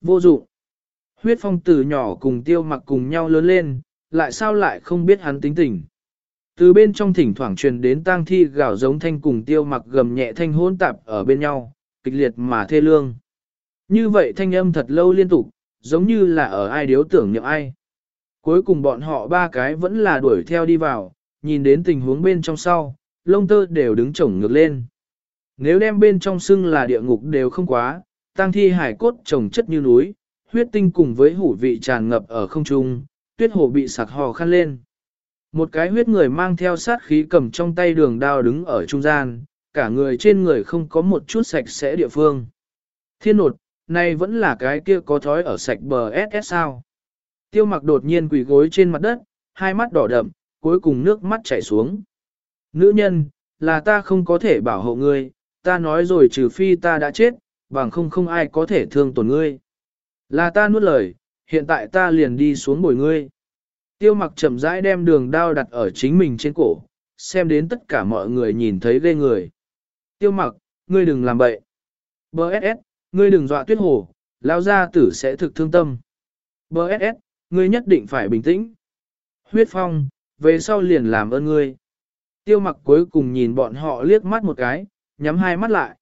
Vô dụng. Huyết phong từ nhỏ cùng tiêu mặc cùng nhau lớn lên, lại sao lại không biết hắn tính tình. Từ bên trong thỉnh thoảng truyền đến tang thi gạo giống thanh cùng tiêu mặc gầm nhẹ thanh hôn tạp ở bên nhau, kịch liệt mà thê lương. Như vậy thanh âm thật lâu liên tục, giống như là ở ai điếu tưởng nhậm ai. Cuối cùng bọn họ ba cái vẫn là đuổi theo đi vào, nhìn đến tình huống bên trong sau, lông tơ đều đứng chổng ngược lên. Nếu đem bên trong xưng là địa ngục đều không quá, tang thi hải cốt trồng chất như núi, huyết tinh cùng với hủ vị tràn ngập ở không trung, tuyết hồ bị sặc hò khăn lên. Một cái huyết người mang theo sát khí cầm trong tay đường đao đứng ở trung gian, cả người trên người không có một chút sạch sẽ địa phương. Thiên nột, này vẫn là cái kia có thói ở sạch bờ SS sao. Tiêu mặc đột nhiên quỳ gối trên mặt đất, hai mắt đỏ đậm, cuối cùng nước mắt chảy xuống. Nữ nhân, là ta không có thể bảo hộ ngươi, ta nói rồi trừ phi ta đã chết, bằng không không ai có thể thương tổn ngươi. Là ta nuốt lời, hiện tại ta liền đi xuống bồi ngươi. Tiêu mặc chậm rãi đem đường đao đặt ở chính mình trên cổ, xem đến tất cả mọi người nhìn thấy ghê người. Tiêu mặc, ngươi đừng làm bậy. B.S.S. ngươi đừng dọa tuyết hồ, lao gia tử sẽ thực thương tâm. B.S.S. ngươi nhất định phải bình tĩnh. Huyết phong, về sau liền làm ơn ngươi. Tiêu mặc cuối cùng nhìn bọn họ liếc mắt một cái, nhắm hai mắt lại.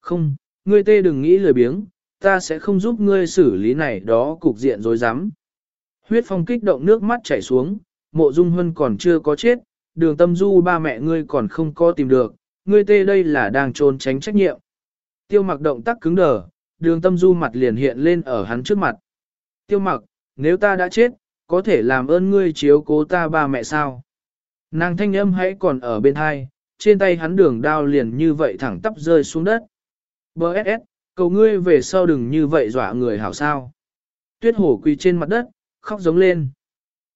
Không, ngươi tê đừng nghĩ lười biếng, ta sẽ không giúp ngươi xử lý này đó cục diện rối rắm. Huyết phong kích động nước mắt chảy xuống, mộ dung huân còn chưa có chết, đường tâm du ba mẹ ngươi còn không có tìm được, ngươi tê đây là đang trốn tránh trách nhiệm. Tiêu mặc động tác cứng đờ, đường tâm du mặt liền hiện lên ở hắn trước mặt. Tiêu mặc, nếu ta đã chết, có thể làm ơn ngươi chiếu cố ta ba mẹ sao? Nàng thanh âm hãy còn ở bên hai, trên tay hắn đường đao liền như vậy thẳng tắp rơi xuống đất. B.S.S. cầu ngươi về sau đừng như vậy dọa người hảo sao. Tuyết hổ quỳ trên mặt đất, khóc giống lên.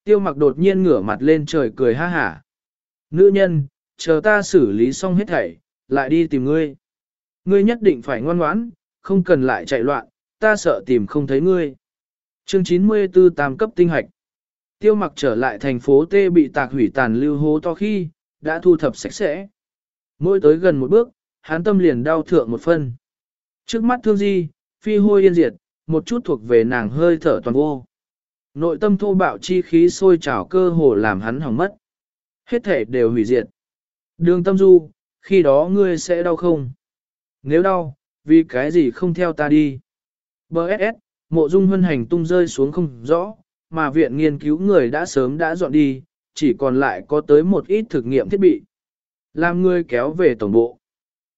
Tiêu mặc đột nhiên ngửa mặt lên trời cười ha hả. Nữ nhân, chờ ta xử lý xong hết thảy, lại đi tìm ngươi. Ngươi nhất định phải ngoan ngoãn, không cần lại chạy loạn, ta sợ tìm không thấy ngươi. Chương 94 tam cấp tinh hạch. Tiêu mặc trở lại thành phố T bị tạc hủy tàn lưu hố to khi, đã thu thập sạch sẽ. Mỗi tới gần một bước, hán tâm liền đau thượng một phân. Trước mắt thương di, phi hôi yên diệt, một chút thuộc về nàng hơi thở toàn vô. Nội tâm thô bạo chi khí sôi trào cơ hồ làm hắn hỏng mất. Hết thể đều hủy diệt. Đường tâm du, khi đó ngươi sẽ đau không? Nếu đau, vì cái gì không theo ta đi? B.S. Mộ dung hân hành tung rơi xuống không rõ, mà viện nghiên cứu người đã sớm đã dọn đi, chỉ còn lại có tới một ít thực nghiệm thiết bị. Làm ngươi kéo về tổng bộ.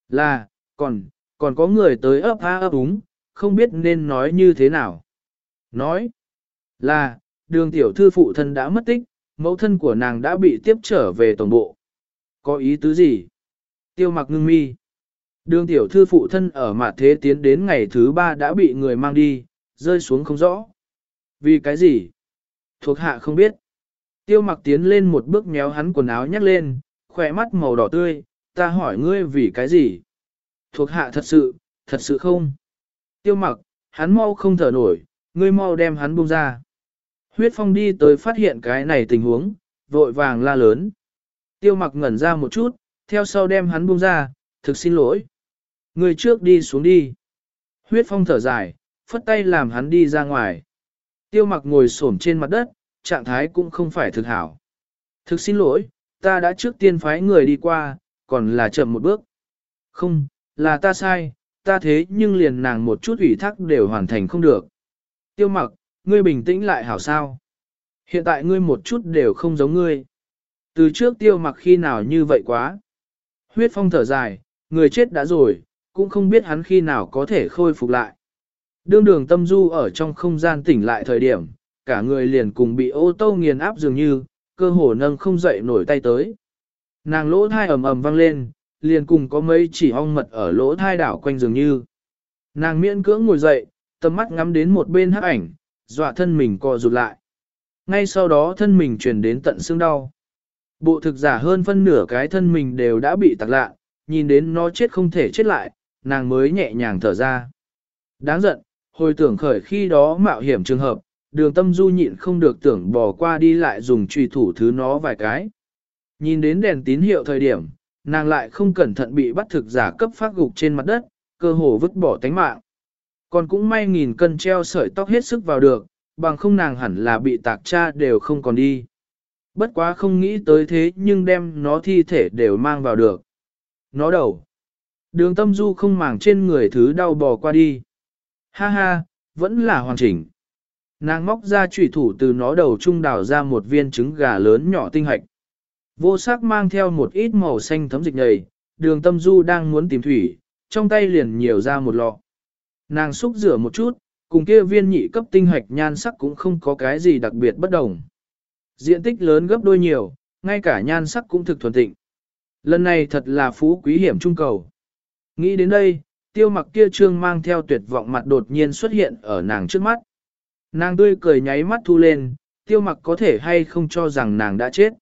Là, còn, còn có người tới ấp a ấp úng, không biết nên nói như thế nào. Nói, là, đường tiểu thư phụ thân đã mất tích, mẫu thân của nàng đã bị tiếp trở về tổng bộ. Có ý tứ gì? Tiêu mặc ngưng mi. Đường tiểu thư phụ thân ở mặt thế tiến đến ngày thứ ba đã bị người mang đi, rơi xuống không rõ. Vì cái gì? Thuộc hạ không biết. Tiêu mặc tiến lên một bước méo hắn quần áo nhắc lên, khỏe mắt màu đỏ tươi, ta hỏi ngươi vì cái gì? Thuộc hạ thật sự, thật sự không? Tiêu mặc, hắn mau không thở nổi, ngươi mau đem hắn buông ra. Huyết phong đi tới phát hiện cái này tình huống, vội vàng la lớn. Tiêu mặc ngẩn ra một chút, theo sau đem hắn buông ra, thực xin lỗi. Người trước đi xuống đi. Huyết phong thở dài, phất tay làm hắn đi ra ngoài. Tiêu mặc ngồi xổm trên mặt đất, trạng thái cũng không phải thực hảo. Thực xin lỗi, ta đã trước tiên phái người đi qua, còn là chậm một bước. Không, là ta sai, ta thế nhưng liền nàng một chút ủy thác đều hoàn thành không được. Tiêu mặc, ngươi bình tĩnh lại hảo sao. Hiện tại ngươi một chút đều không giống ngươi. Từ trước tiêu mặc khi nào như vậy quá. Huyết phong thở dài, người chết đã rồi, cũng không biết hắn khi nào có thể khôi phục lại. Đương đường tâm du ở trong không gian tỉnh lại thời điểm, cả người liền cùng bị ô tô nghiền áp dường như, cơ hồ nâng không dậy nổi tay tới. Nàng lỗ thai ầm ầm vang lên, liền cùng có mấy chỉ ong mật ở lỗ thai đảo quanh dường như. Nàng miễn cưỡng ngồi dậy, tầm mắt ngắm đến một bên hắc ảnh, dọa thân mình co rụt lại. Ngay sau đó thân mình truyền đến tận xương đau. Bộ thực giả hơn phân nửa cái thân mình đều đã bị tạc lạ, nhìn đến nó chết không thể chết lại, nàng mới nhẹ nhàng thở ra. Đáng giận, hồi tưởng khởi khi đó mạo hiểm trường hợp, đường tâm du nhịn không được tưởng bỏ qua đi lại dùng truy thủ thứ nó vài cái. Nhìn đến đèn tín hiệu thời điểm, nàng lại không cẩn thận bị bắt thực giả cấp phát gục trên mặt đất, cơ hồ vứt bỏ tánh mạng. Còn cũng may nghìn cân treo sợi tóc hết sức vào được, bằng không nàng hẳn là bị tạc cha đều không còn đi. Bất quá không nghĩ tới thế nhưng đem nó thi thể đều mang vào được. Nó đầu. Đường tâm du không màng trên người thứ đau bò qua đi. Ha ha, vẫn là hoàn chỉnh. Nàng móc ra trùy thủ từ nó đầu trung đào ra một viên trứng gà lớn nhỏ tinh hạch. Vô sắc mang theo một ít màu xanh thấm dịch nhầy, đường tâm du đang muốn tìm thủy, trong tay liền nhiều ra một lọ. Nàng xúc rửa một chút, cùng kia viên nhị cấp tinh hạch nhan sắc cũng không có cái gì đặc biệt bất đồng. Diện tích lớn gấp đôi nhiều, ngay cả nhan sắc cũng thực thuần tịnh. Lần này thật là phú quý hiểm trung cầu. Nghĩ đến đây, tiêu mặc kia trương mang theo tuyệt vọng mặt đột nhiên xuất hiện ở nàng trước mắt. Nàng tươi cười nháy mắt thu lên, tiêu mặc có thể hay không cho rằng nàng đã chết.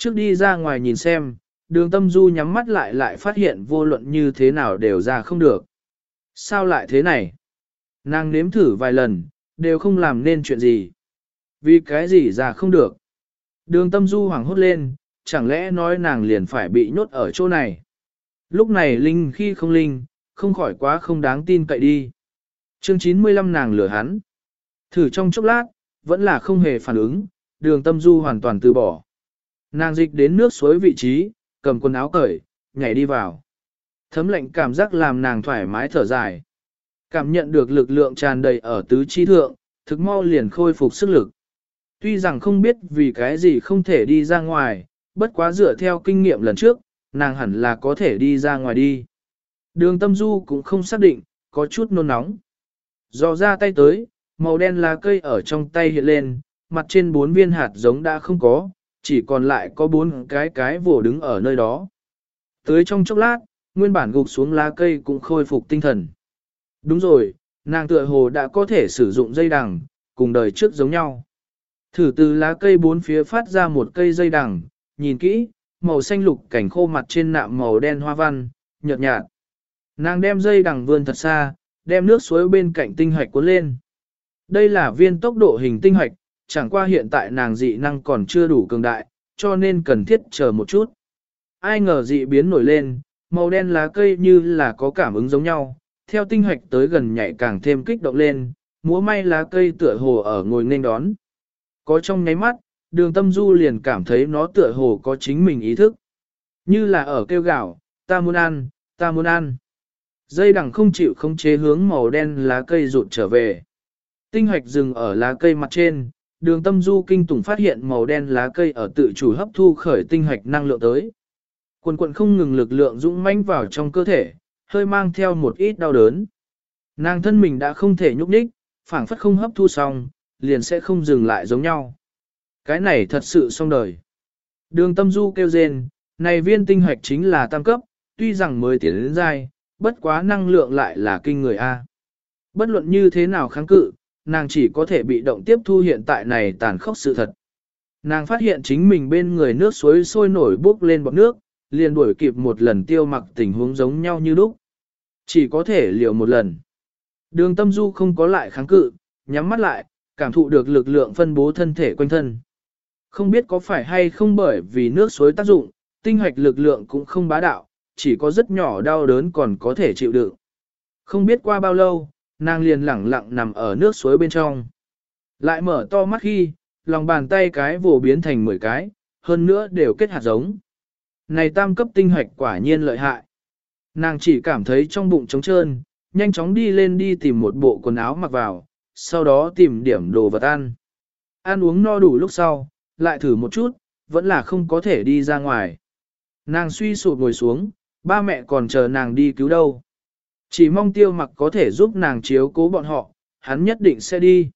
Trước đi ra ngoài nhìn xem, đường tâm du nhắm mắt lại lại phát hiện vô luận như thế nào đều ra không được. Sao lại thế này? Nàng nếm thử vài lần, đều không làm nên chuyện gì. Vì cái gì ra không được? Đường tâm du hoảng hốt lên, chẳng lẽ nói nàng liền phải bị nhốt ở chỗ này? Lúc này Linh khi không Linh, không khỏi quá không đáng tin cậy đi. Chương 95 nàng lừa hắn. Thử trong chốc lát, vẫn là không hề phản ứng, đường tâm du hoàn toàn từ bỏ. Nàng dịch đến nước suối vị trí, cầm quần áo cởi, nhảy đi vào. Thấm lạnh cảm giác làm nàng thoải mái thở dài. Cảm nhận được lực lượng tràn đầy ở tứ chi thượng, thực mau liền khôi phục sức lực. Tuy rằng không biết vì cái gì không thể đi ra ngoài, bất quá dựa theo kinh nghiệm lần trước, nàng hẳn là có thể đi ra ngoài đi. Đường tâm du cũng không xác định, có chút nôn nóng. Dò ra tay tới, màu đen lá cây ở trong tay hiện lên, mặt trên bốn viên hạt giống đã không có, chỉ còn lại có bốn cái cái vồ đứng ở nơi đó. Tới trong chốc lát, nguyên bản gục xuống lá cây cũng khôi phục tinh thần. Đúng rồi, nàng tựa hồ đã có thể sử dụng dây đằng, cùng đời trước giống nhau. Thử từ lá cây bốn phía phát ra một cây dây đằng, nhìn kỹ, màu xanh lục cảnh khô mặt trên nạm màu đen hoa văn, nhợt nhạt. Nàng đem dây đằng vươn thật xa, đem nước suối bên cạnh tinh hạch cuốn lên. Đây là viên tốc độ hình tinh hạch, chẳng qua hiện tại nàng dị năng còn chưa đủ cường đại, cho nên cần thiết chờ một chút. Ai ngờ dị biến nổi lên, màu đen lá cây như là có cảm ứng giống nhau, theo tinh hạch tới gần nhảy càng thêm kích động lên, múa may lá cây tựa hồ ở ngồi nên đón. Có trong nháy mắt, đường tâm du liền cảm thấy nó tựa hồ có chính mình ý thức. Như là ở kêu gạo, ta muốn ăn, ta muốn ăn. Dây đằng không chịu không chế hướng màu đen lá cây rụt trở về. Tinh hoạch dừng ở lá cây mặt trên, đường tâm du kinh tủng phát hiện màu đen lá cây ở tự chủ hấp thu khởi tinh hoạch năng lượng tới. Quần quần không ngừng lực lượng dũng mãnh vào trong cơ thể, hơi mang theo một ít đau đớn. Nàng thân mình đã không thể nhúc nhích, phảng phất không hấp thu xong, liền sẽ không dừng lại giống nhau. Cái này thật sự xong đời. Đường tâm du kêu rên, này viên tinh hoạch chính là tam cấp, tuy rằng mới tiến đến dai, bất quá năng lượng lại là kinh người A. Bất luận như thế nào kháng cự, nàng chỉ có thể bị động tiếp thu hiện tại này tàn khốc sự thật. Nàng phát hiện chính mình bên người nước suối sôi nổi bốc lên bọt nước, liền đuổi kịp một lần tiêu mặc tình huống giống nhau như lúc. Chỉ có thể liều một lần. Đường tâm du không có lại kháng cự, nhắm mắt lại, cảm thụ được lực lượng phân bố thân thể quanh thân. Không biết có phải hay không bởi vì nước suối tác dụng, tinh hoạch lực lượng cũng không bá đạo, chỉ có rất nhỏ đau đớn còn có thể chịu đựng. Không biết qua bao lâu, nàng liền lẳng lặng nằm ở nước suối bên trong. Lại mở to mắt khi, lòng bàn tay cái vồ biến thành 10 cái, hơn nữa đều kết hạt giống. Này tam cấp tinh hoạch quả nhiên lợi hại. Nàng chỉ cảm thấy trong bụng trống trơn, nhanh chóng đi lên đi tìm một bộ quần áo mặc vào, sau đó tìm điểm đồ vật ăn. Ăn uống no đủ lúc sau, lại thử một chút, vẫn là không có thể đi ra ngoài. Nàng suy sụp ngồi xuống, ba mẹ còn chờ nàng đi cứu đâu. Chỉ mong tiêu mặc có thể giúp nàng chiếu cố bọn họ, hắn nhất định sẽ đi.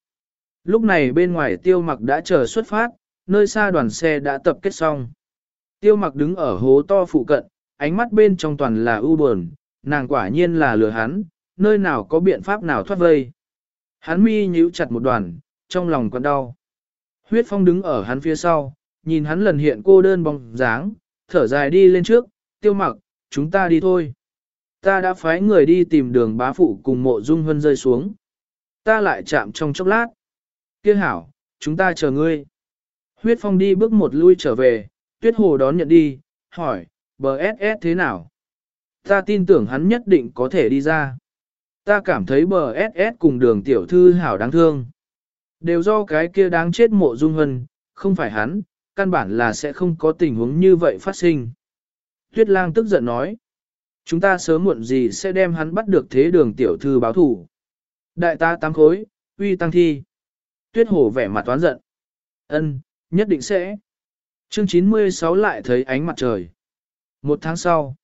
Lúc này bên ngoài tiêu mặc đã chờ xuất phát, nơi xa đoàn xe đã tập kết xong. Tiêu mặc đứng ở hố to phụ cận, ánh mắt bên trong toàn là ưu buồn, nàng quả nhiên là lừa hắn, nơi nào có biện pháp nào thoát vây. Hắn mi nhíu chặt một đoàn, trong lòng còn đau. Huyết phong đứng ở hắn phía sau, nhìn hắn lần hiện cô đơn bóng dáng, thở dài đi lên trước, tiêu mặc, chúng ta đi thôi. Ta đã phái người đi tìm đường bá phụ cùng mộ dung hân rơi xuống. Ta lại chạm trong chốc lát. Kia hảo, chúng ta chờ ngươi. Huyết phong đi bước một lui trở về, tuyết hồ đón nhận đi, hỏi, bờ SS thế nào? Ta tin tưởng hắn nhất định có thể đi ra. Ta cảm thấy bờ SS cùng đường tiểu thư hảo đáng thương. Đều do cái kia đáng chết mộ dung hân, không phải hắn, căn bản là sẽ không có tình huống như vậy phát sinh. Tuyết lang tức giận nói. Chúng ta sớm muộn gì sẽ đem hắn bắt được thế đường tiểu thư báo thủ. Đại ta tám khối, uy tăng thi. Tuyết hổ vẻ mặt toán giận. Ân, nhất định sẽ. Chương 96 lại thấy ánh mặt trời. Một tháng sau,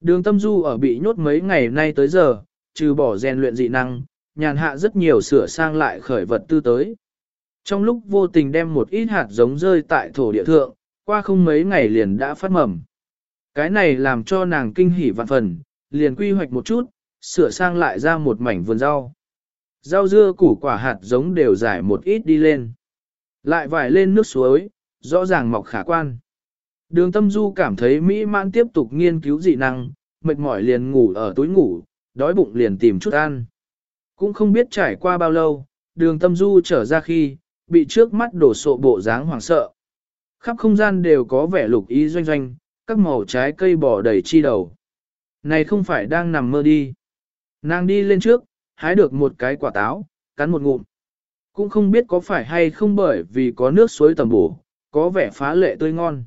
đường tâm du ở bị nhốt mấy ngày nay tới giờ, trừ bỏ rèn luyện dị năng, nhàn hạ rất nhiều sửa sang lại khởi vật tư tới. Trong lúc vô tình đem một ít hạt giống rơi tại thổ địa thượng, qua không mấy ngày liền đã phát mầm. Cái này làm cho nàng kinh hỉ vạn phần, liền quy hoạch một chút, sửa sang lại ra một mảnh vườn rau. Rau dưa củ quả hạt giống đều giải một ít đi lên. Lại vải lên nước suối, rõ ràng mọc khả quan. Đường tâm du cảm thấy mỹ mãn tiếp tục nghiên cứu dị năng, mệt mỏi liền ngủ ở túi ngủ, đói bụng liền tìm chút ăn. Cũng không biết trải qua bao lâu, đường tâm du trở ra khi, bị trước mắt đổ sộ bộ dáng hoảng sợ. Khắp không gian đều có vẻ lục ý doanh doanh, các màu trái cây bỏ đầy chi đầu. Này không phải đang nằm mơ đi. Nàng đi lên trước, hái được một cái quả táo, cắn một ngụm. Cũng không biết có phải hay không bởi vì có nước suối tầm bổ, có vẻ phá lệ tươi ngon.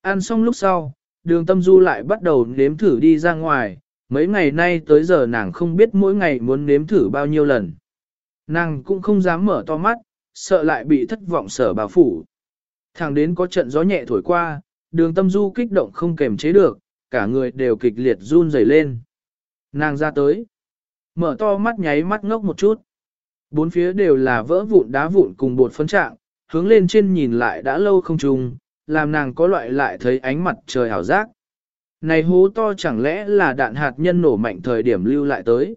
Ăn xong lúc sau, đường tâm du lại bắt đầu nếm thử đi ra ngoài, mấy ngày nay tới giờ nàng không biết mỗi ngày muốn nếm thử bao nhiêu lần. Nàng cũng không dám mở to mắt, sợ lại bị thất vọng sở bà phủ. Thẳng đến có trận gió nhẹ thổi qua, đường tâm du kích động không kềm chế được, cả người đều kịch liệt run rẩy lên. Nàng ra tới, mở to mắt nháy mắt ngốc một chút. Bốn phía đều là vỡ vụn đá vụn cùng bột phấn trạng, hướng lên trên nhìn lại đã lâu không trùng, làm nàng có loại lại thấy ánh mặt trời hảo giác. Này hố to chẳng lẽ là đạn hạt nhân nổ mạnh thời điểm lưu lại tới.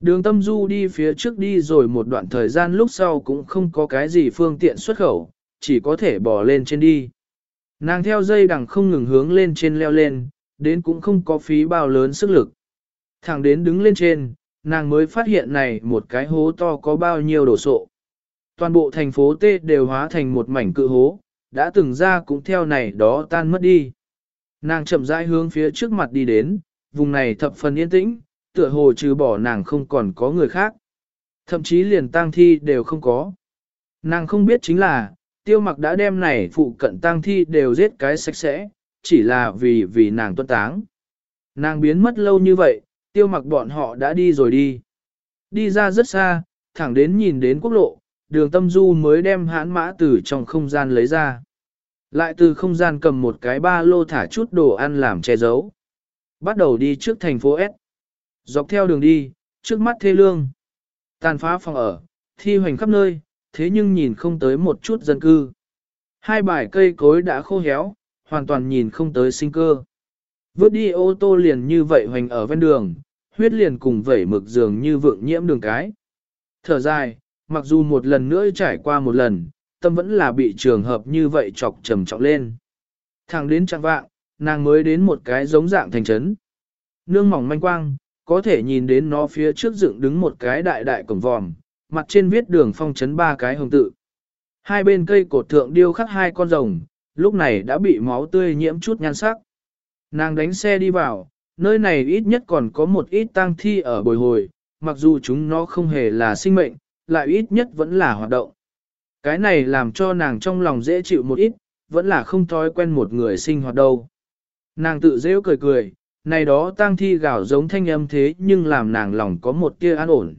Đường tâm du đi phía trước đi rồi một đoạn thời gian lúc sau cũng không có cái gì phương tiện xuất khẩu, chỉ có thể bỏ lên trên đi. Nàng theo dây đằng không ngừng hướng lên trên leo lên, đến cũng không có phí bao lớn sức lực. Thẳng đến đứng lên trên, nàng mới phát hiện này một cái hố to có bao nhiêu đổ sộ. Toàn bộ thành phố T đều hóa thành một mảnh cự hố, đã từng ra cũng theo này đó tan mất đi. Nàng chậm rãi hướng phía trước mặt đi đến, vùng này thập phần yên tĩnh, tựa hồ trừ bỏ nàng không còn có người khác. Thậm chí liền tang thi đều không có. Nàng không biết chính là, tiêu mặc đã đem này phụ cận tang thi đều giết cái sạch sẽ, chỉ là vì vì nàng tuân táng. Nàng biến mất lâu như vậy, tiêu mặc bọn họ đã đi rồi đi. Đi ra rất xa, thẳng đến nhìn đến quốc lộ, đường tâm du mới đem hãn mã từ trong không gian lấy ra. Lại từ không gian cầm một cái ba lô thả chút đồ ăn làm che giấu. Bắt đầu đi trước thành phố S. Dọc theo đường đi, trước mắt thê lương. Tàn phá phòng ở, thi hoành khắp nơi, thế nhưng nhìn không tới một chút dân cư. Hai bài cây cối đã khô héo, hoàn toàn nhìn không tới sinh cơ. Vớt đi ô tô liền như vậy hoành ở ven đường, huyết liền cùng vẩy mực dường như vượng nhiễm đường cái. Thở dài, mặc dù một lần nữa trải qua một lần, tâm vẫn là bị trường hợp như vậy chọc trầm trọng lên. Thẳng đến trang vạng, nàng mới đến một cái giống dạng thành trấn. Nương mỏng manh quang, có thể nhìn đến nó phía trước dựng đứng một cái đại đại cổng vòm, mặt trên viết đường phong trấn ba cái hồng tự. Hai bên cây cột thượng điêu khắc hai con rồng, lúc này đã bị máu tươi nhiễm chút nhan sắc. Nàng đánh xe đi vào, nơi này ít nhất còn có một ít tang thi ở bồi hồi, mặc dù chúng nó không hề là sinh mệnh, lại ít nhất vẫn là hoạt động. Cái này làm cho nàng trong lòng dễ chịu một ít, vẫn là không thói quen một người sinh hoạt đâu. Nàng tự dễ cười cười, này đó tang thi gạo giống thanh âm thế nhưng làm nàng lòng có một tia an ổn.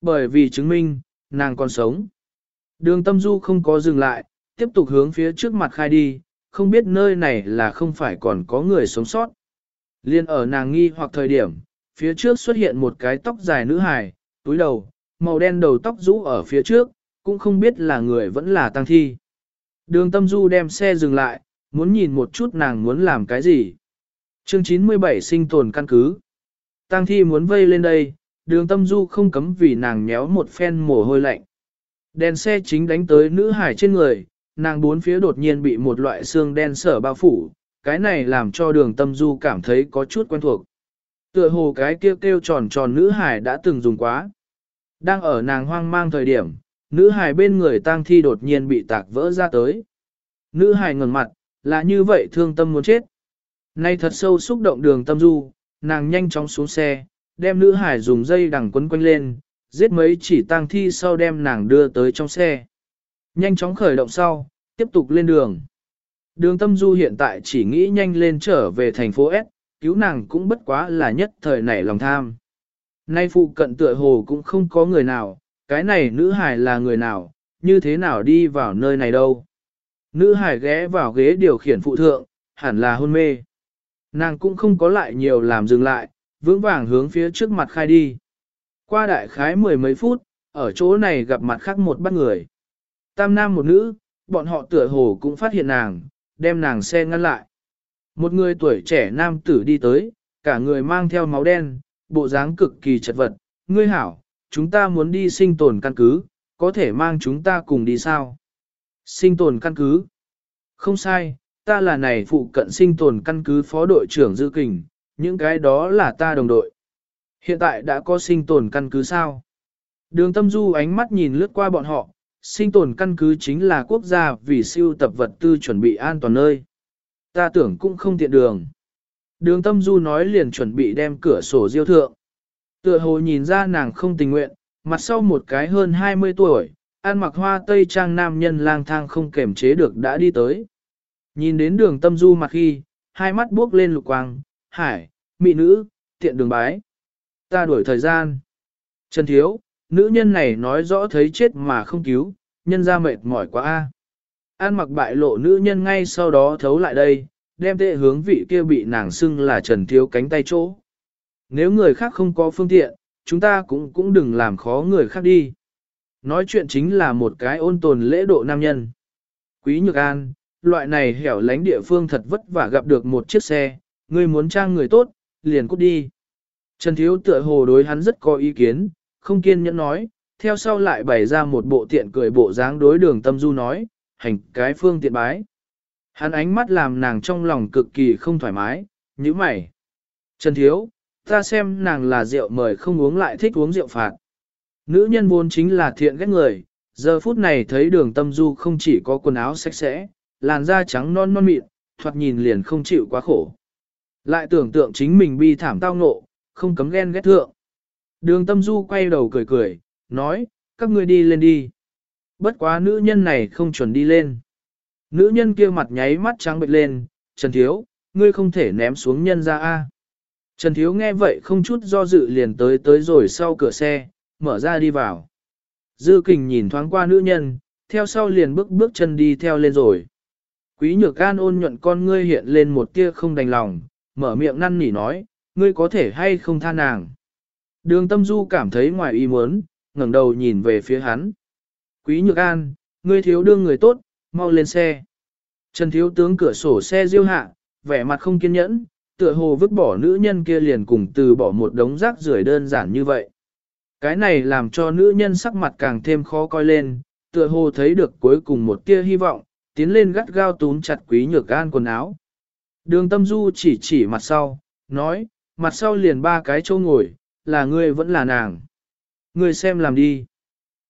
Bởi vì chứng minh, nàng còn sống. Đường tâm du không có dừng lại, tiếp tục hướng phía trước mặt khai đi, không biết nơi này là không phải còn có người sống sót. Liên ở nàng nghi hoặc thời điểm, phía trước xuất hiện một cái tóc dài nữ hài, túi đầu, màu đen đầu tóc rũ ở phía trước, cũng không biết là người vẫn là tăng thi. Đường tâm du đem xe dừng lại, muốn nhìn một chút nàng muốn làm cái gì. Chương 97 sinh tồn căn cứ. Tăng thi muốn vây lên đây, đường tâm du không cấm vì nàng nhéo một phen mồ hôi lạnh. Đèn xe chính đánh tới nữ hải trên người, nàng bốn phía đột nhiên bị một loại xương đen sở bao phủ, cái này làm cho đường tâm du cảm thấy có chút quen thuộc. Tựa hồ cái kêu kêu tròn tròn nữ hải đã từng dùng quá. Đang ở nàng hoang mang thời điểm, nữ hải bên người tang thi đột nhiên bị tạc vỡ ra tới. Nữ hải ngừng mặt, là như vậy thương tâm muốn chết. Nay thật sâu xúc động đường tâm du, nàng nhanh chóng xuống xe, đem nữ hải dùng dây đằng quấn quanh lên, giết mấy chỉ tang thi sau đem nàng đưa tới trong xe. Nhanh chóng khởi động sau, tiếp tục lên đường. Đường tâm du hiện tại chỉ nghĩ nhanh lên trở về thành phố S, cứu nàng cũng bất quá là nhất thời nảy lòng tham. Nay phụ cận tựa hồ cũng không có người nào, cái này nữ hải là người nào, như thế nào đi vào nơi này đâu. Nữ hải ghé vào ghế điều khiển phụ thượng, hẳn là hôn mê. Nàng cũng không có lại nhiều làm dừng lại, vững vàng hướng phía trước mặt khai đi. Qua đại khái mười mấy phút, ở chỗ này gặp mặt khác một bắt người. Tam nam một nữ, bọn họ tựa hồ cũng phát hiện nàng, đem nàng xe ngăn lại. Một người tuổi trẻ nam tử đi tới, cả người mang theo máu đen, bộ dáng cực kỳ chật vật. Ngươi hảo, chúng ta muốn đi sinh tồn căn cứ, có thể mang chúng ta cùng đi sao? Sinh tồn căn cứ. Không sai, ta là này phụ cận sinh tồn căn cứ phó đội trưởng Dư Kình, những cái đó là ta đồng đội. Hiện tại đã có sinh tồn căn cứ sao? Đường tâm du ánh mắt nhìn lướt qua bọn họ, sinh tồn căn cứ chính là quốc gia vì siêu tập vật tư chuẩn bị an toàn nơi. Ta tưởng cũng không tiện đường. Đường tâm du nói liền chuẩn bị đem cửa sổ diêu thượng. Tựa hồ nhìn ra nàng không tình nguyện, mặt sau một cái hơn 20 tuổi, ăn mặc hoa tây trang nam nhân lang thang không kềm chế được đã đi tới. Nhìn đến đường tâm du mặt khi, hai mắt buốc lên lục quang, hải, mị nữ, tiện đường bái. Ta đuổi thời gian. Trần Thiếu, nữ nhân này nói rõ thấy chết mà không cứu, nhân ra mệt mỏi quá a. An mặc bại lộ nữ nhân ngay sau đó thấu lại đây, đem tệ hướng vị kia bị nàng xưng là Trần Thiếu cánh tay chỗ. Nếu người khác không có phương tiện, chúng ta cũng cũng đừng làm khó người khác đi. Nói chuyện chính là một cái ôn tồn lễ độ nam nhân. Quý Nhược An, loại này hẻo lánh địa phương thật vất vả gặp được một chiếc xe, Ngươi muốn trang người tốt, liền cút đi. Trần Thiếu tựa hồ đối hắn rất có ý kiến, không kiên nhẫn nói, theo sau lại bày ra một bộ tiện cười bộ dáng đối đường tâm du nói, hành cái phương tiện bái. Hắn ánh mắt làm nàng trong lòng cực kỳ không thoải mái, như mày. Trần Thiếu, ta xem nàng là rượu mời không uống lại thích uống rượu phạt. Nữ nhân vốn chính là thiện ghét người, giờ phút này thấy đường tâm du không chỉ có quần áo sạch sẽ, làn da trắng non non mịn, thoạt nhìn liền không chịu quá khổ. Lại tưởng tượng chính mình bi thảm tao ngộ, không cấm ghen ghét thượng. Đường tâm du quay đầu cười cười, nói, các ngươi đi lên đi. Bất quá nữ nhân này không chuẩn đi lên. Nữ nhân kia mặt nháy mắt trắng bệch lên, Trần Thiếu, ngươi không thể ném xuống nhân ra a. Trần Thiếu nghe vậy không chút do dự liền tới tới rồi sau cửa xe, mở ra đi vào. Dư kình nhìn thoáng qua nữ nhân, theo sau liền bước bước chân đi theo lên rồi. Quý nhược An ôn nhuận con ngươi hiện lên một tia không đành lòng, mở miệng năn nỉ nói, ngươi có thể hay không tha nàng. Đường tâm du cảm thấy ngoài ý muốn, ngẩng đầu nhìn về phía hắn. Quý nhược an, ngươi thiếu đương người tốt, mau lên xe. Trần thiếu tướng cửa sổ xe diêu hạ, vẻ mặt không kiên nhẫn, tựa hồ vứt bỏ nữ nhân kia liền cùng từ bỏ một đống rác rưởi đơn giản như vậy. Cái này làm cho nữ nhân sắc mặt càng thêm khó coi lên, tựa hồ thấy được cuối cùng một tia hy vọng, tiến lên gắt gao túm chặt quý nhược an quần áo. Đường tâm du chỉ chỉ mặt sau, nói, mặt sau liền ba cái chỗ ngồi, là ngươi vẫn là nàng. Ngươi xem làm đi.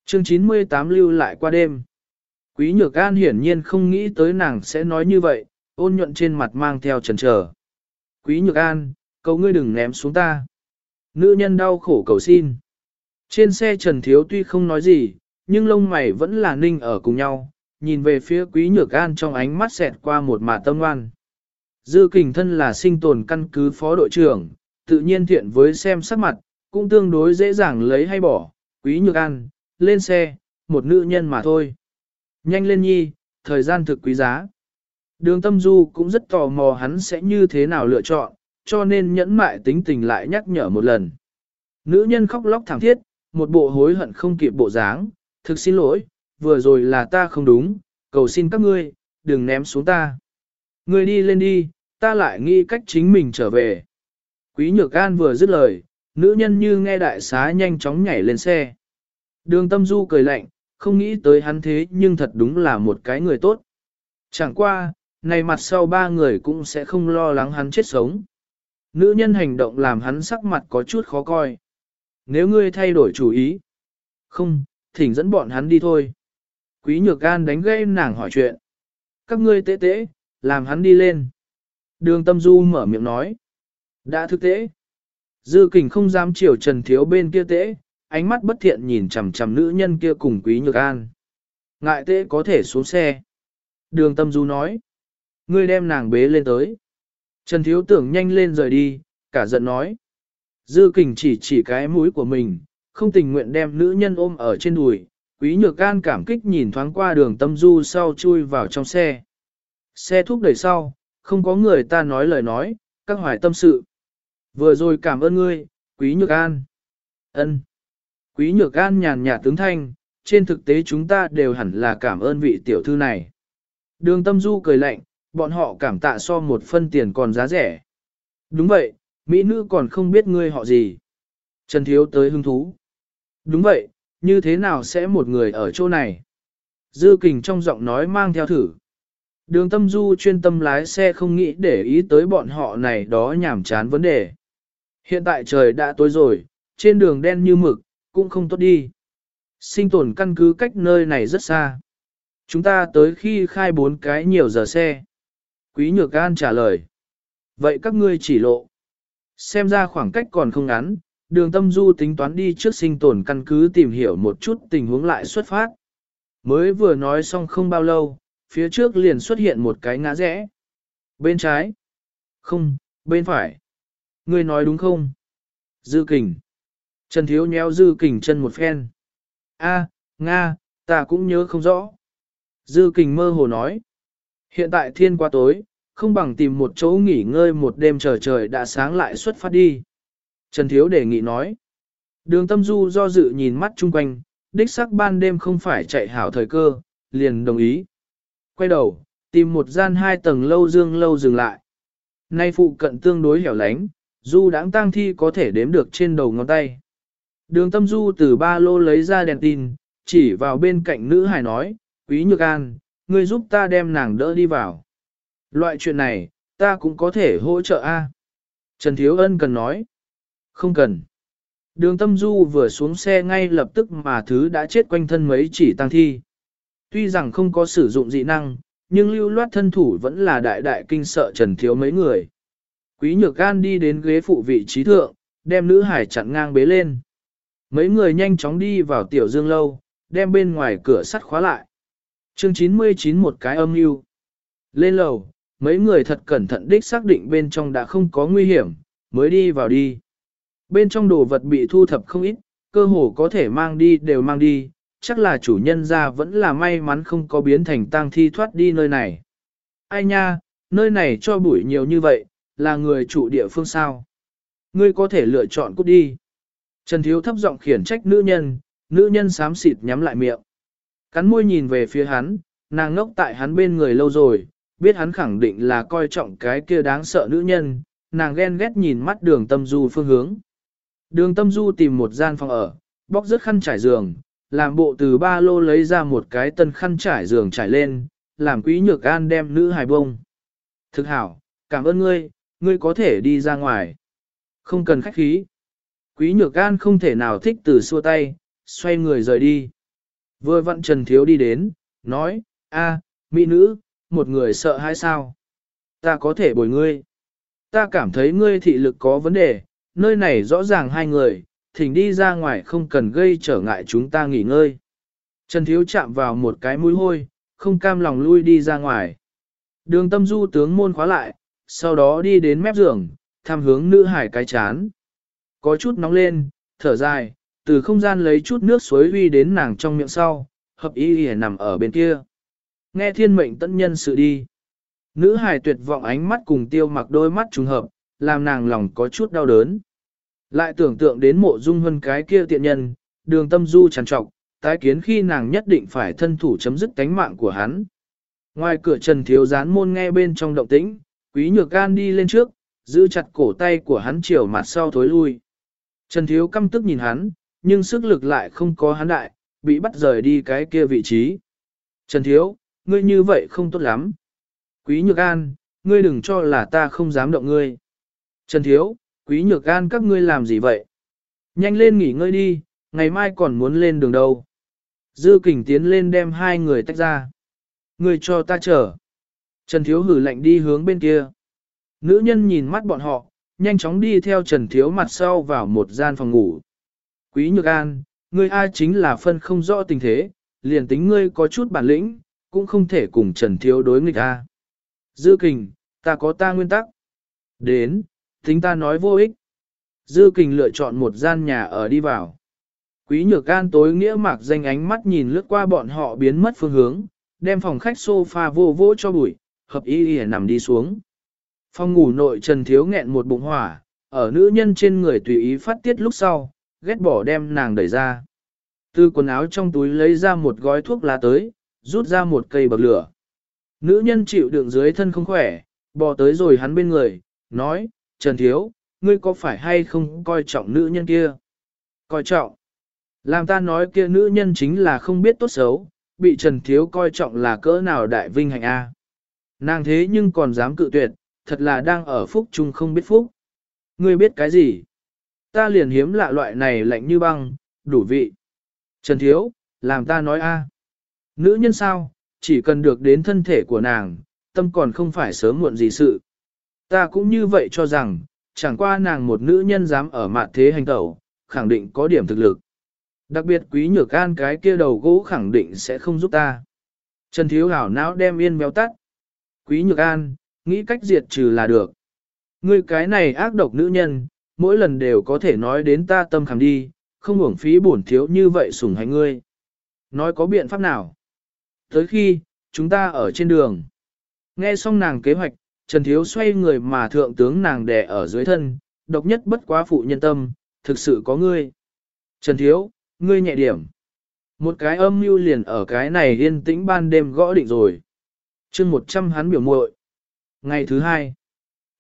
Chương 98 lưu lại qua đêm. Quý nhược an hiển nhiên không nghĩ tới nàng sẽ nói như vậy, ôn nhuận trên mặt mang theo trần trở. Quý nhược an, cầu ngươi đừng ném xuống ta. Nữ nhân đau khổ cầu xin. Trên xe Trần Thiếu tuy không nói gì, nhưng lông mày vẫn là ninh ở cùng nhau, nhìn về phía quý nhược an trong ánh mắt xẹt qua một mả tâm ngoan. Dư kình thân là sinh tồn căn cứ phó đội trưởng, tự nhiên thiện với xem sắc mặt, cũng tương đối dễ dàng lấy hay bỏ, quý nhược an, lên xe, một nữ nhân mà thôi. Nhanh lên nhi, thời gian thực quý giá. Đường tâm du cũng rất tò mò hắn sẽ như thế nào lựa chọn, cho nên nhẫn mại tính tình lại nhắc nhở một lần. Nữ nhân khóc lóc thảm thiết, một bộ hối hận không kịp bộ dáng, thực xin lỗi, vừa rồi là ta không đúng, cầu xin các ngươi, đừng ném xuống ta. Ngươi đi lên đi, ta lại nghĩ cách chính mình trở về. Quý nhược an vừa dứt lời, nữ nhân như nghe đại xá nhanh chóng nhảy lên xe. Đường tâm du cười lạnh, không nghĩ tới hắn thế nhưng thật đúng là một cái người tốt. Chẳng qua, này mặt sau ba người cũng sẽ không lo lắng hắn chết sống. Nữ nhân hành động làm hắn sắc mặt có chút khó coi. Nếu ngươi thay đổi chủ ý, không, thỉnh dẫn bọn hắn đi thôi. Quý nhược gan đánh gây nàng hỏi chuyện. Các ngươi tế tế, làm hắn đi lên. Đường tâm du mở miệng nói. Đã thực tế. Dư kình không dám chiều Trần Thiếu bên kia tễ, ánh mắt bất thiện nhìn chằm chằm nữ nhân kia cùng Quý Nhược An. Ngại tễ có thể xuống xe. Đường tâm du nói. Ngươi đem nàng bế lên tới. Trần Thiếu tưởng nhanh lên rời đi, cả giận nói. Dư kình chỉ chỉ cái mũi của mình, không tình nguyện đem nữ nhân ôm ở trên đùi. Quý nhược An cảm kích nhìn thoáng qua đường tâm du sau chui vào trong xe. Xe thúc đẩy sau, không có người ta nói lời nói, các hoài tâm sự. Vừa rồi cảm ơn ngươi, quý nhược an. ân Quý nhược an nhàn nhạt tướng thanh, trên thực tế chúng ta đều hẳn là cảm ơn vị tiểu thư này. Đường tâm du cười lạnh, bọn họ cảm tạ so một phân tiền còn giá rẻ. Đúng vậy, mỹ nữ còn không biết ngươi họ gì. Trần Thiếu tới hứng thú. Đúng vậy, như thế nào sẽ một người ở chỗ này? Dư kình trong giọng nói mang theo thử. Đường tâm du chuyên tâm lái xe không nghĩ để ý tới bọn họ này đó nhảm chán vấn đề. Hiện tại trời đã tối rồi, trên đường đen như mực, cũng không tốt đi. Sinh tồn căn cứ cách nơi này rất xa. Chúng ta tới khi khai bốn cái nhiều giờ xe. Quý Nhược An trả lời. Vậy các ngươi chỉ lộ. Xem ra khoảng cách còn không ngắn, đường tâm du tính toán đi trước sinh tồn căn cứ tìm hiểu một chút tình huống lại xuất phát. Mới vừa nói xong không bao lâu, phía trước liền xuất hiện một cái ngã rẽ. Bên trái. Không, bên phải. Ngươi nói đúng không? Dư kình. Trần Thiếu nhéo dư kình chân một phen. A, Nga, ta cũng nhớ không rõ. Dư kình mơ hồ nói. Hiện tại thiên qua tối, không bằng tìm một chỗ nghỉ ngơi một đêm trời trời đã sáng lại xuất phát đi. Trần Thiếu đề nghị nói. Đường tâm du do dự nhìn mắt chung quanh, đích sắc ban đêm không phải chạy hảo thời cơ, liền đồng ý. Quay đầu, tìm một gian hai tầng lâu dương lâu dừng lại. Nay phụ cận tương đối hẻo lánh, du đáng tang thi có thể đếm được trên đầu ngón tay. Đường tâm du từ ba lô lấy ra đèn tin, chỉ vào bên cạnh nữ hài nói, quý nhược an, ngươi giúp ta đem nàng đỡ đi vào. Loại chuyện này, ta cũng có thể hỗ trợ a. Trần Thiếu Ân cần nói. Không cần. Đường tâm du vừa xuống xe ngay lập tức mà thứ đã chết quanh thân mấy chỉ tăng thi. Tuy rằng không có sử dụng dị năng, nhưng lưu loát thân thủ vẫn là đại đại kinh sợ Trần Thiếu mấy người. Quý nhược gan đi đến ghế phụ vị trí thượng, đem nữ hải chặn ngang bế lên. Mấy người nhanh chóng đi vào tiểu dương lâu, đem bên ngoài cửa sắt khóa lại. Chương 99 một cái âm mưu Lên lầu, mấy người thật cẩn thận đích xác định bên trong đã không có nguy hiểm, mới đi vào đi. Bên trong đồ vật bị thu thập không ít, cơ hồ có thể mang đi đều mang đi, chắc là chủ nhân ra vẫn là may mắn không có biến thành tang thi thoát đi nơi này. Ai nha, nơi này cho bụi nhiều như vậy, là người chủ địa phương sao? Ngươi có thể lựa chọn cút đi. Trần Thiếu thấp giọng khiển trách nữ nhân, nữ nhân xám xịt nhắm lại miệng. Cắn môi nhìn về phía hắn, nàng ngốc tại hắn bên người lâu rồi, biết hắn khẳng định là coi trọng cái kia đáng sợ nữ nhân, nàng ghen ghét nhìn mắt đường tâm du phương hướng. Đường tâm du tìm một gian phòng ở, bóc rớt khăn trải giường, làm bộ từ ba lô lấy ra một cái tân khăn trải giường trải lên, làm quý nhược an đem nữ hài bông. Thực hảo, cảm ơn ngươi, ngươi có thể đi ra ngoài. Không cần khách khí. Quý nhược an không thể nào thích từ xua tay, xoay người rời đi. Vừa vặn Trần Thiếu đi đến, nói, a, mỹ nữ, một người sợ hay sao? Ta có thể bồi ngươi. Ta cảm thấy ngươi thị lực có vấn đề, nơi này rõ ràng hai người, thỉnh đi ra ngoài không cần gây trở ngại chúng ta nghỉ ngơi. Trần Thiếu chạm vào một cái mũi hôi, không cam lòng lui đi ra ngoài. Đường tâm du tướng môn khóa lại, sau đó đi đến mép giường, tham hướng nữ hải cái chán. Có chút nóng lên, thở dài, từ không gian lấy chút nước suối huy đến nàng trong miệng sau, hợp ý hề nằm ở bên kia. Nghe thiên mệnh tận nhân sự đi. Nữ hải tuyệt vọng ánh mắt cùng tiêu mặc đôi mắt trùng hợp, làm nàng lòng có chút đau đớn. Lại tưởng tượng đến mộ dung hơn cái kia tiện nhân, đường tâm du trằn trọc, tái kiến khi nàng nhất định phải thân thủ chấm dứt cánh mạng của hắn. Ngoài cửa trần thiếu gián môn nghe bên trong động tĩnh, quý nhược gan đi lên trước, giữ chặt cổ tay của hắn chiều mặt sau thối lui. Trần thiếu căm tức nhìn hắn, nhưng sức lực lại không có hắn đại, bị bắt rời đi cái kia vị trí. Trần thiếu, ngươi như vậy không tốt lắm. Quý nhược an, ngươi đừng cho là ta không dám động ngươi. Trần thiếu, quý nhược gan các ngươi làm gì vậy? Nhanh lên nghỉ ngơi đi, ngày mai còn muốn lên đường đâu. Dư kình tiến lên đem hai người tách ra. Ngươi cho ta chở. Trần thiếu hử lạnh đi hướng bên kia. Nữ nhân nhìn mắt bọn họ, nhanh chóng đi theo Trần Thiếu mặt sau vào một gian phòng ngủ. Quý Nhược An, ngươi ai chính là phân không rõ tình thế, liền tính ngươi có chút bản lĩnh, cũng không thể cùng Trần Thiếu đối nghịch a. Dư kình, ta có ta nguyên tắc. Đến, tính ta nói vô ích. Dư kình lựa chọn một gian nhà ở đi vào. Quý nhược can tối nghĩa mạc danh ánh mắt nhìn lướt qua bọn họ biến mất phương hướng, đem phòng khách sofa vô vô cho bụi, hợp ý để nằm đi xuống. Phòng ngủ nội trần thiếu nghẹn một bụng hỏa, ở nữ nhân trên người tùy ý phát tiết lúc sau, ghét bỏ đem nàng đẩy ra. Từ quần áo trong túi lấy ra một gói thuốc lá tới, rút ra một cây bậc lửa. Nữ nhân chịu đựng dưới thân không khỏe, bò tới rồi hắn bên người, nói, Trần Thiếu, ngươi có phải hay không coi trọng nữ nhân kia? Coi trọng. Làm ta nói kia nữ nhân chính là không biết tốt xấu, bị Trần Thiếu coi trọng là cỡ nào đại vinh hạnh a. Nàng thế nhưng còn dám cự tuyệt, thật là đang ở phúc chung không biết phúc. Ngươi biết cái gì? Ta liền hiếm lạ loại này lạnh như băng, đủ vị. Trần Thiếu, làm ta nói a. Nữ nhân sao, chỉ cần được đến thân thể của nàng, tâm còn không phải sớm muộn gì sự. Ta cũng như vậy cho rằng, chẳng qua nàng một nữ nhân dám ở mạn thế hành tẩu, khẳng định có điểm thực lực. Đặc biệt quý nhược an cái kia đầu gỗ khẳng định sẽ không giúp ta. Trần Thiếu hảo não đem yên béo tắt. Quý nhược an, nghĩ cách diệt trừ là được. Ngươi cái này ác độc nữ nhân, mỗi lần đều có thể nói đến ta tâm khảm đi, không uổng phí bổn thiếu như vậy sủng hành ngươi. Nói có biện pháp nào? Tới khi, chúng ta ở trên đường. Nghe xong nàng kế hoạch, Trần Thiếu xoay người mà thượng tướng nàng đè ở dưới thân, độc nhất bất quá phụ nhân tâm, thực sự có ngươi. Trần Thiếu, ngươi nhẹ điểm. Một cái âm mưu liền ở cái này yên tĩnh ban đêm gõ định rồi. chương 100 hắn biểu muội Ngày thứ hai,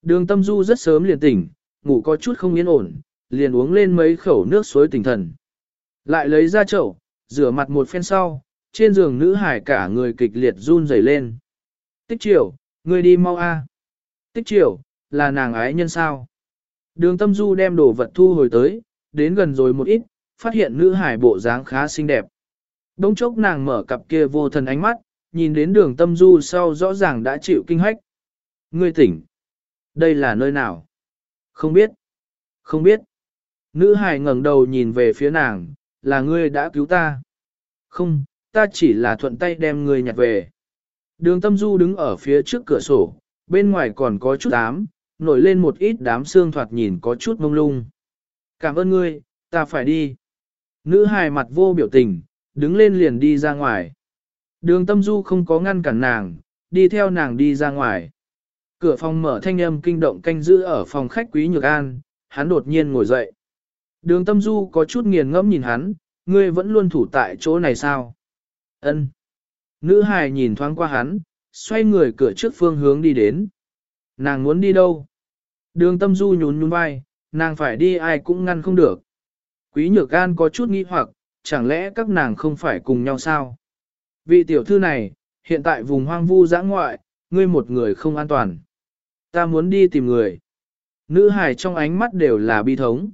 đường tâm du rất sớm liền tỉnh, ngủ có chút không yên ổn, liền uống lên mấy khẩu nước suối tỉnh thần. Lại lấy ra chậu, rửa mặt một phen sau, trên giường nữ hải cả người kịch liệt run rẩy lên. Tích triều, ngươi đi mau a. Tích triều, là nàng ái nhân sao. Đường tâm du đem đồ vật thu hồi tới, đến gần rồi một ít, phát hiện nữ hải bộ dáng khá xinh đẹp. Đông chốc nàng mở cặp kia vô thần ánh mắt, nhìn đến đường tâm du sau rõ ràng đã chịu kinh hách. Ngươi tỉnh. Đây là nơi nào? Không biết. Không biết. Nữ hải ngẩng đầu nhìn về phía nàng, là ngươi đã cứu ta. Không, ta chỉ là thuận tay đem ngươi nhặt về. Đường tâm du đứng ở phía trước cửa sổ, bên ngoài còn có chút ám, nổi lên một ít đám xương thoạt nhìn có chút mông lung. Cảm ơn ngươi, ta phải đi. Nữ hài mặt vô biểu tình, đứng lên liền đi ra ngoài. Đường tâm du không có ngăn cản nàng, đi theo nàng đi ra ngoài. Cửa phòng mở thanh âm kinh động canh giữ ở phòng khách quý nhược an, hắn đột nhiên ngồi dậy. Đường tâm du có chút nghiền ngẫm nhìn hắn, ngươi vẫn luôn thủ tại chỗ này sao? Ân. Nữ hài nhìn thoáng qua hắn, xoay người cửa trước phương hướng đi đến. Nàng muốn đi đâu? Đường tâm du nhún nhún vai, nàng phải đi ai cũng ngăn không được. Quý nhược gan có chút nghi hoặc, chẳng lẽ các nàng không phải cùng nhau sao? Vị tiểu thư này, hiện tại vùng hoang vu giã ngoại, ngươi một người không an toàn. Ta muốn đi tìm người. Nữ hài trong ánh mắt đều là bi thống.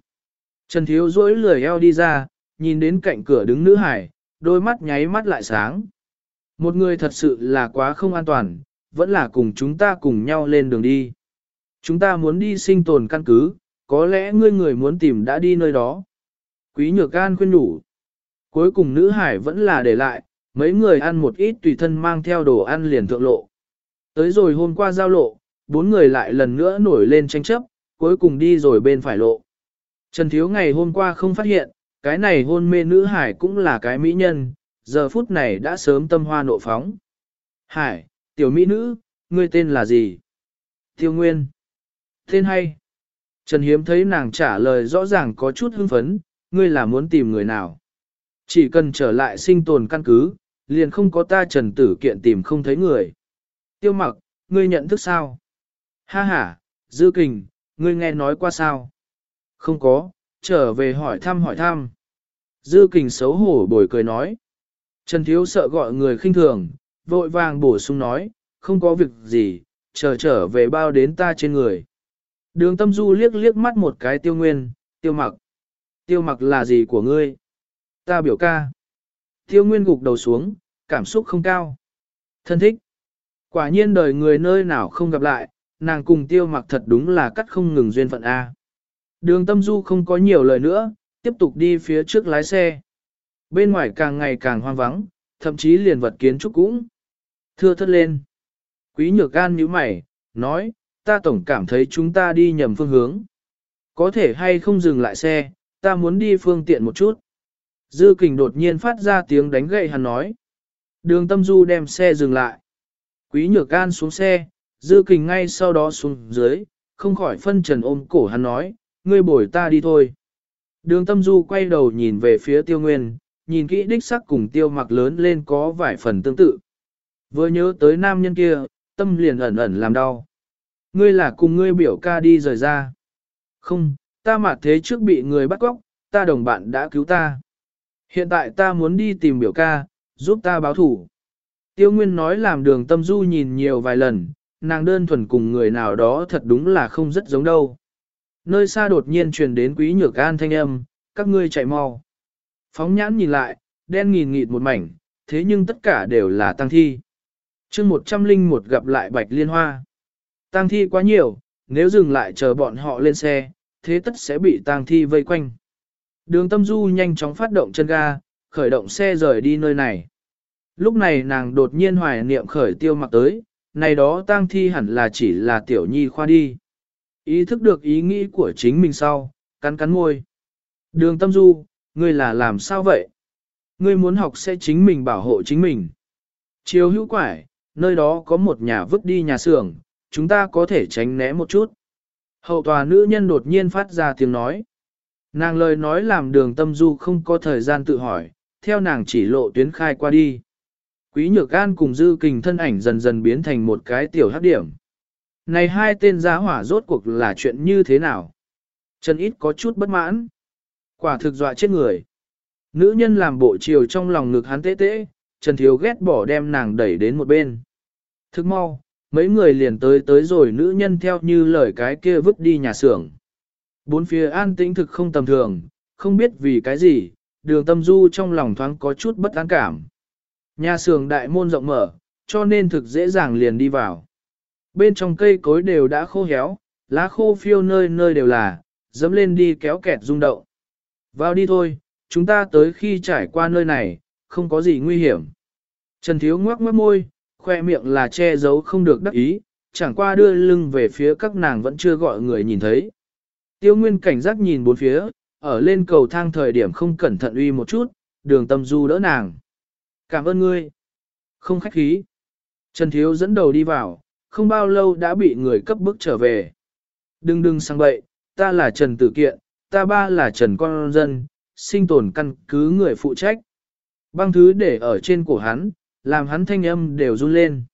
Trần Thiếu duỗi lười eo đi ra, nhìn đến cạnh cửa đứng nữ hải, đôi mắt nháy mắt lại sáng. Một người thật sự là quá không an toàn, vẫn là cùng chúng ta cùng nhau lên đường đi. Chúng ta muốn đi sinh tồn căn cứ, có lẽ ngươi người muốn tìm đã đi nơi đó. Quý nhược an khuyên nhủ. Cuối cùng nữ hải vẫn là để lại, mấy người ăn một ít tùy thân mang theo đồ ăn liền thượng lộ. Tới rồi hôm qua giao lộ, bốn người lại lần nữa nổi lên tranh chấp, cuối cùng đi rồi bên phải lộ. Trần Thiếu ngày hôm qua không phát hiện, cái này hôn mê nữ hải cũng là cái mỹ nhân, giờ phút này đã sớm tâm hoa nộ phóng. Hải, tiểu mỹ nữ, ngươi tên là gì? Tiêu Nguyên. Tên hay. Trần Hiếm thấy nàng trả lời rõ ràng có chút hưng phấn, ngươi là muốn tìm người nào? Chỉ cần trở lại sinh tồn căn cứ, liền không có ta trần tử kiện tìm không thấy người. Tiêu mặc, ngươi nhận thức sao? Ha ha, dư kình, ngươi nghe nói qua sao? Không có, trở về hỏi thăm hỏi thăm. Dư kình xấu hổ bồi cười nói. Trần Thiếu sợ gọi người khinh thường, vội vàng bổ sung nói, không có việc gì, chờ trở về bao đến ta trên người. Đường tâm du liếc liếc mắt một cái tiêu nguyên, tiêu mặc. Tiêu mặc là gì của ngươi? Ta biểu ca. Tiêu nguyên gục đầu xuống, cảm xúc không cao. Thân thích. Quả nhiên đời người nơi nào không gặp lại, nàng cùng tiêu mặc thật đúng là cắt không ngừng duyên phận A. Đường tâm du không có nhiều lời nữa, tiếp tục đi phía trước lái xe. Bên ngoài càng ngày càng hoang vắng, thậm chí liền vật kiến trúc cũng thưa thất lên. Quý nhược gan như mày, nói, ta tổng cảm thấy chúng ta đi nhầm phương hướng. Có thể hay không dừng lại xe, ta muốn đi phương tiện một chút. Dư kình đột nhiên phát ra tiếng đánh gậy hắn nói. Đường tâm du đem xe dừng lại. Quý nhược gan xuống xe, dư kình ngay sau đó xuống dưới, không khỏi phân trần ôm cổ hắn nói, ngươi bồi ta đi thôi. Đường tâm du quay đầu nhìn về phía tiêu nguyên, nhìn kỹ đích sắc cùng tiêu mặc lớn lên có vài phần tương tự. Vừa nhớ tới nam nhân kia, tâm liền ẩn ẩn làm đau. Ngươi là cùng ngươi biểu ca đi rời ra. Không, ta mà thế trước bị người bắt cóc, ta đồng bạn đã cứu ta. Hiện tại ta muốn đi tìm biểu ca, giúp ta báo thủ. Tiêu Nguyên nói làm đường tâm du nhìn nhiều vài lần, nàng đơn thuần cùng người nào đó thật đúng là không rất giống đâu. Nơi xa đột nhiên truyền đến quý nhược an thanh âm, các ngươi chạy mau. Phóng nhãn nhìn lại, đen nghìn nghịt một mảnh, thế nhưng tất cả đều là tăng thi. chương một trăm linh một gặp lại bạch liên hoa. Tăng thi quá nhiều, nếu dừng lại chờ bọn họ lên xe, thế tất sẽ bị tang thi vây quanh. Đường tâm du nhanh chóng phát động chân ga, khởi động xe rời đi nơi này. Lúc này nàng đột nhiên hoài niệm khởi tiêu mặc tới, này đó tang thi hẳn là chỉ là tiểu nhi khoa đi. Ý thức được ý nghĩ của chính mình sau, cắn cắn môi. Đường tâm du, ngươi là làm sao vậy? Ngươi muốn học sẽ chính mình bảo hộ chính mình. Chiều hữu quải, nơi đó có một nhà vứt đi nhà xưởng, chúng ta có thể tránh né một chút. Hậu tòa nữ nhân đột nhiên phát ra tiếng nói. Nàng lời nói làm đường tâm du không có thời gian tự hỏi, theo nàng chỉ lộ tuyến khai qua đi. Quý nhược an cùng dư kình thân ảnh dần dần biến thành một cái tiểu hấp điểm. Này hai tên giá hỏa rốt cuộc là chuyện như thế nào? Trần ít có chút bất mãn. Quả thực dọa chết người. Nữ nhân làm bộ chiều trong lòng ngực hắn tế tế, Trần Thiếu ghét bỏ đem nàng đẩy đến một bên. Thức mau, mấy người liền tới tới rồi nữ nhân theo như lời cái kia vứt đi nhà xưởng. Bốn phía an tĩnh thực không tầm thường, không biết vì cái gì, đường tâm du trong lòng thoáng có chút bất an cảm. Nhà xưởng đại môn rộng mở, cho nên thực dễ dàng liền đi vào. Bên trong cây cối đều đã khô héo, lá khô phiêu nơi nơi đều là, dẫm lên đi kéo kẹt rung động. Vào đi thôi, chúng ta tới khi trải qua nơi này, không có gì nguy hiểm. Trần Thiếu ngoác mất môi, khoe miệng là che giấu không được đắc ý, chẳng qua đưa lưng về phía các nàng vẫn chưa gọi người nhìn thấy. Tiêu Nguyên cảnh giác nhìn bốn phía, ở lên cầu thang thời điểm không cẩn thận uy một chút, đường tâm du đỡ nàng. Cảm ơn ngươi. Không khách khí. Trần Thiếu dẫn đầu đi vào, không bao lâu đã bị người cấp bức trở về. Đừng đừng sang bậy, ta là Trần Tử Kiện, ta ba là Trần Con Dân, sinh tồn căn cứ người phụ trách. Băng thứ để ở trên cổ hắn, làm hắn thanh âm đều run lên.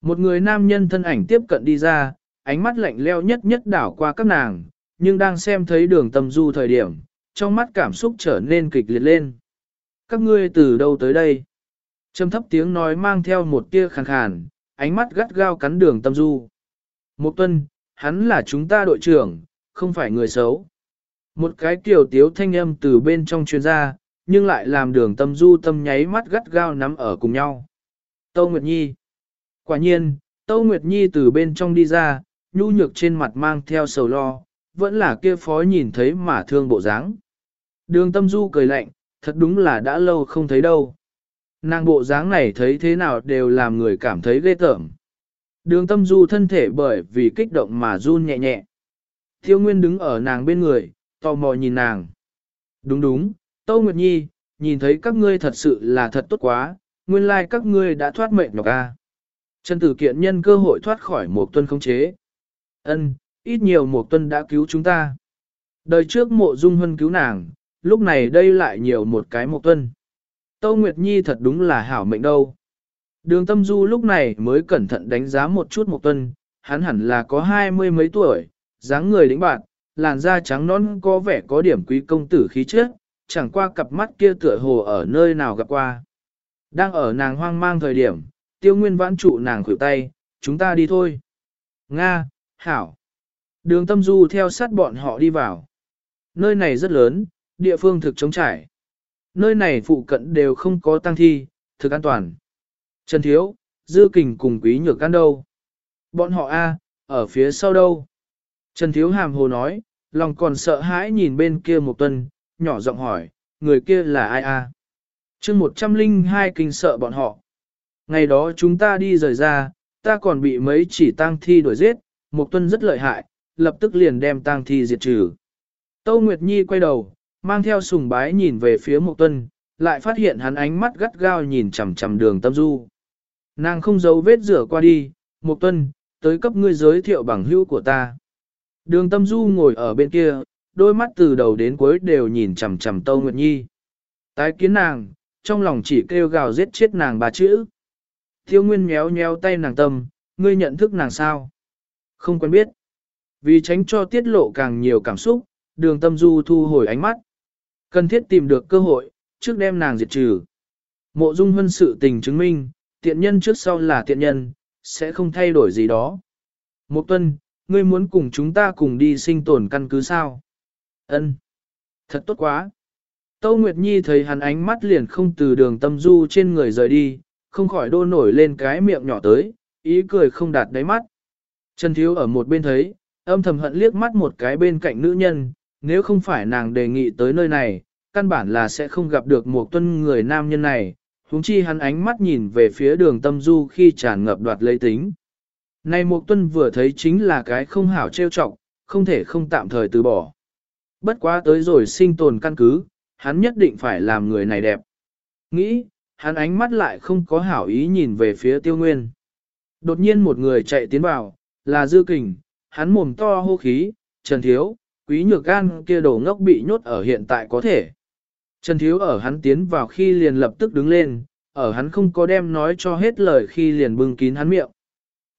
Một người nam nhân thân ảnh tiếp cận đi ra, ánh mắt lạnh leo nhất nhất đảo qua các nàng, nhưng đang xem thấy đường tâm du thời điểm, trong mắt cảm xúc trở nên kịch liệt lên. Các ngươi từ đâu tới đây? Trầm thấp tiếng nói mang theo một tia khàn khàn, ánh mắt gắt gao cắn đường tâm du. Một tuân, hắn là chúng ta đội trưởng, không phải người xấu. Một cái kiểu tiếu thanh âm từ bên trong chuyên gia, nhưng lại làm đường tâm du tâm nháy mắt gắt gao nắm ở cùng nhau. Tâu Nguyệt Nhi Quả nhiên, Tâu Nguyệt Nhi từ bên trong đi ra, nhu nhược trên mặt mang theo sầu lo, vẫn là kia phó nhìn thấy mà thương bộ dáng. Đường tâm du cười lạnh, thật đúng là đã lâu không thấy đâu. Nàng bộ dáng này thấy thế nào đều làm người cảm thấy ghê tởm. Đường tâm du thân thể bởi vì kích động mà run nhẹ nhẹ. Thiêu Nguyên đứng ở nàng bên người, tò mò nhìn nàng. Đúng đúng, Tâu Nguyệt Nhi, nhìn thấy các ngươi thật sự là thật tốt quá, nguyên lai like các ngươi đã thoát mệnh nhọc a. Trần Tử Kiện nhân cơ hội thoát khỏi một tuân không chế. Ân, ít nhiều một tuân đã cứu chúng ta. Đời trước mộ dung hân cứu nàng, lúc này đây lại nhiều một cái một tuân. Tâu Nguyệt Nhi thật đúng là hảo mệnh đâu. Đường tâm du lúc này mới cẩn thận đánh giá một chút một tuân, hắn hẳn là có hai mươi mấy tuổi, dáng người đĩnh bạn, làn da trắng nón có vẻ có điểm quý công tử khí chất, chẳng qua cặp mắt kia tựa hồ ở nơi nào gặp qua. Đang ở nàng hoang mang thời điểm, tiêu nguyên vãn trụ nàng khuỷu tay, chúng ta đi thôi. Nga, Hảo. Đường tâm du theo sát bọn họ đi vào. Nơi này rất lớn, địa phương thực chống trải. Nơi này phụ cận đều không có tăng thi, thực an toàn. Trần Thiếu, Dư Kình cùng Quý Nhược Can đâu? Bọn họ A, ở phía sau đâu. Trần Thiếu Hàm hồ nói, lòng còn sợ hãi nhìn bên kia một tuần, nhỏ giọng hỏi, người kia là ai a? À? chương 102 kinh sợ bọn họ. Ngày đó chúng ta đi rời ra, ta còn bị mấy chỉ tang thi đuổi giết, một tuần rất lợi hại, lập tức liền đem tang thi diệt trừ. Tâu Nguyệt Nhi quay đầu, mang theo sùng bái nhìn về phía một tuần, lại phát hiện hắn ánh mắt gắt gao nhìn chằm chằm đường tâm du. Nàng không giấu vết rửa qua đi, một tuần, tới cấp ngươi giới thiệu bằng hữu của ta. Đường tâm du ngồi ở bên kia, đôi mắt từ đầu đến cuối đều nhìn chằm chằm Tâu Nguyệt Nhi. Tái kiến nàng, trong lòng chỉ kêu gào giết chết nàng bà chữ. Thiêu Nguyên nhéo nhéo tay nàng tâm, ngươi nhận thức nàng sao? Không quen biết. Vì tránh cho tiết lộ càng nhiều cảm xúc, đường tâm du thu hồi ánh mắt. Cần thiết tìm được cơ hội, trước đem nàng diệt trừ. Mộ dung hân sự tình chứng minh, tiện nhân trước sau là tiện nhân, sẽ không thay đổi gì đó. Một tuần, ngươi muốn cùng chúng ta cùng đi sinh tồn căn cứ sao? Ân, Thật tốt quá. Tâu Nguyệt Nhi thấy hắn ánh mắt liền không từ đường tâm du trên người rời đi, không khỏi đô nổi lên cái miệng nhỏ tới, ý cười không đạt đáy mắt. Trần Thiếu ở một bên thấy, âm thầm hận liếc mắt một cái bên cạnh nữ nhân, nếu không phải nàng đề nghị tới nơi này, căn bản là sẽ không gặp được một tuân người nam nhân này, huống chi hắn ánh mắt nhìn về phía đường tâm du khi tràn ngập đoạt lấy tính. Này một tuân vừa thấy chính là cái không hảo trêu trọng, không thể không tạm thời từ bỏ. Bất quá tới rồi sinh tồn căn cứ, hắn nhất định phải làm người này đẹp. Nghĩ, hắn ánh mắt lại không có hảo ý nhìn về phía tiêu nguyên. Đột nhiên một người chạy tiến vào, là dư kình, hắn mồm to hô khí, Trần Thiếu, quý nhược gan kia đổ ngốc bị nhốt ở hiện tại có thể. Trần Thiếu ở hắn tiến vào khi liền lập tức đứng lên, ở hắn không có đem nói cho hết lời khi liền bưng kín hắn miệng.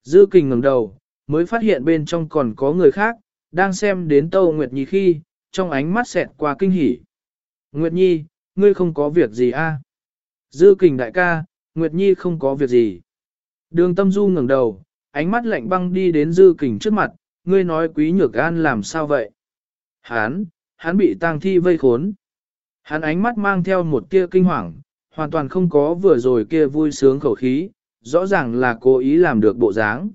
Dư kình ngẩng đầu, mới phát hiện bên trong còn có người khác, đang xem đến Tâu Nguyệt Nhi khi, trong ánh mắt xẹt qua kinh hỉ. Nguyệt Nhi, ngươi không có việc gì a? À? Dư kình đại ca, Nguyệt Nhi không có việc gì. Đường tâm du ngẩng đầu, ánh mắt lạnh băng đi đến dư kình trước mặt, ngươi nói quý nhược an làm sao vậy? Hán, hắn bị tang thi vây khốn. Hắn ánh mắt mang theo một tia kinh hoàng, hoàn toàn không có vừa rồi kia vui sướng khẩu khí, rõ ràng là cố ý làm được bộ dáng.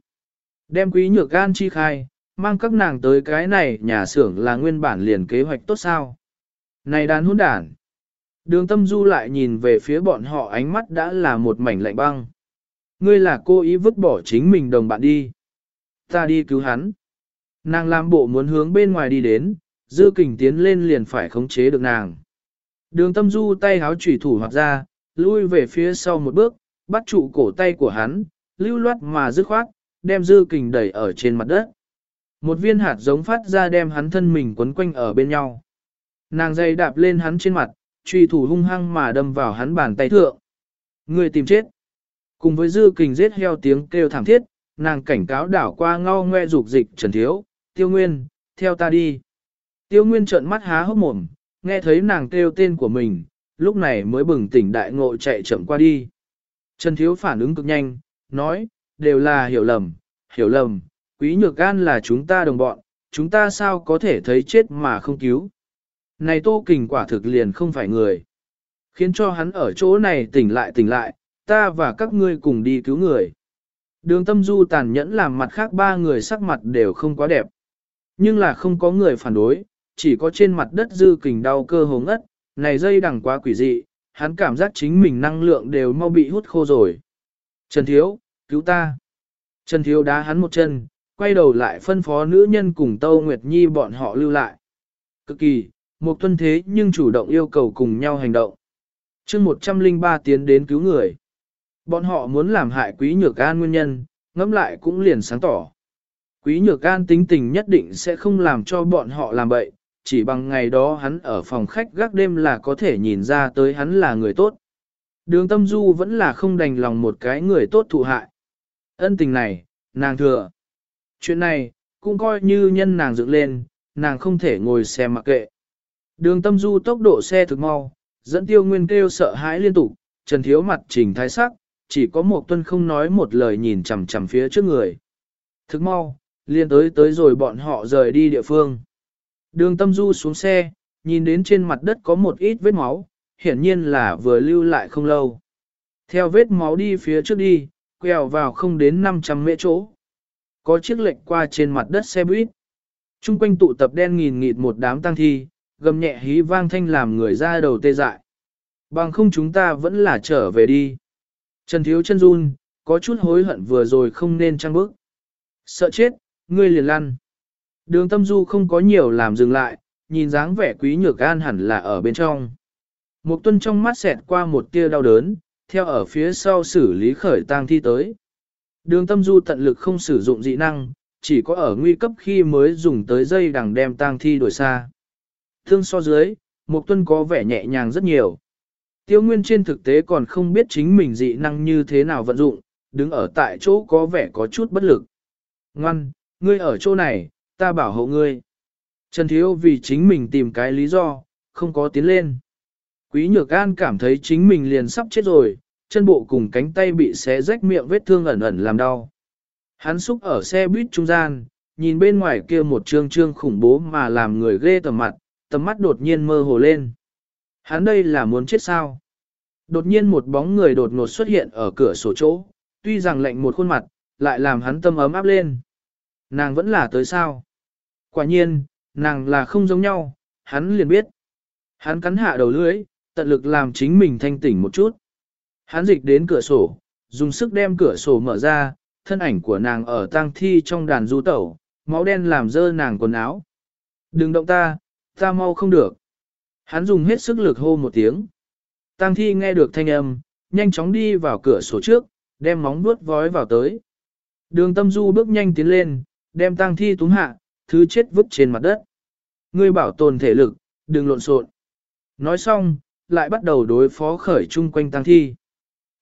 Đem quý nhược gan chi khai, mang các nàng tới cái này nhà xưởng là nguyên bản liền kế hoạch tốt sao. Này đàn hôn đản. Đường tâm du lại nhìn về phía bọn họ ánh mắt đã là một mảnh lạnh băng. Ngươi là cô ý vứt bỏ chính mình đồng bạn đi. Ta đi cứu hắn. Nàng làm bộ muốn hướng bên ngoài đi đến, dư kình tiến lên liền phải khống chế được nàng. Đường tâm du tay háo chủy thủ hoặc ra, lui về phía sau một bước, bắt trụ cổ tay của hắn, lưu loát mà dứt khoát, đem dư kình đẩy ở trên mặt đất. Một viên hạt giống phát ra đem hắn thân mình quấn quanh ở bên nhau. Nàng dây đạp lên hắn trên mặt, truy thủ hung hăng mà đâm vào hắn bàn tay thượng. Người tìm chết. Cùng với dư kình giết heo tiếng kêu thảm thiết, nàng cảnh cáo đảo qua ngao ngoe dục dịch trần thiếu, tiêu nguyên, theo ta đi. Tiêu nguyên trợn mắt há hốc mồm, nghe thấy nàng kêu tên của mình, lúc này mới bừng tỉnh đại ngộ chạy chậm qua đi. Trần thiếu phản ứng cực nhanh, nói, đều là hiểu lầm, hiểu lầm, quý nhược gan là chúng ta đồng bọn, chúng ta sao có thể thấy chết mà không cứu. Này tô kình quả thực liền không phải người. Khiến cho hắn ở chỗ này tỉnh lại tỉnh lại, ta và các ngươi cùng đi cứu người. Đường tâm du tàn nhẫn làm mặt khác ba người sắc mặt đều không quá đẹp. Nhưng là không có người phản đối, chỉ có trên mặt đất dư kình đau cơ hồ ngất, này dây đằng quá quỷ dị, hắn cảm giác chính mình năng lượng đều mau bị hút khô rồi. Trần Thiếu, cứu ta. Trần Thiếu đá hắn một chân, quay đầu lại phân phó nữ nhân cùng Tâu Nguyệt Nhi bọn họ lưu lại. Cực kỳ, một tuân thế nhưng chủ động yêu cầu cùng nhau hành động. chương 103 tiến đến cứu người. Bọn họ muốn làm hại quý nhược an nguyên nhân, ngẫm lại cũng liền sáng tỏ. Quý nhược an tính tình nhất định sẽ không làm cho bọn họ làm bậy, chỉ bằng ngày đó hắn ở phòng khách gác đêm là có thể nhìn ra tới hắn là người tốt. Đường tâm du vẫn là không đành lòng một cái người tốt thụ hại. Ân tình này, nàng thừa. Chuyện này, cũng coi như nhân nàng dựng lên, nàng không thể ngồi xem mặc kệ. Đường tâm du tốc độ xe thực mau, dẫn tiêu nguyên kêu sợ hãi liên tục, trần thiếu mặt trình thái sắc, chỉ có một tuân không nói một lời nhìn chằm chằm phía trước người. Thực mau, liên tới tới rồi bọn họ rời đi địa phương. Đường tâm du xuống xe, nhìn đến trên mặt đất có một ít vết máu, hiển nhiên là vừa lưu lại không lâu. Theo vết máu đi phía trước đi, quẹo vào không đến 500 mễ chỗ. Có chiếc lệnh qua trên mặt đất xe buýt. Trung quanh tụ tập đen nghìn nghịt một đám tăng thi, gầm nhẹ hí vang thanh làm người ra đầu tê dại. Bằng không chúng ta vẫn là trở về đi. Trần Thiếu chân run, có chút hối hận vừa rồi không nên trăng bước. Sợ chết, ngươi liền lăn. Đường tâm du không có nhiều làm dừng lại, nhìn dáng vẻ quý nhược an hẳn là ở bên trong. Một tuân trong mắt xẹt qua một tia đau đớn, theo ở phía sau xử lý khởi tang thi tới. Đường tâm du tận lực không sử dụng dị năng, chỉ có ở nguy cấp khi mới dùng tới dây đằng đem tang thi đuổi xa. Thương so dưới, một tuân có vẻ nhẹ nhàng rất nhiều. Tiêu Nguyên trên thực tế còn không biết chính mình dị năng như thế nào vận dụng, đứng ở tại chỗ có vẻ có chút bất lực. Ngoan, ngươi ở chỗ này, ta bảo hộ ngươi. Trần Thiếu vì chính mình tìm cái lý do, không có tiến lên. Quý Nhược An cảm thấy chính mình liền sắp chết rồi, chân bộ cùng cánh tay bị xé rách miệng vết thương ẩn ẩn làm đau. Hắn xúc ở xe buýt trung gian, nhìn bên ngoài kia một trương trương khủng bố mà làm người ghê tầm mặt, tầm mắt đột nhiên mơ hồ lên. Hắn đây là muốn chết sao? Đột nhiên một bóng người đột ngột xuất hiện ở cửa sổ chỗ, tuy rằng lạnh một khuôn mặt, lại làm hắn tâm ấm áp lên. Nàng vẫn là tới sao? Quả nhiên, nàng là không giống nhau, hắn liền biết. Hắn cắn hạ đầu lưỡi, tận lực làm chính mình thanh tỉnh một chút. Hắn dịch đến cửa sổ, dùng sức đem cửa sổ mở ra, thân ảnh của nàng ở tang thi trong đàn du tẩu, máu đen làm dơ nàng quần áo. Đừng động ta, ta mau không được. Hắn dùng hết sức lực hô một tiếng. Tang thi nghe được thanh âm, nhanh chóng đi vào cửa sổ trước, đem móng vuốt vói vào tới. Đường tâm du bước nhanh tiến lên, đem tang thi túm hạ, thứ chết vứt trên mặt đất. Ngươi bảo tồn thể lực, đừng lộn xộn. Nói xong, lại bắt đầu đối phó khởi chung quanh tang thi.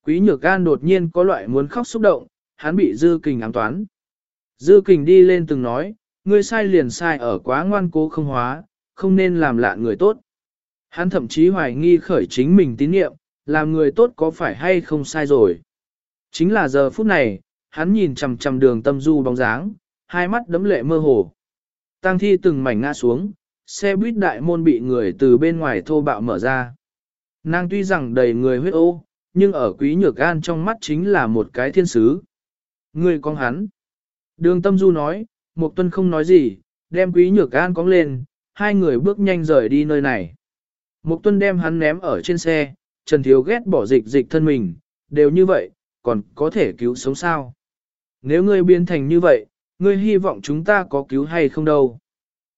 Quý nhược gan đột nhiên có loại muốn khóc xúc động, hắn bị dư kình ám toán. Dư kình đi lên từng nói, ngươi sai liền sai ở quá ngoan cố không hóa, không nên làm lạ người tốt. Hắn thậm chí hoài nghi khởi chính mình tín nhiệm, làm người tốt có phải hay không sai rồi. Chính là giờ phút này, hắn nhìn chằm chằm đường tâm du bóng dáng, hai mắt đấm lệ mơ hồ. Tang thi từng mảnh ngã xuống, xe buýt đại môn bị người từ bên ngoài thô bạo mở ra. Nàng tuy rằng đầy người huyết ô, nhưng ở quý nhược gan trong mắt chính là một cái thiên sứ. Người con hắn. Đường tâm du nói, một Tuân không nói gì, đem quý nhược gan cong lên, hai người bước nhanh rời đi nơi này. Một Tuân đem hắn ném ở trên xe, Trần Thiếu ghét bỏ dịch dịch thân mình, đều như vậy, còn có thể cứu sống sao. Nếu ngươi biến thành như vậy, ngươi hy vọng chúng ta có cứu hay không đâu.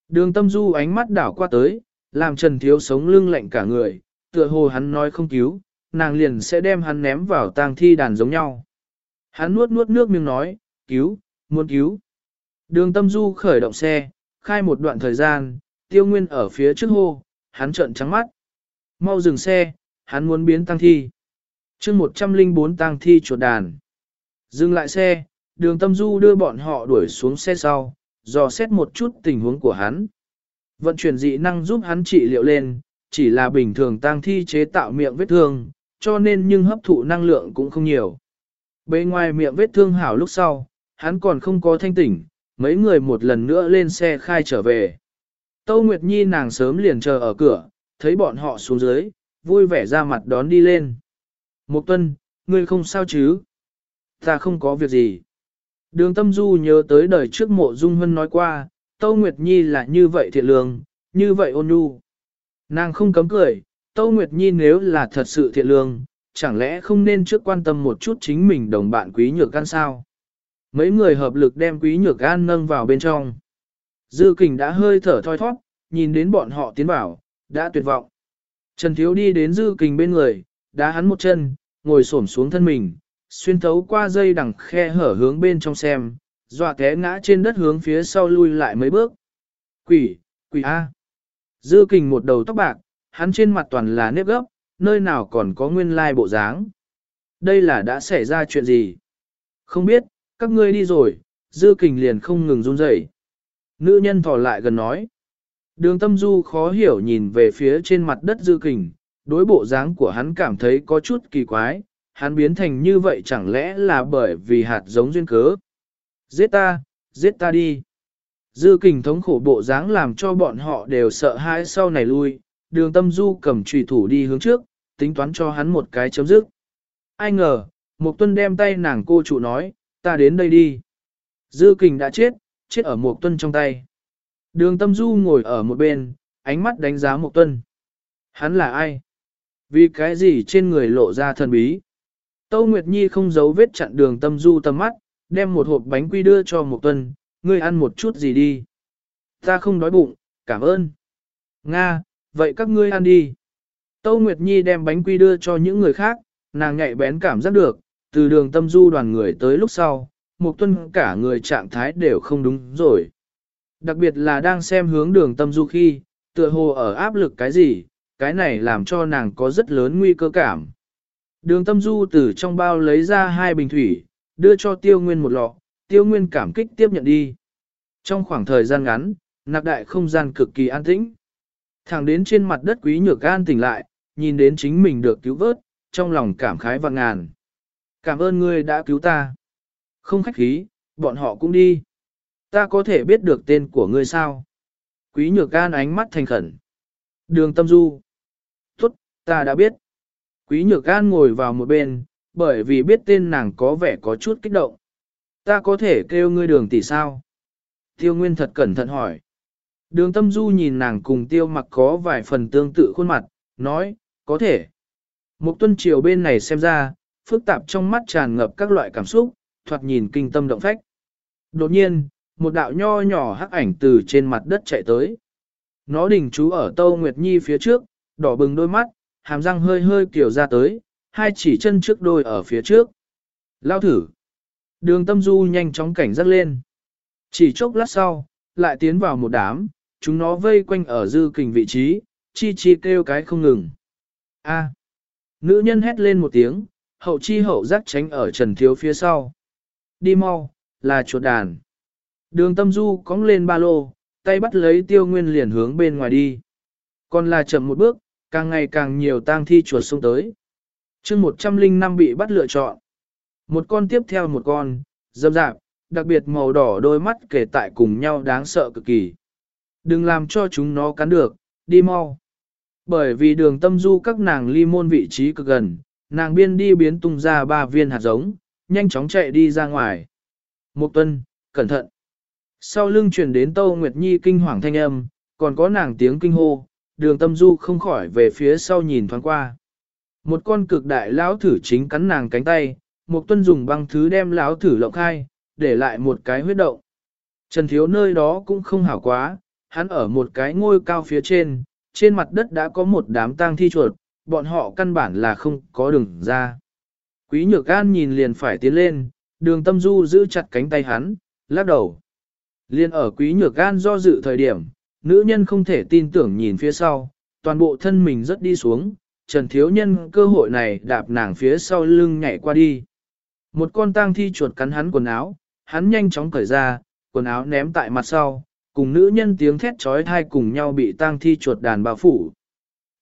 Đường tâm du ánh mắt đảo qua tới, làm Trần Thiếu sống lưng lạnh cả người, tựa hồ hắn nói không cứu, nàng liền sẽ đem hắn ném vào tang thi đàn giống nhau. Hắn nuốt nuốt nước miếng nói, cứu, muốn cứu. Đường tâm du khởi động xe, khai một đoạn thời gian, tiêu nguyên ở phía trước hô, hắn trợn trắng mắt. Mau dừng xe, hắn muốn biến tăng thi. chương 104 tăng thi chuột đàn. Dừng lại xe, đường tâm du đưa bọn họ đuổi xuống xe sau, dò xét một chút tình huống của hắn. Vận chuyển dị năng giúp hắn trị liệu lên, chỉ là bình thường tang thi chế tạo miệng vết thương, cho nên nhưng hấp thụ năng lượng cũng không nhiều. Bên ngoài miệng vết thương hảo lúc sau, hắn còn không có thanh tỉnh, mấy người một lần nữa lên xe khai trở về. Tâu Nguyệt Nhi nàng sớm liền chờ ở cửa, thấy bọn họ xuống dưới, vui vẻ ra mặt đón đi lên. Một tuân, ngươi không sao chứ? Ta không có việc gì. Đường tâm du nhớ tới đời trước mộ dung hân nói qua, Tâu Nguyệt Nhi là như vậy thiện lương, như vậy ôn nhu. Nàng không cấm cười, Tâu Nguyệt Nhi nếu là thật sự thiện lương, chẳng lẽ không nên trước quan tâm một chút chính mình đồng bạn quý nhược gan sao? Mấy người hợp lực đem quý nhược gan nâng vào bên trong. Dư kình đã hơi thở thoi thoát, nhìn đến bọn họ tiến vào, đã tuyệt vọng. Trần Thiếu đi đến dư kình bên người, đá hắn một chân, ngồi xổm xuống thân mình, xuyên thấu qua dây đằng khe hở hướng bên trong xem, dọa té ngã trên đất hướng phía sau lui lại mấy bước. Quỷ, quỷ A. Dư kình một đầu tóc bạc, hắn trên mặt toàn là nếp gấp, nơi nào còn có nguyên lai bộ dáng. Đây là đã xảy ra chuyện gì? Không biết, các ngươi đi rồi, dư kình liền không ngừng run rẩy. Nữ nhân thỏ lại gần nói. Đường tâm du khó hiểu nhìn về phía trên mặt đất dư kình, đối bộ dáng của hắn cảm thấy có chút kỳ quái, hắn biến thành như vậy chẳng lẽ là bởi vì hạt giống duyên cớ. Giết ta, giết ta đi. Dư kình thống khổ bộ dáng làm cho bọn họ đều sợ hãi sau này lui, đường tâm du cầm trùy thủ đi hướng trước, tính toán cho hắn một cái chấm dứt. Ai ngờ, một tuân đem tay nàng cô chủ nói, ta đến đây đi. Dư kình đã chết, chết ở một tuân trong tay. Đường tâm du ngồi ở một bên, ánh mắt đánh giá một tuân. Hắn là ai? Vì cái gì trên người lộ ra thần bí? Tâu Nguyệt Nhi không giấu vết chặn đường tâm du tâm mắt, đem một hộp bánh quy đưa cho một tuân, ngươi ăn một chút gì đi. Ta không đói bụng, cảm ơn. Nga, vậy các ngươi ăn đi. Tâu Nguyệt Nhi đem bánh quy đưa cho những người khác, nàng nhạy bén cảm giác được, từ đường tâm du đoàn người tới lúc sau, một tuân cả người trạng thái đều không đúng rồi. Đặc biệt là đang xem hướng đường tâm du khi, tựa hồ ở áp lực cái gì, cái này làm cho nàng có rất lớn nguy cơ cảm. Đường tâm du từ trong bao lấy ra hai bình thủy, đưa cho tiêu nguyên một lọ, tiêu nguyên cảm kích tiếp nhận đi. Trong khoảng thời gian ngắn, nạc đại không gian cực kỳ an tĩnh. Thẳng đến trên mặt đất quý nhược an tỉnh lại, nhìn đến chính mình được cứu vớt, trong lòng cảm khái vạn ngàn. Cảm ơn ngươi đã cứu ta. Không khách khí, bọn họ cũng đi. Ta có thể biết được tên của ngươi sao? Quý nhược an ánh mắt thành khẩn. Đường tâm du. Tốt, ta đã biết. Quý nhược an ngồi vào một bên, bởi vì biết tên nàng có vẻ có chút kích động. Ta có thể kêu ngươi đường tỷ sao? Tiêu Nguyên thật cẩn thận hỏi. Đường tâm du nhìn nàng cùng tiêu mặc có vài phần tương tự khuôn mặt, nói, có thể. Một tuân chiều bên này xem ra, phức tạp trong mắt tràn ngập các loại cảm xúc, thoạt nhìn kinh tâm động phách. Đột nhiên, một đạo nho nhỏ hắc ảnh từ trên mặt đất chạy tới. Nó đình chú ở Tâu Nguyệt Nhi phía trước, đỏ bừng đôi mắt, hàm răng hơi hơi kiểu ra tới, hai chỉ chân trước đôi ở phía trước. Lao thử. Đường tâm du nhanh chóng cảnh giác lên. Chỉ chốc lát sau, lại tiến vào một đám, chúng nó vây quanh ở dư kình vị trí, chi chi kêu cái không ngừng. A. Nữ nhân hét lên một tiếng, hậu chi hậu giác tránh ở trần thiếu phía sau. Đi mau, là chuột đàn. Đường tâm du cóng lên ba lô, tay bắt lấy tiêu nguyên liền hướng bên ngoài đi. Còn là chậm một bước, càng ngày càng nhiều tang thi chuột xuống tới. chương 105 bị bắt lựa chọn. Một con tiếp theo một con, dâm dạp, đặc biệt màu đỏ đôi mắt kể tại cùng nhau đáng sợ cực kỳ. Đừng làm cho chúng nó cắn được, đi mau. Bởi vì đường tâm du các nàng ly môn vị trí cực gần, nàng biên đi biến tung ra ba viên hạt giống, nhanh chóng chạy đi ra ngoài. Một tuần, cẩn thận. Sau lưng truyền đến Tâu Nguyệt Nhi kinh hoàng thanh âm, còn có nàng tiếng kinh hô, đường tâm du không khỏi về phía sau nhìn thoáng qua. Một con cực đại lão thử chính cắn nàng cánh tay, một tuân dùng băng thứ đem lão thử lộng khai, để lại một cái huyết động. Trần thiếu nơi đó cũng không hảo quá, hắn ở một cái ngôi cao phía trên, trên mặt đất đã có một đám tang thi chuột, bọn họ căn bản là không có đường ra. Quý nhược gan nhìn liền phải tiến lên, đường tâm du giữ chặt cánh tay hắn, lắc đầu. Liên ở quý nhược gan do dự thời điểm, nữ nhân không thể tin tưởng nhìn phía sau, toàn bộ thân mình rất đi xuống, trần thiếu nhân cơ hội này đạp nàng phía sau lưng nhảy qua đi. Một con tang thi chuột cắn hắn quần áo, hắn nhanh chóng cởi ra, quần áo ném tại mặt sau, cùng nữ nhân tiếng thét trói thai cùng nhau bị tang thi chuột đàn bao phủ.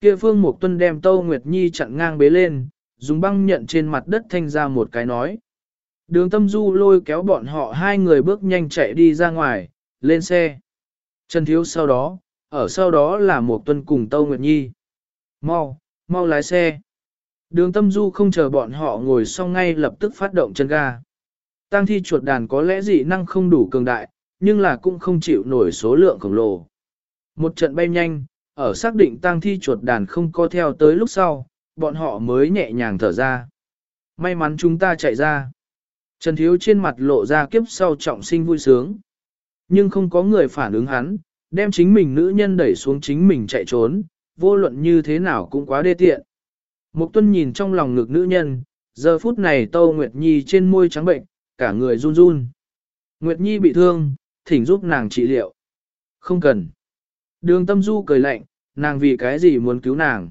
Kia phương Mục Tuân đem Tâu Nguyệt Nhi chặn ngang bế lên, dùng băng nhận trên mặt đất thanh ra một cái nói. Đường tâm du lôi kéo bọn họ hai người bước nhanh chạy đi ra ngoài, lên xe. Trần Thiếu sau đó, ở sau đó là một tuần cùng Tâu Nguyệt Nhi. Mau, mau lái xe. Đường tâm du không chờ bọn họ ngồi xong ngay lập tức phát động chân ga. Tăng thi chuột đàn có lẽ dị năng không đủ cường đại, nhưng là cũng không chịu nổi số lượng khổng lồ. Một trận bay nhanh, ở xác định Tăng thi chuột đàn không có theo tới lúc sau, bọn họ mới nhẹ nhàng thở ra. May mắn chúng ta chạy ra. Trần Thiếu trên mặt lộ ra kiếp sau trọng sinh vui sướng. Nhưng không có người phản ứng hắn, đem chính mình nữ nhân đẩy xuống chính mình chạy trốn, vô luận như thế nào cũng quá đê tiện. Mục tuân nhìn trong lòng ngực nữ nhân, giờ phút này Tâu Nguyệt Nhi trên môi trắng bệnh, cả người run run. Nguyệt Nhi bị thương, thỉnh giúp nàng trị liệu. Không cần. Đường tâm du cười lạnh, nàng vì cái gì muốn cứu nàng.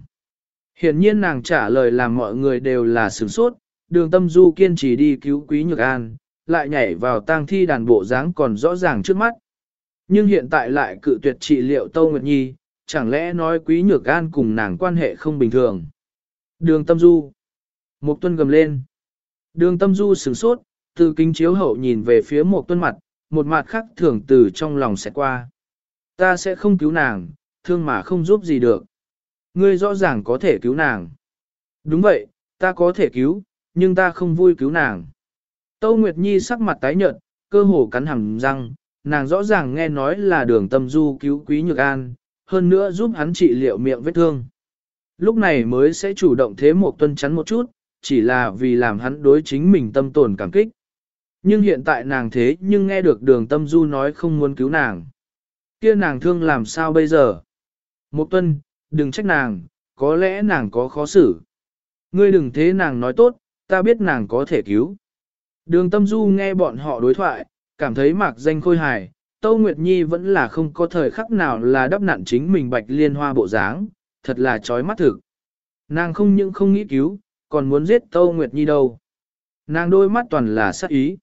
Hiển nhiên nàng trả lời làm mọi người đều là sửng sốt, đường tâm du kiên trì đi cứu quý nhược an, lại nhảy vào tang thi đàn bộ dáng còn rõ ràng trước mắt. Nhưng hiện tại lại cự tuyệt trị liệu Tâu Nguyệt Nhi, chẳng lẽ nói quý nhược an cùng nàng quan hệ không bình thường. Đường tâm du. Một tuân gầm lên. Đường tâm du sửng sốt, từ kính chiếu hậu nhìn về phía một tuân mặt, một mặt khác thường từ trong lòng sẽ qua. Ta sẽ không cứu nàng, thương mà không giúp gì được. Ngươi rõ ràng có thể cứu nàng. Đúng vậy, ta có thể cứu, nhưng ta không vui cứu nàng. Tâu Nguyệt Nhi sắc mặt tái nhợt, cơ hồ cắn hẳn răng, nàng rõ ràng nghe nói là đường tâm du cứu quý nhược an, hơn nữa giúp hắn trị liệu miệng vết thương. Lúc này mới sẽ chủ động thế một tuân chắn một chút, chỉ là vì làm hắn đối chính mình tâm tổn cảm kích. Nhưng hiện tại nàng thế nhưng nghe được đường tâm du nói không muốn cứu nàng. kia nàng thương làm sao bây giờ? Một tuân, đừng trách nàng, có lẽ nàng có khó xử. Ngươi đừng thế nàng nói tốt, ta biết nàng có thể cứu. Đường tâm du nghe bọn họ đối thoại, cảm thấy mạc danh khôi hài, Tâu Nguyệt Nhi vẫn là không có thời khắc nào là đắp nặn chính mình bạch liên hoa bộ dáng, thật là chói mắt thực. Nàng không những không nghĩ cứu, còn muốn giết Tâu Nguyệt Nhi đâu. Nàng đôi mắt toàn là sắc ý.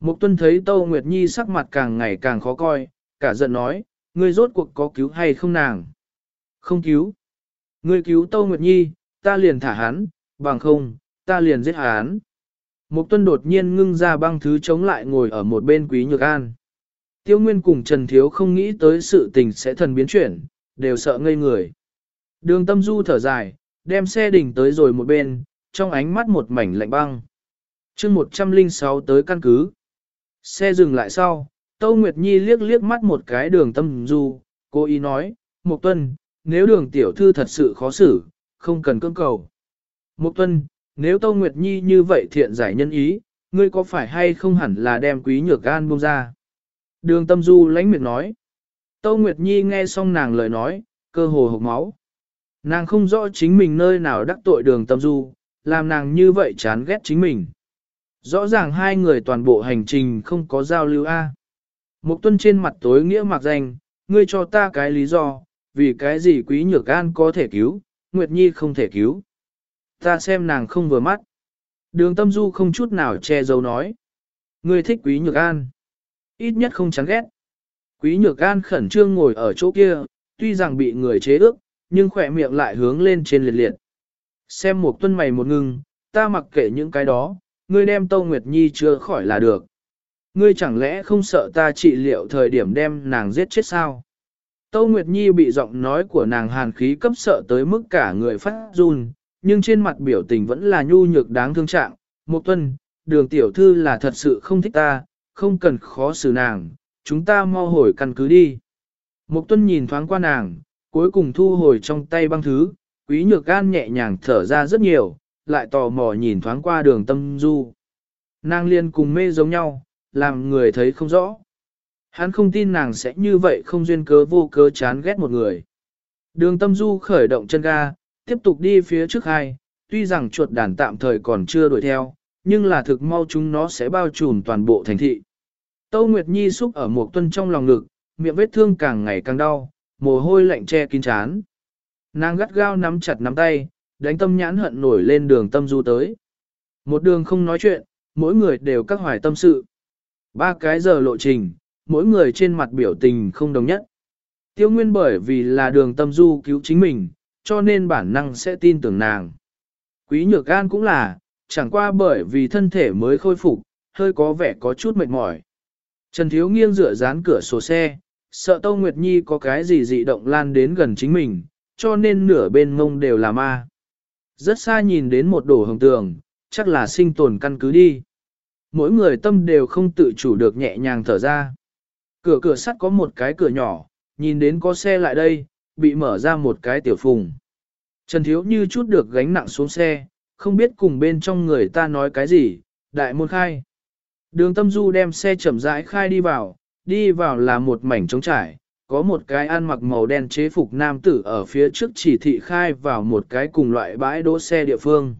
Mục tuân thấy Tâu Nguyệt Nhi sắc mặt càng ngày càng khó coi, cả giận nói, ngươi rốt cuộc có cứu hay không nàng? Không cứu. Ngươi cứu Tâu Nguyệt Nhi, ta liền thả hắn, bằng không, ta liền giết hắn. Mục tuân đột nhiên ngưng ra băng thứ chống lại ngồi ở một bên quý nhược an. Tiêu Nguyên cùng Trần Thiếu không nghĩ tới sự tình sẽ thần biến chuyển, đều sợ ngây người. Đường tâm du thở dài, đem xe đỉnh tới rồi một bên, trong ánh mắt một mảnh lạnh băng. chương 106 tới căn cứ. Xe dừng lại sau, Tâu Nguyệt Nhi liếc liếc mắt một cái đường tâm du, cô ý nói, Mục Tuân, nếu đường tiểu thư thật sự khó xử, không cần cưỡng cầu. Mục Tuân, nếu Tâu Nguyệt Nhi như vậy thiện giải nhân ý, ngươi có phải hay không hẳn là đem quý nhược gan buông ra? Đường tâm du lãnh miệng nói. Tâu Nguyệt Nhi nghe xong nàng lời nói, cơ hồ hộc máu. Nàng không rõ chính mình nơi nào đắc tội đường tâm du, làm nàng như vậy chán ghét chính mình. Rõ ràng hai người toàn bộ hành trình không có giao lưu A. Một tuân trên mặt tối nghĩa mặc danh, ngươi cho ta cái lý do, vì cái gì quý nhược an có thể cứu, Nguyệt Nhi không thể cứu. Ta xem nàng không vừa mắt. Đường tâm du không chút nào che giấu nói. Ngươi thích quý nhược an. Ít nhất không chán ghét. Quý nhược an khẩn trương ngồi ở chỗ kia, tuy rằng bị người chế ước, nhưng khỏe miệng lại hướng lên trên liệt liệt. Xem một tuân mày một ngưng, ta mặc kệ những cái đó, ngươi đem Tâu Nguyệt Nhi chưa khỏi là được. Ngươi chẳng lẽ không sợ ta trị liệu thời điểm đem nàng giết chết sao? Tâu Nguyệt Nhi bị giọng nói của nàng hàn khí cấp sợ tới mức cả người phát run, nhưng trên mặt biểu tình vẫn là nhu nhược đáng thương trạng. Một tuần đường tiểu thư là thật sự không thích ta, không cần khó xử nàng, chúng ta mau hồi căn cứ đi. Một tuần nhìn thoáng qua nàng, cuối cùng thu hồi trong tay băng thứ, quý nhược gan nhẹ nhàng thở ra rất nhiều, lại tò mò nhìn thoáng qua đường tâm du. Nàng liên cùng mê giống nhau, làm người thấy không rõ. Hắn không tin nàng sẽ như vậy không duyên cớ vô cớ chán ghét một người. Đường tâm du khởi động chân ga, tiếp tục đi phía trước hai, tuy rằng chuột đàn tạm thời còn chưa đuổi theo, nhưng là thực mau chúng nó sẽ bao trùm toàn bộ thành thị. Tâu Nguyệt Nhi xúc ở một tuân trong lòng ngực, miệng vết thương càng ngày càng đau, mồ hôi lạnh che kín chán. Nàng gắt gao nắm chặt nắm tay, đánh tâm nhãn hận nổi lên đường tâm du tới. Một đường không nói chuyện, mỗi người đều các hoài tâm sự. Ba cái giờ lộ trình, mỗi người trên mặt biểu tình không đồng nhất. Tiêu nguyên bởi vì là đường tâm du cứu chính mình, cho nên bản năng sẽ tin tưởng nàng. Quý nhược gan cũng là, chẳng qua bởi vì thân thể mới khôi phục, hơi có vẻ có chút mệt mỏi. Trần Thiếu nghiêng dựa dán cửa sổ xe, sợ Tâu Nguyệt Nhi có cái gì dị động lan đến gần chính mình, cho nên nửa bên mông đều là ma. Rất xa nhìn đến một đổ hồng tường, chắc là sinh tồn căn cứ đi. Mỗi người tâm đều không tự chủ được nhẹ nhàng thở ra. Cửa cửa sắt có một cái cửa nhỏ, nhìn đến có xe lại đây, bị mở ra một cái tiểu phùng. Trần Thiếu như chút được gánh nặng xuống xe, không biết cùng bên trong người ta nói cái gì, đại môn khai. Đường tâm du đem xe chậm rãi khai đi vào, đi vào là một mảnh trống trải, có một cái ăn mặc màu đen chế phục nam tử ở phía trước chỉ thị khai vào một cái cùng loại bãi đỗ xe địa phương.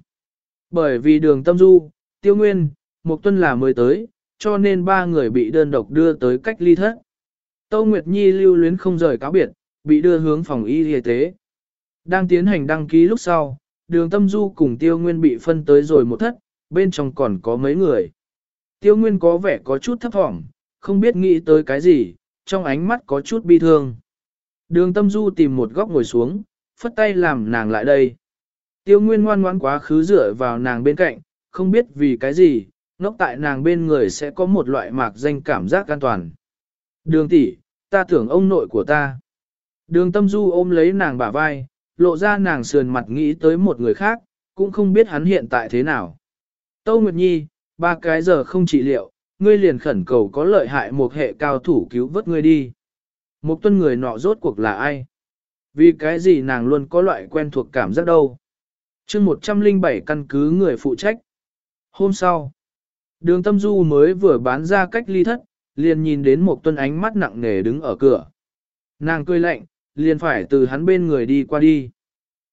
Bởi vì đường tâm du, tiêu nguyên, một tuần là mới tới, cho nên ba người bị đơn độc đưa tới cách ly thất. Tâu Nguyệt Nhi lưu luyến không rời cáo biệt, bị đưa hướng phòng y y tế. Đang tiến hành đăng ký lúc sau, đường tâm du cùng tiêu nguyên bị phân tới rồi một thất, bên trong còn có mấy người. Tiêu nguyên có vẻ có chút thấp thỏm, không biết nghĩ tới cái gì, trong ánh mắt có chút bi thương. Đường tâm du tìm một góc ngồi xuống, phất tay làm nàng lại đây. Tiêu nguyên ngoan ngoãn quá khứ dựa vào nàng bên cạnh, không biết vì cái gì, ngốc tại nàng bên người sẽ có một loại mạc danh cảm giác an toàn. Đường tỷ, ta tưởng ông nội của ta. Đường tâm du ôm lấy nàng bả vai, lộ ra nàng sườn mặt nghĩ tới một người khác, cũng không biết hắn hiện tại thế nào. Tâu Nguyệt Nhi, ba cái giờ không trị liệu, ngươi liền khẩn cầu có lợi hại một hệ cao thủ cứu vớt ngươi đi. Một tuân người nọ rốt cuộc là ai? Vì cái gì nàng luôn có loại quen thuộc cảm giác đâu? chương 107 căn cứ người phụ trách. Hôm sau, đường tâm du mới vừa bán ra cách ly thất, liền nhìn đến một tuân ánh mắt nặng nề đứng ở cửa. Nàng cười lạnh, liền phải từ hắn bên người đi qua đi.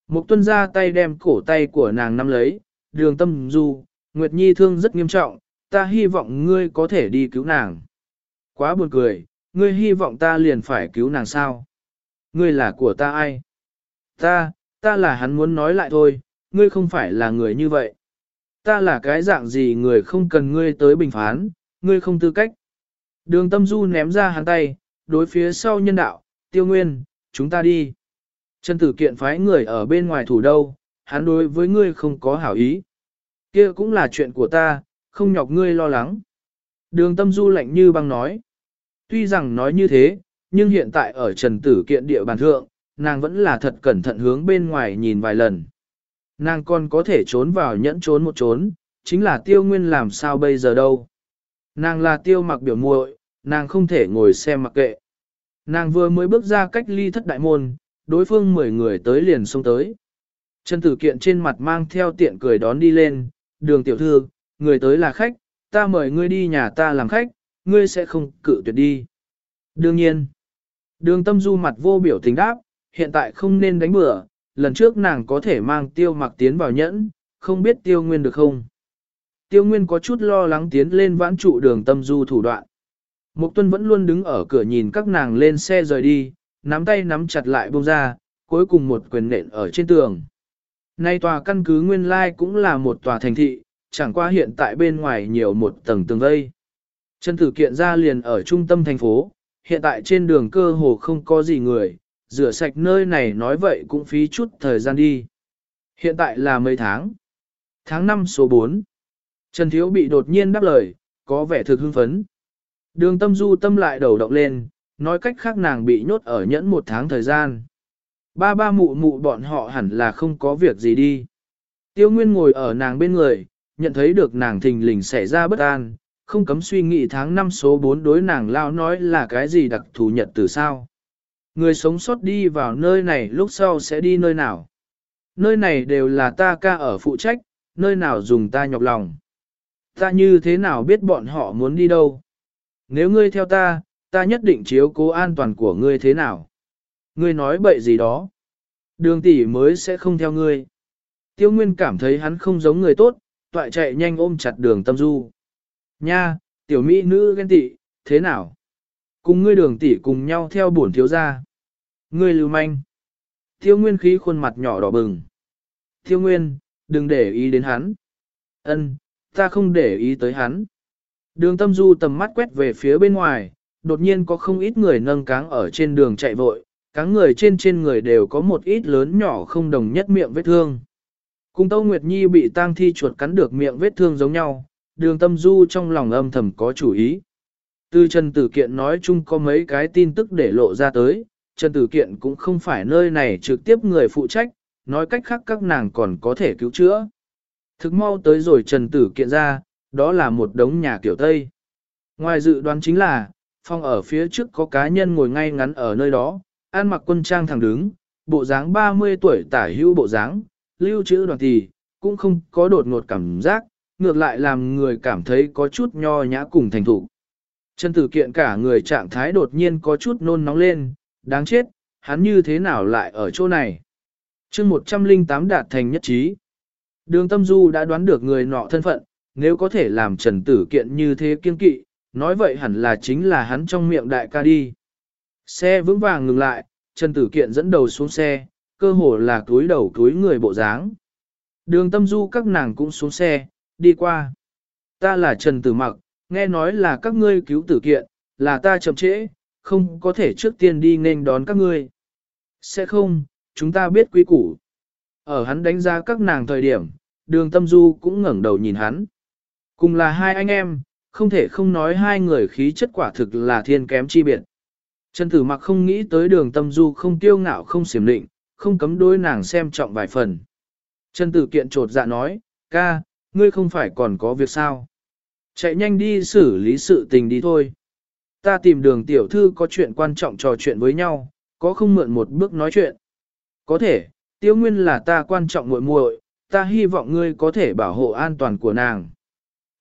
Mục tuân ra tay đem cổ tay của nàng nắm lấy, đường tâm du, Nguyệt Nhi thương rất nghiêm trọng, ta hy vọng ngươi có thể đi cứu nàng. Quá buồn cười, ngươi hy vọng ta liền phải cứu nàng sao? Ngươi là của ta ai? Ta, ta là hắn muốn nói lại thôi, ngươi không phải là người như vậy. Ta là cái dạng gì người không cần ngươi tới bình phán, ngươi không tư cách. Đường tâm du ném ra hắn tay, đối phía sau nhân đạo, tiêu nguyên, chúng ta đi. Trần tử kiện phái người ở bên ngoài thủ đâu, hắn đối với ngươi không có hảo ý. kia cũng là chuyện của ta, không nhọc ngươi lo lắng. Đường tâm du lạnh như băng nói. Tuy rằng nói như thế, nhưng hiện tại ở trần tử kiện địa bàn thượng, nàng vẫn là thật cẩn thận hướng bên ngoài nhìn vài lần. Nàng còn có thể trốn vào nhẫn trốn một trốn, chính là tiêu nguyên làm sao bây giờ đâu. Nàng là tiêu mặc biểu muội, nàng không thể ngồi xem mặc kệ. Nàng vừa mới bước ra cách ly thất đại môn, đối phương mười người tới liền xông tới. Trần Tử Kiện trên mặt mang theo tiện cười đón đi lên, đường tiểu thư, người tới là khách, ta mời ngươi đi nhà ta làm khách, ngươi sẽ không cự tuyệt đi. Đương nhiên, đường tâm du mặt vô biểu tình đáp, hiện tại không nên đánh bữa, lần trước nàng có thể mang tiêu mặc tiến vào nhẫn, không biết tiêu nguyên được không. Tiêu nguyên có chút lo lắng tiến lên vãn trụ đường tâm du thủ đoạn. Mục tuân vẫn luôn đứng ở cửa nhìn các nàng lên xe rời đi, nắm tay nắm chặt lại bông ra, cuối cùng một quyền nện ở trên tường. Nay tòa căn cứ nguyên lai cũng là một tòa thành thị, chẳng qua hiện tại bên ngoài nhiều một tầng tường vây. Chân tử kiện ra liền ở trung tâm thành phố, hiện tại trên đường cơ hồ không có gì người, rửa sạch nơi này nói vậy cũng phí chút thời gian đi. Hiện tại là mấy tháng? Tháng 5 số 4. Trần Thiếu bị đột nhiên đáp lời, có vẻ thực hưng phấn. Đường tâm du tâm lại đầu động lên, nói cách khác nàng bị nhốt ở nhẫn một tháng thời gian. Ba ba mụ mụ bọn họ hẳn là không có việc gì đi. Tiêu Nguyên ngồi ở nàng bên người, nhận thấy được nàng thình lình xảy ra bất an, không cấm suy nghĩ tháng năm số 4 đối nàng lao nói là cái gì đặc thù nhật từ sao. Người sống sót đi vào nơi này lúc sau sẽ đi nơi nào. Nơi này đều là ta ca ở phụ trách, nơi nào dùng ta nhọc lòng. Ta như thế nào biết bọn họ muốn đi đâu. Nếu ngươi theo ta, ta nhất định chiếu cố an toàn của ngươi thế nào. Ngươi nói bậy gì đó. Đường tỷ mới sẽ không theo ngươi. Tiêu Nguyên cảm thấy hắn không giống người tốt, toại chạy nhanh ôm chặt đường tâm du. Nha, tiểu mỹ nữ ghen tị, thế nào? Cùng ngươi đường tỷ cùng nhau theo bổn thiếu gia. Ngươi lưu manh. Tiêu Nguyên khí khuôn mặt nhỏ đỏ bừng. Tiêu Nguyên, đừng để ý đến hắn. Ân, ta không để ý tới hắn. Đường tâm du tầm mắt quét về phía bên ngoài, đột nhiên có không ít người nâng cáng ở trên đường chạy vội, cáng người trên trên người đều có một ít lớn nhỏ không đồng nhất miệng vết thương. Cùng Tâu Nguyệt Nhi bị tang thi chuột cắn được miệng vết thương giống nhau, đường tâm du trong lòng âm thầm có chủ ý. Từ Trần Tử Kiện nói chung có mấy cái tin tức để lộ ra tới, Trần Tử Kiện cũng không phải nơi này trực tiếp người phụ trách, nói cách khác các nàng còn có thể cứu chữa. Thực mau tới rồi Trần Tử Kiện ra, đó là một đống nhà kiểu Tây. Ngoài dự đoán chính là, phòng ở phía trước có cá nhân ngồi ngay ngắn ở nơi đó, ăn mặc quân trang thẳng đứng, bộ dáng 30 tuổi tả hữu bộ dáng, lưu trữ đoàn thì, cũng không có đột ngột cảm giác, ngược lại làm người cảm thấy có chút nho nhã cùng thành thủ. chân Tử Kiện cả người trạng thái đột nhiên có chút nôn nóng lên, đáng chết, hắn như thế nào lại ở chỗ này. chương 108 đạt thành nhất trí. Đường Tâm Du đã đoán được người nọ thân phận, nếu có thể làm Trần Tử Kiện như thế kiên kỵ, nói vậy hẳn là chính là hắn trong miệng đại ca đi. Xe vững vàng ngừng lại, Trần Tử Kiện dẫn đầu xuống xe, cơ hồ là túi đầu túi người bộ dáng. Đường Tâm Du các nàng cũng xuống xe, đi qua. Ta là Trần Tử Mặc, nghe nói là các ngươi cứu tử kiện, là ta chậm trễ, không có thể trước tiên đi nên đón các ngươi. Sẽ không, chúng ta biết quý củ. Ở hắn đánh giá các nàng thời điểm, đường tâm du cũng ngẩng đầu nhìn hắn. Cùng là hai anh em, không thể không nói hai người khí chất quả thực là thiên kém chi biệt. Trần tử mặc không nghĩ tới đường tâm du không tiêu ngạo không xiểm định, không cấm đối nàng xem trọng vài phần. Trần tử kiện trột dạ nói, ca, ngươi không phải còn có việc sao? Chạy nhanh đi xử lý sự tình đi thôi. Ta tìm đường tiểu thư có chuyện quan trọng trò chuyện với nhau, có không mượn một bước nói chuyện. Có thể, tiêu nguyên là ta quan trọng muội muội, ta hy vọng ngươi có thể bảo hộ an toàn của nàng.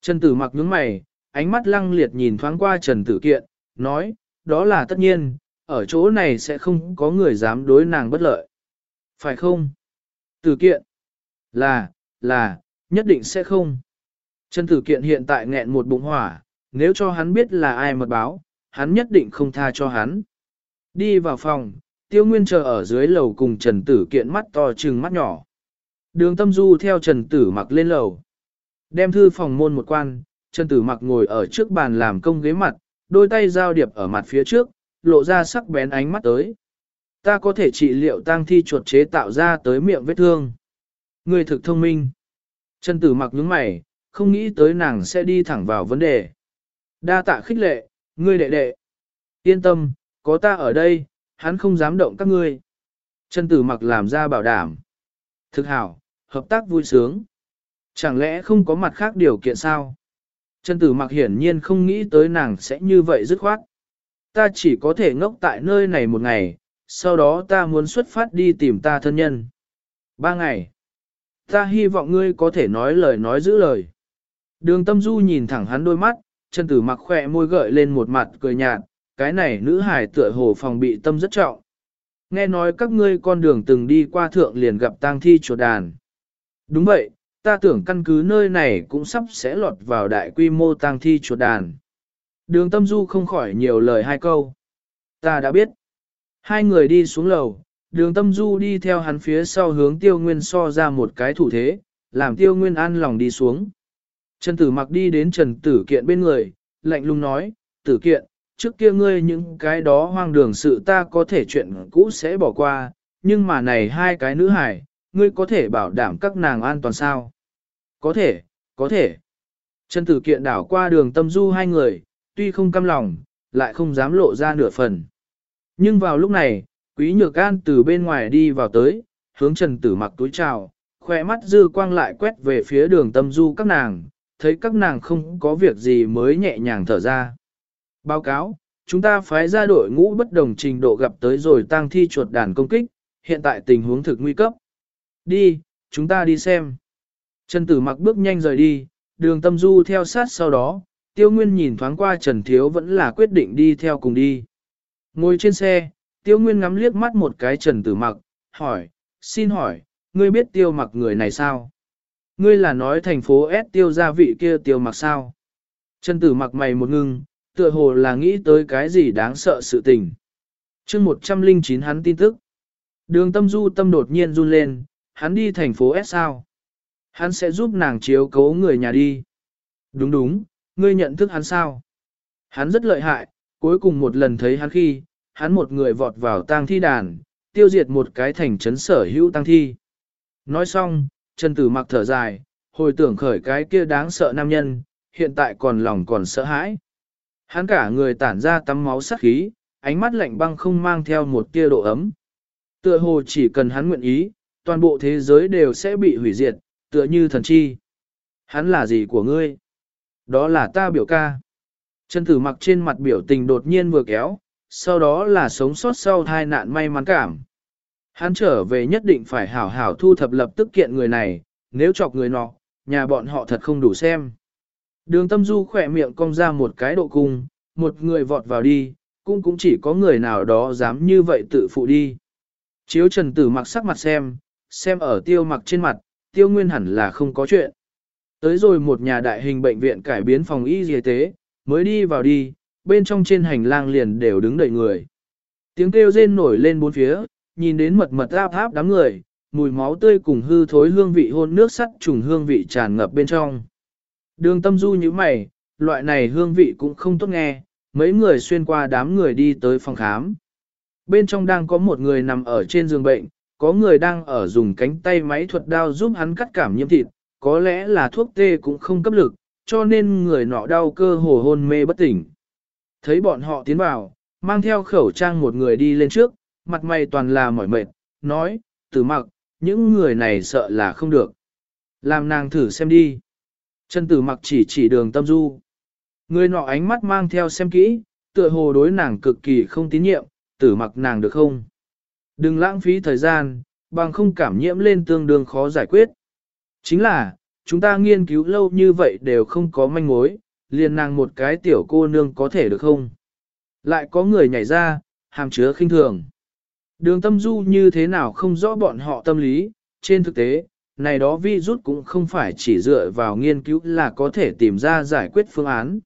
Trần tử mặc nhướng mày, ánh mắt lăng liệt nhìn thoáng qua Trần tử kiện, nói, đó là tất nhiên, ở chỗ này sẽ không có người dám đối nàng bất lợi. Phải không? Tử kiện. Là, là, nhất định sẽ không. Trần tử kiện hiện tại nghẹn một bụng hỏa, nếu cho hắn biết là ai mật báo, hắn nhất định không tha cho hắn. Đi vào phòng, tiêu nguyên chờ ở dưới lầu cùng Trần tử kiện mắt to trừng mắt nhỏ. Đường tâm du theo Trần tử mặc lên lầu. Đem thư phòng môn một quan, Trần tử mặc ngồi ở trước bàn làm công ghế mặt, đôi tay giao điệp ở mặt phía trước, lộ ra sắc bén ánh mắt tới. Ta có thể trị liệu tang thi chuột chế tạo ra tới miệng vết thương. Người thực thông minh. Trần tử mặc nhướng mày, không nghĩ tới nàng sẽ đi thẳng vào vấn đề. Đa tạ khích lệ, ngươi đệ đệ. Yên tâm, có ta ở đây, hắn không dám động các ngươi. Trần tử mặc làm ra bảo đảm. Thực hảo, hợp tác vui sướng. Chẳng lẽ không có mặt khác điều kiện sao? Trần tử mặc hiển nhiên không nghĩ tới nàng sẽ như vậy dứt khoát. Ta chỉ có thể ngốc tại nơi này một ngày, sau đó ta muốn xuất phát đi tìm ta thân nhân. Ba ngày. Ta hy vọng ngươi có thể nói lời nói giữ lời. Đường tâm du nhìn thẳng hắn đôi mắt, chân tử mặc khỏe môi gợi lên một mặt cười nhạt, cái này nữ hải tựa hồ phòng bị tâm rất trọng. Nghe nói các ngươi con đường từng đi qua thượng liền gặp tang thi chuột đàn. Đúng vậy, ta tưởng căn cứ nơi này cũng sắp sẽ lọt vào đại quy mô tang thi chuột đàn. Đường tâm du không khỏi nhiều lời hai câu. Ta đã biết. Hai người đi xuống lầu, đường tâm du đi theo hắn phía sau hướng tiêu nguyên so ra một cái thủ thế, làm tiêu nguyên an lòng đi xuống. Trần tử mặc đi đến trần tử kiện bên người, lạnh lùng nói, tử kiện, trước kia ngươi những cái đó hoang đường sự ta có thể chuyện cũ sẽ bỏ qua, nhưng mà này hai cái nữ hải, ngươi có thể bảo đảm các nàng an toàn sao? Có thể, có thể. Trần tử kiện đảo qua đường tâm du hai người, tuy không căm lòng, lại không dám lộ ra nửa phần. Nhưng vào lúc này, quý nhược an từ bên ngoài đi vào tới, hướng trần tử mặc túi chào, khỏe mắt dư quang lại quét về phía đường tâm du các nàng, thấy các nàng không có việc gì mới nhẹ nhàng thở ra. Báo cáo, chúng ta phái ra đội ngũ bất đồng trình độ gặp tới rồi tăng thi chuột đàn công kích, hiện tại tình huống thực nguy cấp. Đi, chúng ta đi xem. Trần Tử mặc bước nhanh rời đi, đường tâm du theo sát sau đó, Tiêu Nguyên nhìn thoáng qua Trần Thiếu vẫn là quyết định đi theo cùng đi. Ngồi trên xe, Tiêu Nguyên ngắm liếc mắt một cái Trần Tử mặc, hỏi, xin hỏi, ngươi biết Tiêu mặc người này sao? Ngươi là nói thành phố S Tiêu gia vị kia Tiêu mặc sao? Trần Tử mặc mày một ngưng, tựa hồ là nghĩ tới cái gì đáng sợ sự tình. chương 109 hắn tin tức. Đường tâm du tâm đột nhiên run lên, hắn đi thành phố S sao? Hắn sẽ giúp nàng chiếu cố người nhà đi. Đúng đúng, ngươi nhận thức hắn sao? Hắn rất lợi hại, cuối cùng một lần thấy hắn khi, hắn một người vọt vào tang thi đàn, tiêu diệt một cái thành trấn sở hữu tang thi. Nói xong, Trần Tử mặc thở dài, hồi tưởng khởi cái kia đáng sợ nam nhân, hiện tại còn lòng còn sợ hãi. Hắn cả người tản ra tắm máu sắc khí, ánh mắt lạnh băng không mang theo một tia độ ấm. Tựa hồ chỉ cần hắn nguyện ý, toàn bộ thế giới đều sẽ bị hủy diệt, tựa như thần chi. Hắn là gì của ngươi? Đó là ta biểu ca. Chân tử mặc trên mặt biểu tình đột nhiên vừa kéo, sau đó là sống sót sau tai nạn may mắn cảm. Hắn trở về nhất định phải hảo hảo thu thập lập tức kiện người này, nếu chọc người nọ, nhà bọn họ thật không đủ xem. Đường tâm du khỏe miệng cong ra một cái độ cung, một người vọt vào đi, cũng cũng chỉ có người nào đó dám như vậy tự phụ đi. Chiếu trần tử mặc sắc mặt xem, xem ở tiêu mặc trên mặt, tiêu nguyên hẳn là không có chuyện. Tới rồi một nhà đại hình bệnh viện cải biến phòng y y tế, mới đi vào đi, bên trong trên hành lang liền đều đứng đợi người. Tiếng kêu rên nổi lên bốn phía, nhìn đến mật mật áp áp đám người, mùi máu tươi cùng hư thối hương vị hôn nước sắt trùng hương vị tràn ngập bên trong. Đường tâm du như mày, loại này hương vị cũng không tốt nghe, mấy người xuyên qua đám người đi tới phòng khám. Bên trong đang có một người nằm ở trên giường bệnh, có người đang ở dùng cánh tay máy thuật đao giúp hắn cắt cảm nhiễm thịt, có lẽ là thuốc tê cũng không cấp lực, cho nên người nọ đau cơ hồ hôn mê bất tỉnh. Thấy bọn họ tiến vào, mang theo khẩu trang một người đi lên trước, mặt mày toàn là mỏi mệt, nói, tử mặc, những người này sợ là không được. Làm nàng thử xem đi. Chân tử mặc chỉ chỉ đường tâm du. Người nọ ánh mắt mang theo xem kỹ, tựa hồ đối nàng cực kỳ không tín nhiệm, tử mặc nàng được không? Đừng lãng phí thời gian, bằng không cảm nhiễm lên tương đương khó giải quyết. Chính là, chúng ta nghiên cứu lâu như vậy đều không có manh mối, liền nàng một cái tiểu cô nương có thể được không? Lại có người nhảy ra, hàm chứa khinh thường. Đường tâm du như thế nào không rõ bọn họ tâm lý, trên thực tế, này đó vi rút cũng không phải chỉ dựa vào nghiên cứu là có thể tìm ra giải quyết phương án.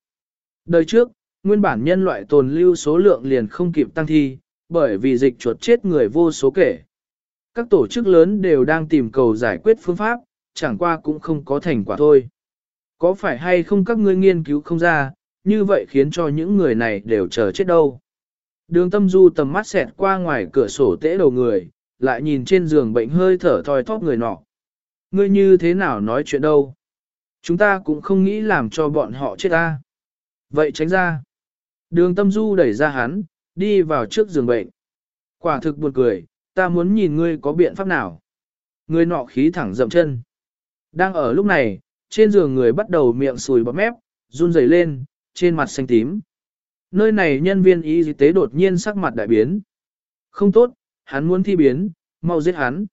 Đời trước, nguyên bản nhân loại tồn lưu số lượng liền không kịp tăng thi, bởi vì dịch chuột chết người vô số kể. Các tổ chức lớn đều đang tìm cầu giải quyết phương pháp, chẳng qua cũng không có thành quả thôi. Có phải hay không các ngươi nghiên cứu không ra, như vậy khiến cho những người này đều chờ chết đâu. Đường tâm du tầm mắt xẹt qua ngoài cửa sổ tễ đầu người, lại nhìn trên giường bệnh hơi thở thoi thóp người nọ. Ngươi như thế nào nói chuyện đâu? Chúng ta cũng không nghĩ làm cho bọn họ chết ta. Vậy tránh ra. Đường tâm du đẩy ra hắn, đi vào trước giường bệnh. Quả thực buồn cười, ta muốn nhìn ngươi có biện pháp nào. ngươi nọ khí thẳng dậm chân. Đang ở lúc này, trên giường người bắt đầu miệng sùi bọt mép, run rẩy lên, trên mặt xanh tím. Nơi này nhân viên y tế đột nhiên sắc mặt đại biến. Không tốt, hắn muốn thi biến, mau giết hắn.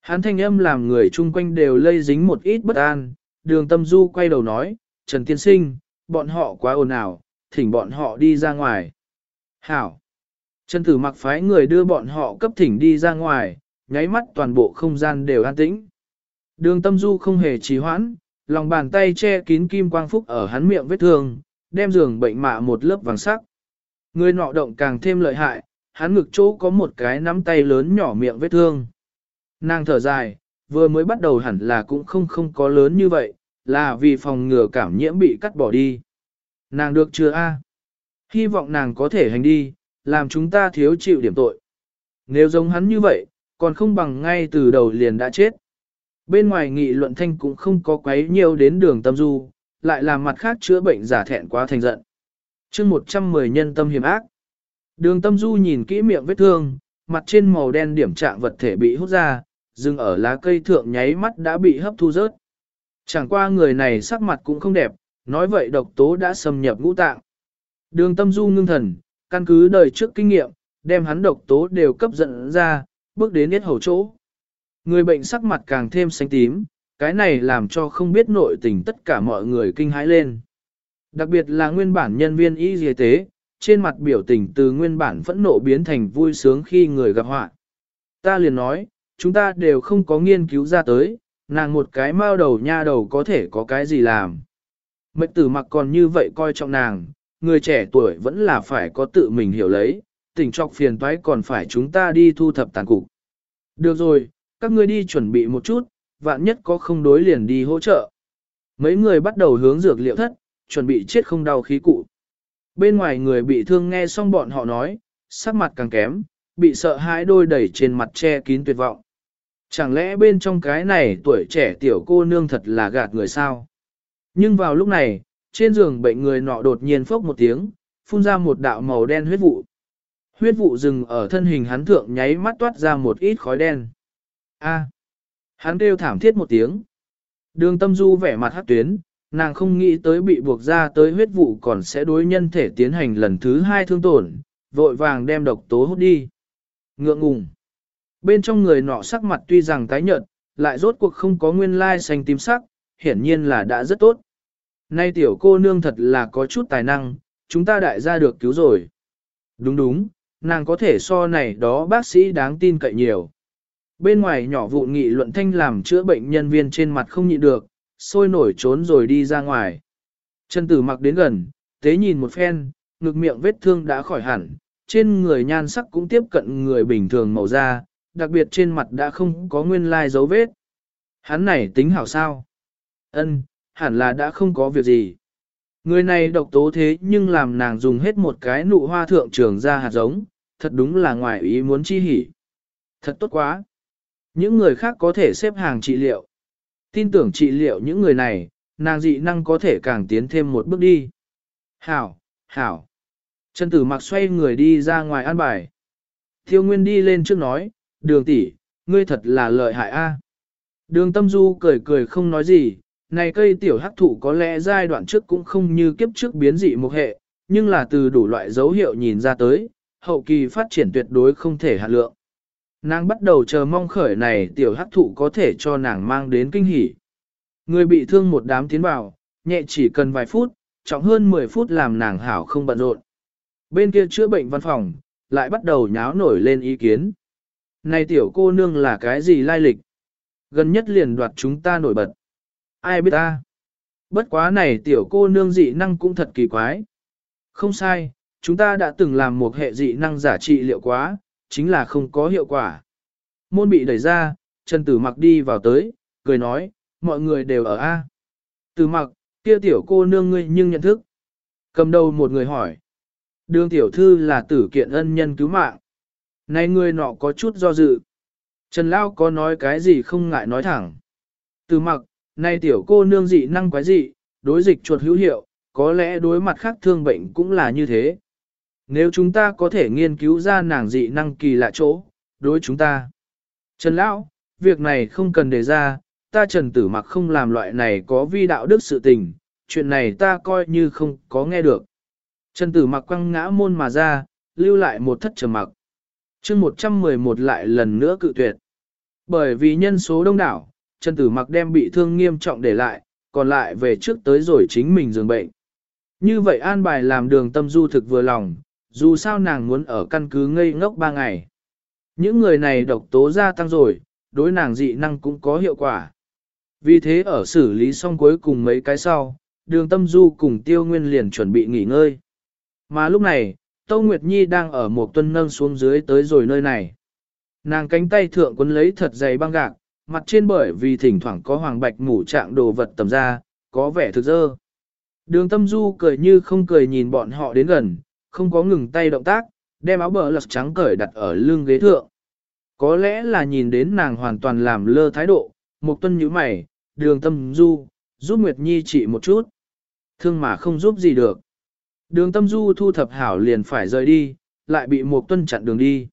Hắn thanh âm làm người chung quanh đều lây dính một ít bất an, đường tâm du quay đầu nói, Trần Tiên Sinh, bọn họ quá ồn ào, thỉnh bọn họ đi ra ngoài. Hảo! Trần Tử mặc phái người đưa bọn họ cấp thỉnh đi ra ngoài, nháy mắt toàn bộ không gian đều an tĩnh. Đường tâm du không hề trì hoãn, lòng bàn tay che kín kim quang phúc ở hắn miệng vết thương, đem giường bệnh mạ một lớp vàng sắc. Người nọ động càng thêm lợi hại, hắn ngực chỗ có một cái nắm tay lớn nhỏ miệng vết thương. Nàng thở dài, vừa mới bắt đầu hẳn là cũng không không có lớn như vậy, là vì phòng ngừa cảm nhiễm bị cắt bỏ đi. Nàng được chưa a? Hy vọng nàng có thể hành đi, làm chúng ta thiếu chịu điểm tội. Nếu giống hắn như vậy, còn không bằng ngay từ đầu liền đã chết. Bên ngoài nghị luận thanh cũng không có quấy nhiều đến đường tâm du, lại làm mặt khác chữa bệnh giả thẹn quá thành giận. chương 110 nhân tâm hiểm ác. Đường tâm du nhìn kỹ miệng vết thương, mặt trên màu đen điểm trạng vật thể bị hút ra, dừng ở lá cây thượng nháy mắt đã bị hấp thu rớt. Chẳng qua người này sắc mặt cũng không đẹp, nói vậy độc tố đã xâm nhập ngũ tạng. Đường tâm du ngưng thần, căn cứ đời trước kinh nghiệm, đem hắn độc tố đều cấp dẫn ra, bước đến hết hầu chỗ. Người bệnh sắc mặt càng thêm xanh tím, cái này làm cho không biết nội tình tất cả mọi người kinh hãi lên. Đặc biệt là nguyên bản nhân viên y y tế, trên mặt biểu tình từ nguyên bản phẫn nộ biến thành vui sướng khi người gặp họa. Ta liền nói, chúng ta đều không có nghiên cứu ra tới, nàng một cái mao đầu nha đầu có thể có cái gì làm. Mệnh tử mặc còn như vậy coi trọng nàng, người trẻ tuổi vẫn là phải có tự mình hiểu lấy, tình trọc phiền toái còn phải chúng ta đi thu thập tàn cục. Được rồi, các ngươi đi chuẩn bị một chút, vạn nhất có không đối liền đi hỗ trợ. Mấy người bắt đầu hướng dược liệu thất, chuẩn bị chết không đau khí cụ. Bên ngoài người bị thương nghe xong bọn họ nói, sắc mặt càng kém, bị sợ hãi đôi đẩy trên mặt che kín tuyệt vọng. Chẳng lẽ bên trong cái này tuổi trẻ tiểu cô nương thật là gạt người sao? Nhưng vào lúc này, trên giường bệnh người nọ đột nhiên phốc một tiếng, phun ra một đạo màu đen huyết vụ. Huyết vụ dừng ở thân hình hắn thượng nháy mắt toát ra một ít khói đen. A. Hắn kêu thảm thiết một tiếng. Đường tâm du vẻ mặt hát tuyến, nàng không nghĩ tới bị buộc ra tới huyết vụ còn sẽ đối nhân thể tiến hành lần thứ hai thương tổn, vội vàng đem độc tố hút đi. Ngượng ngùng. Bên trong người nọ sắc mặt tuy rằng tái nhợt, lại rốt cuộc không có nguyên lai xanh tím sắc, hiển nhiên là đã rất tốt. Nay tiểu cô nương thật là có chút tài năng, chúng ta đại gia được cứu rồi. Đúng đúng, nàng có thể so này đó bác sĩ đáng tin cậy nhiều. Bên ngoài nhỏ vụ nghị luận thanh làm chữa bệnh nhân viên trên mặt không nhịn được, sôi nổi trốn rồi đi ra ngoài. Chân tử mặc đến gần, tế nhìn một phen, ngực miệng vết thương đã khỏi hẳn, trên người nhan sắc cũng tiếp cận người bình thường màu da, đặc biệt trên mặt đã không có nguyên lai dấu vết. Hắn này tính hảo sao? Ân, hẳn là đã không có việc gì. Người này độc tố thế nhưng làm nàng dùng hết một cái nụ hoa thượng trường ra hạt giống, thật đúng là ngoài ý muốn chi hỉ. Thật tốt quá. Những người khác có thể xếp hàng trị liệu. Tin tưởng trị liệu những người này, nàng dị năng có thể càng tiến thêm một bước đi. Hảo, hảo. Trần tử mặc xoay người đi ra ngoài an bài. Thiêu Nguyên đi lên trước nói, đường tỷ, ngươi thật là lợi hại a. Đường tâm du cười cười không nói gì, này cây tiểu hắc thụ có lẽ giai đoạn trước cũng không như kiếp trước biến dị một hệ, nhưng là từ đủ loại dấu hiệu nhìn ra tới, hậu kỳ phát triển tuyệt đối không thể hạt lượng. Nàng bắt đầu chờ mong khởi này tiểu hắc thụ có thể cho nàng mang đến kinh hỉ. Người bị thương một đám tiến vào, nhẹ chỉ cần vài phút, trọng hơn 10 phút làm nàng hảo không bận rộn. Bên kia chữa bệnh văn phòng, lại bắt đầu nháo nổi lên ý kiến. Này tiểu cô nương là cái gì lai lịch? Gần nhất liền đoạt chúng ta nổi bật. Ai biết ta? Bất quá này tiểu cô nương dị năng cũng thật kỳ quái. Không sai, chúng ta đã từng làm một hệ dị năng giả trị liệu quá, chính là không có hiệu quả. Môn bị đẩy ra, Trần Tử Mặc đi vào tới, cười nói, mọi người đều ở A. Tử Mặc, kia tiểu cô nương ngươi nhưng nhận thức. Cầm đầu một người hỏi. Đường tiểu thư là tử kiện ân nhân cứu mạng. Này ngươi nọ có chút do dự. Trần Lao có nói cái gì không ngại nói thẳng. Tử Mặc, nay tiểu cô nương dị năng quái dị, đối dịch chuột hữu hiệu, có lẽ đối mặt khác thương bệnh cũng là như thế. Nếu chúng ta có thể nghiên cứu ra nàng dị năng kỳ lạ chỗ, đối chúng ta. Trần Lão, việc này không cần đề ra, ta Trần Tử Mặc không làm loại này có vi đạo đức sự tình, chuyện này ta coi như không có nghe được. Trần Tử Mặc quăng ngã môn mà ra, lưu lại một thất trầm mặc. chương 111 lại lần nữa cự tuyệt. Bởi vì nhân số đông đảo, Trần Tử Mặc đem bị thương nghiêm trọng để lại, còn lại về trước tới rồi chính mình giường bệnh. Như vậy an bài làm đường tâm du thực vừa lòng, dù sao nàng muốn ở căn cứ ngây ngốc ba ngày. Những người này độc tố gia tăng rồi, đối nàng dị năng cũng có hiệu quả. Vì thế ở xử lý xong cuối cùng mấy cái sau, đường tâm du cùng tiêu nguyên liền chuẩn bị nghỉ ngơi. Mà lúc này, Tâu Nguyệt Nhi đang ở một tuân nâng xuống dưới tới rồi nơi này. Nàng cánh tay thượng quấn lấy thật dày băng gạc, mặt trên bởi vì thỉnh thoảng có hoàng bạch mủ trạng đồ vật tầm ra, có vẻ thực dơ. Đường tâm du cười như không cười nhìn bọn họ đến gần, không có ngừng tay động tác, đem áo bờ lật trắng cởi đặt ở lưng ghế thượng. Có lẽ là nhìn đến nàng hoàn toàn làm lơ thái độ, một tuân như mày, đường tâm du, giúp Nguyệt Nhi trị một chút. Thương mà không giúp gì được. Đường tâm du thu thập hảo liền phải rời đi, lại bị một tuân chặn đường đi.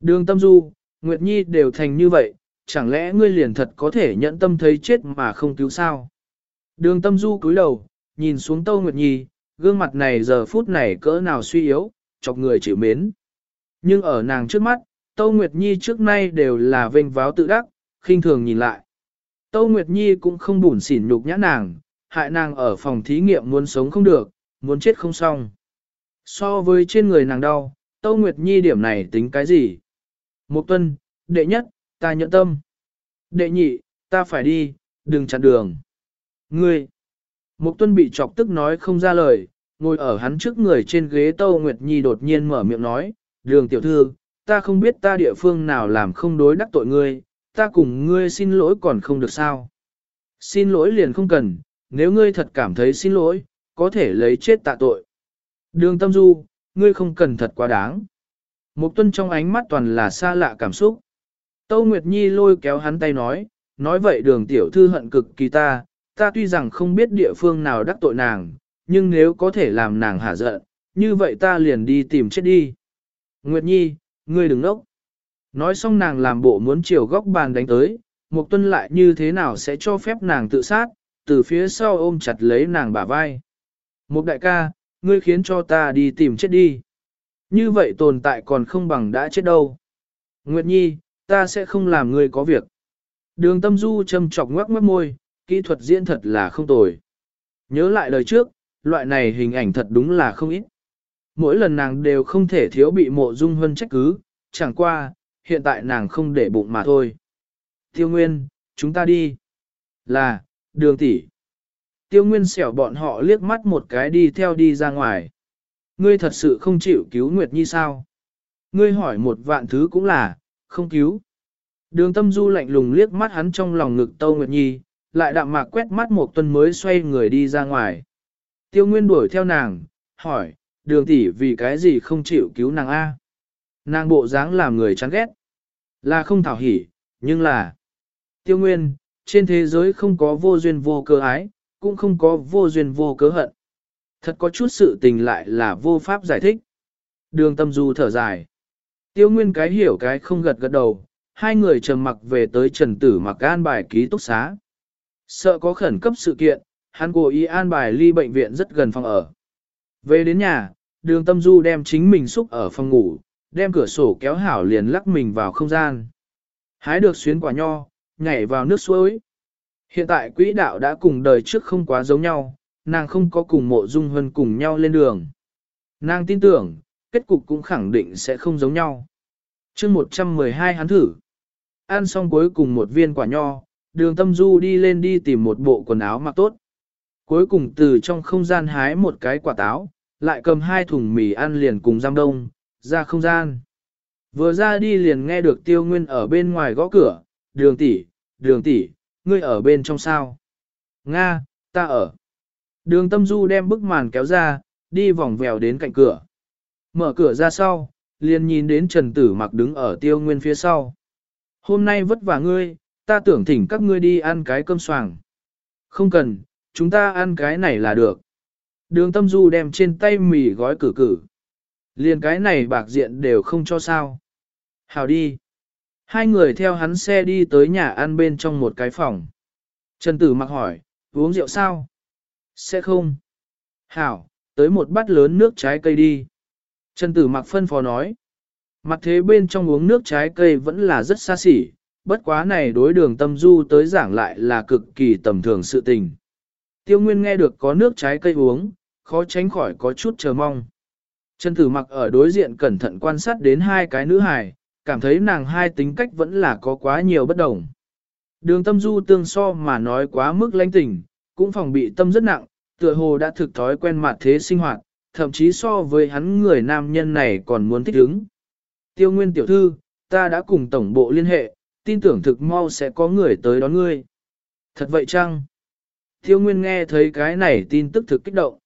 Đường tâm du, Nguyệt Nhi đều thành như vậy, chẳng lẽ ngươi liền thật có thể nhận tâm thấy chết mà không cứu sao? Đường tâm du cúi đầu, nhìn xuống Tâu Nguyệt Nhi, gương mặt này giờ phút này cỡ nào suy yếu, chọc người chịu mến. Nhưng ở nàng trước mắt, Tâu Nguyệt Nhi trước nay đều là vênh váo tự đắc, khinh thường nhìn lại. Tâu Nguyệt Nhi cũng không bủn xỉn nhục nhã nàng, hại nàng ở phòng thí nghiệm muốn sống không được, muốn chết không xong. So với trên người nàng đau, Tâu Nguyệt Nhi điểm này tính cái gì? Một tuần, đệ nhất, ta nhẫn tâm. Đệ nhị, ta phải đi, đừng chặn đường. Ngươi, Mục tuân bị chọc tức nói không ra lời, ngồi ở hắn trước người trên ghế Tâu Nguyệt Nhi đột nhiên mở miệng nói, đường tiểu thư, ta không biết ta địa phương nào làm không đối đắc tội ngươi, ta cùng ngươi xin lỗi còn không được sao. Xin lỗi liền không cần, nếu ngươi thật cảm thấy xin lỗi, có thể lấy chết tạ tội. Đường tâm du, ngươi không cần thật quá đáng. Mục tuân trong ánh mắt toàn là xa lạ cảm xúc. Tâu Nguyệt Nhi lôi kéo hắn tay nói, nói vậy đường tiểu thư hận cực kỳ ta, ta tuy rằng không biết địa phương nào đắc tội nàng, nhưng nếu có thể làm nàng hả giận, như vậy ta liền đi tìm chết đi. Nguyệt Nhi, ngươi đừng nốc. Nói xong nàng làm bộ muốn chiều góc bàn đánh tới, Mục Tuân lại như thế nào sẽ cho phép nàng tự sát, từ phía sau ôm chặt lấy nàng bả vai. Mục đại ca, ngươi khiến cho ta đi tìm chết đi. Như vậy tồn tại còn không bằng đã chết đâu. Nguyệt Nhi, ta sẽ không làm ngươi có việc. Đường tâm du châm chọc ngoắc mất môi, kỹ thuật diễn thật là không tồi. Nhớ lại lời trước, loại này hình ảnh thật đúng là không ít. Mỗi lần nàng đều không thể thiếu bị mộ dung hân trách cứ, chẳng qua, hiện tại nàng không để bụng mà thôi. Tiêu Nguyên, chúng ta đi. Là, đường tỷ. Tiêu Nguyên xẻo bọn họ liếc mắt một cái đi theo đi ra ngoài. Ngươi thật sự không chịu cứu Nguyệt Nhi sao? Ngươi hỏi một vạn thứ cũng là, không cứu. Đường tâm du lạnh lùng liếc mắt hắn trong lòng ngực Tâu Nguyệt Nhi, lại đạm mạc quét mắt một tuần mới xoay người đi ra ngoài. Tiêu Nguyên đuổi theo nàng, hỏi, đường tỷ vì cái gì không chịu cứu nàng A? Nàng bộ dáng làm người chán ghét. Là không thảo hỉ, nhưng là... Tiêu Nguyên, trên thế giới không có vô duyên vô cơ ái, cũng không có vô duyên vô cớ hận. Thật có chút sự tình lại là vô pháp giải thích. Đường tâm du thở dài. Tiêu Nguyên cái hiểu cái không gật gật đầu, hai người trầm mặc về tới trần tử mặc an bài ký túc xá. Sợ có khẩn cấp sự kiện, hắn cố ý an bài ly bệnh viện rất gần phòng ở. Về đến nhà, đường tâm du đem chính mình xúc ở phòng ngủ, đem cửa sổ kéo hảo liền lắc mình vào không gian. Hái được xuyến quả nho, nhảy vào nước suối. Hiện tại quỹ đạo đã cùng đời trước không quá giống nhau, nàng không có cùng mộ dung hân cùng nhau lên đường. Nàng tin tưởng, kết cục cũng khẳng định sẽ không giống nhau. chương 112 hắn thử. Ăn xong cuối cùng một viên quả nho, đường tâm du đi lên đi tìm một bộ quần áo mặc tốt. Cuối cùng từ trong không gian hái một cái quả táo, lại cầm hai thùng mì ăn liền cùng giam đông, ra không gian. Vừa ra đi liền nghe được tiêu nguyên ở bên ngoài gõ cửa, đường tỷ, đường tỷ, ngươi ở bên trong sao? Nga, ta ở. Đường tâm du đem bức màn kéo ra, đi vòng vèo đến cạnh cửa. Mở cửa ra sau, liền nhìn đến Trần Tử mặc đứng ở tiêu nguyên phía sau. Hôm nay vất vả ngươi, ta tưởng thỉnh các ngươi đi ăn cái cơm soảng. Không cần, chúng ta ăn cái này là được. Đường tâm du đem trên tay mì gói cử cử. Liền cái này bạc diện đều không cho sao. Hào đi. Hai người theo hắn xe đi tới nhà ăn bên trong một cái phòng. Trần Tử mặc hỏi, uống rượu sao? Sẽ không. Hảo, tới một bát lớn nước trái cây đi. Trần Tử mặc phân phó nói. Mặt thế bên trong uống nước trái cây vẫn là rất xa xỉ, bất quá này đối đường tâm du tới giảng lại là cực kỳ tầm thường sự tình. Tiêu Nguyên nghe được có nước trái cây uống, khó tránh khỏi có chút chờ mong. Trần Tử mặc ở đối diện cẩn thận quan sát đến hai cái nữ hài, cảm thấy nàng hai tính cách vẫn là có quá nhiều bất đồng. Đường tâm du tương so mà nói quá mức lãnh tình, cũng phòng bị tâm rất nặng, tựa hồ đã thực thói quen mặt thế sinh hoạt, thậm chí so với hắn người nam nhân này còn muốn thích ứng. Tiêu Nguyên tiểu thư, ta đã cùng tổng bộ liên hệ, tin tưởng thực mau sẽ có người tới đón ngươi. Thật vậy chăng? Tiêu Nguyên nghe thấy cái này tin tức thực kích động.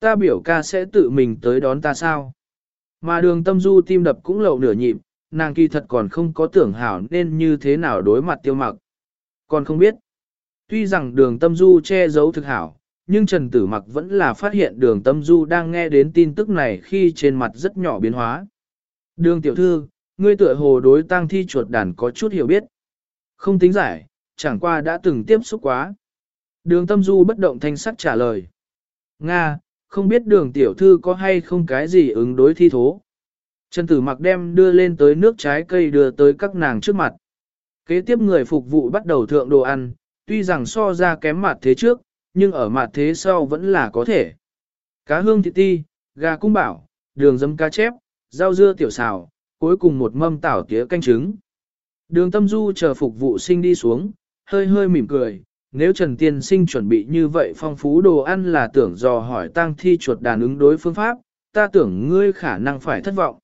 Ta biểu ca sẽ tự mình tới đón ta sao? Mà đường tâm du tim đập cũng lậu nửa nhịp, nàng kỳ thật còn không có tưởng hảo nên như thế nào đối mặt tiêu mặc. Còn không biết. Tuy rằng đường tâm du che giấu thực hảo, nhưng Trần Tử Mặc vẫn là phát hiện đường tâm du đang nghe đến tin tức này khi trên mặt rất nhỏ biến hóa. Đường tiểu thư, ngươi tựa hồ đối tang thi chuột đàn có chút hiểu biết. Không tính giải, chẳng qua đã từng tiếp xúc quá. Đường tâm du bất động thanh sắc trả lời. Nga, không biết đường tiểu thư có hay không cái gì ứng đối thi thố. Trần tử mặc đem đưa lên tới nước trái cây đưa tới các nàng trước mặt. Kế tiếp người phục vụ bắt đầu thượng đồ ăn, tuy rằng so ra kém mặt thế trước, nhưng ở mặt thế sau vẫn là có thể. Cá hương thịt ti, gà cung bảo, đường dấm cá chép, rau dưa tiểu xào, cuối cùng một mâm tảo tía canh trứng. Đường tâm du chờ phục vụ sinh đi xuống, hơi hơi mỉm cười, nếu Trần Tiên Sinh chuẩn bị như vậy phong phú đồ ăn là tưởng dò hỏi tang thi chuột đàn ứng đối phương pháp, ta tưởng ngươi khả năng phải thất vọng.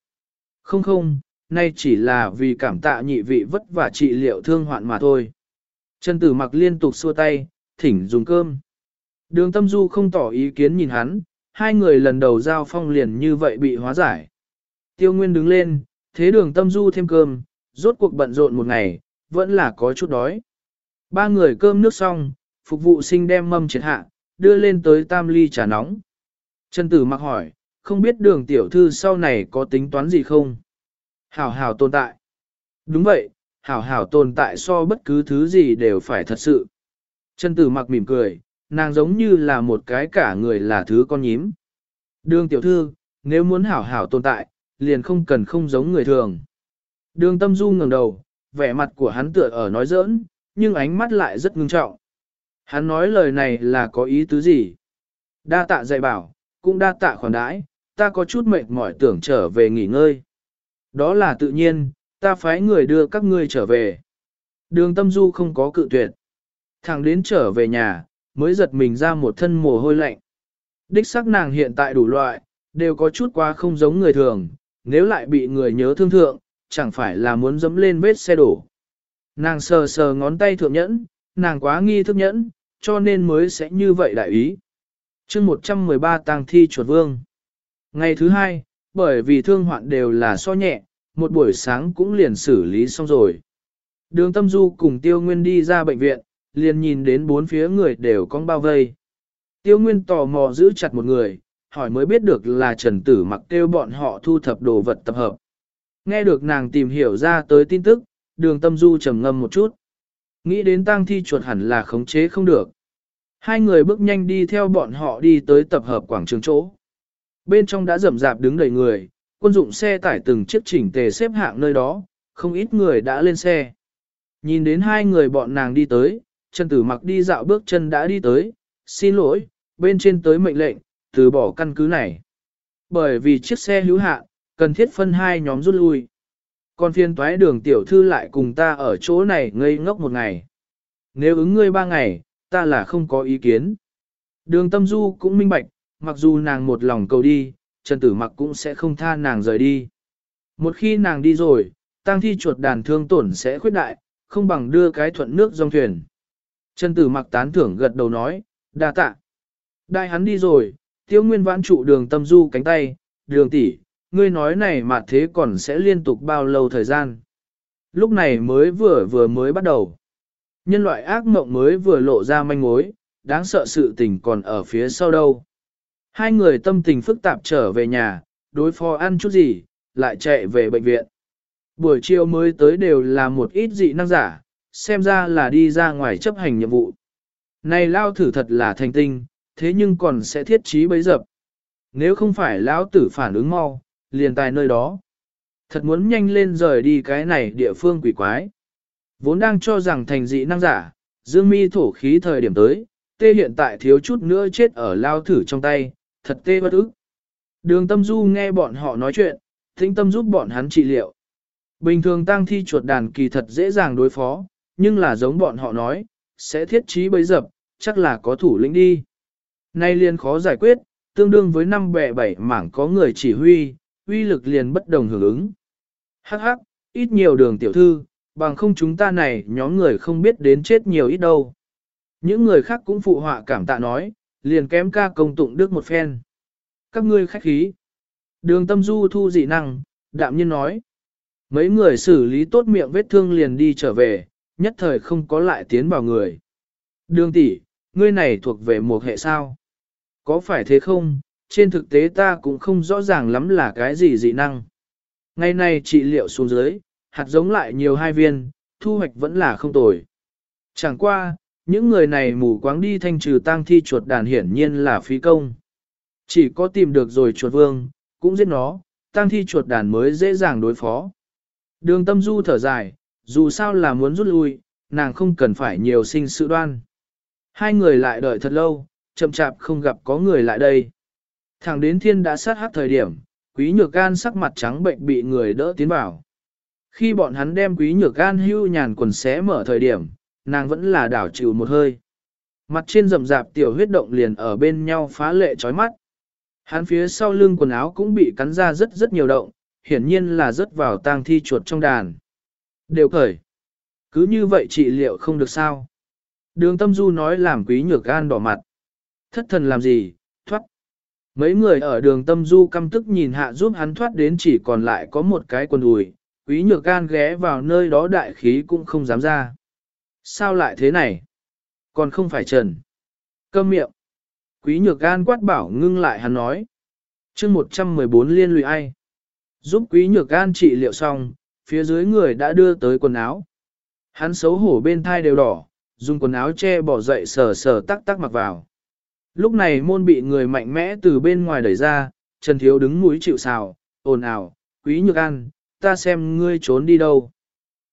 Không không, nay chỉ là vì cảm tạ nhị vị vất vả trị liệu thương hoạn mà thôi. Trần Tử mặc liên tục xua tay, thỉnh dùng cơm. Đường tâm du không tỏ ý kiến nhìn hắn, hai người lần đầu giao phong liền như vậy bị hóa giải. Tiêu Nguyên đứng lên, thế đường tâm du thêm cơm, rốt cuộc bận rộn một ngày, vẫn là có chút đói. Ba người cơm nước xong, phục vụ sinh đem mâm triệt hạ, đưa lên tới tam ly trà nóng. Trần Tử mặc hỏi, không biết đường tiểu thư sau này có tính toán gì không? Hảo hảo tồn tại. Đúng vậy, hảo hảo tồn tại so bất cứ thứ gì đều phải thật sự. Trần Tử mặc mỉm cười, nàng giống như là một cái cả người là thứ con nhím. Đường tiểu thư, nếu muốn hảo hảo tồn tại, liền không cần không giống người thường. Đường tâm du ngẩng đầu, vẻ mặt của hắn tựa ở nói giỡn, nhưng ánh mắt lại rất ngưng trọng. Hắn nói lời này là có ý tứ gì? Đa tạ dạy bảo, cũng đa tạ khoản đãi, ta có chút mệt mỏi tưởng trở về nghỉ ngơi. Đó là tự nhiên, ta phái người đưa các ngươi trở về. Đường tâm du không có cự tuyệt. Thẳng đến trở về nhà, mới giật mình ra một thân mồ hôi lạnh. Đích xác nàng hiện tại đủ loại, đều có chút quá không giống người thường, nếu lại bị người nhớ thương thượng, chẳng phải là muốn dẫm lên vết xe đổ. Nàng sờ sờ ngón tay thượng nhẫn, nàng quá nghi thức nhẫn, cho nên mới sẽ như vậy đại ý. chương 113 tang thi chuột vương. Ngày thứ hai, bởi vì thương hoạn đều là so nhẹ, một buổi sáng cũng liền xử lý xong rồi. Đường tâm du cùng tiêu nguyên đi ra bệnh viện, liền nhìn đến bốn phía người đều cong bao vây. Tiêu nguyên tò mò giữ chặt một người, hỏi mới biết được là trần tử mặc kêu bọn họ thu thập đồ vật tập hợp. Nghe được nàng tìm hiểu ra tới tin tức, đường tâm du trầm ngâm một chút. Nghĩ đến tang thi chuột hẳn là khống chế không được. Hai người bước nhanh đi theo bọn họ đi tới tập hợp quảng trường chỗ. Bên trong đã rầm rạp đứng đầy người, quân dụng xe tải từng chiếc chỉnh tề xếp hạng nơi đó, không ít người đã lên xe. Nhìn đến hai người bọn nàng đi tới, Trần Tử Mặc đi dạo bước chân đã đi tới, xin lỗi, bên trên tới mệnh lệnh, từ bỏ căn cứ này. Bởi vì chiếc xe hữu hạn, cần thiết phân hai nhóm rút lui. Còn phiên toái đường tiểu thư lại cùng ta ở chỗ này ngây ngốc một ngày. Nếu ứng ngươi ba ngày, ta là không có ý kiến. Đường tâm du cũng minh bạch, mặc dù nàng một lòng cầu đi, Trần Tử Mặc cũng sẽ không tha nàng rời đi. Một khi nàng đi rồi, tang thi chuột đàn thương tổn sẽ khuyết đại, không bằng đưa cái thuận nước dòng thuyền. Trần Tử Mặc tán thưởng gật đầu nói, đa tạ. Đại hắn đi rồi, tiêu nguyên vãn trụ đường tâm du cánh tay, đường tỷ, ngươi nói này mà thế còn sẽ liên tục bao lâu thời gian. Lúc này mới vừa vừa mới bắt đầu. Nhân loại ác mộng mới vừa lộ ra manh mối, đáng sợ sự tình còn ở phía sau đâu. Hai người tâm tình phức tạp trở về nhà, đối phó ăn chút gì, lại chạy về bệnh viện. Buổi chiều mới tới đều là một ít dị năng giả, xem ra là đi ra ngoài chấp hành nhiệm vụ. Này lao thử thật là thành tinh, thế nhưng còn sẽ thiết trí bấy dập. Nếu không phải lão tử phản ứng mau, liền tài nơi đó. Thật muốn nhanh lên rời đi cái này địa phương quỷ quái. Vốn đang cho rằng thành dị năng giả, dương mi thổ khí thời điểm tới, tê hiện tại thiếu chút nữa chết ở lao thử trong tay, thật tê bất ức. Đường tâm du nghe bọn họ nói chuyện, thính tâm giúp bọn hắn trị liệu. Bình thường tăng thi chuột đàn kỳ thật dễ dàng đối phó, nhưng là giống bọn họ nói, sẽ thiết trí bấy dập, chắc là có thủ lĩnh đi. Nay liền khó giải quyết, tương đương với năm bẻ bảy mảng có người chỉ huy, uy lực liền bất đồng hưởng ứng. Hắc hắc, ít nhiều đường tiểu thư, bằng không chúng ta này nhóm người không biết đến chết nhiều ít đâu. Những người khác cũng phụ họa cảm tạ nói, liền kém ca công tụng đức một phen. Các ngươi khách khí. Đường tâm du thu dị năng, đạm nhiên nói. Mấy người xử lý tốt miệng vết thương liền đi trở về, nhất thời không có lại tiến vào người. Đường tỷ, ngươi này thuộc về một hệ sao? Có phải thế không? Trên thực tế ta cũng không rõ ràng lắm là cái gì dị năng. Ngày nay trị liệu xuống dưới, hạt giống lại nhiều hai viên, thu hoạch vẫn là không tồi. Chẳng qua, những người này mù quáng đi thanh trừ tang thi chuột đàn hiển nhiên là phí công. Chỉ có tìm được rồi chuột vương, cũng giết nó, tang thi chuột đàn mới dễ dàng đối phó. Đường tâm du thở dài, dù sao là muốn rút lui, nàng không cần phải nhiều sinh sự đoan. Hai người lại đợi thật lâu, chậm chạp không gặp có người lại đây. Thẳng đến thiên đã sát hát thời điểm, quý nhược gan sắc mặt trắng bệnh bị người đỡ tiến vào. Khi bọn hắn đem quý nhược gan hưu nhàn quần xé mở thời điểm, nàng vẫn là đảo chịu một hơi. Mặt trên rầm rạp tiểu huyết động liền ở bên nhau phá lệ chói mắt. Hắn phía sau lưng quần áo cũng bị cắn ra rất rất nhiều động, hiển nhiên là rớt vào tang thi chuột trong đàn. Đều cởi. Cứ như vậy trị liệu không được sao. Đường tâm du nói làm quý nhược gan đỏ mặt. Thất thần làm gì, thoát. Mấy người ở đường tâm du căm tức nhìn hạ giúp hắn thoát đến chỉ còn lại có một cái quần đùi. Quý nhược gan ghé vào nơi đó đại khí cũng không dám ra. Sao lại thế này? Còn không phải trần. Cơm miệng. Quý nhược gan quát bảo ngưng lại hắn nói. chương 114 liên lụy ai? Giúp quý nhược gan trị liệu xong, phía dưới người đã đưa tới quần áo. Hắn xấu hổ bên thai đều đỏ, dùng quần áo che bỏ dậy sờ sờ tắc tắc mặc vào. Lúc này môn bị người mạnh mẽ từ bên ngoài đẩy ra, Trần Thiếu đứng mũi chịu xào, ồn ào, quý nhược ăn ta xem ngươi trốn đi đâu.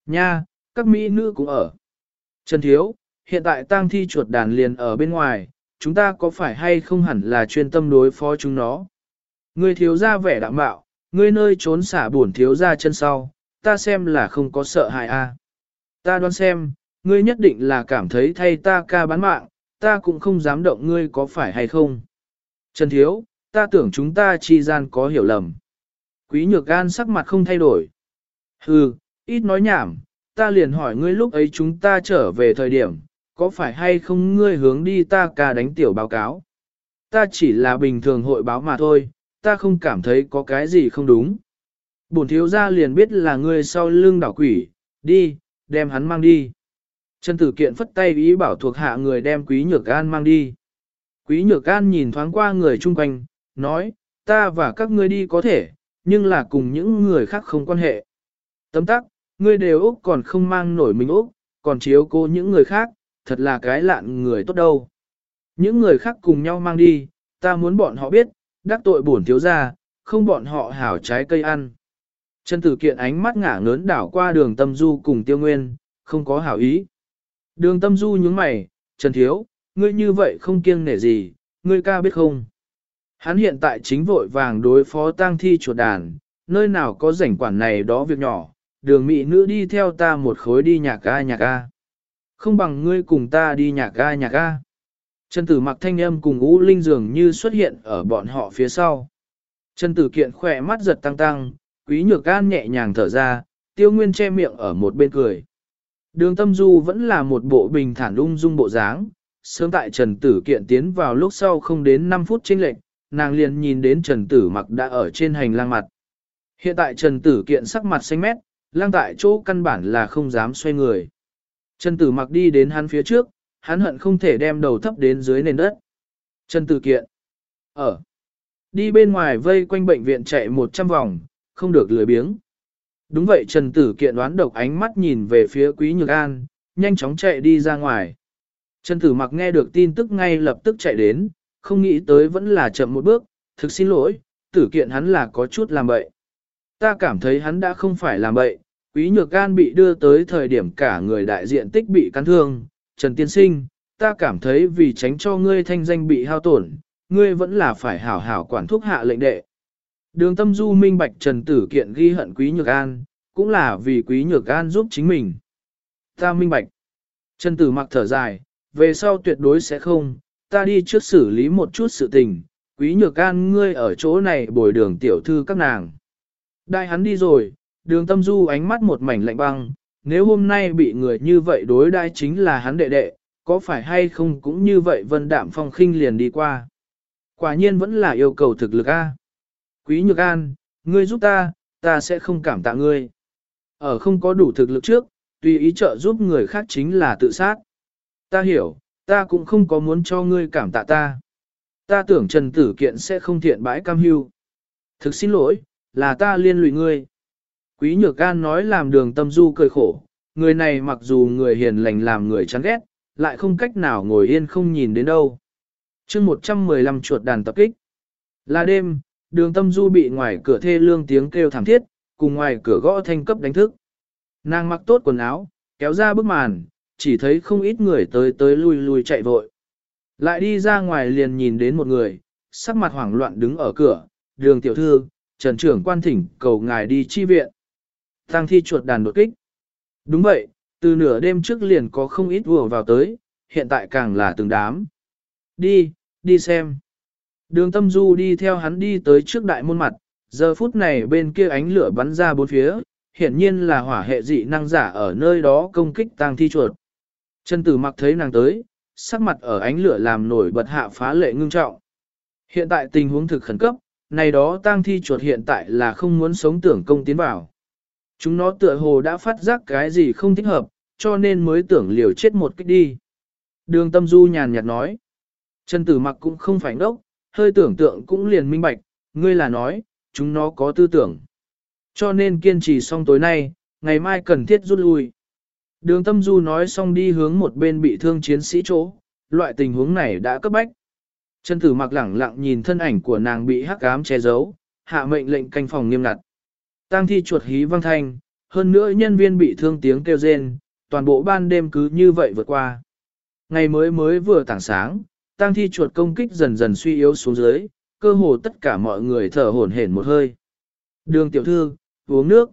Nha, các mỹ nữ cũng ở. Trần Thiếu, hiện tại tang thi chuột đàn liền ở bên ngoài, chúng ta có phải hay không hẳn là chuyên tâm đối phó chúng nó. Ngươi thiếu ra vẻ đạm bạo, ngươi nơi trốn xả buồn thiếu ra chân sau, ta xem là không có sợ hại a. Ta đoán xem, ngươi nhất định là cảm thấy thay ta ca bán mạng, ta cũng không dám động ngươi có phải hay không. Trần Thiếu, ta tưởng chúng ta chi gian có hiểu lầm. Quý nhược gan sắc mặt không thay đổi. Hừ, ít nói nhảm, ta liền hỏi ngươi lúc ấy chúng ta trở về thời điểm, có phải hay không ngươi hướng đi ta ca đánh tiểu báo cáo. Ta chỉ là bình thường hội báo mà thôi, ta không cảm thấy có cái gì không đúng. Bổn thiếu gia liền biết là ngươi sau lưng đảo quỷ, đi, đem hắn mang đi. Trần Tử Kiện phất tay ý bảo thuộc hạ người đem Quý Nhược An mang đi. Quý Nhược An nhìn thoáng qua người chung quanh, nói, ta và các ngươi đi có thể, nhưng là cùng những người khác không quan hệ. Tấm tắc, ngươi đều Úc còn không mang nổi mình Úc, còn chiếu cô những người khác, thật là cái lạn người tốt đâu. Những người khác cùng nhau mang đi, ta muốn bọn họ biết, đắc tội bổn thiếu gia, không bọn họ hảo trái cây ăn. Trần Tử Kiện ánh mắt ngả ngớn đảo qua đường tâm du cùng tiêu nguyên, không có hảo ý. Đường tâm du nhướng mày, Trần Thiếu, ngươi như vậy không kiêng nể gì, ngươi ca biết không? Hắn hiện tại chính vội vàng đối phó tang thi chuột đàn, nơi nào có rảnh quản này đó việc nhỏ, đường mị nữ đi theo ta một khối đi nhạc ca nhạc ca. Không bằng ngươi cùng ta đi nhạc ca nhạc ca. Trần tử mặc thanh âm cùng ngũ linh dường như xuất hiện ở bọn họ phía sau. Trần tử kiện khỏe mắt giật tăng tăng, quý nhược gan nhẹ nhàng thở ra, tiêu nguyên che miệng ở một bên cười. Đường tâm du vẫn là một bộ bình thản ung dung bộ dáng, sớm tại Trần Tử Kiện tiến vào lúc sau không đến 5 phút chênh lệnh, nàng liền nhìn đến Trần Tử mặc đã ở trên hành lang mặt. Hiện tại Trần Tử Kiện sắc mặt xanh mét, lang tại chỗ căn bản là không dám xoay người. Trần Tử mặc đi đến hắn phía trước, hắn hận không thể đem đầu thấp đến dưới nền đất. Trần Tử Kiện. Ở. Đi bên ngoài vây quanh bệnh viện chạy 100 vòng, không được lười biếng. Đúng vậy Trần Tử Kiện đoán độc ánh mắt nhìn về phía Quý Nhược An, nhanh chóng chạy đi ra ngoài. Trần Tử Mặc nghe được tin tức ngay lập tức chạy đến, không nghĩ tới vẫn là chậm một bước, thực xin lỗi, Tử Kiện hắn là có chút làm bậy. Ta cảm thấy hắn đã không phải làm bậy, Quý Nhược An bị đưa tới thời điểm cả người đại diện tích bị cắn thương, Trần Tiên Sinh, ta cảm thấy vì tránh cho ngươi thanh danh bị hao tổn, ngươi vẫn là phải hảo hảo quản thúc hạ lệnh đệ. Đường tâm du minh bạch Trần Tử Kiện ghi hận Quý Nhược An, cũng là vì Quý Nhược An giúp chính mình. Ta minh bạch. Trần Tử mặc thở dài, về sau tuyệt đối sẽ không, ta đi trước xử lý một chút sự tình, Quý Nhược An ngươi ở chỗ này bồi đường tiểu thư các nàng. Đại hắn đi rồi, đường tâm du ánh mắt một mảnh lạnh băng, nếu hôm nay bị người như vậy đối đai chính là hắn đệ đệ, có phải hay không cũng như vậy vân đạm phong khinh liền đi qua. Quả nhiên vẫn là yêu cầu thực lực A. Quý Nhược An, ngươi giúp ta, ta sẽ không cảm tạ ngươi. Ở không có đủ thực lực trước, tùy ý trợ giúp người khác chính là tự sát. Ta hiểu, ta cũng không có muốn cho ngươi cảm tạ ta. Ta tưởng Trần Tử Kiện sẽ không thiện bãi cam hưu. Thực xin lỗi, là ta liên lụy ngươi. Quý Nhược An nói làm đường tâm du cười khổ, người này mặc dù người hiền lành làm người chán ghét, lại không cách nào ngồi yên không nhìn đến đâu. chương 115 chuột đàn tập kích. Là đêm, đường tâm du bị ngoài cửa thê lương tiếng kêu thảm thiết, cùng ngoài cửa gõ thanh cấp đánh thức. Nàng mặc tốt quần áo, kéo ra bức màn, chỉ thấy không ít người tới tới lui lui chạy vội. Lại đi ra ngoài liền nhìn đến một người, sắc mặt hoảng loạn đứng ở cửa, đường tiểu thư, trần trưởng quan thỉnh cầu ngài đi chi viện. Tăng thi chuột đàn đột kích. Đúng vậy, từ nửa đêm trước liền có không ít vừa vào tới, hiện tại càng là từng đám. Đi, đi xem. Đường tâm du đi theo hắn đi tới trước đại môn mặt, giờ phút này bên kia ánh lửa bắn ra bốn phía, hiển nhiên là hỏa hệ dị năng giả ở nơi đó công kích tang thi chuột. Trần tử mặc thấy nàng tới, sắc mặt ở ánh lửa làm nổi bật hạ phá lệ ngưng trọng. Hiện tại tình huống thực khẩn cấp, này đó tang thi chuột hiện tại là không muốn sống tưởng công tiến vào. Chúng nó tựa hồ đã phát giác cái gì không thích hợp, cho nên mới tưởng liều chết một cách đi. Đường tâm du nhàn nhạt nói. Trần tử mặc cũng không phải ngốc, hơi tưởng tượng cũng liền minh bạch, ngươi là nói, chúng nó có tư tưởng. Cho nên kiên trì xong tối nay, ngày mai cần thiết rút lui. Đường tâm du nói xong đi hướng một bên bị thương chiến sĩ chỗ, loại tình huống này đã cấp bách. Chân tử mặc lẳng lặng nhìn thân ảnh của nàng bị hắc ám che giấu, hạ mệnh lệnh canh phòng nghiêm ngặt. Tăng thi chuột hí vang thanh, hơn nữa nhân viên bị thương tiếng kêu rên, toàn bộ ban đêm cứ như vậy vượt qua. Ngày mới mới vừa tảng sáng, Tang thi chuột công kích dần dần suy yếu xuống dưới, cơ hồ tất cả mọi người thở hổn hển một hơi. Đường tiểu thư, uống nước.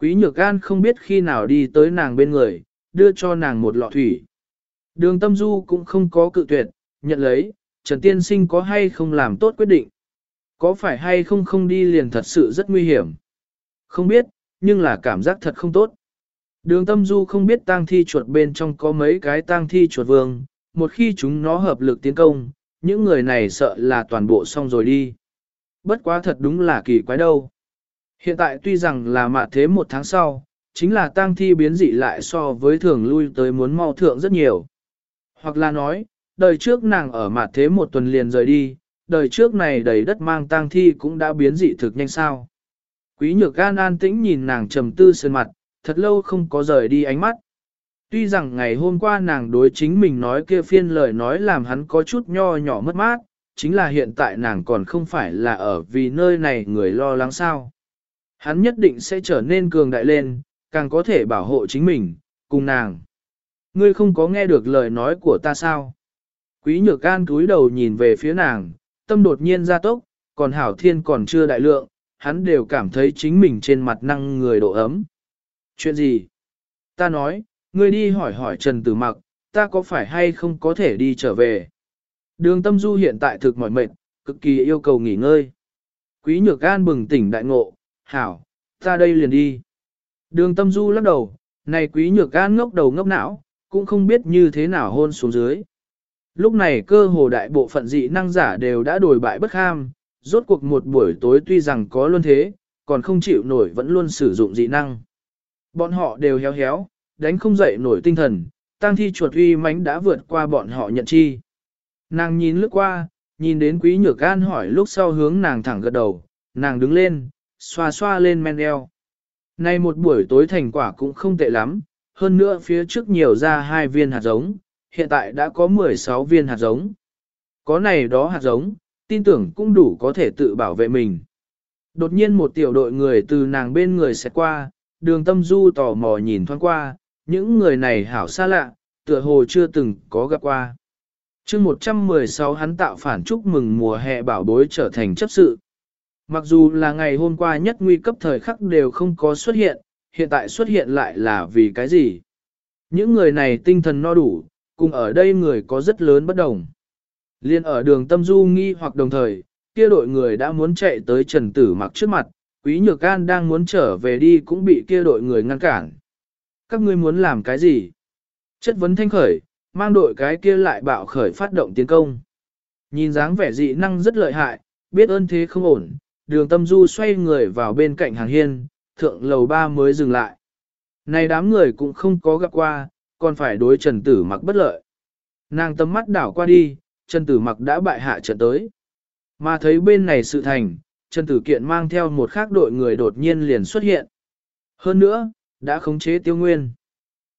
Quý nhược gan không biết khi nào đi tới nàng bên người, đưa cho nàng một lọ thủy. Đường tâm du cũng không có cự tuyệt, nhận lấy, Trần Tiên Sinh có hay không làm tốt quyết định. Có phải hay không không đi liền thật sự rất nguy hiểm. Không biết, nhưng là cảm giác thật không tốt. Đường tâm du không biết tang thi chuột bên trong có mấy cái tang thi chuột vương, một khi chúng nó hợp lực tiến công, những người này sợ là toàn bộ xong rồi đi. Bất quá thật đúng là kỳ quái đâu. Hiện tại tuy rằng là mạ thế một tháng sau, chính là tang thi biến dị lại so với thường lui tới muốn mau thượng rất nhiều. Hoặc là nói, đời trước nàng ở mạ thế một tuần liền rời đi, đời trước này đầy đất mang tang thi cũng đã biến dị thực nhanh sao. Quý nhược gan an tĩnh nhìn nàng trầm tư sơn mặt, thật lâu không có rời đi ánh mắt. Tuy rằng ngày hôm qua nàng đối chính mình nói kia phiên lời nói làm hắn có chút nho nhỏ mất mát, chính là hiện tại nàng còn không phải là ở vì nơi này người lo lắng sao. Hắn nhất định sẽ trở nên cường đại lên, càng có thể bảo hộ chính mình, cùng nàng. Ngươi không có nghe được lời nói của ta sao? Quý nhược can cúi đầu nhìn về phía nàng, tâm đột nhiên ra tốc, còn hảo thiên còn chưa đại lượng, hắn đều cảm thấy chính mình trên mặt năng người độ ấm. Chuyện gì? Ta nói, ngươi đi hỏi hỏi Trần Tử Mặc, ta có phải hay không có thể đi trở về? Đường tâm du hiện tại thực mỏi mệt, cực kỳ yêu cầu nghỉ ngơi. Quý nhược gan bừng tỉnh đại ngộ, hảo, ta đây liền đi. Đường tâm du lắc đầu, này quý nhược gan ngốc đầu ngốc não, cũng không biết như thế nào hôn xuống dưới. Lúc này cơ hồ đại bộ phận dị năng giả đều đã đổi bại bất ham, rốt cuộc một buổi tối tuy rằng có luôn thế, còn không chịu nổi vẫn luôn sử dụng dị năng. Bọn họ đều héo héo, đánh không dậy nổi tinh thần, Tang thi chuột uy mãnh đã vượt qua bọn họ nhận chi. Nàng nhìn lướt qua, nhìn đến quý nhược gan hỏi lúc sau hướng nàng thẳng gật đầu, nàng đứng lên, xoa xoa lên men eo. Nay một buổi tối thành quả cũng không tệ lắm, hơn nữa phía trước nhiều ra hai viên hạt giống, hiện tại đã có 16 viên hạt giống. Có này đó hạt giống, tin tưởng cũng đủ có thể tự bảo vệ mình. Đột nhiên một tiểu đội người từ nàng bên người sẽ qua, đường tâm du tò mò nhìn thoáng qua, những người này hảo xa lạ, tựa hồ chưa từng có gặp qua. chương 116 hắn tạo phản chúc mừng mùa hè bảo bối trở thành chấp sự. Mặc dù là ngày hôm qua nhất nguy cấp thời khắc đều không có xuất hiện, hiện tại xuất hiện lại là vì cái gì? Những người này tinh thần no đủ, cùng ở đây người có rất lớn bất đồng. Liên ở đường tâm du nghi hoặc đồng thời, kia đội người đã muốn chạy tới trần tử mặc trước mặt, quý nhược an đang muốn trở về đi cũng bị kia đội người ngăn cản. Các ngươi muốn làm cái gì? Chất vấn thanh khởi, mang đội cái kia lại bạo khởi phát động tiến công. Nhìn dáng vẻ dị năng rất lợi hại, biết ơn thế không ổn, đường tâm du xoay người vào bên cạnh hàng hiên, thượng lầu ba mới dừng lại. Này đám người cũng không có gặp qua, còn phải đối trần tử mặc bất lợi. Nàng tâm mắt đảo qua đi, trần tử mặc đã bại hạ trận tới. Mà thấy bên này sự thành, trần tử kiện mang theo một khác đội người đột nhiên liền xuất hiện. Hơn nữa, đã khống chế tiêu nguyên.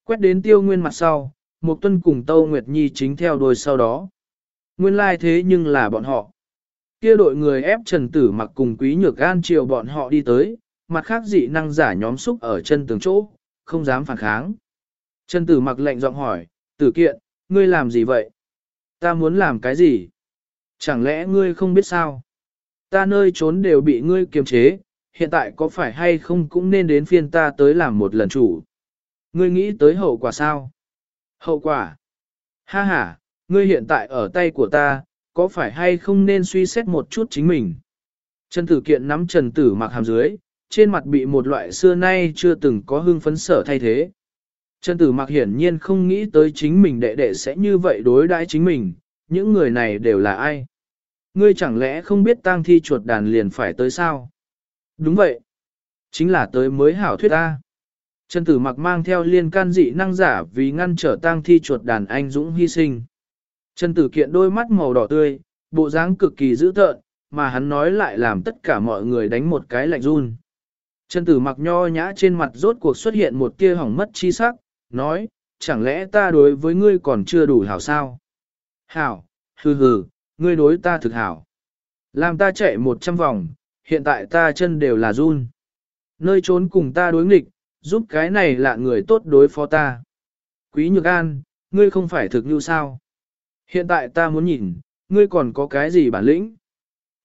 Quét đến tiêu nguyên mặt sau, một tuân cùng Tâu Nguyệt Nhi chính theo đuôi sau đó. Nguyên lai thế nhưng là bọn họ. Kia đội người ép trần tử mặc cùng quý nhược gan chiều bọn họ đi tới, mặt khác dị năng giả nhóm xúc ở chân tường chỗ, không dám phản kháng. Trần tử mặc lệnh giọng hỏi, tử kiện, ngươi làm gì vậy? Ta muốn làm cái gì? Chẳng lẽ ngươi không biết sao? Ta nơi trốn đều bị ngươi kiềm chế, hiện tại có phải hay không cũng nên đến phiên ta tới làm một lần chủ. Ngươi nghĩ tới hậu quả sao? Hậu quả? Ha ha, ngươi hiện tại ở tay của ta, có phải hay không nên suy xét một chút chính mình? Trần Tử Kiện nắm Trần Tử mặc hàm dưới, trên mặt bị một loại xưa nay chưa từng có hương phấn sở thay thế. Trần Tử mặc hiển nhiên không nghĩ tới chính mình đệ đệ sẽ như vậy đối đãi chính mình, những người này đều là ai? Ngươi chẳng lẽ không biết tang thi chuột đàn liền phải tới sao? Đúng vậy. Chính là tới mới hảo thuyết ta. Trần Tử mặc mang theo liên can dị năng giả vì ngăn trở tang thi chuột đàn anh dũng hy sinh. Trần Tử kiện đôi mắt màu đỏ tươi, bộ dáng cực kỳ dữ tợn, mà hắn nói lại làm tất cả mọi người đánh một cái lạnh run. Trần Tử mặc nho nhã trên mặt rốt cuộc xuất hiện một tia hỏng mất chi sắc, nói, chẳng lẽ ta đối với ngươi còn chưa đủ hảo sao? Hảo, hừ hừ, ngươi đối ta thực hảo. Làm ta chạy một trăm vòng, hiện tại ta chân đều là run. Nơi trốn cùng ta đối nghịch, giúp cái này là người tốt đối phó ta. Quý Nhược An, ngươi không phải thực như sao? Hiện tại ta muốn nhìn, ngươi còn có cái gì bản lĩnh?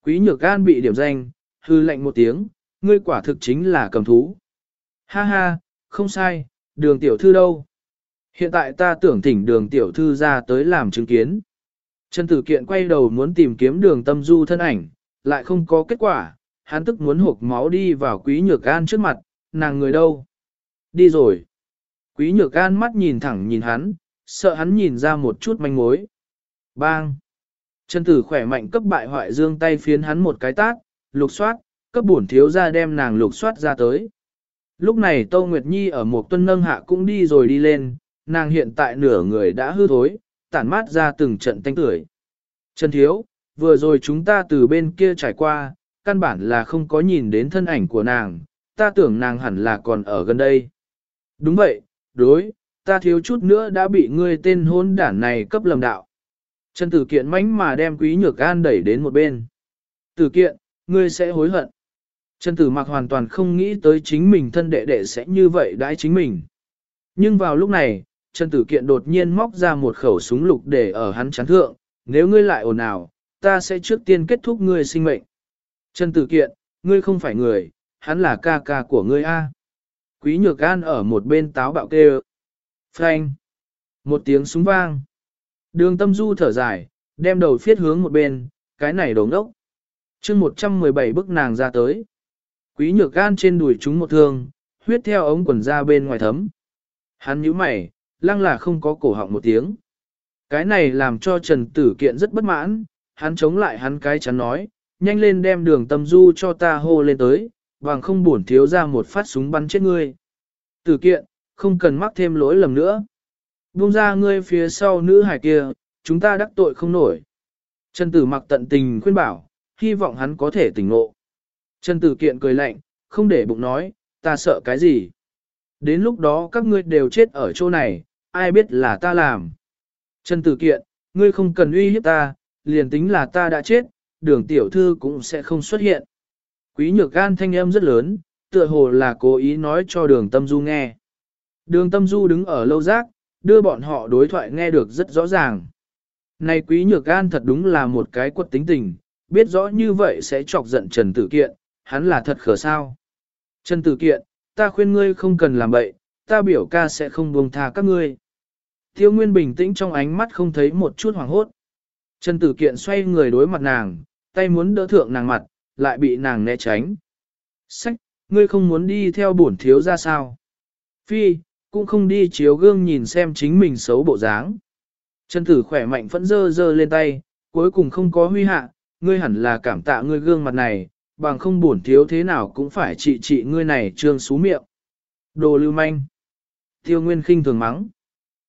Quý Nhược An bị điểm danh, hư lệnh một tiếng, ngươi quả thực chính là cầm thú. Ha ha, không sai, đường tiểu thư đâu? Hiện tại ta tưởng thỉnh đường tiểu thư ra tới làm chứng kiến. Trần Tử Kiện quay đầu muốn tìm kiếm đường tâm du thân ảnh, lại không có kết quả, hắn tức muốn hộp máu đi vào quý nhược an trước mặt, nàng người đâu? Đi rồi. Quý nhược an mắt nhìn thẳng nhìn hắn, sợ hắn nhìn ra một chút manh mối. Bang! Chân Tử khỏe mạnh cấp bại hoại dương tay phiến hắn một cái tát, lục soát, cấp bổn thiếu ra đem nàng lục soát ra tới. Lúc này Tô Nguyệt Nhi ở một tuân nâng hạ cũng đi rồi đi lên, nàng hiện tại nửa người đã hư thối, tản mát ra từng trận tanh tưởi. Trần Thiếu, vừa rồi chúng ta từ bên kia trải qua, căn bản là không có nhìn đến thân ảnh của nàng, ta tưởng nàng hẳn là còn ở gần đây. Đúng vậy, đối, ta thiếu chút nữa đã bị ngươi tên hôn đản này cấp lầm đạo. Trần Tử Kiện mánh mà đem Quý Nhược An đẩy đến một bên. Tử Kiện, ngươi sẽ hối hận. Trần Tử Mặc hoàn toàn không nghĩ tới chính mình thân đệ đệ sẽ như vậy đãi chính mình. Nhưng vào lúc này, Trần Tử Kiện đột nhiên móc ra một khẩu súng lục để ở hắn chán thượng, nếu ngươi lại ồn ào, ta sẽ trước tiên kết thúc ngươi sinh mệnh. Trần Tử Kiện, ngươi không phải người, hắn là ca ca của ngươi A. Quý Nhược An ở một bên táo bạo kêu. Phanh. Một tiếng súng vang. Đường tâm du thở dài, đem đầu phiết hướng một bên, cái này đống đốc. chương 117 bức nàng ra tới. Quý nhược gan trên đùi chúng một thương, huyết theo ống quần ra bên ngoài thấm. Hắn nhíu mày, lăng là không có cổ họng một tiếng. Cái này làm cho Trần Tử Kiện rất bất mãn, hắn chống lại hắn cái chắn nói, nhanh lên đem đường tâm du cho ta hô lên tới, bằng không buồn thiếu ra một phát súng bắn chết ngươi. Tử Kiện, không cần mắc thêm lỗi lầm nữa. Buông ra ngươi phía sau nữ hải kia, chúng ta đắc tội không nổi. Trần Tử mặc tận tình khuyên bảo, hy vọng hắn có thể tỉnh ngộ. Trần Tử Kiện cười lạnh, không để bụng nói, ta sợ cái gì. Đến lúc đó các ngươi đều chết ở chỗ này, ai biết là ta làm. Trần Tử Kiện, ngươi không cần uy hiếp ta, liền tính là ta đã chết, đường tiểu thư cũng sẽ không xuất hiện. Quý nhược gan thanh âm rất lớn, tựa hồ là cố ý nói cho đường tâm du nghe. Đường tâm du đứng ở lâu giác, đưa bọn họ đối thoại nghe được rất rõ ràng. Này quý nhược gan thật đúng là một cái quật tính tình, biết rõ như vậy sẽ chọc giận Trần Tử Kiện, hắn là thật khờ sao. Trần Tử Kiện, ta khuyên ngươi không cần làm bậy, ta biểu ca sẽ không buông tha các ngươi. Tiêu Nguyên bình tĩnh trong ánh mắt không thấy một chút hoảng hốt. Trần Tử Kiện xoay người đối mặt nàng, tay muốn đỡ thượng nàng mặt, lại bị nàng né tránh. Sách, ngươi không muốn đi theo bổn thiếu ra sao? Phi, cũng không đi chiếu gương nhìn xem chính mình xấu bộ dáng. Chân Tử khỏe mạnh phẫn dơ dơ lên tay, cuối cùng không có huy hạ, ngươi hẳn là cảm tạ ngươi gương mặt này, bằng không bổn thiếu thế nào cũng phải trị trị ngươi này trương xú miệng. Đồ lưu manh. Tiêu Nguyên khinh thường mắng.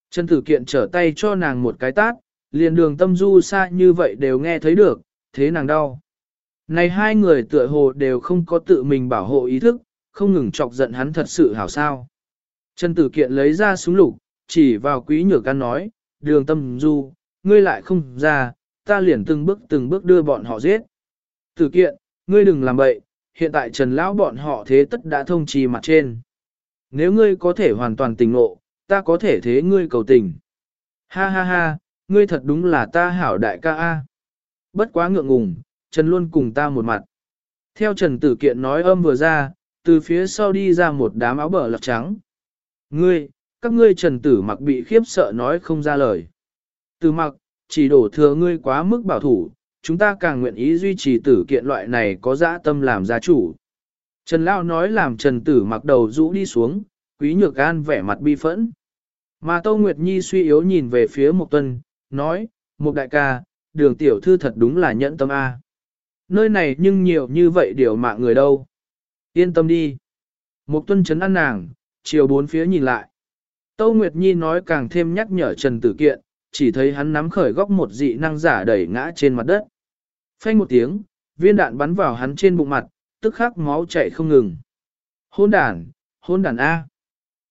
Chân Tử Kiện trở tay cho nàng một cái tát, liền đường tâm du xa như vậy đều nghe thấy được, thế nàng đau. Này hai người tựa hồ đều không có tự mình bảo hộ ý thức, không ngừng chọc giận hắn thật sự hảo sao. Trần Tử Kiện lấy ra súng lục, chỉ vào quý nhược can nói, đường tâm du, ngươi lại không ra, ta liền từng bước từng bước đưa bọn họ giết. Tử Kiện, ngươi đừng làm bậy, hiện tại Trần Lão bọn họ thế tất đã thông trì mặt trên. Nếu ngươi có thể hoàn toàn tình ngộ, ta có thể thế ngươi cầu tình. Ha ha ha, ngươi thật đúng là ta hảo đại ca A. Bất quá ngượng ngùng, Trần luôn cùng ta một mặt. Theo Trần Tử Kiện nói âm vừa ra, từ phía sau đi ra một đám áo bờ lọc trắng. Ngươi, các ngươi Trần Tử mặc bị khiếp sợ nói không ra lời. Tử mặc, chỉ đổ thừa ngươi quá mức bảo thủ, chúng ta càng nguyện ý duy trì tử kiện loại này có dã tâm làm gia chủ. Trần Lao nói làm Trần Tử mặc đầu rũ đi xuống, Quý Nhược An vẻ mặt bi phẫn. Mà Tô Nguyệt Nhi suy yếu nhìn về phía Mục Tuân, nói, Mục Đại ca, đường tiểu thư thật đúng là nhẫn tâm A. Nơi này nhưng nhiều như vậy điều mạng người đâu. Yên tâm đi. Mục Tuân chấn ăn nàng, chiều bốn phía nhìn lại. Tô Nguyệt Nhi nói càng thêm nhắc nhở Trần Tử Kiện, chỉ thấy hắn nắm khởi góc một dị năng giả đẩy ngã trên mặt đất. Phanh một tiếng, viên đạn bắn vào hắn trên bụng mặt, tức khắc máu chảy không ngừng. Hôn đàn, hôn đàn A.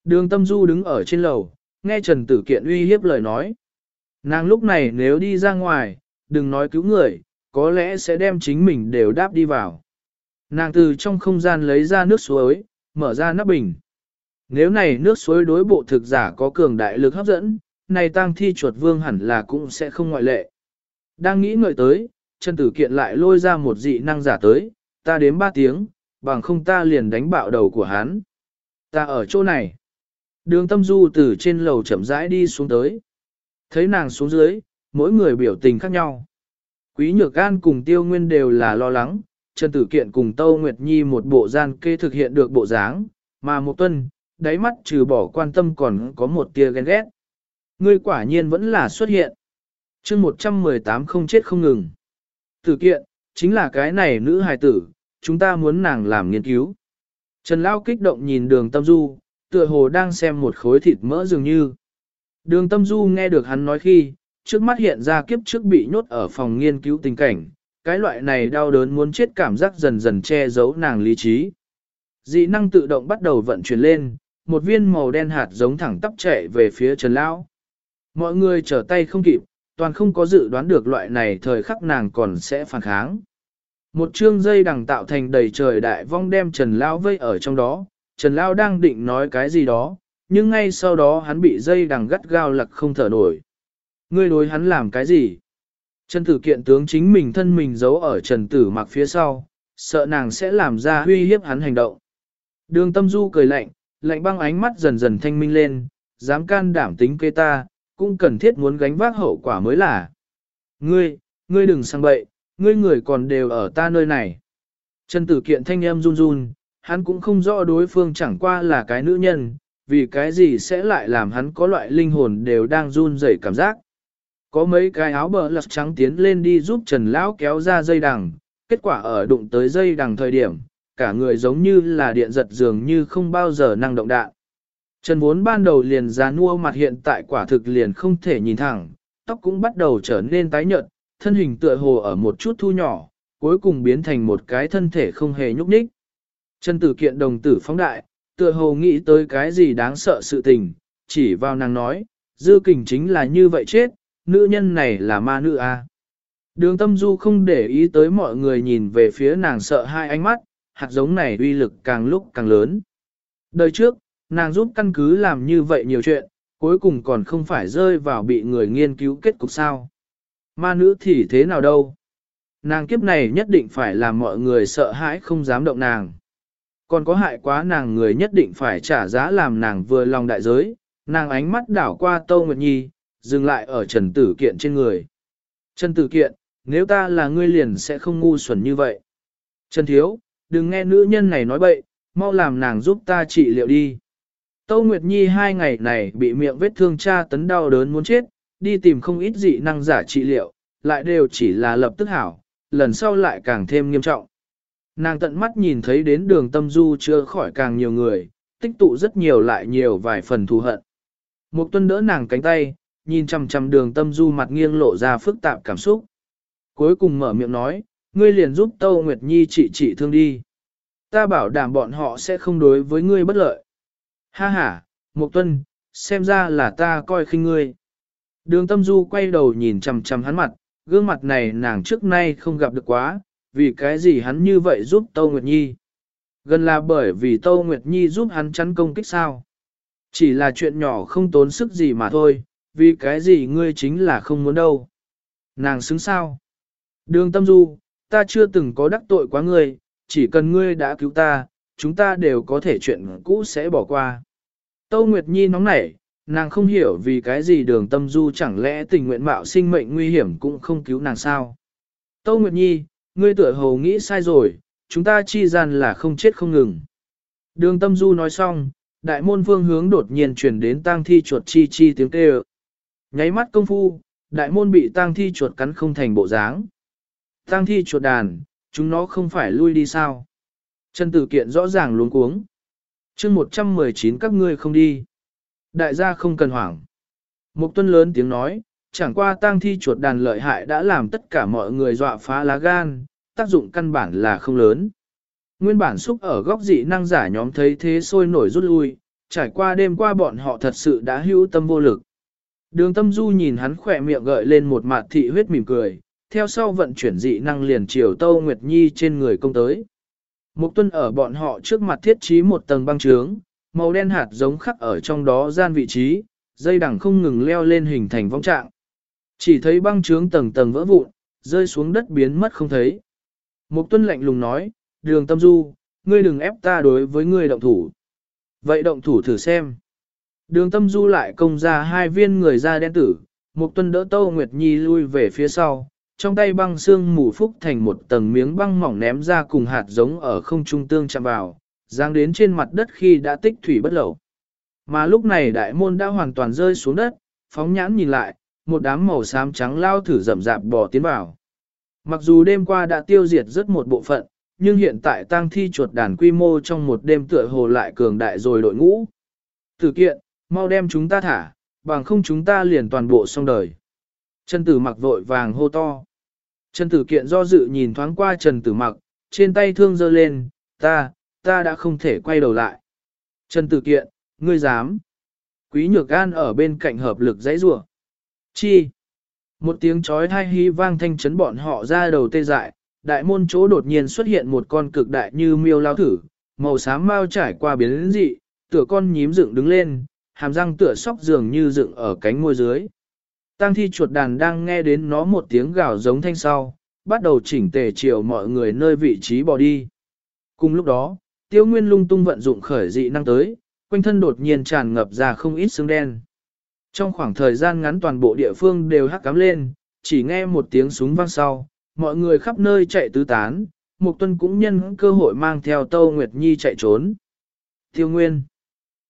Đường tâm du đứng ở trên lầu, nghe Trần Tử Kiện uy hiếp lời nói. Nàng lúc này nếu đi ra ngoài, đừng nói cứu người, có lẽ sẽ đem chính mình đều đáp đi vào. Nàng từ trong không gian lấy ra nước suối, mở ra nắp bình. Nếu này nước suối đối bộ thực giả có cường đại lực hấp dẫn, này tang thi chuột vương hẳn là cũng sẽ không ngoại lệ. Đang nghĩ ngợi tới, chân Tử Kiện lại lôi ra một dị năng giả tới, ta đếm ba tiếng, bằng không ta liền đánh bạo đầu của hắn. Ta ở chỗ này. Đường tâm du từ trên lầu chậm rãi đi xuống tới. Thấy nàng xuống dưới, mỗi người biểu tình khác nhau. Quý Nhược Gan cùng Tiêu Nguyên đều là lo lắng, Trần Tử Kiện cùng Tâu Nguyệt Nhi một bộ gian kê thực hiện được bộ dáng, mà một tuần, đáy mắt trừ bỏ quan tâm còn có một tia ghen ghét. Ngươi quả nhiên vẫn là xuất hiện. chương 118 không chết không ngừng. Tử kiện, chính là cái này nữ hài tử, chúng ta muốn nàng làm nghiên cứu. Trần Lao kích động nhìn đường tâm du, tựa hồ đang xem một khối thịt mỡ dường như. Đường tâm du nghe được hắn nói khi, trước mắt hiện ra kiếp trước bị nhốt ở phòng nghiên cứu tình cảnh, cái loại này đau đớn muốn chết cảm giác dần dần che giấu nàng lý trí. Dị năng tự động bắt đầu vận chuyển lên, một viên màu đen hạt giống thẳng tắp chạy về phía Trần Lão. Mọi người trở tay không kịp, toàn không có dự đoán được loại này thời khắc nàng còn sẽ phản kháng. Một chương dây đằng tạo thành đầy trời đại vong đem Trần Lão vây ở trong đó, Trần Lão đang định nói cái gì đó, nhưng ngay sau đó hắn bị dây đằng gắt gao lặc không thở nổi. Ngươi đối hắn làm cái gì? Trần Tử kiện tướng chính mình thân mình giấu ở Trần Tử mặc phía sau, sợ nàng sẽ làm ra huy hiếp hắn hành động. Đường tâm du cười lạnh, lạnh băng ánh mắt dần dần thanh minh lên, dám can đảm tính kế ta, cũng cần thiết muốn gánh vác hậu quả mới là. Ngươi, ngươi đừng sang bậy, ngươi người còn đều ở ta nơi này. Trần tử kiện thanh em run run, hắn cũng không rõ đối phương chẳng qua là cái nữ nhân, vì cái gì sẽ lại làm hắn có loại linh hồn đều đang run rẩy cảm giác. Có mấy cái áo bờ lật trắng tiến lên đi giúp Trần Lão kéo ra dây đằng, kết quả ở đụng tới dây đằng thời điểm, cả người giống như là điện giật dường như không bao giờ năng động đạn. Trần vốn ban đầu liền ra nua mặt hiện tại quả thực liền không thể nhìn thẳng, tóc cũng bắt đầu trở nên tái nhợt, thân hình tựa hồ ở một chút thu nhỏ, cuối cùng biến thành một cái thân thể không hề nhúc nhích. Trần tử kiện đồng tử phóng đại, tựa hồ nghĩ tới cái gì đáng sợ sự tình, chỉ vào nàng nói, dư kình chính là như vậy chết, nữ nhân này là ma nữ a. À? Đường tâm du không để ý tới mọi người nhìn về phía nàng sợ hai ánh mắt, hạt giống này uy lực càng lúc càng lớn. Đời trước, nàng giúp căn cứ làm như vậy nhiều chuyện, cuối cùng còn không phải rơi vào bị người nghiên cứu kết cục sao. Ma nữ thì thế nào đâu. Nàng kiếp này nhất định phải làm mọi người sợ hãi không dám động nàng. Còn có hại quá nàng người nhất định phải trả giá làm nàng vừa lòng đại giới, nàng ánh mắt đảo qua Tâu Nguyệt Nhi, dừng lại ở Trần Tử Kiện trên người. Trần Tử Kiện, nếu ta là ngươi liền sẽ không ngu xuẩn như vậy. Trần Thiếu, đừng nghe nữ nhân này nói bậy, mau làm nàng giúp ta trị liệu đi. Tâu Nguyệt Nhi hai ngày này bị miệng vết thương tra tấn đau đớn muốn chết, đi tìm không ít dị năng giả trị liệu, lại đều chỉ là lập tức hảo, lần sau lại càng thêm nghiêm trọng. Nàng tận mắt nhìn thấy đến đường tâm du chưa khỏi càng nhiều người, tích tụ rất nhiều lại nhiều vài phần thù hận. Một tuân đỡ nàng cánh tay, nhìn chằm chằm đường tâm du mặt nghiêng lộ ra phức tạp cảm xúc. Cuối cùng mở miệng nói, ngươi liền giúp Tâu Nguyệt Nhi trị trị thương đi. Ta bảo đảm bọn họ sẽ không đối với ngươi bất lợi. Ha ha, Mục Tuân, xem ra là ta coi khinh ngươi. Đường tâm du quay đầu nhìn chằm chằm hắn mặt, gương mặt này nàng trước nay không gặp được quá, vì cái gì hắn như vậy giúp Tâu Nguyệt Nhi. Gần là bởi vì Tâu Nguyệt Nhi giúp hắn chắn công kích sao. Chỉ là chuyện nhỏ không tốn sức gì mà thôi, vì cái gì ngươi chính là không muốn đâu. Nàng xứng sao. Đường tâm du, ta chưa từng có đắc tội quá ngươi, chỉ cần ngươi đã cứu ta, chúng ta đều có thể chuyện cũ sẽ bỏ qua. Tâu Nguyệt Nhi nóng nảy, nàng không hiểu vì cái gì đường tâm du chẳng lẽ tình nguyện mạo sinh mệnh nguy hiểm cũng không cứu nàng sao. Tâu Nguyệt Nhi, ngươi tuổi hồ nghĩ sai rồi, chúng ta chi gian là không chết không ngừng. Đường tâm du nói xong, đại môn phương hướng đột nhiên chuyển đến tang thi chuột chi chi tiếng kêu. Nháy mắt công phu, đại môn bị tang thi chuột cắn không thành bộ dáng. Tang thi chuột đàn, chúng nó không phải lui đi sao. Trần Tử Kiện rõ ràng luống cuống. chương 119 các ngươi không đi. Đại gia không cần hoảng. Mục tuân lớn tiếng nói, chẳng qua tang thi chuột đàn lợi hại đã làm tất cả mọi người dọa phá lá gan, tác dụng căn bản là không lớn. Nguyên bản xúc ở góc dị năng giả nhóm thấy thế sôi nổi rút lui, trải qua đêm qua bọn họ thật sự đã hữu tâm vô lực. Đường tâm du nhìn hắn khỏe miệng gợi lên một mặt thị huyết mỉm cười, theo sau vận chuyển dị năng liền chiều Tâu Nguyệt Nhi trên người công tới. Mục tuân ở bọn họ trước mặt thiết trí một tầng băng trướng, màu đen hạt giống khắc ở trong đó gian vị trí, dây đằng không ngừng leo lên hình thành vong trạng. Chỉ thấy băng trướng tầng tầng vỡ vụn, rơi xuống đất biến mất không thấy. Mục tuân lạnh lùng nói, đường tâm du, ngươi đừng ép ta đối với ngươi động thủ. Vậy động thủ thử xem. Đường tâm du lại công ra hai viên người da đen tử, một tuân đỡ Tâu Nguyệt Nhi lui về phía sau, trong tay băng xương mù phúc thành một tầng miếng băng mỏng ném ra cùng hạt giống ở không trung tương chạm vào, giáng đến trên mặt đất khi đã tích thủy bất lậu. Mà lúc này đại môn đã hoàn toàn rơi xuống đất, phóng nhãn nhìn lại, một đám màu xám trắng lao thử rậm rạp bò tiến vào. Mặc dù đêm qua đã tiêu diệt rất một bộ phận, nhưng hiện tại tang thi chuột đàn quy mô trong một đêm tựa hồ lại cường đại rồi đội ngũ. Tử kiện, mau đem chúng ta thả, bằng không chúng ta liền toàn bộ xong đời. Trần tử mặc vội vàng hô to. Trần tử kiện do dự nhìn thoáng qua trần tử mặc, trên tay thương giơ lên, ta, ta đã không thể quay đầu lại. Trần tử kiện, ngươi dám. Quý nhược an ở bên cạnh hợp lực dãy rủa Chi? Một tiếng chói thai hí vang thanh chấn bọn họ ra đầu tê dại, đại môn chỗ đột nhiên xuất hiện một con cực đại như miêu lao thử, màu xám mau trải qua biến dị, tựa con nhím dựng đứng lên, hàm răng tựa sóc dường như dựng ở cánh môi dưới. Tăng thi chuột đàn đang nghe đến nó một tiếng gào giống thanh sau, bắt đầu chỉnh tề chiều mọi người nơi vị trí bỏ đi. Cùng lúc đó, tiêu nguyên lung tung vận dụng khởi dị năng tới, quanh thân đột nhiên tràn ngập ra không ít xương đen. Trong khoảng thời gian ngắn toàn bộ địa phương đều hắc cắm lên, chỉ nghe một tiếng súng vang sau, mọi người khắp nơi chạy tứ tán, Mục Tuân cũng nhân cơ hội mang theo Tâu Nguyệt Nhi chạy trốn. Tiêu Nguyên.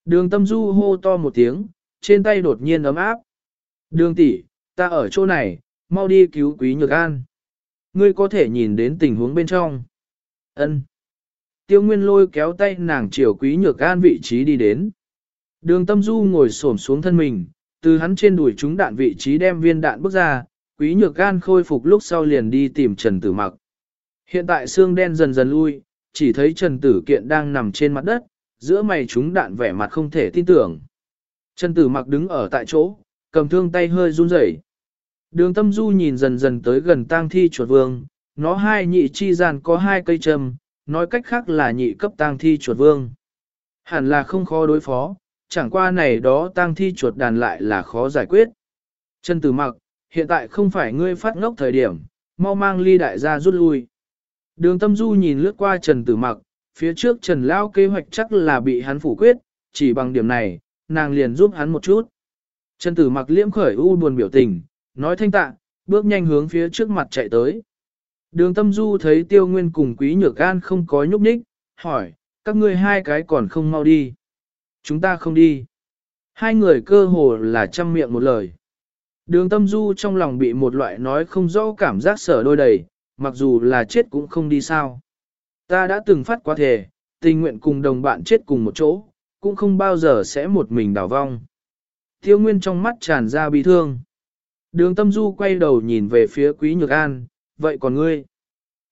Đường tâm du hô to một tiếng, trên tay đột nhiên ấm áp. Đường tỷ, ta ở chỗ này, mau đi cứu quý nhược an. Ngươi có thể nhìn đến tình huống bên trong. Ân. Tiêu Nguyên lôi kéo tay nàng chiều quý nhược an vị trí đi đến. Đường tâm du ngồi xổm xuống thân mình, từ hắn trên đùi chúng đạn vị trí đem viên đạn bước ra, quý nhược gan khôi phục lúc sau liền đi tìm Trần Tử Mặc. Hiện tại xương đen dần dần lui, chỉ thấy Trần Tử Kiện đang nằm trên mặt đất, giữa mày chúng đạn vẻ mặt không thể tin tưởng. Trần Tử Mặc đứng ở tại chỗ, cầm thương tay hơi run rẩy. Đường tâm du nhìn dần dần tới gần tang thi chuột vương, nó hai nhị chi gian có hai cây châm, nói cách khác là nhị cấp tang thi chuột vương. Hẳn là không khó đối phó, chẳng qua này đó tang thi chuột đàn lại là khó giải quyết. Trần Tử Mặc, hiện tại không phải ngươi phát ngốc thời điểm, mau mang ly đại gia rút lui. Đường tâm du nhìn lướt qua Trần Tử Mặc, phía trước Trần Lao kế hoạch chắc là bị hắn phủ quyết, chỉ bằng điểm này, nàng liền giúp hắn một chút. Trần Tử Mặc liễm khởi u buồn biểu tình, nói thanh tạ, bước nhanh hướng phía trước mặt chạy tới. Đường tâm du thấy tiêu nguyên cùng quý nhược gan không có nhúc nhích, hỏi, các ngươi hai cái còn không mau đi. Chúng ta không đi. Hai người cơ hồ là chăm miệng một lời. Đường tâm du trong lòng bị một loại nói không rõ cảm giác sở đôi đầy, mặc dù là chết cũng không đi sao. Ta đã từng phát qua thể, tình nguyện cùng đồng bạn chết cùng một chỗ, cũng không bao giờ sẽ một mình đảo vong. Tiêu Nguyên trong mắt tràn ra bi thương. Đường tâm du quay đầu nhìn về phía Quý Nhược An, vậy còn ngươi?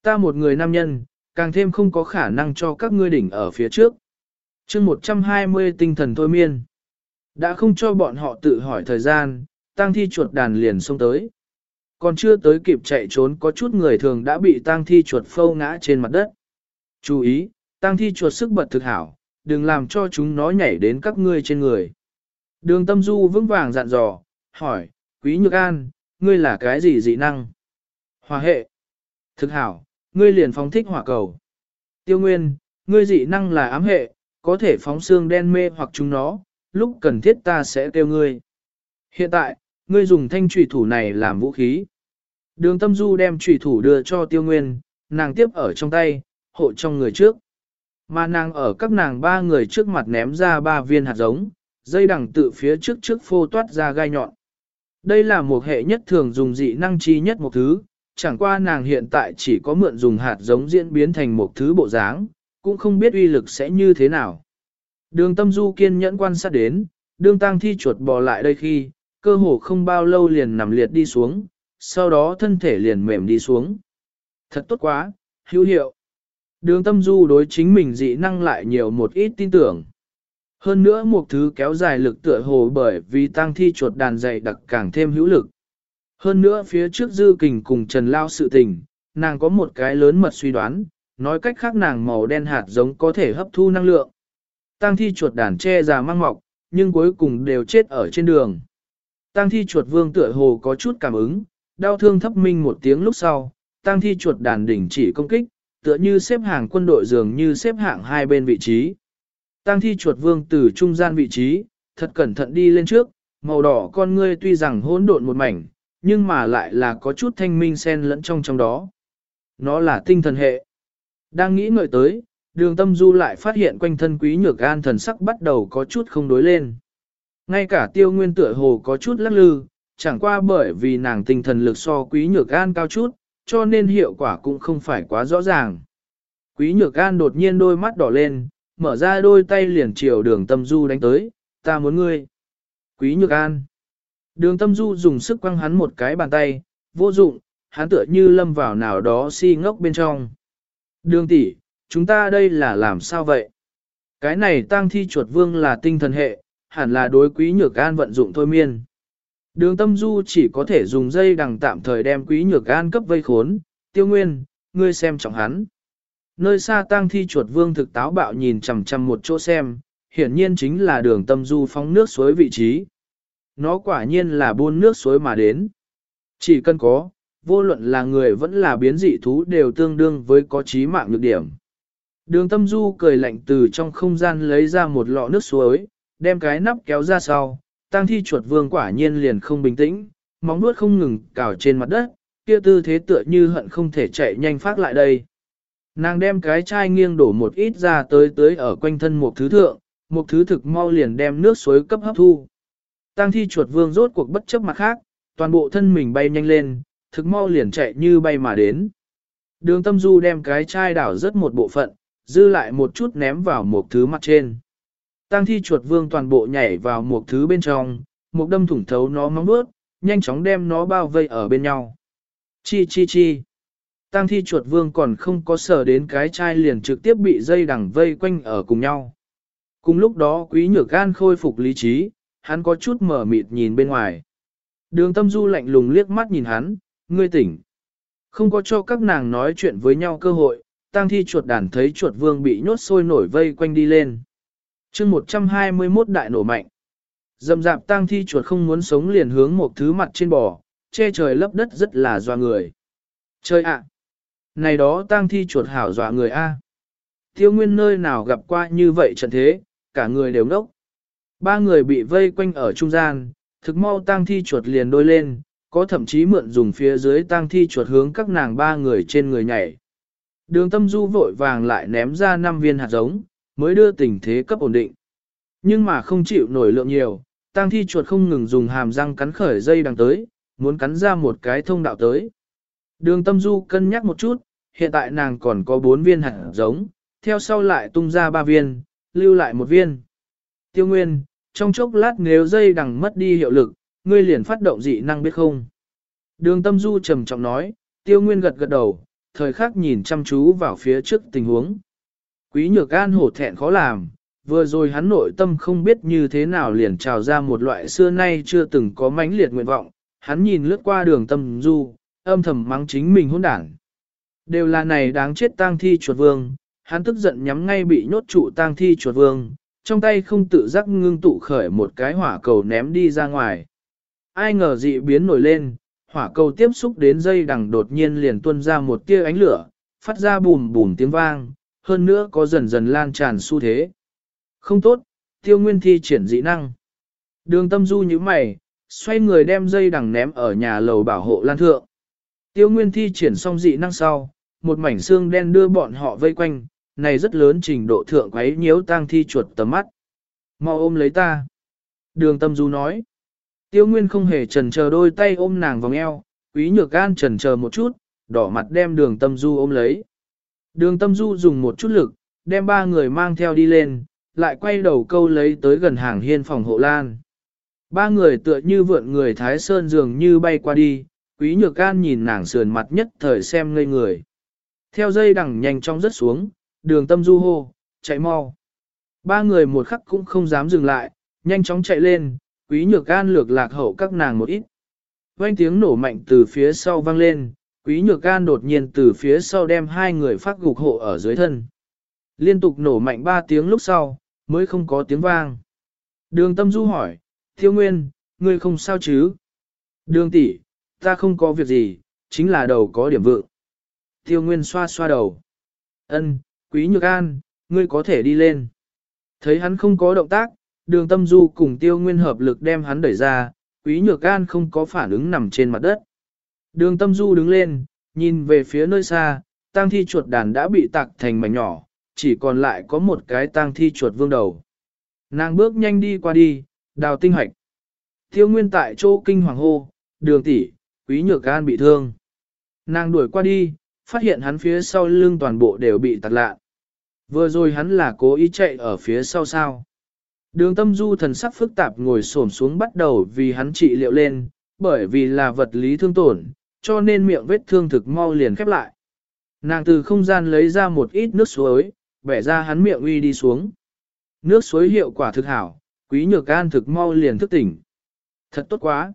Ta một người nam nhân, càng thêm không có khả năng cho các ngươi đỉnh ở phía trước. chương 120 tinh thần thôi miên. Đã không cho bọn họ tự hỏi thời gian, tang thi chuột đàn liền xông tới. Còn chưa tới kịp chạy trốn có chút người thường đã bị tang thi chuột phâu ngã trên mặt đất. Chú ý, tang thi chuột sức bật thực hảo, đừng làm cho chúng nó nhảy đến các ngươi trên người. Đường tâm du vững vàng dặn dò, hỏi, quý nhược an, ngươi là cái gì dị năng? Hòa hệ. Thực hảo, ngươi liền phóng thích hỏa cầu. Tiêu nguyên, ngươi dị năng là ám hệ, có thể phóng xương đen mê hoặc chúng nó, lúc cần thiết ta sẽ kêu ngươi. Hiện tại, ngươi dùng thanh trùy thủ này làm vũ khí. Đường tâm du đem trùy thủ đưa cho tiêu nguyên, nàng tiếp ở trong tay, hộ trong người trước. Mà nàng ở các nàng ba người trước mặt ném ra ba viên hạt giống, dây đằng tự phía trước trước phô toát ra gai nhọn. Đây là một hệ nhất thường dùng dị năng chi nhất một thứ, chẳng qua nàng hiện tại chỉ có mượn dùng hạt giống diễn biến thành một thứ bộ dáng, cũng không biết uy lực sẽ như thế nào. Đường tâm du kiên nhẫn quan sát đến, Đường tăng thi chuột bò lại đây khi, cơ hồ không bao lâu liền nằm liệt đi xuống, sau đó thân thể liền mềm đi xuống. Thật tốt quá, hữu hiệu. Đường tâm du đối chính mình dị năng lại nhiều một ít tin tưởng. Hơn nữa một thứ kéo dài lực tựa hồ bởi vì tăng thi chuột đàn dày đặc càng thêm hữu lực. Hơn nữa phía trước dư kình cùng Trần Lao sự tình, nàng có một cái lớn mật suy đoán, nói cách khác nàng màu đen hạt giống có thể hấp thu năng lượng. Tăng thi chuột đàn che già mang mọc, nhưng cuối cùng đều chết ở trên đường. Tăng thi chuột vương tựa hồ có chút cảm ứng, đau thương thấp minh một tiếng lúc sau, tăng thi chuột đàn đỉnh chỉ công kích, tựa như xếp hàng quân đội dường như xếp hạng hai bên vị trí. Tăng thi chuột vương từ trung gian vị trí, thật cẩn thận đi lên trước, màu đỏ con ngươi tuy rằng hỗn độn một mảnh, nhưng mà lại là có chút thanh minh xen lẫn trong trong đó. Nó là tinh thần hệ. Đang nghĩ ngợi tới, đường tâm du lại phát hiện quanh thân quý nhược an thần sắc bắt đầu có chút không đối lên. Ngay cả tiêu nguyên tựa hồ có chút lắc lư, chẳng qua bởi vì nàng tinh thần lực so quý nhược an cao chút, cho nên hiệu quả cũng không phải quá rõ ràng. Quý nhược an đột nhiên đôi mắt đỏ lên, mở ra đôi tay liền chiều đường tâm du đánh tới, ta muốn ngươi. Quý nhược an. Đường tâm du dùng sức quăng hắn một cái bàn tay, vô dụng, hắn tựa như lâm vào nào đó si ngốc bên trong. Đường tỷ, chúng ta đây là làm sao vậy? Cái này tang thi chuột vương là tinh thần hệ, hẳn là đối quý nhược an vận dụng thôi miên. Đường tâm du chỉ có thể dùng dây đằng tạm thời đem quý nhược an cấp vây khốn, tiêu nguyên, ngươi xem trọng hắn. Nơi xa tang thi chuột vương thực táo bạo nhìn chằm chằm một chỗ xem, hiển nhiên chính là đường tâm du phóng nước suối vị trí. Nó quả nhiên là buôn nước suối mà đến. Chỉ cần có, vô luận là người vẫn là biến dị thú đều tương đương với có trí mạng nhược điểm. Đường tâm du cười lạnh từ trong không gian lấy ra một lọ nước suối, đem cái nắp kéo ra sau, Tang thi chuột vương quả nhiên liền không bình tĩnh, móng nuốt không ngừng cào trên mặt đất, kia tư thế tựa như hận không thể chạy nhanh phát lại đây. Nàng đem cái chai nghiêng đổ một ít ra tới tới ở quanh thân một thứ thượng, một thứ thực mau liền đem nước suối cấp hấp thu. Tang thi chuột vương rốt cuộc bất chấp mặt khác, toàn bộ thân mình bay nhanh lên, thực mau liền chạy như bay mà đến. Đường tâm du đem cái chai đảo rất một bộ phận, dư lại một chút ném vào một thứ mặt trên. Tang thi chuột vương toàn bộ nhảy vào một thứ bên trong, một đâm thủng thấu nó móng bước, nhanh chóng đem nó bao vây ở bên nhau. Chi chi chi. Tang thi chuột vương còn không có sở đến cái chai liền trực tiếp bị dây đằng vây quanh ở cùng nhau. Cùng lúc đó quý nhược gan khôi phục lý trí, hắn có chút mở mịt nhìn bên ngoài. Đường tâm du lạnh lùng liếc mắt nhìn hắn, ngươi tỉnh. Không có cho các nàng nói chuyện với nhau cơ hội, tang thi chuột đàn thấy chuột vương bị nhốt sôi nổi vây quanh đi lên chương 121 đại nổ mạnh. Dầm dạp tang thi chuột không muốn sống liền hướng một thứ mặt trên bò, che trời lấp đất rất là doa người. trời ạ! Này đó tang thi chuột hảo dọa người a. Tiêu nguyên nơi nào gặp qua như vậy trận thế, cả người đều ngốc. Ba người bị vây quanh ở trung gian, thực mau tang thi chuột liền đôi lên, có thậm chí mượn dùng phía dưới tang thi chuột hướng các nàng ba người trên người nhảy. Đường tâm du vội vàng lại ném ra năm viên hạt giống, mới đưa tình thế cấp ổn định. Nhưng mà không chịu nổi lượng nhiều, tang thi chuột không ngừng dùng hàm răng cắn khởi dây đằng tới, muốn cắn ra một cái thông đạo tới. Đường tâm du cân nhắc một chút, hiện tại nàng còn có bốn viên hạt giống, theo sau lại tung ra ba viên, lưu lại một viên. Tiêu Nguyên, trong chốc lát nếu dây đằng mất đi hiệu lực, ngươi liền phát động dị năng biết không? Đường tâm du trầm trọng nói, Tiêu Nguyên gật gật đầu, thời khắc nhìn chăm chú vào phía trước tình huống. Quý nhược an hổ thẹn khó làm, vừa rồi hắn nội tâm không biết như thế nào liền trào ra một loại xưa nay chưa từng có mãnh liệt nguyện vọng, hắn nhìn lướt qua đường tâm du, âm thầm mắng chính mình hỗn đảng. Đều là này đáng chết tang thi chuột vương, hắn tức giận nhắm ngay bị nhốt trụ tang thi chuột vương, trong tay không tự giác ngưng tụ khởi một cái hỏa cầu ném đi ra ngoài. Ai ngờ dị biến nổi lên, hỏa cầu tiếp xúc đến dây đằng đột nhiên liền tuôn ra một tia ánh lửa, phát ra bùm bùm tiếng vang, hơn nữa có dần dần lan tràn xu thế. Không tốt, tiêu nguyên thi triển dị năng. Đường tâm du như mày, xoay người đem dây đằng ném ở nhà lầu bảo hộ lan thượng. Tiêu nguyên thi triển xong dị năng sau, một mảnh xương đen đưa bọn họ vây quanh, này rất lớn trình độ thượng quấy nhiễu tang thi chuột tầm mắt. Mau ôm lấy ta. Đường tâm du nói. Tiêu Nguyên không hề trần chờ đôi tay ôm nàng vòng eo, quý nhược gan trần chờ một chút, đỏ mặt đem đường tâm du ôm lấy. Đường tâm du dùng một chút lực, đem ba người mang theo đi lên, lại quay đầu câu lấy tới gần hàng hiên phòng hộ lan. Ba người tựa như vượn người Thái Sơn dường như bay qua đi, quý nhược Can nhìn nàng sườn mặt nhất thời xem ngây người. Theo dây đằng nhanh chóng rất xuống, đường tâm du hô, chạy mau. Ba người một khắc cũng không dám dừng lại, nhanh chóng chạy lên, quý nhược Can lược lạc hậu các nàng một ít. Vang tiếng nổ mạnh từ phía sau vang lên, quý nhược gan đột nhiên từ phía sau đem hai người phát gục hộ ở dưới thân. Liên tục nổ mạnh ba tiếng lúc sau, mới không có tiếng vang. Đường tâm du hỏi, thiêu nguyên, ngươi không sao chứ? Đường tỷ, ta không có việc gì, chính là đầu có điểm vượng. Thiêu nguyên xoa xoa đầu. Ân, quý nhược an, ngươi có thể đi lên. Thấy hắn không có động tác, đường tâm du cùng tiêu nguyên hợp lực đem hắn đẩy ra, quý nhược an không có phản ứng nằm trên mặt đất. Đường tâm du đứng lên, nhìn về phía nơi xa, tang thi chuột đàn đã bị tạc thành mảnh nhỏ, chỉ còn lại có một cái tang thi chuột vương đầu. Nàng bước nhanh đi qua đi, đào tinh hoạch. Thiêu nguyên tại chỗ kinh hoàng hô, đường tỷ, quý nhược gan bị thương. Nàng đuổi qua đi, phát hiện hắn phía sau lưng toàn bộ đều bị tạc lạ. Vừa rồi hắn là cố ý chạy ở phía sau sao. Đường tâm du thần sắc phức tạp ngồi xổm xuống bắt đầu vì hắn trị liệu lên, bởi vì là vật lý thương tổn, cho nên miệng vết thương thực mau liền khép lại. Nàng từ không gian lấy ra một ít nước suối, bẻ ra hắn miệng uy đi xuống. Nước suối hiệu quả thực hảo, quý nhược an thực mau liền thức tỉnh. Thật tốt quá.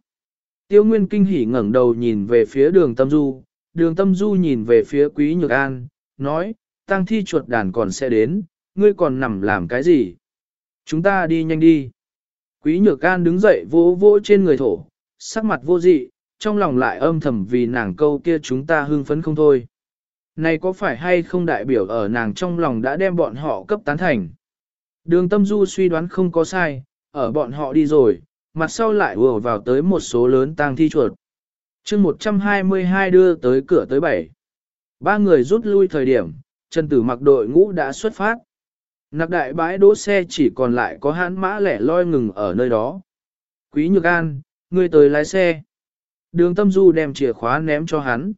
Tiêu Nguyên kinh hỉ ngẩng đầu nhìn về phía đường tâm du, đường tâm du nhìn về phía quý nhược an, nói, tăng thi chuột đàn còn sẽ đến, ngươi còn nằm làm cái gì? Chúng ta đi nhanh đi. Quý nhược an đứng dậy vỗ vỗ trên người thổ, sắc mặt vô dị, trong lòng lại âm thầm vì nàng câu kia chúng ta hưng phấn không thôi. Này có phải hay không đại biểu ở nàng trong lòng đã đem bọn họ cấp tán thành? Đường tâm du suy đoán không có sai, ở bọn họ đi rồi, mặt sau lại vừa vào tới một số lớn tang thi chuột. chương 122 đưa tới cửa tới 7. Ba người rút lui thời điểm, Trần Tử mặc đội ngũ đã xuất phát. Nạc đại bãi đỗ xe chỉ còn lại có hãn mã lẻ loi ngừng ở nơi đó. Quý Nhược An, người tới lái xe. Đường tâm du đem chìa khóa ném cho hắn.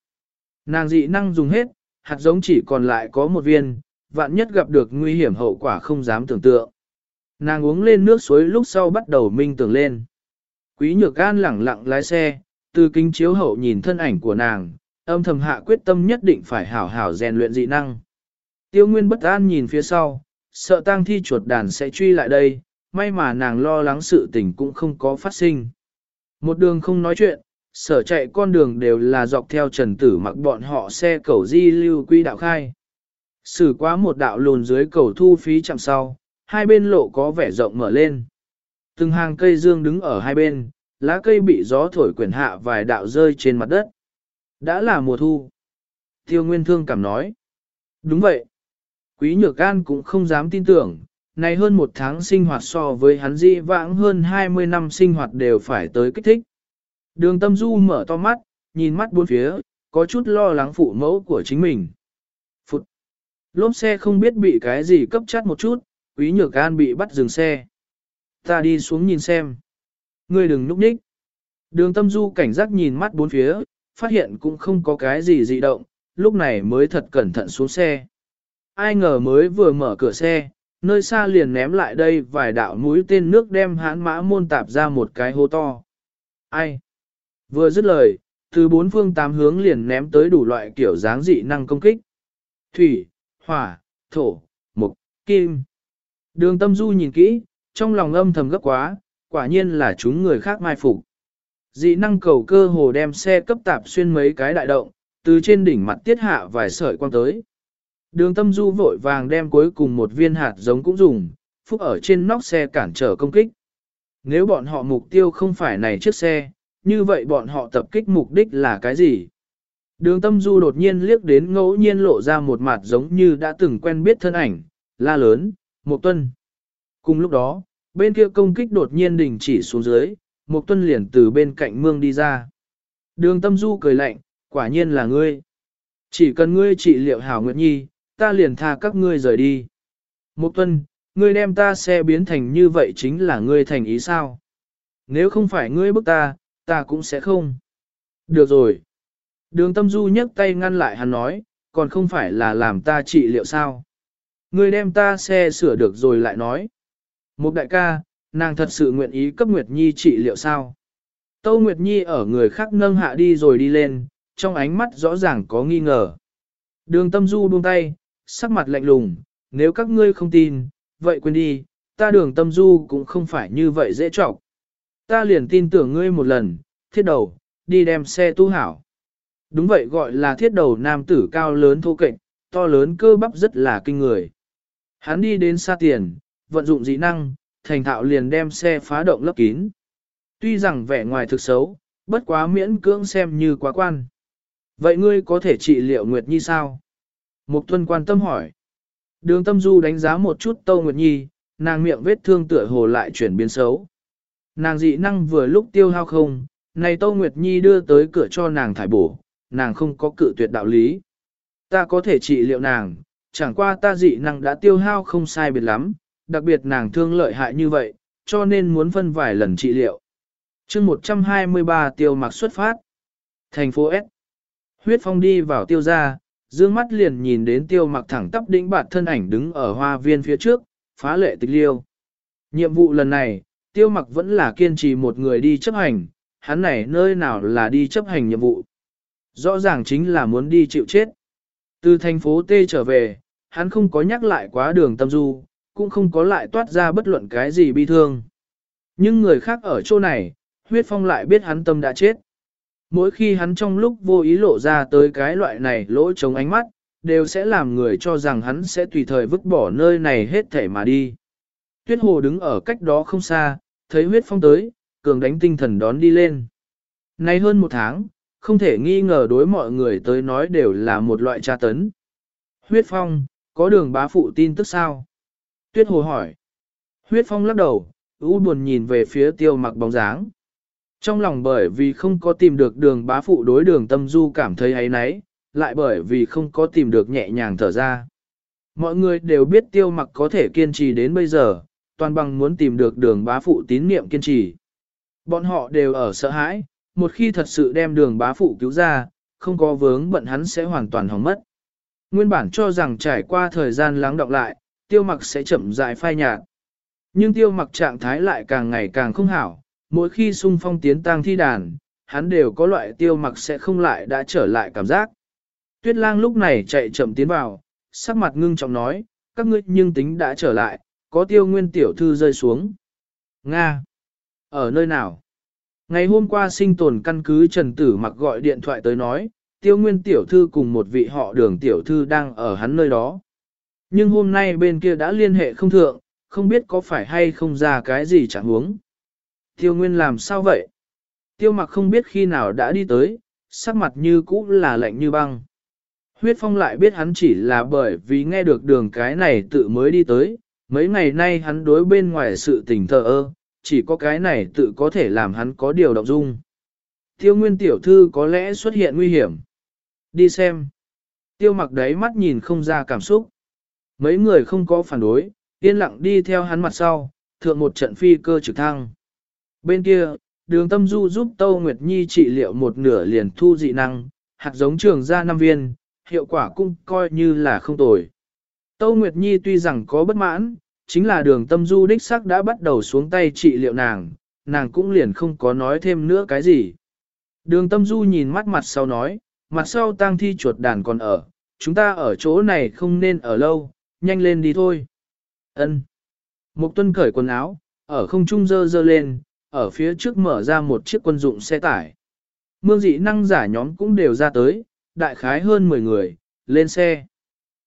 Nàng dị năng dùng hết, hạt giống chỉ còn lại có một viên, vạn nhất gặp được nguy hiểm hậu quả không dám tưởng tượng. Nàng uống lên nước suối lúc sau bắt đầu minh tưởng lên. Quý nhược gan lẳng lặng lái xe, từ kính chiếu hậu nhìn thân ảnh của nàng, âm thầm hạ quyết tâm nhất định phải hảo hảo rèn luyện dị năng. Tiêu Nguyên bất an nhìn phía sau, sợ tang thi chuột đàn sẽ truy lại đây, may mà nàng lo lắng sự tình cũng không có phát sinh. Một đường không nói chuyện, sở chạy con đường đều là dọc theo trần tử mặc bọn họ xe cầu di lưu quy đạo khai. Xử quá một đạo lùn dưới cầu thu phí chạm sau, hai bên lộ có vẻ rộng mở lên. Từng hàng cây dương đứng ở hai bên, lá cây bị gió thổi quyển hạ vài đạo rơi trên mặt đất. Đã là mùa thu. Tiêu Nguyên Thương cảm nói. Đúng vậy. Quý Nhược An cũng không dám tin tưởng, này hơn một tháng sinh hoạt so với hắn di vãng hơn 20 năm sinh hoạt đều phải tới kích thích. Đường tâm du mở to mắt, nhìn mắt bốn phía, có chút lo lắng phụ mẫu của chính mình. Phụt! Lốp xe không biết bị cái gì cấp chắt một chút, quý nhược an bị bắt dừng xe. Ta đi xuống nhìn xem. Ngươi đừng núp nhích. Đường tâm du cảnh giác nhìn mắt bốn phía, phát hiện cũng không có cái gì dị động, lúc này mới thật cẩn thận xuống xe. Ai ngờ mới vừa mở cửa xe, nơi xa liền ném lại đây vài đạo mũi tên nước đem hãn mã môn tạp ra một cái hố to. Ai? Vừa dứt lời, từ bốn phương tám hướng liền ném tới đủ loại kiểu dáng dị năng công kích. Thủy, hỏa, thổ, mục, kim. Đường tâm du nhìn kỹ, trong lòng âm thầm gấp quá, quả nhiên là chúng người khác mai phục. Dị năng cầu cơ hồ đem xe cấp tạp xuyên mấy cái đại động, từ trên đỉnh mặt tiết hạ vài sợi quang tới. Đường tâm du vội vàng đem cuối cùng một viên hạt giống cũng dùng, phúc ở trên nóc xe cản trở công kích. Nếu bọn họ mục tiêu không phải này chiếc xe, như vậy bọn họ tập kích mục đích là cái gì? Đường tâm du đột nhiên liếc đến ngẫu nhiên lộ ra một mặt giống như đã từng quen biết thân ảnh, la lớn, một tuân. Cùng lúc đó, bên kia công kích đột nhiên đình chỉ xuống dưới, một tuân liền từ bên cạnh mương đi ra. Đường tâm du cười lạnh, quả nhiên là ngươi. Chỉ cần ngươi trị liệu hảo nguyệt nhi, ta liền tha các ngươi rời đi. Một tuân, ngươi đem ta xe biến thành như vậy chính là ngươi thành ý sao? Nếu không phải ngươi bức ta, ta cũng sẽ không. Được rồi. Đường tâm du nhấc tay ngăn lại hắn nói, còn không phải là làm ta trị liệu sao. Ngươi đem ta xe sửa được rồi lại nói. Một đại ca, nàng thật sự nguyện ý cấp Nguyệt Nhi trị liệu sao. Tâu Nguyệt Nhi ở người khác nâng hạ đi rồi đi lên, trong ánh mắt rõ ràng có nghi ngờ. Đường tâm du buông tay, sắc mặt lạnh lùng, nếu các ngươi không tin, vậy quên đi, ta đường tâm du cũng không phải như vậy dễ trọc ta liền tin tưởng ngươi một lần, thiết đầu, đi đem xe tu hảo. Đúng vậy gọi là thiết đầu nam tử cao lớn thô kệch, to lớn cơ bắp rất là kinh người. Hắn đi đến xa tiền, vận dụng dị năng, thành thạo liền đem xe phá động lấp kín. Tuy rằng vẻ ngoài thực xấu, bất quá miễn cưỡng xem như quá quan. Vậy ngươi có thể trị liệu Nguyệt Nhi sao? Mục Tuân quan tâm hỏi. Đường tâm du đánh giá một chút Tâu Nguyệt Nhi, nàng miệng vết thương tựa hồ lại chuyển biến xấu. Nàng dị năng vừa lúc tiêu hao không, này Tô Nguyệt Nhi đưa tới cửa cho nàng thải bổ, nàng không có cự tuyệt đạo lý. Ta có thể trị liệu nàng, chẳng qua ta dị năng đã tiêu hao không sai biệt lắm, đặc biệt nàng thương lợi hại như vậy, cho nên muốn phân vài lần trị liệu. chương 123 tiêu mặc xuất phát. Thành phố S. Huyết phong đi vào tiêu gia, dương mắt liền nhìn đến tiêu mặc thẳng tắp đĩnh bạt thân ảnh đứng ở hoa viên phía trước, phá lệ tịch liêu. Nhiệm vụ lần này, tiêu mặc vẫn là kiên trì một người đi chấp hành, hắn này nơi nào là đi chấp hành nhiệm vụ. Rõ ràng chính là muốn đi chịu chết. Từ thành phố T trở về, hắn không có nhắc lại quá đường tâm du, cũng không có lại toát ra bất luận cái gì bi thương. Nhưng người khác ở chỗ này, huyết phong lại biết hắn tâm đã chết. Mỗi khi hắn trong lúc vô ý lộ ra tới cái loại này lỗ trống ánh mắt, đều sẽ làm người cho rằng hắn sẽ tùy thời vứt bỏ nơi này hết thể mà đi. Tuyết hồ đứng ở cách đó không xa, thấy huyết phong tới, cường đánh tinh thần đón đi lên. Nay hơn một tháng, không thể nghi ngờ đối mọi người tới nói đều là một loại tra tấn. Huyết phong, có đường bá phụ tin tức sao? Tuyết hồ hỏi. Huyết phong lắc đầu, u buồn nhìn về phía tiêu mặc bóng dáng. Trong lòng bởi vì không có tìm được đường bá phụ đối đường tâm du cảm thấy ấy nấy, lại bởi vì không có tìm được nhẹ nhàng thở ra. Mọi người đều biết tiêu mặc có thể kiên trì đến bây giờ, toàn bằng muốn tìm được đường bá phụ tín niệm kiên trì. Bọn họ đều ở sợ hãi, một khi thật sự đem đường bá phụ cứu ra, không có vướng bận hắn sẽ hoàn toàn hỏng mất. Nguyên bản cho rằng trải qua thời gian lắng đọng lại, tiêu mặc sẽ chậm rãi phai nhạt. Nhưng tiêu mặc trạng thái lại càng ngày càng không hảo, mỗi khi sung phong tiến tang thi đàn, hắn đều có loại tiêu mặc sẽ không lại đã trở lại cảm giác. Tuyết lang lúc này chạy chậm tiến vào, sắc mặt ngưng trọng nói, các ngươi nhưng tính đã trở lại, có tiêu nguyên tiểu thư rơi xuống. Nga! Ở nơi nào? Ngày hôm qua sinh tồn căn cứ Trần Tử mặc gọi điện thoại tới nói, tiêu nguyên tiểu thư cùng một vị họ đường tiểu thư đang ở hắn nơi đó. Nhưng hôm nay bên kia đã liên hệ không thượng, không biết có phải hay không ra cái gì chẳng huống. Tiêu nguyên làm sao vậy? Tiêu mặc không biết khi nào đã đi tới, sắc mặt như cũ là lạnh như băng. Huyết phong lại biết hắn chỉ là bởi vì nghe được đường cái này tự mới đi tới, mấy ngày nay hắn đối bên ngoài sự tình thờ ơ, chỉ có cái này tự có thể làm hắn có điều động dung. Tiêu nguyên tiểu thư có lẽ xuất hiện nguy hiểm. Đi xem. Tiêu mặc đáy mắt nhìn không ra cảm xúc. Mấy người không có phản đối, yên lặng đi theo hắn mặt sau, thượng một trận phi cơ trực thăng. Bên kia, đường tâm du giúp Tâu Nguyệt Nhi trị liệu một nửa liền thu dị năng, hạt giống trường ra năm viên, hiệu quả cũng coi như là không tồi. Tâu Nguyệt Nhi tuy rằng có bất mãn, chính là đường tâm du đích sắc đã bắt đầu xuống tay trị liệu nàng, nàng cũng liền không có nói thêm nữa cái gì. Đường tâm du nhìn mắt mặt sau nói, mặt sau tang thi chuột đàn còn ở, chúng ta ở chỗ này không nên ở lâu, nhanh lên đi thôi. Ân. Mục tuân cởi quần áo, ở không trung dơ dơ lên, ở phía trước mở ra một chiếc quân dụng xe tải. Mương dị năng giả nhóm cũng đều ra tới, đại khái hơn 10 người, lên xe.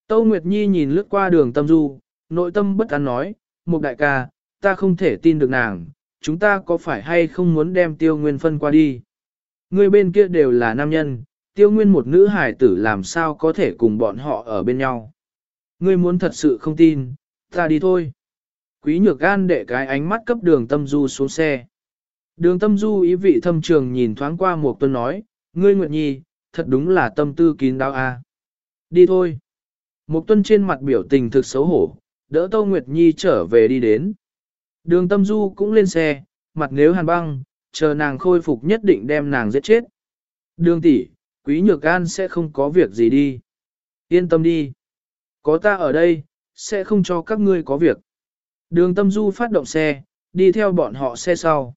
Tâu Nguyệt Nhi nhìn lướt qua đường tâm du, nội tâm bất an nói, một đại ca, ta không thể tin được nàng, chúng ta có phải hay không muốn đem tiêu nguyên phân qua đi. Người bên kia đều là nam nhân, tiêu nguyên một nữ hải tử làm sao có thể cùng bọn họ ở bên nhau. Ngươi muốn thật sự không tin, ta đi thôi. Quý nhược gan để cái ánh mắt cấp đường tâm du xuống xe. Đường tâm du ý vị thâm trường nhìn thoáng qua một tuần nói, ngươi Nguyệt Nhi, thật đúng là tâm tư kín đáo a. Đi thôi. Một tuân trên mặt biểu tình thực xấu hổ, đỡ Tô Nguyệt Nhi trở về đi đến. Đường tâm du cũng lên xe, mặt nếu hàn băng, chờ nàng khôi phục nhất định đem nàng giết chết. Đường tỷ, quý nhược an sẽ không có việc gì đi. Yên tâm đi. Có ta ở đây, sẽ không cho các ngươi có việc. Đường tâm du phát động xe, đi theo bọn họ xe sau.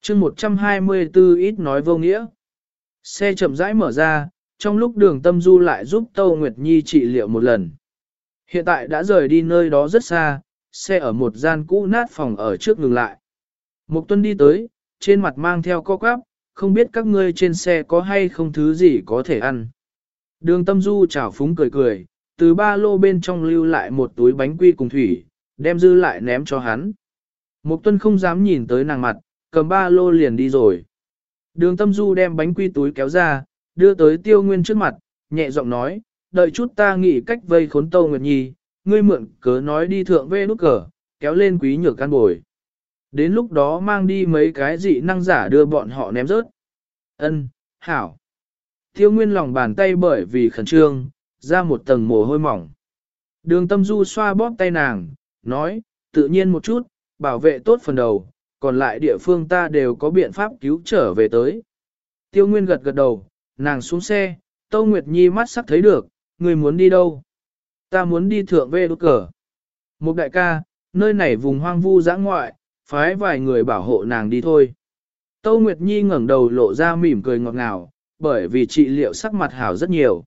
chương 124 ít nói vô nghĩa. Xe chậm rãi mở ra, trong lúc đường tâm du lại giúp Tâu Nguyệt Nhi trị liệu một lần. Hiện tại đã rời đi nơi đó rất xa, xe ở một gian cũ nát phòng ở trước ngừng lại. Mục tuân đi tới, trên mặt mang theo co quắp, không biết các ngươi trên xe có hay không thứ gì có thể ăn. Đường tâm du chảo phúng cười cười, từ ba lô bên trong lưu lại một túi bánh quy cùng thủy, đem dư lại ném cho hắn. Mục tuân không dám nhìn tới nàng mặt, cầm ba lô liền đi rồi. Đường tâm du đem bánh quy túi kéo ra, đưa tới tiêu nguyên trước mặt, nhẹ giọng nói, đợi chút ta nghĩ cách vây khốn Tâu Nguyệt Nhi, ngươi mượn cớ nói đi thượng vê nút cờ, kéo lên quý nhược can bồi. Đến lúc đó mang đi mấy cái dị năng giả đưa bọn họ ném rớt. Ân, hảo. Tiêu nguyên lòng bàn tay bởi vì khẩn trương, ra một tầng mồ hôi mỏng. Đường tâm du xoa bóp tay nàng, nói, tự nhiên một chút, bảo vệ tốt phần đầu, còn lại địa phương ta đều có biện pháp cứu trở về tới. Tiêu Nguyên gật gật đầu, nàng xuống xe, Tâu Nguyệt Nhi mắt sắc thấy được, người muốn đi đâu? Ta muốn đi thượng về đốt cờ. Một đại ca, nơi này vùng hoang vu giã ngoại, phái vài người bảo hộ nàng đi thôi. Tâu Nguyệt Nhi ngẩng đầu lộ ra mỉm cười ngọt ngào, bởi vì trị liệu sắc mặt hảo rất nhiều.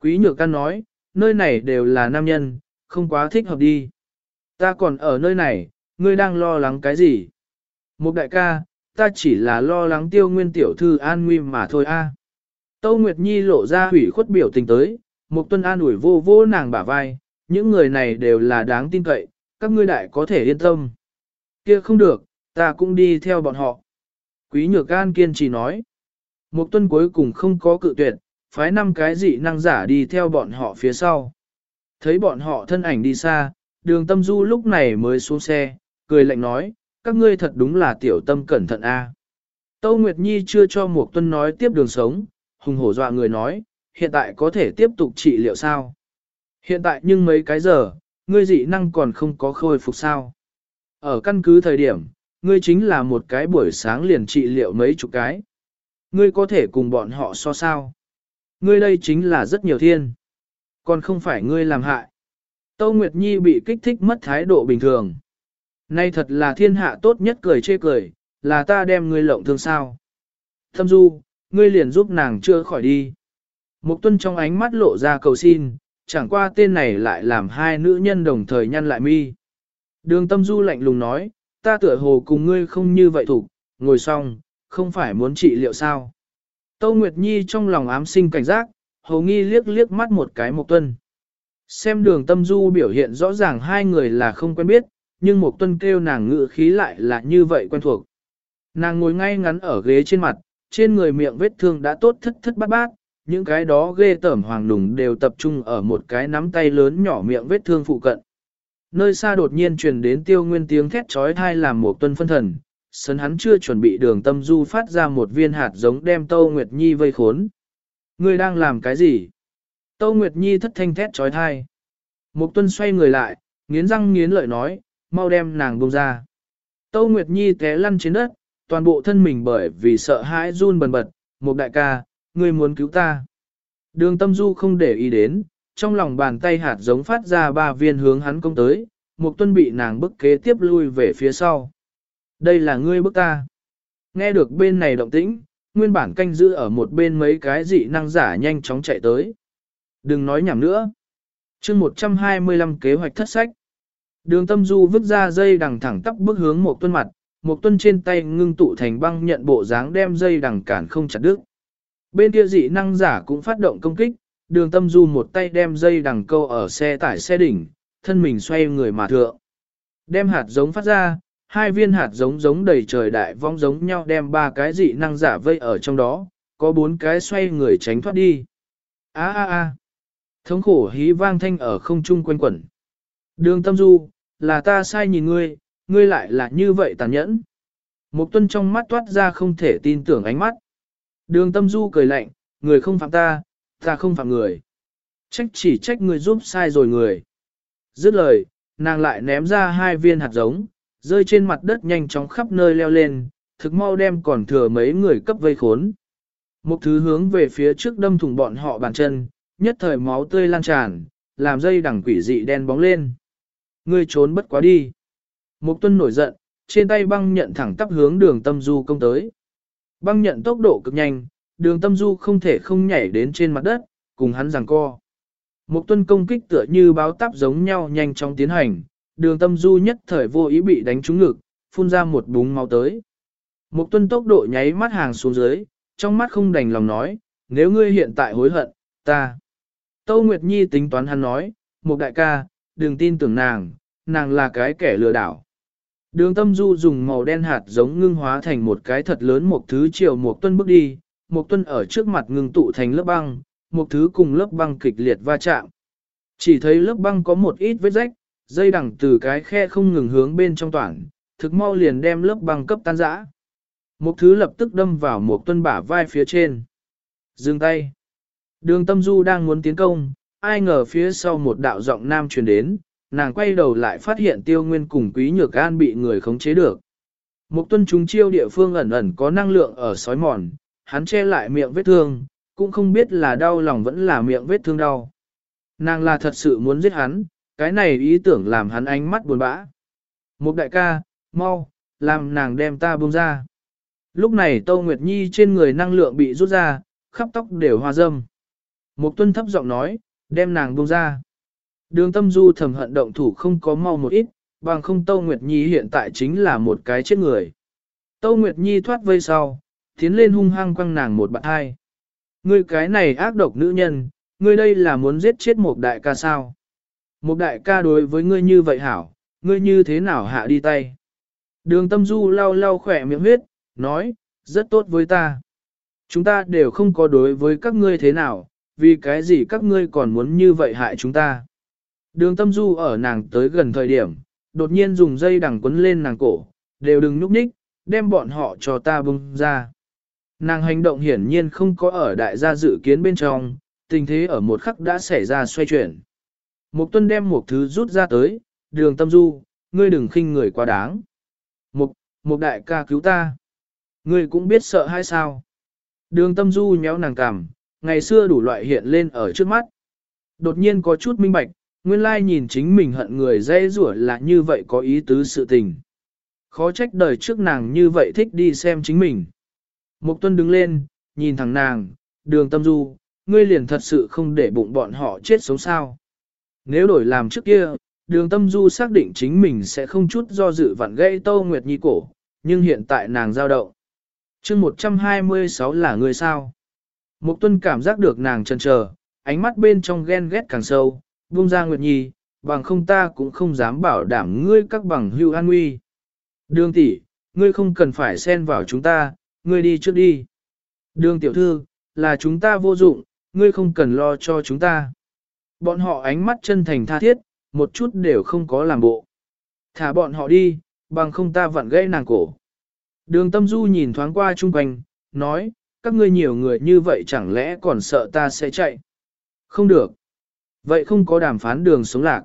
Quý Nhược Căn nói, nơi này đều là nam nhân, không quá thích hợp đi. Ta còn ở nơi này, ngươi đang lo lắng cái gì? Một đại ca, ta chỉ là lo lắng tiêu nguyên tiểu thư an nguy mà thôi a. Tâu Nguyệt Nhi lộ ra hủy khuất biểu tình tới, một tuân an ủi vô vô nàng bả vai, những người này đều là đáng tin cậy, các ngươi đại có thể yên tâm. Kia không được, ta cũng đi theo bọn họ. Quý nhược an kiên trì nói. Một tuân cuối cùng không có cự tuyệt, phái năm cái dị năng giả đi theo bọn họ phía sau. Thấy bọn họ thân ảnh đi xa, đường tâm du lúc này mới xuống xe, cười lạnh nói, các ngươi thật đúng là tiểu tâm cẩn thận a. Tâu Nguyệt Nhi chưa cho một tuân nói tiếp đường sống, hùng hổ dọa người nói, hiện tại có thể tiếp tục trị liệu sao? Hiện tại nhưng mấy cái giờ, ngươi dị năng còn không có khôi phục sao? Ở căn cứ thời điểm, ngươi chính là một cái buổi sáng liền trị liệu mấy chục cái. Ngươi có thể cùng bọn họ so sao? Ngươi đây chính là rất nhiều thiên. Còn không phải ngươi làm hại. Tâu Nguyệt Nhi bị kích thích mất thái độ bình thường. Nay thật là thiên hạ tốt nhất cười chê cười, là ta đem ngươi lộng thương sao. Thâm du, ngươi liền giúp nàng chưa khỏi đi. Mục tuân trong ánh mắt lộ ra cầu xin, chẳng qua tên này lại làm hai nữ nhân đồng thời nhăn lại mi. Đường tâm du lạnh lùng nói, ta tựa hồ cùng ngươi không như vậy thủ, ngồi xong, không phải muốn trị liệu sao. Tâu Nguyệt Nhi trong lòng ám sinh cảnh giác, hầu nghi liếc liếc mắt một cái Mộc Tuân. Xem đường tâm du biểu hiện rõ ràng hai người là không quen biết, nhưng Mộc Tuân kêu nàng ngự khí lại là như vậy quen thuộc. Nàng ngồi ngay ngắn ở ghế trên mặt, trên người miệng vết thương đã tốt thất thất bát bát, những cái đó ghê tởm hoàng lùng đều tập trung ở một cái nắm tay lớn nhỏ miệng vết thương phụ cận. Nơi xa đột nhiên truyền đến tiêu nguyên tiếng thét trói thai làm một tuân phân thần, sấn hắn chưa chuẩn bị đường tâm du phát ra một viên hạt giống đem Tâu Nguyệt Nhi vây khốn. Ngươi đang làm cái gì? Tâu Nguyệt Nhi thất thanh thét trói thai. Một tuân xoay người lại, nghiến răng nghiến lợi nói, mau đem nàng buông ra. Tâu Nguyệt Nhi té lăn trên đất, toàn bộ thân mình bởi vì sợ hãi run bần bật, một đại ca, ngươi muốn cứu ta. Đường tâm du không để ý đến, trong lòng bàn tay hạt giống phát ra ba viên hướng hắn công tới, một tuân bị nàng bức kế tiếp lui về phía sau. Đây là ngươi bức ta. Nghe được bên này động tĩnh, nguyên bản canh giữ ở một bên mấy cái dị năng giả nhanh chóng chạy tới. Đừng nói nhảm nữa. chương 125 kế hoạch thất sách. Đường tâm du vứt ra dây đằng thẳng tắp bước hướng một tuân mặt, một tuân trên tay ngưng tụ thành băng nhận bộ dáng đem dây đằng cản không chặt đứt. Bên kia dị năng giả cũng phát động công kích, đường tâm du một tay đem dây đằng câu ở xe tải xe đỉnh, thân mình xoay người mà thượng. Đem hạt giống phát ra, hai viên hạt giống giống đầy trời đại vong giống nhau đem ba cái dị năng giả vây ở trong đó, có bốn cái xoay người tránh thoát đi. Á á á, Thống khổ hí vang thanh ở không trung quanh quẩn. Đường tâm du, là ta sai nhìn ngươi, ngươi lại là như vậy tàn nhẫn. Một tuân trong mắt toát ra không thể tin tưởng ánh mắt. Đường tâm du cười lạnh, người không phạm ta, ta không phạm người. Trách chỉ trách người giúp sai rồi người. Dứt lời, nàng lại ném ra hai viên hạt giống, rơi trên mặt đất nhanh chóng khắp nơi leo lên, thực mau đem còn thừa mấy người cấp vây khốn. Một thứ hướng về phía trước đâm thủng bọn họ bàn chân, nhất thời máu tươi lan tràn, làm dây đằng quỷ dị đen bóng lên. Ngươi trốn bất quá đi. Mục tuân nổi giận, trên tay băng nhận thẳng tắp hướng đường tâm du công tới. Băng nhận tốc độ cực nhanh, đường tâm du không thể không nhảy đến trên mặt đất, cùng hắn giằng co. Mục tuân công kích tựa như báo táp giống nhau nhanh chóng tiến hành, đường tâm du nhất thời vô ý bị đánh trúng ngực, phun ra một búng máu tới. Mục tuân tốc độ nháy mắt hàng xuống dưới, trong mắt không đành lòng nói, nếu ngươi hiện tại hối hận, ta. Tâu Nguyệt Nhi tính toán hắn nói, một đại ca, đừng tin tưởng nàng, nàng là cái kẻ lừa đảo. Đường tâm du dùng màu đen hạt giống ngưng hóa thành một cái thật lớn một thứ chiều một tuân bước đi, một tuân ở trước mặt ngưng tụ thành lớp băng, một thứ cùng lớp băng kịch liệt va chạm. Chỉ thấy lớp băng có một ít vết rách, dây đằng từ cái khe không ngừng hướng bên trong toàn, thực mau liền đem lớp băng cấp tan rã. Một thứ lập tức đâm vào một tuân bả vai phía trên. Dừng tay. Đường tâm du đang muốn tiến công, ai ngờ phía sau một đạo giọng nam truyền đến, nàng quay đầu lại phát hiện tiêu nguyên cùng quý nhược an bị người khống chế được. Một tuân chúng chiêu địa phương ẩn ẩn có năng lượng ở sói mòn, hắn che lại miệng vết thương, cũng không biết là đau lòng vẫn là miệng vết thương đau. Nàng là thật sự muốn giết hắn, cái này ý tưởng làm hắn ánh mắt buồn bã. Một đại ca, mau, làm nàng đem ta buông ra. Lúc này Tâu Nguyệt Nhi trên người năng lượng bị rút ra, khắp tóc đều hoa dâm. Một tuân thấp giọng nói, đem nàng buông ra. Đường tâm du thầm hận động thủ không có mau một ít, bằng không Tâu Nguyệt Nhi hiện tại chính là một cái chết người. Tâu Nguyệt Nhi thoát vây sau, tiến lên hung hăng quăng nàng một bạn hai. Ngươi cái này ác độc nữ nhân, ngươi đây là muốn giết chết một đại ca sao? Một đại ca đối với ngươi như vậy hảo, ngươi như thế nào hạ đi tay? Đường tâm du lau lau khỏe miệng huyết, nói, rất tốt với ta. Chúng ta đều không có đối với các ngươi thế nào, vì cái gì các ngươi còn muốn như vậy hại chúng ta. Đường tâm du ở nàng tới gần thời điểm, đột nhiên dùng dây đằng quấn lên nàng cổ, đều đừng nhúc nhích, đem bọn họ cho ta bung ra. Nàng hành động hiển nhiên không có ở đại gia dự kiến bên trong, tình thế ở một khắc đã xảy ra xoay chuyển. Mục tuân đem một thứ rút ra tới, đường tâm du, ngươi đừng khinh người quá đáng. Mục, mục đại ca cứu ta. Ngươi cũng biết sợ hay sao? Đường tâm du nhéo nàng cằm, ngày xưa đủ loại hiện lên ở trước mắt. Đột nhiên có chút minh bạch, nguyên lai nhìn chính mình hận người dễ rủa là như vậy có ý tứ sự tình. Khó trách đời trước nàng như vậy thích đi xem chính mình. Mục tuân đứng lên, nhìn thẳng nàng, đường tâm du, ngươi liền thật sự không để bụng bọn họ chết sống sao. Nếu đổi làm trước kia, đường tâm du xác định chính mình sẽ không chút do dự vặn gây Tâu Nguyệt Nhi cổ, nhưng hiện tại nàng giao động. chương 126 là người sao? Mục tuân cảm giác được nàng chần chờ, ánh mắt bên trong ghen ghét càng sâu, buông ra Nguyệt Nhi, bằng không ta cũng không dám bảo đảm ngươi các bằng hưu an nguy. Đường tỷ, ngươi không cần phải xen vào chúng ta, ngươi đi trước đi. Đường tiểu thư, là chúng ta vô dụng, ngươi không cần lo cho chúng ta. Bọn họ ánh mắt chân thành tha thiết, một chút đều không có làm bộ. Thả bọn họ đi, bằng không ta vặn gãy nàng cổ. Đường tâm du nhìn thoáng qua chung quanh, nói, các ngươi nhiều người như vậy chẳng lẽ còn sợ ta sẽ chạy. Không được. Vậy không có đàm phán đường sống lạc.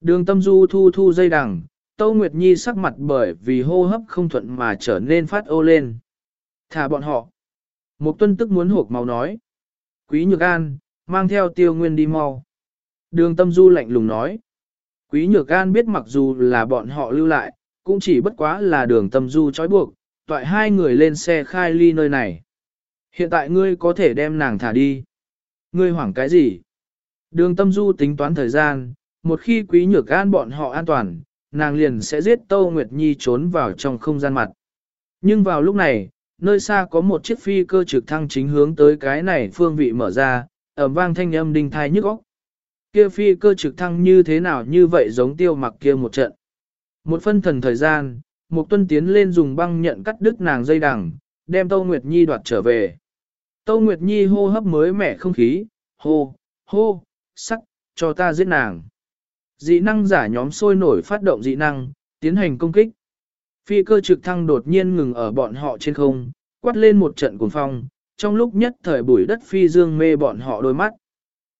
Đường tâm du thu thu dây đằng, Tâu Nguyệt Nhi sắc mặt bởi vì hô hấp không thuận mà trở nên phát ô lên. Thả bọn họ. Một tuân tức muốn hộp máu nói. Quý Nhược An, mang theo tiêu nguyên đi mau. Đường tâm du lạnh lùng nói. Quý Nhược An biết mặc dù là bọn họ lưu lại, cũng chỉ bất quá là đường tâm du trói buộc, toại hai người lên xe khai ly nơi này. Hiện tại ngươi có thể đem nàng thả đi. Ngươi hoảng cái gì? Đường tâm du tính toán thời gian, một khi quý nhược an bọn họ an toàn, nàng liền sẽ giết Tâu Nguyệt Nhi trốn vào trong không gian mặt. Nhưng vào lúc này, nơi xa có một chiếc phi cơ trực thăng chính hướng tới cái này phương vị mở ra, ẩm vang thanh âm đinh thai nhức óc. Kia phi cơ trực thăng như thế nào như vậy giống tiêu mặc kia một trận. Một phân thần thời gian, một tuân tiến lên dùng băng nhận cắt đứt nàng dây đằng, đem Tâu Nguyệt Nhi đoạt trở về. Tâu Nguyệt Nhi hô hấp mới mẻ không khí, hô, hô, sắc, cho ta giết nàng. Dị năng giả nhóm sôi nổi phát động dị năng, tiến hành công kích. Phi cơ trực thăng đột nhiên ngừng ở bọn họ trên không, quát lên một trận cuồng phong, trong lúc nhất thời bụi đất phi dương mê bọn họ đôi mắt.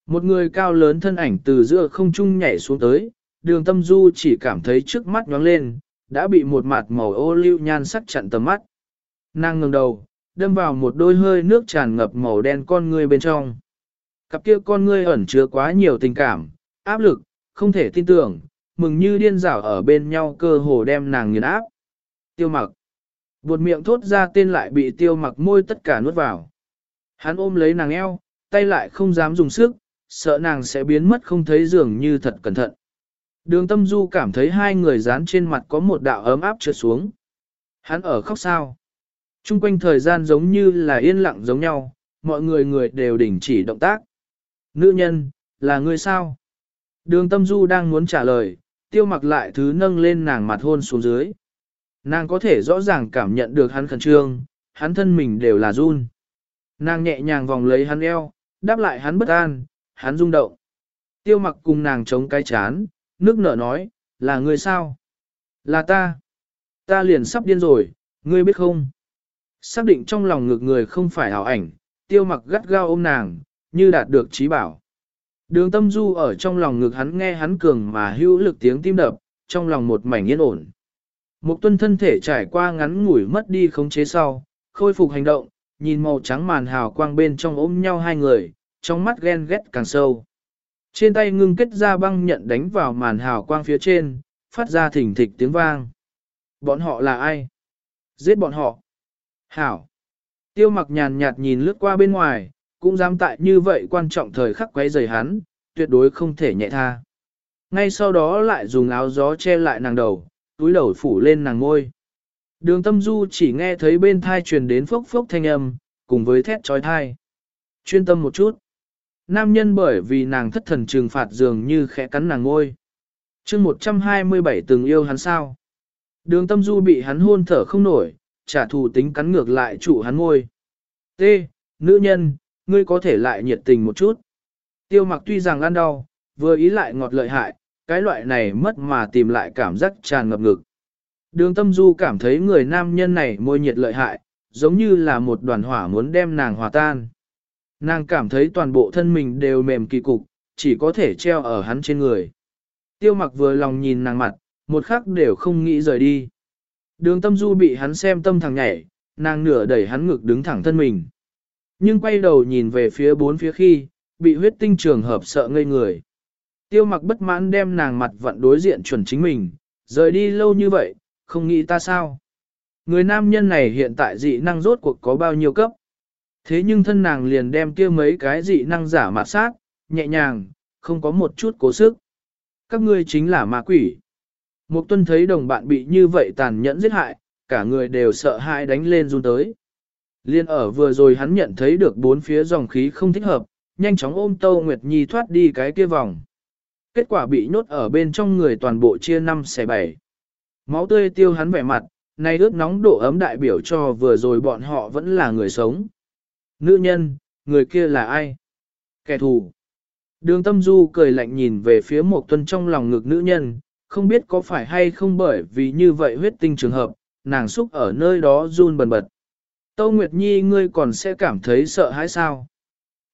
Một người cao lớn thân ảnh từ giữa không trung nhảy xuống tới, đường tâm du chỉ cảm thấy trước mắt nhóng lên, đã bị một mặt màu ô lưu nhan sắc chặn tầm mắt. Nàng ngừng đầu, đâm vào một đôi hơi nước tràn ngập màu đen con người bên trong. Cặp kia con ngươi ẩn chứa quá nhiều tình cảm, áp lực, không thể tin tưởng, mừng như điên rảo ở bên nhau cơ hồ đem nàng nghiền áp. Tiêu mặc. Buột miệng thốt ra tên lại bị tiêu mặc môi tất cả nuốt vào. Hắn ôm lấy nàng eo, tay lại không dám dùng sức, sợ nàng sẽ biến mất không thấy dường như thật cẩn thận. Đường tâm du cảm thấy hai người dán trên mặt có một đạo ấm áp trượt xuống. Hắn ở khóc sao. Trung quanh thời gian giống như là yên lặng giống nhau, mọi người người đều đình chỉ động tác. Nữ nhân, là người sao? Đường tâm du đang muốn trả lời, tiêu mặc lại thứ nâng lên nàng mặt hôn xuống dưới. Nàng có thể rõ ràng cảm nhận được hắn khẩn trương, hắn thân mình đều là run. Nàng nhẹ nhàng vòng lấy hắn eo, đáp lại hắn bất an, hắn rung động. Tiêu mặc cùng nàng chống cái chán, nước nở nói, là người sao? Là ta. Ta liền sắp điên rồi, ngươi biết không? Xác định trong lòng ngược người không phải ảo ảnh, tiêu mặc gắt gao ôm nàng, như đạt được trí bảo. Đường tâm du ở trong lòng ngực hắn nghe hắn cường mà hữu lực tiếng tim đập, trong lòng một mảnh yên ổn. Một tuân thân thể trải qua ngắn ngủi mất đi khống chế sau, khôi phục hành động, nhìn màu trắng màn hào quang bên trong ôm nhau hai người, trong mắt ghen ghét càng sâu. Trên tay ngưng kết ra băng nhận đánh vào màn hào quang phía trên, phát ra thỉnh thịch tiếng vang. Bọn họ là ai? Giết bọn họ. Hảo. Tiêu mặc nhàn nhạt nhìn lướt qua bên ngoài, cũng dám tại như vậy quan trọng thời khắc quấy rầy hắn, tuyệt đối không thể nhẹ tha. ngay sau đó lại dùng áo gió che lại nàng đầu, túi đầu phủ lên nàng ngôi. Đường tâm du chỉ nghe thấy bên thai truyền đến phốc phốc thanh âm, cùng với thét trói thai. Chuyên tâm một chút. Nam nhân bởi vì nàng thất thần trừng phạt dường như khẽ cắn nàng ngôi. chương 127 từng yêu hắn sao. Đường tâm du bị hắn hôn thở không nổi, trả thù tính cắn ngược lại chủ hắn ngôi. T. Nữ nhân, ngươi có thể lại nhiệt tình một chút. Tiêu mặc tuy rằng ăn đau, vừa ý lại ngọt lợi hại, cái loại này mất mà tìm lại cảm giác tràn ngập ngực. Đường tâm du cảm thấy người nam nhân này môi nhiệt lợi hại, giống như là một đoàn hỏa muốn đem nàng hòa tan. Nàng cảm thấy toàn bộ thân mình đều mềm kỳ cục, chỉ có thể treo ở hắn trên người. Tiêu mặc vừa lòng nhìn nàng mặt, một khắc đều không nghĩ rời đi. Đường tâm du bị hắn xem tâm thằng nhảy, nàng nửa đẩy hắn ngực đứng thẳng thân mình. Nhưng quay đầu nhìn về phía bốn phía khi, bị huyết tinh trường hợp sợ ngây người. Tiêu mặc bất mãn đem nàng mặt vận đối diện chuẩn chính mình, rời đi lâu như vậy, không nghĩ ta sao. Người nam nhân này hiện tại dị năng rốt cuộc có bao nhiêu cấp. Thế nhưng thân nàng liền đem kia mấy cái dị năng giả mạt sát, nhẹ nhàng, không có một chút cố sức. Các ngươi chính là ma quỷ. Một tuân thấy đồng bạn bị như vậy tàn nhẫn giết hại, cả người đều sợ hãi đánh lên run tới. Liên ở vừa rồi hắn nhận thấy được bốn phía dòng khí không thích hợp, nhanh chóng ôm Tâu Nguyệt Nhi thoát đi cái kia vòng. Kết quả bị nhốt ở bên trong người toàn bộ chia năm xẻ bảy. Máu tươi tiêu hắn vẻ mặt, nay ướt nóng độ ấm đại biểu cho vừa rồi bọn họ vẫn là người sống. Nữ nhân, người kia là ai? Kẻ thù. Đường tâm du cười lạnh nhìn về phía một tuân trong lòng ngực nữ nhân, không biết có phải hay không bởi vì như vậy huyết tinh trường hợp, nàng xúc ở nơi đó run bần bật. Tâu Nguyệt Nhi ngươi còn sẽ cảm thấy sợ hãi sao?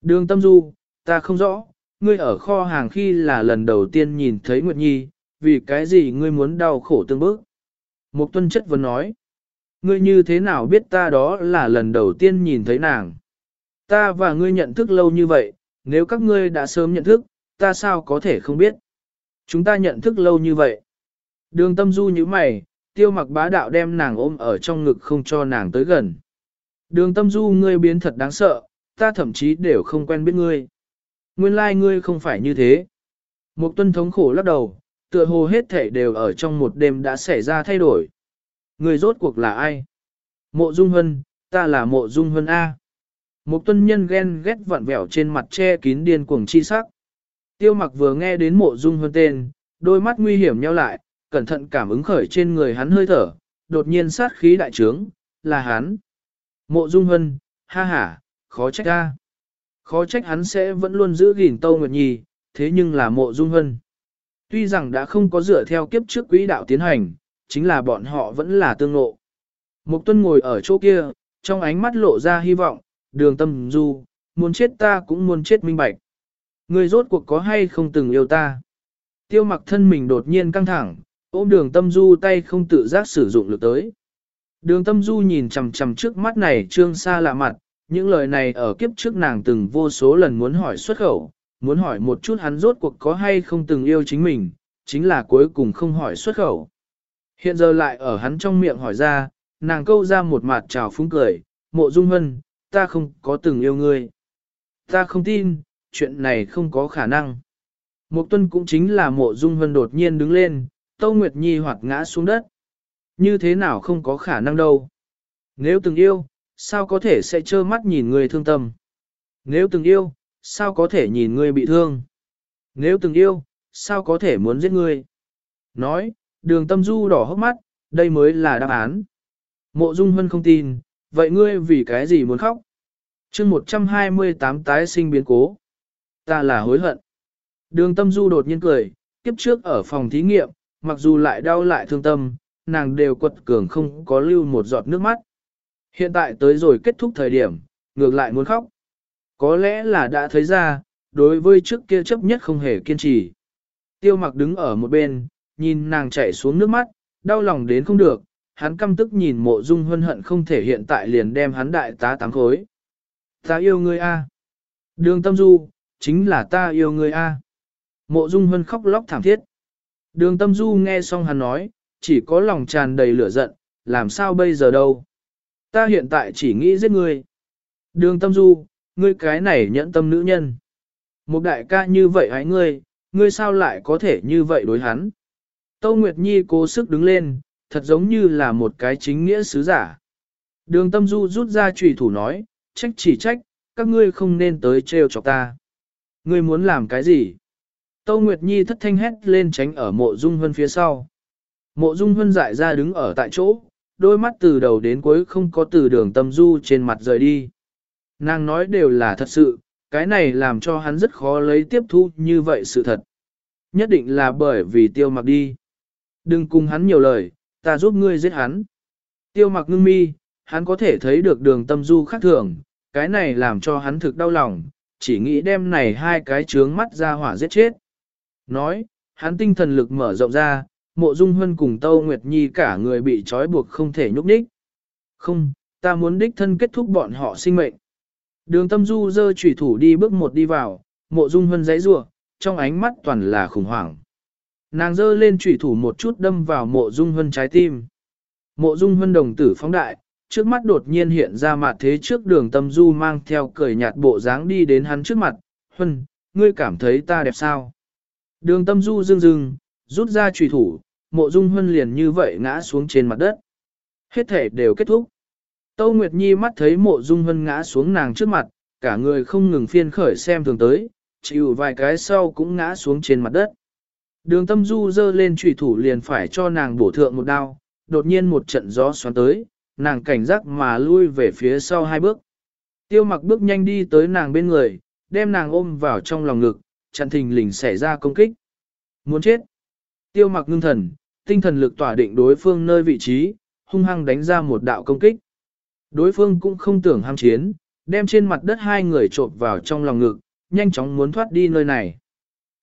Đường tâm du, ta không rõ, ngươi ở kho hàng khi là lần đầu tiên nhìn thấy Nguyệt Nhi, vì cái gì ngươi muốn đau khổ tương bước? Một tuân chất vấn nói, ngươi như thế nào biết ta đó là lần đầu tiên nhìn thấy nàng? Ta và ngươi nhận thức lâu như vậy, nếu các ngươi đã sớm nhận thức, ta sao có thể không biết? Chúng ta nhận thức lâu như vậy. Đường tâm du như mày, tiêu mặc bá đạo đem nàng ôm ở trong ngực không cho nàng tới gần. Đường tâm du ngươi biến thật đáng sợ, ta thậm chí đều không quen biết ngươi. Nguyên lai like ngươi không phải như thế. Một tuân thống khổ lắc đầu, tựa hồ hết thể đều ở trong một đêm đã xảy ra thay đổi. Người rốt cuộc là ai? Mộ Dung Hân, ta là Mộ Dung Hân A. Một tuân nhân ghen ghét vặn vẹo trên mặt che kín điên cuồng chi sắc. Tiêu mặc vừa nghe đến Mộ Dung Hân tên, đôi mắt nguy hiểm nheo lại, cẩn thận cảm ứng khởi trên người hắn hơi thở, đột nhiên sát khí đại trướng, là hắn. Mộ Dung Hân, ha ha, khó trách ta. Khó trách hắn sẽ vẫn luôn giữ gìn Tâu Nguyệt Nhi, thế nhưng là Mộ Dung Hân. Tuy rằng đã không có dựa theo kiếp trước quỹ đạo tiến hành, chính là bọn họ vẫn là tương ngộ. Mục tuân ngồi ở chỗ kia, trong ánh mắt lộ ra hy vọng, đường tâm du, muốn chết ta cũng muốn chết minh bạch. Người rốt cuộc có hay không từng yêu ta. Tiêu mặc thân mình đột nhiên căng thẳng, ôm đường tâm du tay không tự giác sử dụng lực tới. Đường tâm du nhìn chằm chằm trước mắt này trương xa lạ mặt, những lời này ở kiếp trước nàng từng vô số lần muốn hỏi xuất khẩu, muốn hỏi một chút hắn rốt cuộc có hay không từng yêu chính mình, chính là cuối cùng không hỏi xuất khẩu. Hiện giờ lại ở hắn trong miệng hỏi ra, nàng câu ra một mặt trào phúng cười, mộ dung hân, ta không có từng yêu ngươi. Ta không tin, chuyện này không có khả năng. Một tuân cũng chính là mộ dung hân đột nhiên đứng lên, Tâu Nguyệt Nhi hoặc ngã xuống đất. Như thế nào không có khả năng đâu. Nếu từng yêu, sao có thể sẽ trơ mắt nhìn người thương tâm. Nếu từng yêu, sao có thể nhìn người bị thương? Nếu từng yêu, sao có thể muốn giết người? Nói, đường tâm du đỏ hốc mắt, đây mới là đáp án. Mộ Dung Hân không tin, vậy ngươi vì cái gì muốn khóc? chương 128 tái sinh biến cố. Ta là hối hận. Đường tâm du đột nhiên cười, kiếp trước ở phòng thí nghiệm, mặc dù lại đau lại thương tâm, nàng đều quật cường không có lưu một giọt nước mắt. Hiện tại tới rồi kết thúc thời điểm, ngược lại muốn khóc. Có lẽ là đã thấy ra, đối với trước kia chấp nhất không hề kiên trì. Tiêu mặc đứng ở một bên, nhìn nàng chảy xuống nước mắt, đau lòng đến không được, hắn căm tức nhìn mộ dung hân hận không thể hiện tại liền đem hắn đại tá tám khối. Ta yêu ngươi a. Đường tâm du, chính là ta yêu ngươi a. Mộ dung hân khóc lóc thảm thiết. Đường tâm du nghe xong hắn nói, chỉ có lòng tràn đầy lửa giận, làm sao bây giờ đâu. Ta hiện tại chỉ nghĩ giết ngươi. Đường tâm du, ngươi cái này nhẫn tâm nữ nhân. Một đại ca như vậy hãy ngươi, ngươi sao lại có thể như vậy đối hắn. Tâu Nguyệt Nhi cố sức đứng lên, thật giống như là một cái chính nghĩa sứ giả. Đường tâm du rút ra trùy thủ nói, trách chỉ trách, các ngươi không nên tới trêu chọc ta. Ngươi muốn làm cái gì? Tâu Nguyệt Nhi thất thanh hét lên tránh ở mộ dung hơn phía sau. Mộ dung hân dại ra đứng ở tại chỗ, đôi mắt từ đầu đến cuối không có từ đường tâm du trên mặt rời đi. Nàng nói đều là thật sự, cái này làm cho hắn rất khó lấy tiếp thu như vậy sự thật. Nhất định là bởi vì tiêu mặc đi. Đừng cùng hắn nhiều lời, ta giúp ngươi giết hắn. Tiêu mặc ngưng mi, hắn có thể thấy được đường tâm du khác thường, cái này làm cho hắn thực đau lòng, chỉ nghĩ đem này hai cái trướng mắt ra hỏa giết chết. Nói, hắn tinh thần lực mở rộng ra, mộ dung huân cùng Tâu Nguyệt Nhi cả người bị trói buộc không thể nhúc nhích. Không, ta muốn đích thân kết thúc bọn họ sinh mệnh. Đường tâm du dơ chủy thủ đi bước một đi vào, mộ dung huân giấy rủa trong ánh mắt toàn là khủng hoảng. Nàng dơ lên chủy thủ một chút đâm vào mộ dung huân trái tim. Mộ dung huân đồng tử phóng đại, trước mắt đột nhiên hiện ra mặt thế trước đường tâm du mang theo cười nhạt bộ dáng đi đến hắn trước mặt. Huân, ngươi cảm thấy ta đẹp sao? Đường tâm du dưng dưng, rút ra chủy thủ, mộ dung huân liền như vậy ngã xuống trên mặt đất. Hết thể đều kết thúc. Tâu Nguyệt Nhi mắt thấy mộ dung huân ngã xuống nàng trước mặt, cả người không ngừng phiên khởi xem thường tới, chịu vài cái sau cũng ngã xuống trên mặt đất. Đường tâm du dơ lên trùy thủ liền phải cho nàng bổ thượng một đao, đột nhiên một trận gió xoắn tới, nàng cảnh giác mà lui về phía sau hai bước. Tiêu mặc bước nhanh đi tới nàng bên người, đem nàng ôm vào trong lòng ngực, chặn thình lình xảy ra công kích. Muốn chết. Tiêu mặc ngưng thần, tinh thần lực tỏa định đối phương nơi vị trí, hung hăng đánh ra một đạo công kích. Đối phương cũng không tưởng ham chiến, đem trên mặt đất hai người trộm vào trong lòng ngực, nhanh chóng muốn thoát đi nơi này.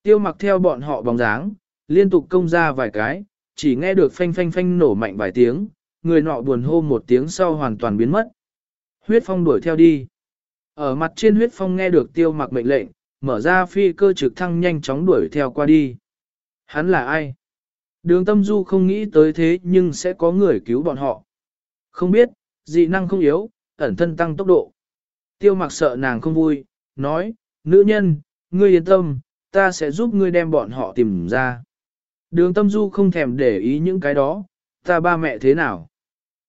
Tiêu mặc theo bọn họ bóng dáng, liên tục công ra vài cái, chỉ nghe được phanh phanh phanh nổ mạnh vài tiếng, người nọ buồn hô một tiếng sau hoàn toàn biến mất. Huyết phong đuổi theo đi. Ở mặt trên huyết phong nghe được tiêu mặc mệnh lệnh, mở ra phi cơ trực thăng nhanh chóng đuổi theo qua đi. Hắn là ai? Đường tâm du không nghĩ tới thế nhưng sẽ có người cứu bọn họ. Không biết, dị năng không yếu, ẩn thân tăng tốc độ. Tiêu mặc sợ nàng không vui, nói, nữ nhân, ngươi yên tâm, ta sẽ giúp ngươi đem bọn họ tìm ra. Đường tâm du không thèm để ý những cái đó, ta ba mẹ thế nào?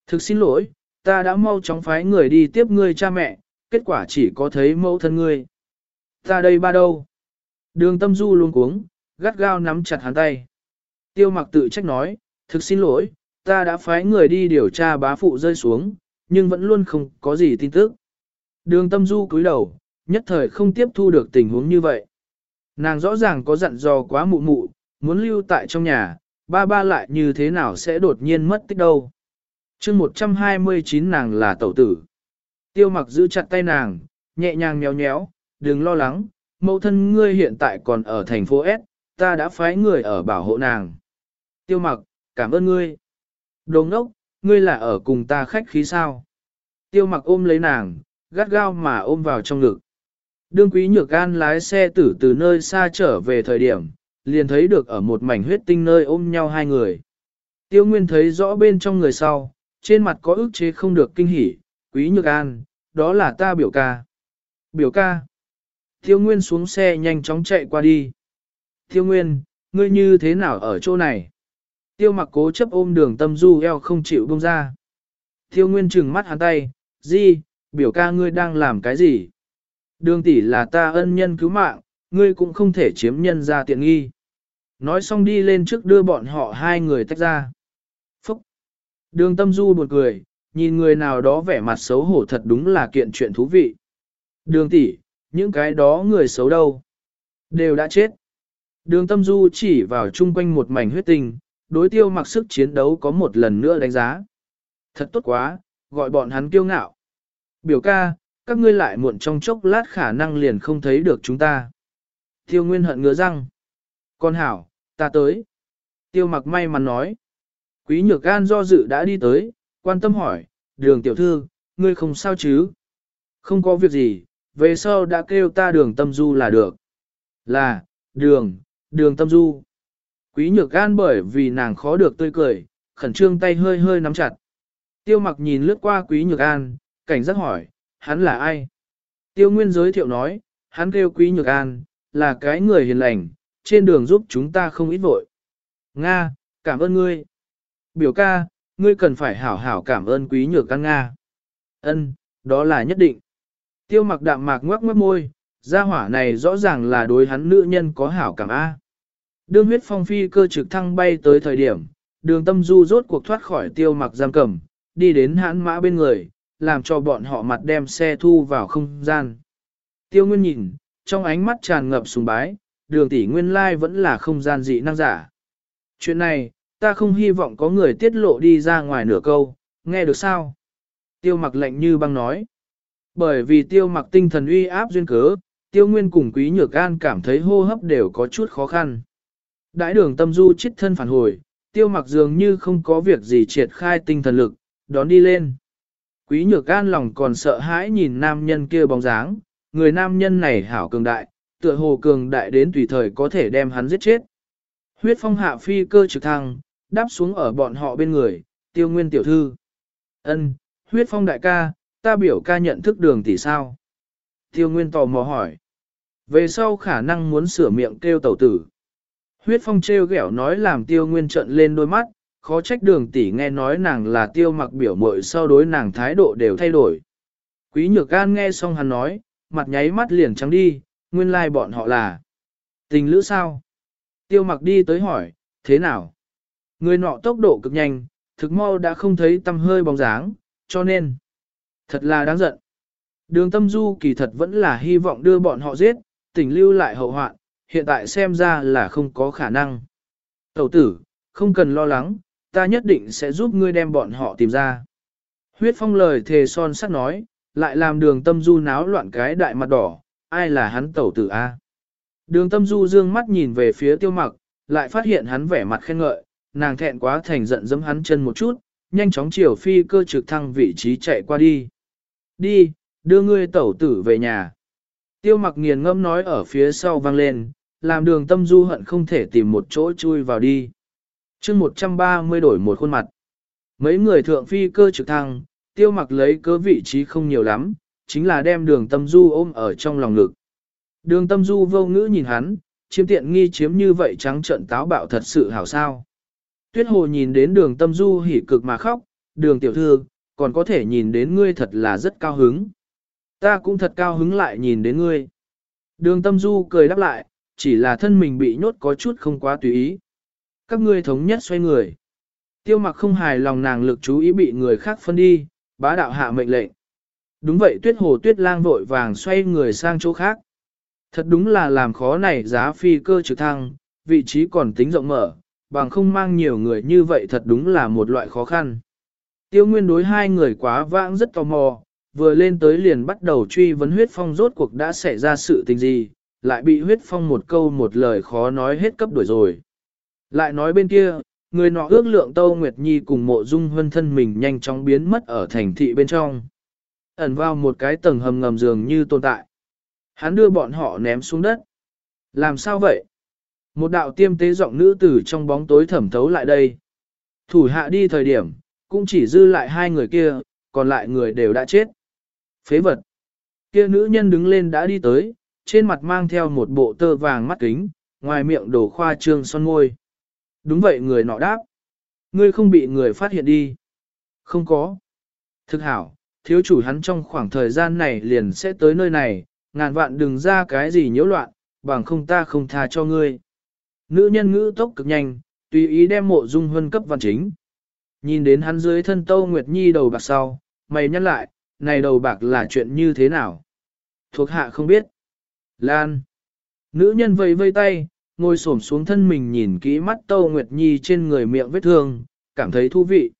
Thực xin lỗi, ta đã mau chóng phái người đi tiếp ngươi cha mẹ, kết quả chỉ có thấy mẫu thân ngươi. Ta đây ba đâu? Đường tâm du luôn cuống, gắt gao nắm chặt hắn tay. Tiêu mặc tự trách nói, thực xin lỗi, ta đã phái người đi điều tra bá phụ rơi xuống, nhưng vẫn luôn không có gì tin tức. Đường tâm du cúi đầu, nhất thời không tiếp thu được tình huống như vậy. Nàng rõ ràng có dặn dò quá mụ mụ, muốn lưu tại trong nhà, ba ba lại như thế nào sẽ đột nhiên mất tích đâu. chương 129 nàng là tẩu tử. Tiêu mặc giữ chặt tay nàng, nhẹ nhàng nhéo nhéo, đừng lo lắng, mẫu thân ngươi hiện tại còn ở thành phố S, ta đã phái người ở bảo hộ nàng. Tiêu mặc, cảm ơn ngươi. Đồ ngốc, ngươi là ở cùng ta khách khí sao? Tiêu mặc ôm lấy nàng, gắt gao mà ôm vào trong ngực. Đương quý nhược gan lái xe tử từ nơi xa trở về thời điểm, liền thấy được ở một mảnh huyết tinh nơi ôm nhau hai người. Tiêu Nguyên thấy rõ bên trong người sau, trên mặt có ức chế không được kinh hỉ, quý nhược an, đó là ta biểu ca. Biểu ca. Tiêu Nguyên xuống xe nhanh chóng chạy qua đi. Tiêu Nguyên, ngươi như thế nào ở chỗ này? Tiêu mặc cố chấp ôm đường tâm du eo không chịu buông ra. Tiêu Nguyên trừng mắt hắn tay, Di, biểu ca ngươi đang làm cái gì? Đường tỷ là ta ân nhân cứu mạng, ngươi cũng không thể chiếm nhân ra tiện nghi. Nói xong đi lên trước đưa bọn họ hai người tách ra. Phúc! Đường tâm du buồn cười, nhìn người nào đó vẻ mặt xấu hổ thật đúng là kiện chuyện thú vị. Đường tỷ, những cái đó người xấu đâu? Đều đã chết. Đường tâm du chỉ vào chung quanh một mảnh huyết tình, đối tiêu mặc sức chiến đấu có một lần nữa đánh giá. Thật tốt quá, gọi bọn hắn kiêu ngạo. Biểu ca, các ngươi lại muộn trong chốc lát khả năng liền không thấy được chúng ta. Tiêu Nguyên hận ngứa răng. Con hảo, ta tới. Tiêu mặc may mắn nói. Quý nhược gan do dự đã đi tới, quan tâm hỏi, đường tiểu thư, ngươi không sao chứ? Không có việc gì, về sau đã kêu ta đường tâm du là được. Là, đường, đường tâm du. Quý nhược gan bởi vì nàng khó được tươi cười, khẩn trương tay hơi hơi nắm chặt. Tiêu mặc nhìn lướt qua quý nhược an, cảnh giác hỏi, hắn là ai? Tiêu nguyên giới thiệu nói, hắn kêu quý nhược an, là cái người hiền lành, trên đường giúp chúng ta không ít vội. Nga, cảm ơn ngươi. Biểu ca, ngươi cần phải hảo hảo cảm ơn quý nhược Gan Nga. Ân, đó là nhất định. Tiêu mặc đạm mạc ngoắc mất môi, gia hỏa này rõ ràng là đối hắn nữ nhân có hảo cảm A. Đương huyết phong phi cơ trực thăng bay tới thời điểm, đường tâm du rốt cuộc thoát khỏi tiêu mặc giam cầm, đi đến hãn mã bên người, làm cho bọn họ mặt đem xe thu vào không gian. Tiêu Nguyên nhìn, trong ánh mắt tràn ngập sùng bái, đường tỷ nguyên lai vẫn là không gian dị năng giả. Chuyện này, ta không hy vọng có người tiết lộ đi ra ngoài nửa câu, nghe được sao? Tiêu mặc lệnh như băng nói. Bởi vì tiêu mặc tinh thần uy áp duyên cớ, tiêu nguyên cùng quý nhược an cảm thấy hô hấp đều có chút khó khăn. Đãi đường tâm du chích thân phản hồi, tiêu mặc dường như không có việc gì triệt khai tinh thần lực, đón đi lên. Quý nhược an lòng còn sợ hãi nhìn nam nhân kia bóng dáng, người nam nhân này hảo cường đại, tựa hồ cường đại đến tùy thời có thể đem hắn giết chết. Huyết phong hạ phi cơ trực thăng, đáp xuống ở bọn họ bên người, tiêu nguyên tiểu thư. ân huyết phong đại ca, ta biểu ca nhận thức đường tỷ sao? Tiêu nguyên tò mò hỏi. Về sau khả năng muốn sửa miệng kêu tẩu tử. Huyết phong treo ghẹo nói làm tiêu nguyên trận lên đôi mắt, khó trách đường tỷ nghe nói nàng là tiêu mặc biểu mội sau đối nàng thái độ đều thay đổi. Quý nhược Can nghe xong hắn nói, mặt nháy mắt liền trắng đi, nguyên lai like bọn họ là tình lữ sao? Tiêu mặc đi tới hỏi, thế nào? Người nọ tốc độ cực nhanh, thực mau đã không thấy tâm hơi bóng dáng, cho nên, thật là đáng giận. Đường tâm du kỳ thật vẫn là hy vọng đưa bọn họ giết, tình lưu lại hậu hoạn, hiện tại xem ra là không có khả năng. Tẩu tử, không cần lo lắng, ta nhất định sẽ giúp ngươi đem bọn họ tìm ra. Huyết phong lời thề son sắt nói, lại làm đường tâm du náo loạn cái đại mặt đỏ, ai là hắn tẩu tử A. Đường tâm du dương mắt nhìn về phía tiêu mặc, lại phát hiện hắn vẻ mặt khen ngợi, nàng thẹn quá thành giận giẫm hắn chân một chút, nhanh chóng chiều phi cơ trực thăng vị trí chạy qua đi. Đi, đưa ngươi tẩu tử về nhà. Tiêu mặc nghiền ngâm nói ở phía sau vang lên, làm đường tâm du hận không thể tìm một chỗ chui vào đi. chương 130 đổi một khuôn mặt. Mấy người thượng phi cơ trực thăng, tiêu mặc lấy cơ vị trí không nhiều lắm, chính là đem đường tâm du ôm ở trong lòng ngực. Đường tâm du vô ngữ nhìn hắn, chiếm tiện nghi chiếm như vậy trắng trận táo bạo thật sự hảo sao. Tuyết hồ nhìn đến đường tâm du hỉ cực mà khóc, đường tiểu thư, còn có thể nhìn đến ngươi thật là rất cao hứng. Ta cũng thật cao hứng lại nhìn đến ngươi. Đường tâm du cười đáp lại, chỉ là thân mình bị nhốt có chút không quá tùy ý. Các ngươi thống nhất xoay người. Tiêu mặc không hài lòng nàng lực chú ý bị người khác phân đi, bá đạo hạ mệnh lệnh. Đúng vậy tuyết hồ tuyết lang vội vàng xoay người sang chỗ khác. Thật đúng là làm khó này giá phi cơ trực thăng, vị trí còn tính rộng mở, bằng không mang nhiều người như vậy thật đúng là một loại khó khăn. Tiêu nguyên đối hai người quá vãng rất tò mò, vừa lên tới liền bắt đầu truy vấn huyết phong rốt cuộc đã xảy ra sự tình gì, lại bị huyết phong một câu một lời khó nói hết cấp đuổi rồi. Lại nói bên kia, người nọ ước lượng Tâu Nguyệt Nhi cùng mộ dung huân thân mình nhanh chóng biến mất ở thành thị bên trong. Ẩn vào một cái tầng hầm ngầm dường như tồn tại. Hắn đưa bọn họ ném xuống đất. Làm sao vậy? Một đạo tiêm tế giọng nữ tử trong bóng tối thẩm thấu lại đây. Thủ hạ đi thời điểm, cũng chỉ dư lại hai người kia, còn lại người đều đã chết. Phế vật. Kia nữ nhân đứng lên đã đi tới, trên mặt mang theo một bộ tơ vàng mắt kính, ngoài miệng đổ khoa trương son môi. Đúng vậy người nọ đáp. Ngươi không bị người phát hiện đi. Không có. Thực hảo, thiếu chủ hắn trong khoảng thời gian này liền sẽ tới nơi này, ngàn vạn đừng ra cái gì nhiễu loạn, bằng không ta không tha cho ngươi. Nữ nhân ngữ tốc cực nhanh, tùy ý đem mộ dung huân cấp văn chính. Nhìn đến hắn dưới thân Tâu Nguyệt Nhi đầu bạc sau, mày nhắc lại, này đầu bạc là chuyện như thế nào? Thuộc hạ không biết. Lan. Nữ nhân vây vây tay, ngồi xổm xuống thân mình nhìn kỹ mắt Tâu Nguyệt Nhi trên người miệng vết thương, cảm thấy thú vị.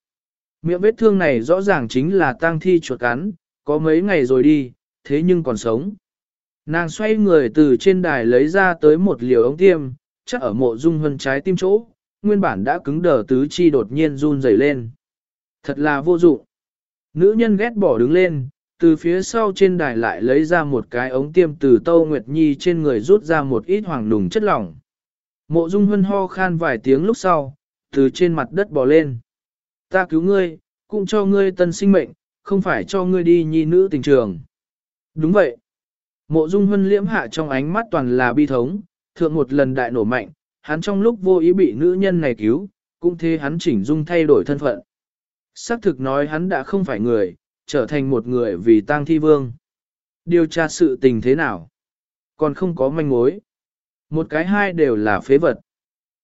Miệng vết thương này rõ ràng chính là tang thi chuột cắn, có mấy ngày rồi đi, thế nhưng còn sống. Nàng xoay người từ trên đài lấy ra tới một liều ống tiêm, chắc ở mộ dung hơn trái tim chỗ, nguyên bản đã cứng đờ tứ chi đột nhiên run rẩy lên. Thật là vô dụng. Nữ nhân ghét bỏ đứng lên, từ phía sau trên đài lại lấy ra một cái ống tiêm từ Tâu Nguyệt Nhi trên người rút ra một ít hoàng đùng chất lỏng. Mộ Dung Hân ho khan vài tiếng lúc sau, từ trên mặt đất bò lên. Ta cứu ngươi, cũng cho ngươi tân sinh mệnh, không phải cho ngươi đi nhi nữ tình trường. Đúng vậy. Mộ Dung Hân liễm hạ trong ánh mắt toàn là bi thống, thượng một lần đại nổ mạnh, hắn trong lúc vô ý bị nữ nhân này cứu, cũng thế hắn chỉnh dung thay đổi thân phận. Sắc thực nói hắn đã không phải người, trở thành một người vì tang thi vương. Điều tra sự tình thế nào? Còn không có manh mối. Một cái hai đều là phế vật.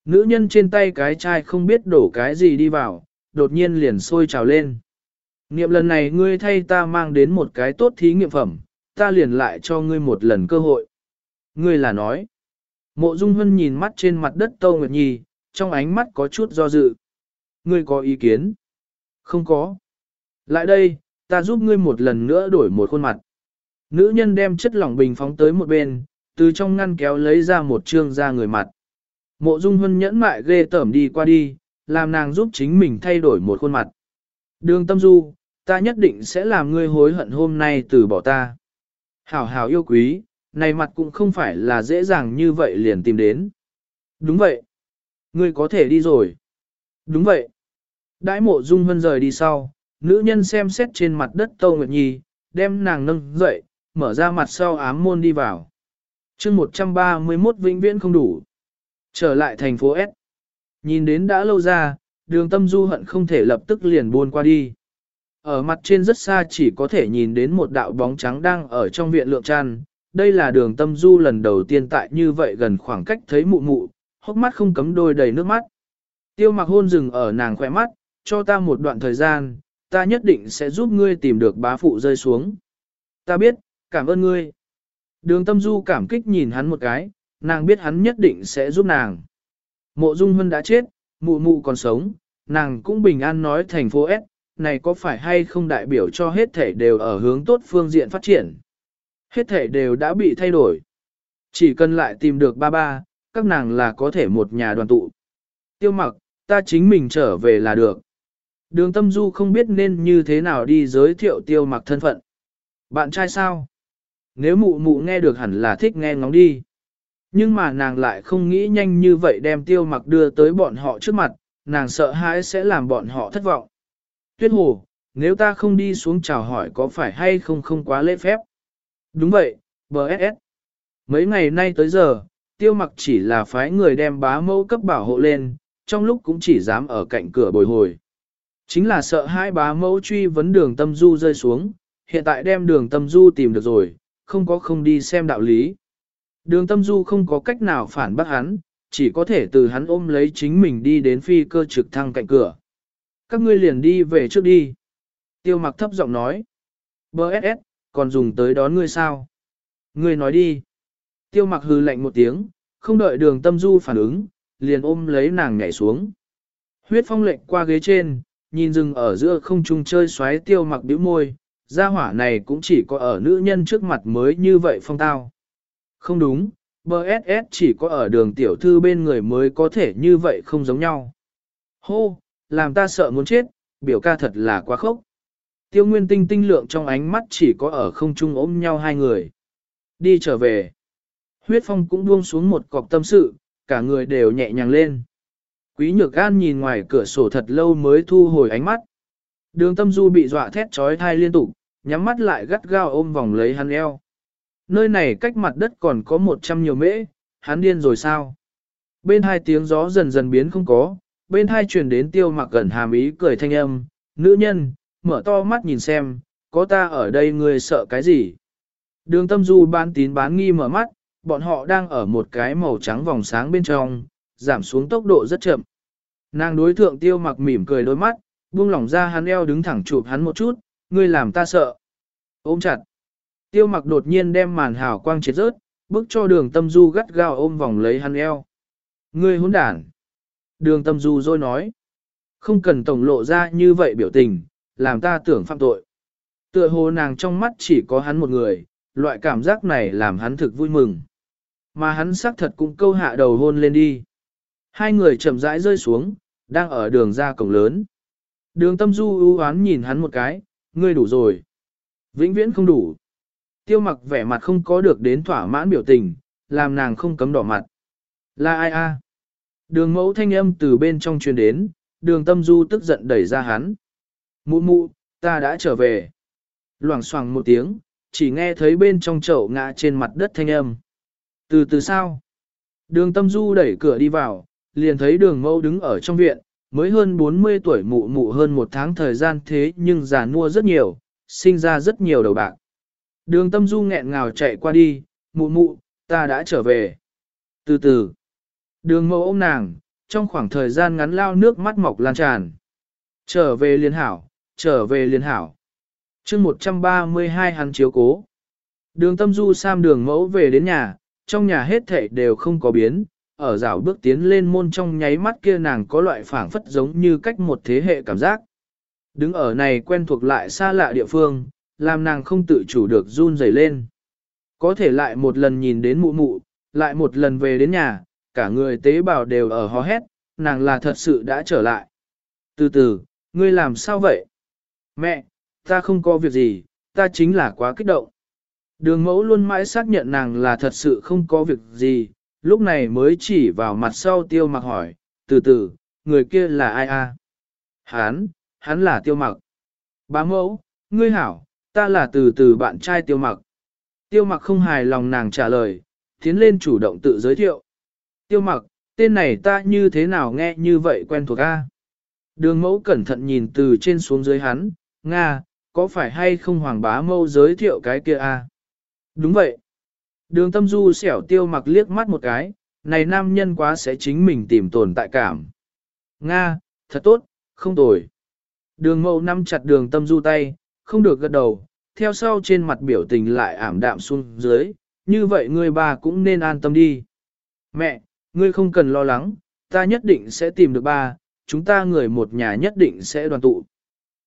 Nữ nhân trên tay cái chai không biết đổ cái gì đi vào, đột nhiên liền sôi trào lên. Nghiệm lần này ngươi thay ta mang đến một cái tốt thí nghiệm phẩm, ta liền lại cho ngươi một lần cơ hội. Ngươi là nói. Mộ Dung Hân nhìn mắt trên mặt đất Tâu Nguyệt Nhi, trong ánh mắt có chút do dự. Ngươi có ý kiến? Không có. Lại đây, ta giúp ngươi một lần nữa đổi một khuôn mặt. Nữ nhân đem chất lỏng bình phóng tới một bên, từ trong ngăn kéo lấy ra một trương da người mặt. Mộ Dung Hân nhẫn mại ghê tởm đi qua đi, làm nàng giúp chính mình thay đổi một khuôn mặt. Đường tâm du, ta nhất định sẽ làm ngươi hối hận hôm nay từ bỏ ta. Hảo hảo yêu quý, này mặt cũng không phải là dễ dàng như vậy liền tìm đến. Đúng vậy. Ngươi có thể đi rồi. Đúng vậy. Đãi mộ dung hân rời đi sau, nữ nhân xem xét trên mặt đất Tâu Nguyệt Nhi, đem nàng nâng dậy, mở ra mặt sau ám môn đi vào. chương 131 vĩnh viễn không đủ. Trở lại thành phố S. Nhìn đến đã lâu ra, đường tâm du hận không thể lập tức liền buôn qua đi. Ở mặt trên rất xa chỉ có thể nhìn đến một đạo bóng trắng đang ở trong viện lượng tràn. Đây là đường tâm du lần đầu tiên tại như vậy gần khoảng cách thấy mụ mụ, hốc mắt không cấm đôi đầy nước mắt. Tiêu mặc hôn rừng ở nàng khỏe mắt, cho ta một đoạn thời gian, ta nhất định sẽ giúp ngươi tìm được bá phụ rơi xuống. Ta biết, cảm ơn ngươi. Đường tâm du cảm kích nhìn hắn một cái, nàng biết hắn nhất định sẽ giúp nàng. Mộ Dung Hân đã chết, mụ mụ còn sống, nàng cũng bình an nói thành phố S, này có phải hay không đại biểu cho hết thể đều ở hướng tốt phương diện phát triển. Hết thể đều đã bị thay đổi. Chỉ cần lại tìm được ba ba, các nàng là có thể một nhà đoàn tụ. Tiêu mặc, ta chính mình trở về là được. Đường tâm du không biết nên như thế nào đi giới thiệu tiêu mặc thân phận. Bạn trai sao? Nếu mụ mụ nghe được hẳn là thích nghe ngóng đi. Nhưng mà nàng lại không nghĩ nhanh như vậy đem tiêu mặc đưa tới bọn họ trước mặt, nàng sợ hãi sẽ làm bọn họ thất vọng. Tuyết hồ, nếu ta không đi xuống chào hỏi có phải hay không không quá lễ phép? Đúng vậy, BSS. Mấy ngày nay tới giờ, tiêu mặc chỉ là phái người đem bá mẫu cấp bảo hộ lên, trong lúc cũng chỉ dám ở cạnh cửa bồi hồi. Chính là sợ hai bá mẫu truy vấn đường tâm du rơi xuống, hiện tại đem đường tâm du tìm được rồi, không có không đi xem đạo lý. Đường tâm du không có cách nào phản bác hắn, chỉ có thể từ hắn ôm lấy chính mình đi đến phi cơ trực thăng cạnh cửa. Các ngươi liền đi về trước đi. Tiêu mặc thấp giọng nói. BSS, còn dùng tới đón ngươi sao? Ngươi nói đi. Tiêu mặc hư lạnh một tiếng, không đợi đường tâm du phản ứng, liền ôm lấy nàng nhảy xuống. Huyết phong lệnh qua ghế trên, nhìn rừng ở giữa không trung chơi xoáy tiêu mặc bĩu môi, gia hỏa này cũng chỉ có ở nữ nhân trước mặt mới như vậy phong tao. Không đúng, BSS chỉ có ở đường tiểu thư bên người mới có thể như vậy không giống nhau. Hô, làm ta sợ muốn chết, biểu ca thật là quá khốc. Tiêu nguyên tinh tinh lượng trong ánh mắt chỉ có ở không trung ôm nhau hai người. Đi trở về. Huyết phong cũng buông xuống một cọc tâm sự, cả người đều nhẹ nhàng lên. Quý nhược gan nhìn ngoài cửa sổ thật lâu mới thu hồi ánh mắt. Đường tâm du bị dọa thét trói thai liên tục, nhắm mắt lại gắt gao ôm vòng lấy hắn eo. Nơi này cách mặt đất còn có một trăm nhiều mễ, hắn điên rồi sao? Bên hai tiếng gió dần dần biến không có, bên hai truyền đến tiêu mặc gần hàm ý cười thanh âm, nữ nhân, mở to mắt nhìn xem, có ta ở đây ngươi sợ cái gì? Đường tâm du bán tín bán nghi mở mắt, bọn họ đang ở một cái màu trắng vòng sáng bên trong, giảm xuống tốc độ rất chậm. Nàng đối thượng tiêu mặc mỉm cười đôi mắt, buông lỏng ra hắn eo đứng thẳng chụp hắn một chút, ngươi làm ta sợ. Ôm chặt. Tiêu mặc đột nhiên đem màn hào quang chết rớt, bước cho đường tâm du gắt gao ôm vòng lấy hắn eo. Ngươi hỗn đản. Đường tâm du rồi nói. Không cần tổng lộ ra như vậy biểu tình, làm ta tưởng phạm tội. Tựa hồ nàng trong mắt chỉ có hắn một người, loại cảm giác này làm hắn thực vui mừng. Mà hắn xác thật cũng câu hạ đầu hôn lên đi. Hai người chậm rãi rơi xuống, đang ở đường ra cổng lớn. Đường tâm du ưu oán nhìn hắn một cái, ngươi đủ rồi. Vĩnh viễn không đủ. Tiêu mặc vẻ mặt không có được đến thỏa mãn biểu tình, làm nàng không cấm đỏ mặt. Là ai a? Đường mẫu thanh âm từ bên trong truyền đến, đường tâm du tức giận đẩy ra hắn. Mụ mụ, ta đã trở về. Loảng xoảng một tiếng, chỉ nghe thấy bên trong chậu ngã trên mặt đất thanh âm. Từ từ sao? Đường tâm du đẩy cửa đi vào, liền thấy đường mẫu đứng ở trong viện, mới hơn 40 tuổi mụ mụ hơn một tháng thời gian thế nhưng già nua rất nhiều, sinh ra rất nhiều đầu bạc. Đường tâm du nghẹn ngào chạy qua đi, mụ mụ, ta đã trở về. Từ từ, đường mẫu ôm nàng, trong khoảng thời gian ngắn lao nước mắt mọc lan tràn. Trở về liên hảo, trở về liên hảo. chương 132 hắn chiếu cố. Đường tâm du sam đường mẫu về đến nhà, trong nhà hết thảy đều không có biến, ở rào bước tiến lên môn trong nháy mắt kia nàng có loại phảng phất giống như cách một thế hệ cảm giác. Đứng ở này quen thuộc lại xa lạ địa phương, làm nàng không tự chủ được run rẩy lên. Có thể lại một lần nhìn đến mụ mụ, lại một lần về đến nhà, cả người tế bào đều ở hò hét, nàng là thật sự đã trở lại. Từ từ, ngươi làm sao vậy? Mẹ, ta không có việc gì, ta chính là quá kích động. Đường mẫu luôn mãi xác nhận nàng là thật sự không có việc gì, lúc này mới chỉ vào mặt sau tiêu mặc hỏi, từ từ, người kia là ai a? Hán, hắn là tiêu mặc. Bá mẫu, ngươi hảo, ta là từ từ bạn trai tiêu mặc. Tiêu mặc không hài lòng nàng trả lời, tiến lên chủ động tự giới thiệu. Tiêu mặc, tên này ta như thế nào nghe như vậy quen thuộc a? Đường mẫu cẩn thận nhìn từ trên xuống dưới hắn, Nga, có phải hay không hoàng bá mâu giới thiệu cái kia a? Đúng vậy. Đường tâm du xẻo tiêu mặc liếc mắt một cái, này nam nhân quá sẽ chính mình tìm tồn tại cảm. Nga, thật tốt, không tồi. Đường mẫu nắm chặt đường tâm du tay, không được gật đầu, theo sau trên mặt biểu tình lại ảm đạm xuống dưới, như vậy ngươi bà cũng nên an tâm đi. Mẹ, ngươi không cần lo lắng, ta nhất định sẽ tìm được ba, chúng ta người một nhà nhất định sẽ đoàn tụ.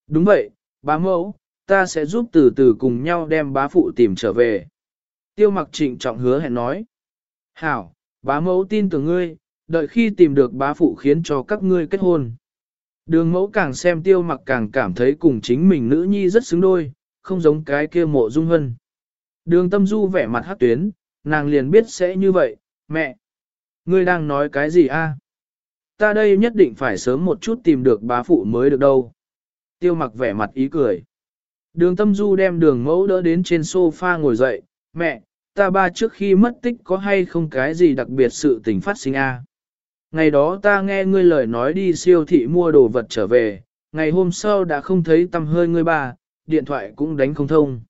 Đúng vậy, bá mẫu, ta sẽ giúp từ từ cùng nhau đem bá phụ tìm trở về. Tiêu mặc trịnh trọng hứa hẹn nói. Hảo, bá mẫu tin tưởng ngươi, đợi khi tìm được bá phụ khiến cho các ngươi kết hôn. Đường mẫu càng xem tiêu mặc càng cảm thấy cùng chính mình nữ nhi rất xứng đôi, không giống cái kia mộ dung hân. Đường tâm du vẻ mặt hát tuyến, nàng liền biết sẽ như vậy, mẹ. Ngươi đang nói cái gì a? Ta đây nhất định phải sớm một chút tìm được bá phụ mới được đâu. Tiêu mặc vẻ mặt ý cười. Đường tâm du đem đường mẫu đỡ đến trên sofa ngồi dậy, mẹ, ta ba trước khi mất tích có hay không cái gì đặc biệt sự tình phát sinh a? Ngày đó ta nghe ngươi lời nói đi siêu thị mua đồ vật trở về, ngày hôm sau đã không thấy tâm hơi ngươi ba, điện thoại cũng đánh không thông.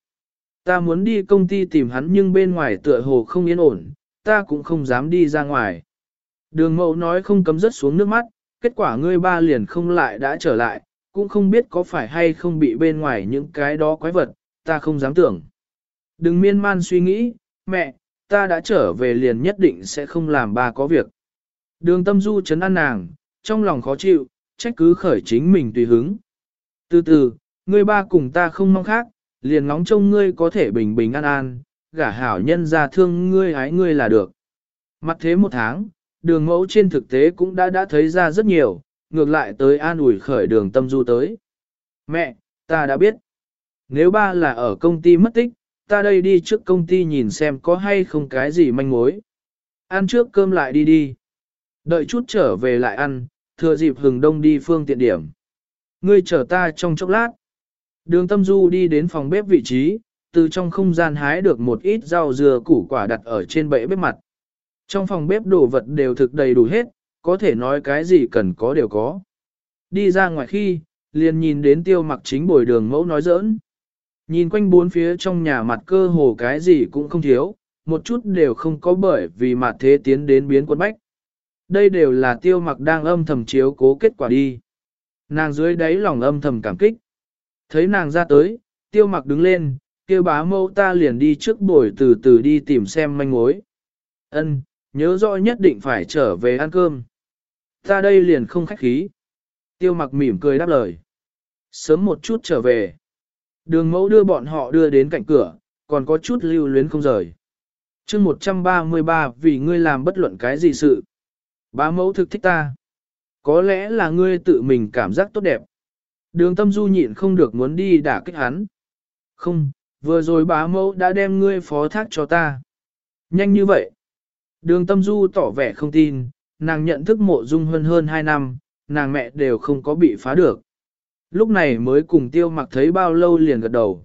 Ta muốn đi công ty tìm hắn nhưng bên ngoài tựa hồ không yên ổn, ta cũng không dám đi ra ngoài. Đường mẫu nói không cấm rớt xuống nước mắt, kết quả ngươi ba liền không lại đã trở lại, cũng không biết có phải hay không bị bên ngoài những cái đó quái vật, ta không dám tưởng. Đừng miên man suy nghĩ, mẹ, ta đã trở về liền nhất định sẽ không làm ba có việc. Đường tâm du chấn an nàng, trong lòng khó chịu, trách cứ khởi chính mình tùy hứng. Từ từ, ngươi ba cùng ta không mong khác, liền ngóng trông ngươi có thể bình bình an an, gả hảo nhân ra thương ngươi hái ngươi là được. Mặt thế một tháng, đường mẫu trên thực tế cũng đã đã thấy ra rất nhiều, ngược lại tới an ủi khởi đường tâm du tới. Mẹ, ta đã biết. Nếu ba là ở công ty mất tích, ta đây đi trước công ty nhìn xem có hay không cái gì manh mối. Ăn trước cơm lại đi đi. Đợi chút trở về lại ăn, thừa dịp hừng đông đi phương tiện điểm. Ngươi chờ ta trong chốc lát. Đường tâm du đi đến phòng bếp vị trí, từ trong không gian hái được một ít rau dừa củ quả đặt ở trên bệ bếp mặt. Trong phòng bếp đồ vật đều thực đầy đủ hết, có thể nói cái gì cần có đều có. Đi ra ngoài khi, liền nhìn đến tiêu mặc chính bồi đường mẫu nói giỡn. Nhìn quanh bốn phía trong nhà mặt cơ hồ cái gì cũng không thiếu, một chút đều không có bởi vì mặt thế tiến đến biến quân bách. Đây đều là tiêu mặc đang âm thầm chiếu cố kết quả đi. Nàng dưới đáy lòng âm thầm cảm kích. Thấy nàng ra tới, tiêu mặc đứng lên, kêu bá mâu ta liền đi trước buổi từ từ đi tìm xem manh mối. Ân, nhớ rõ nhất định phải trở về ăn cơm. Ta đây liền không khách khí. Tiêu mặc mỉm cười đáp lời. Sớm một chút trở về. Đường mẫu đưa bọn họ đưa đến cạnh cửa, còn có chút lưu luyến không rời. chương 133 vì ngươi làm bất luận cái gì sự. Bá mẫu thực thích ta. Có lẽ là ngươi tự mình cảm giác tốt đẹp. Đường tâm du nhịn không được muốn đi đả kích hắn. Không, vừa rồi bá mẫu đã đem ngươi phó thác cho ta. Nhanh như vậy. Đường tâm du tỏ vẻ không tin, nàng nhận thức mộ dung hơn hơn 2 năm, nàng mẹ đều không có bị phá được. Lúc này mới cùng tiêu mặc thấy bao lâu liền gật đầu.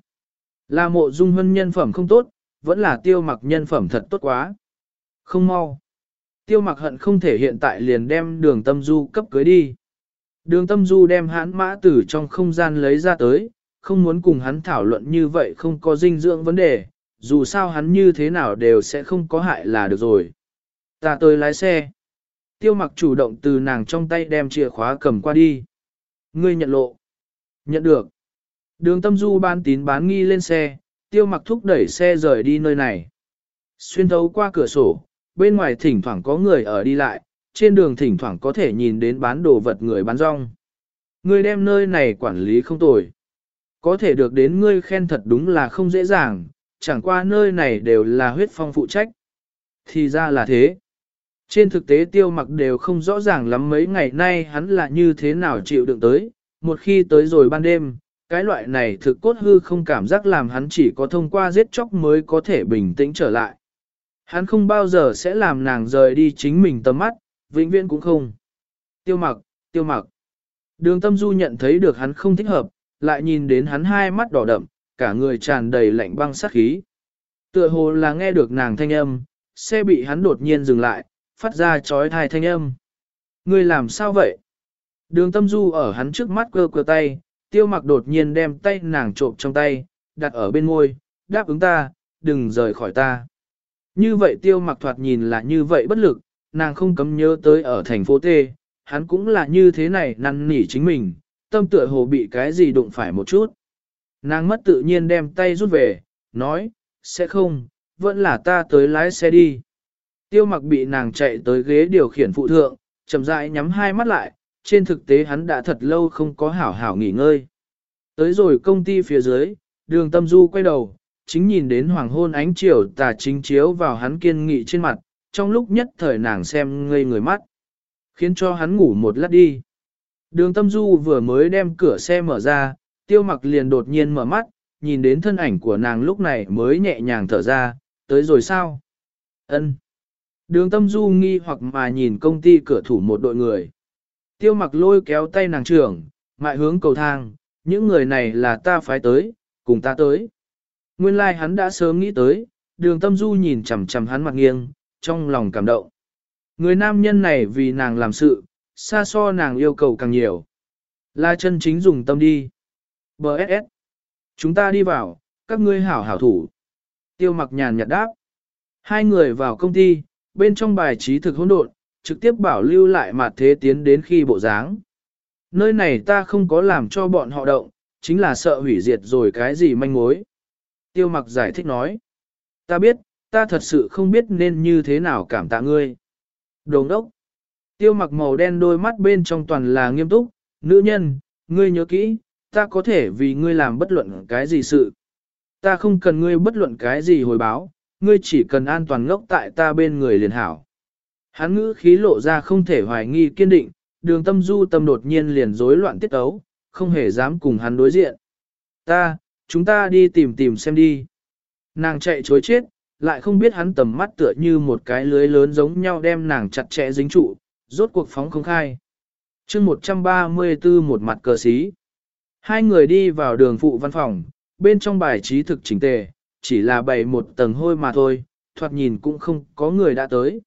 Là mộ dung hân nhân phẩm không tốt, vẫn là tiêu mặc nhân phẩm thật tốt quá. Không mau. tiêu mặc hận không thể hiện tại liền đem đường tâm du cấp cưới đi. Đường tâm du đem hãn mã tử trong không gian lấy ra tới, không muốn cùng hắn thảo luận như vậy không có dinh dưỡng vấn đề, dù sao hắn như thế nào đều sẽ không có hại là được rồi. Ta tới lái xe. Tiêu mặc chủ động từ nàng trong tay đem chìa khóa cầm qua đi. Ngươi nhận lộ. Nhận được. Đường tâm du ban tín bán nghi lên xe, tiêu mặc thúc đẩy xe rời đi nơi này. Xuyên thấu qua cửa sổ, bên ngoài thỉnh thoảng có người ở đi lại, trên đường thỉnh thoảng có thể nhìn đến bán đồ vật người bán rong. Ngươi đem nơi này quản lý không tồi. Có thể được đến ngươi khen thật đúng là không dễ dàng, chẳng qua nơi này đều là huyết phong phụ trách. Thì ra là thế. Trên thực tế tiêu mặc đều không rõ ràng lắm mấy ngày nay hắn là như thế nào chịu đựng tới, một khi tới rồi ban đêm, cái loại này thực cốt hư không cảm giác làm hắn chỉ có thông qua giết chóc mới có thể bình tĩnh trở lại. Hắn không bao giờ sẽ làm nàng rời đi chính mình tầm mắt, vĩnh viễn cũng không. Tiêu mặc, tiêu mặc. Đường tâm du nhận thấy được hắn không thích hợp, lại nhìn đến hắn hai mắt đỏ đậm, cả người tràn đầy lạnh băng sát khí. Tựa hồ là nghe được nàng thanh âm, xe bị hắn đột nhiên dừng lại, phát ra chói thai thanh âm. Ngươi làm sao vậy? Đường tâm du ở hắn trước mắt cơ cơ tay, tiêu mặc đột nhiên đem tay nàng trộm trong tay, đặt ở bên môi, đáp ứng ta, đừng rời khỏi ta. Như vậy tiêu mặc thoạt nhìn là như vậy bất lực, nàng không cấm nhớ tới ở thành phố T, hắn cũng là như thế này năn nỉ chính mình, tâm tựa hồ bị cái gì đụng phải một chút. Nàng mất tự nhiên đem tay rút về, nói, sẽ không, vẫn là ta tới lái xe đi. Tiêu mặc bị nàng chạy tới ghế điều khiển phụ thượng, chậm rãi nhắm hai mắt lại, trên thực tế hắn đã thật lâu không có hảo hảo nghỉ ngơi. Tới rồi công ty phía dưới, đường tâm du quay đầu, chính nhìn đến hoàng hôn ánh chiều tà chính chiếu vào hắn kiên nghị trên mặt, trong lúc nhất thời nàng xem ngây người mắt, khiến cho hắn ngủ một lát đi. Đường tâm du vừa mới đem cửa xe mở ra, tiêu mặc liền đột nhiên mở mắt, nhìn đến thân ảnh của nàng lúc này mới nhẹ nhàng thở ra, tới rồi sao? Ân. Đường tâm du nghi hoặc mà nhìn công ty cửa thủ một đội người. Tiêu mặc lôi kéo tay nàng trưởng, mại hướng cầu thang, những người này là ta phái tới, cùng ta tới. Nguyên lai like hắn đã sớm nghĩ tới, đường tâm du nhìn chằm chằm hắn mặt nghiêng, trong lòng cảm động. Người nam nhân này vì nàng làm sự, xa so nàng yêu cầu càng nhiều. La chân chính dùng tâm đi. B.S. Chúng ta đi vào, các ngươi hảo hảo thủ. Tiêu mặc nhàn nhạt đáp. Hai người vào công ty, bên trong bài trí thực hỗn độn, trực tiếp bảo lưu lại mặt thế tiến đến khi bộ dáng. Nơi này ta không có làm cho bọn họ động, chính là sợ hủy diệt rồi cái gì manh mối. Tiêu mặc giải thích nói. Ta biết, ta thật sự không biết nên như thế nào cảm tạ ngươi. Đồng đốc. Tiêu mặc màu đen đôi mắt bên trong toàn là nghiêm túc, nữ nhân, ngươi nhớ kỹ, ta có thể vì ngươi làm bất luận cái gì sự. Ta không cần ngươi bất luận cái gì hồi báo, ngươi chỉ cần an toàn ngốc tại ta bên người liền hảo. Hắn ngữ khí lộ ra không thể hoài nghi kiên định, đường tâm du tâm đột nhiên liền rối loạn tiết ấu, không hề dám cùng hắn đối diện. Ta, chúng ta đi tìm tìm xem đi. Nàng chạy chối chết, lại không biết hắn tầm mắt tựa như một cái lưới lớn giống nhau đem nàng chặt chẽ dính trụ, rốt cuộc phóng không khai. chương 134 một mặt cờ xí. Hai người đi vào đường phụ văn phòng, bên trong bài trí thực chỉnh tề, chỉ là bày một tầng hôi mà thôi, thoạt nhìn cũng không có người đã tới.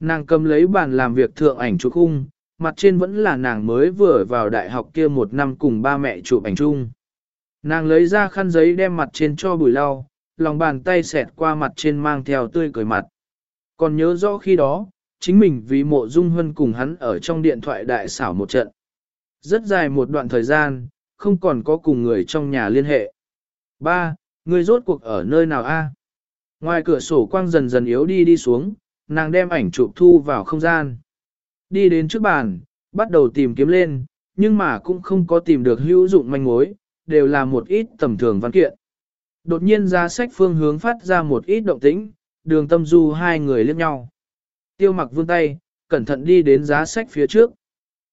Nàng cầm lấy bàn làm việc thượng ảnh chụp khung, mặt trên vẫn là nàng mới vừa vào đại học kia một năm cùng ba mẹ chụp ảnh chung. Nàng lấy ra khăn giấy đem mặt trên cho bùi lau, lòng bàn tay xẹt qua mặt trên mang theo tươi cười mặt. Còn nhớ rõ khi đó, chính mình vì mộ dung hân cùng hắn ở trong điện thoại đại xảo một trận. Rất dài một đoạn thời gian, không còn có cùng người trong nhà liên hệ. Ba, Người rốt cuộc ở nơi nào a? Ngoài cửa sổ quang dần dần yếu đi đi xuống, nàng đem ảnh chụp thu vào không gian. Đi đến trước bàn, bắt đầu tìm kiếm lên, nhưng mà cũng không có tìm được hữu dụng manh mối, đều là một ít tầm thường văn kiện. Đột nhiên ra sách phương hướng phát ra một ít động tĩnh, đường tâm du hai người liếc nhau. Tiêu mặc vươn tay, cẩn thận đi đến giá sách phía trước.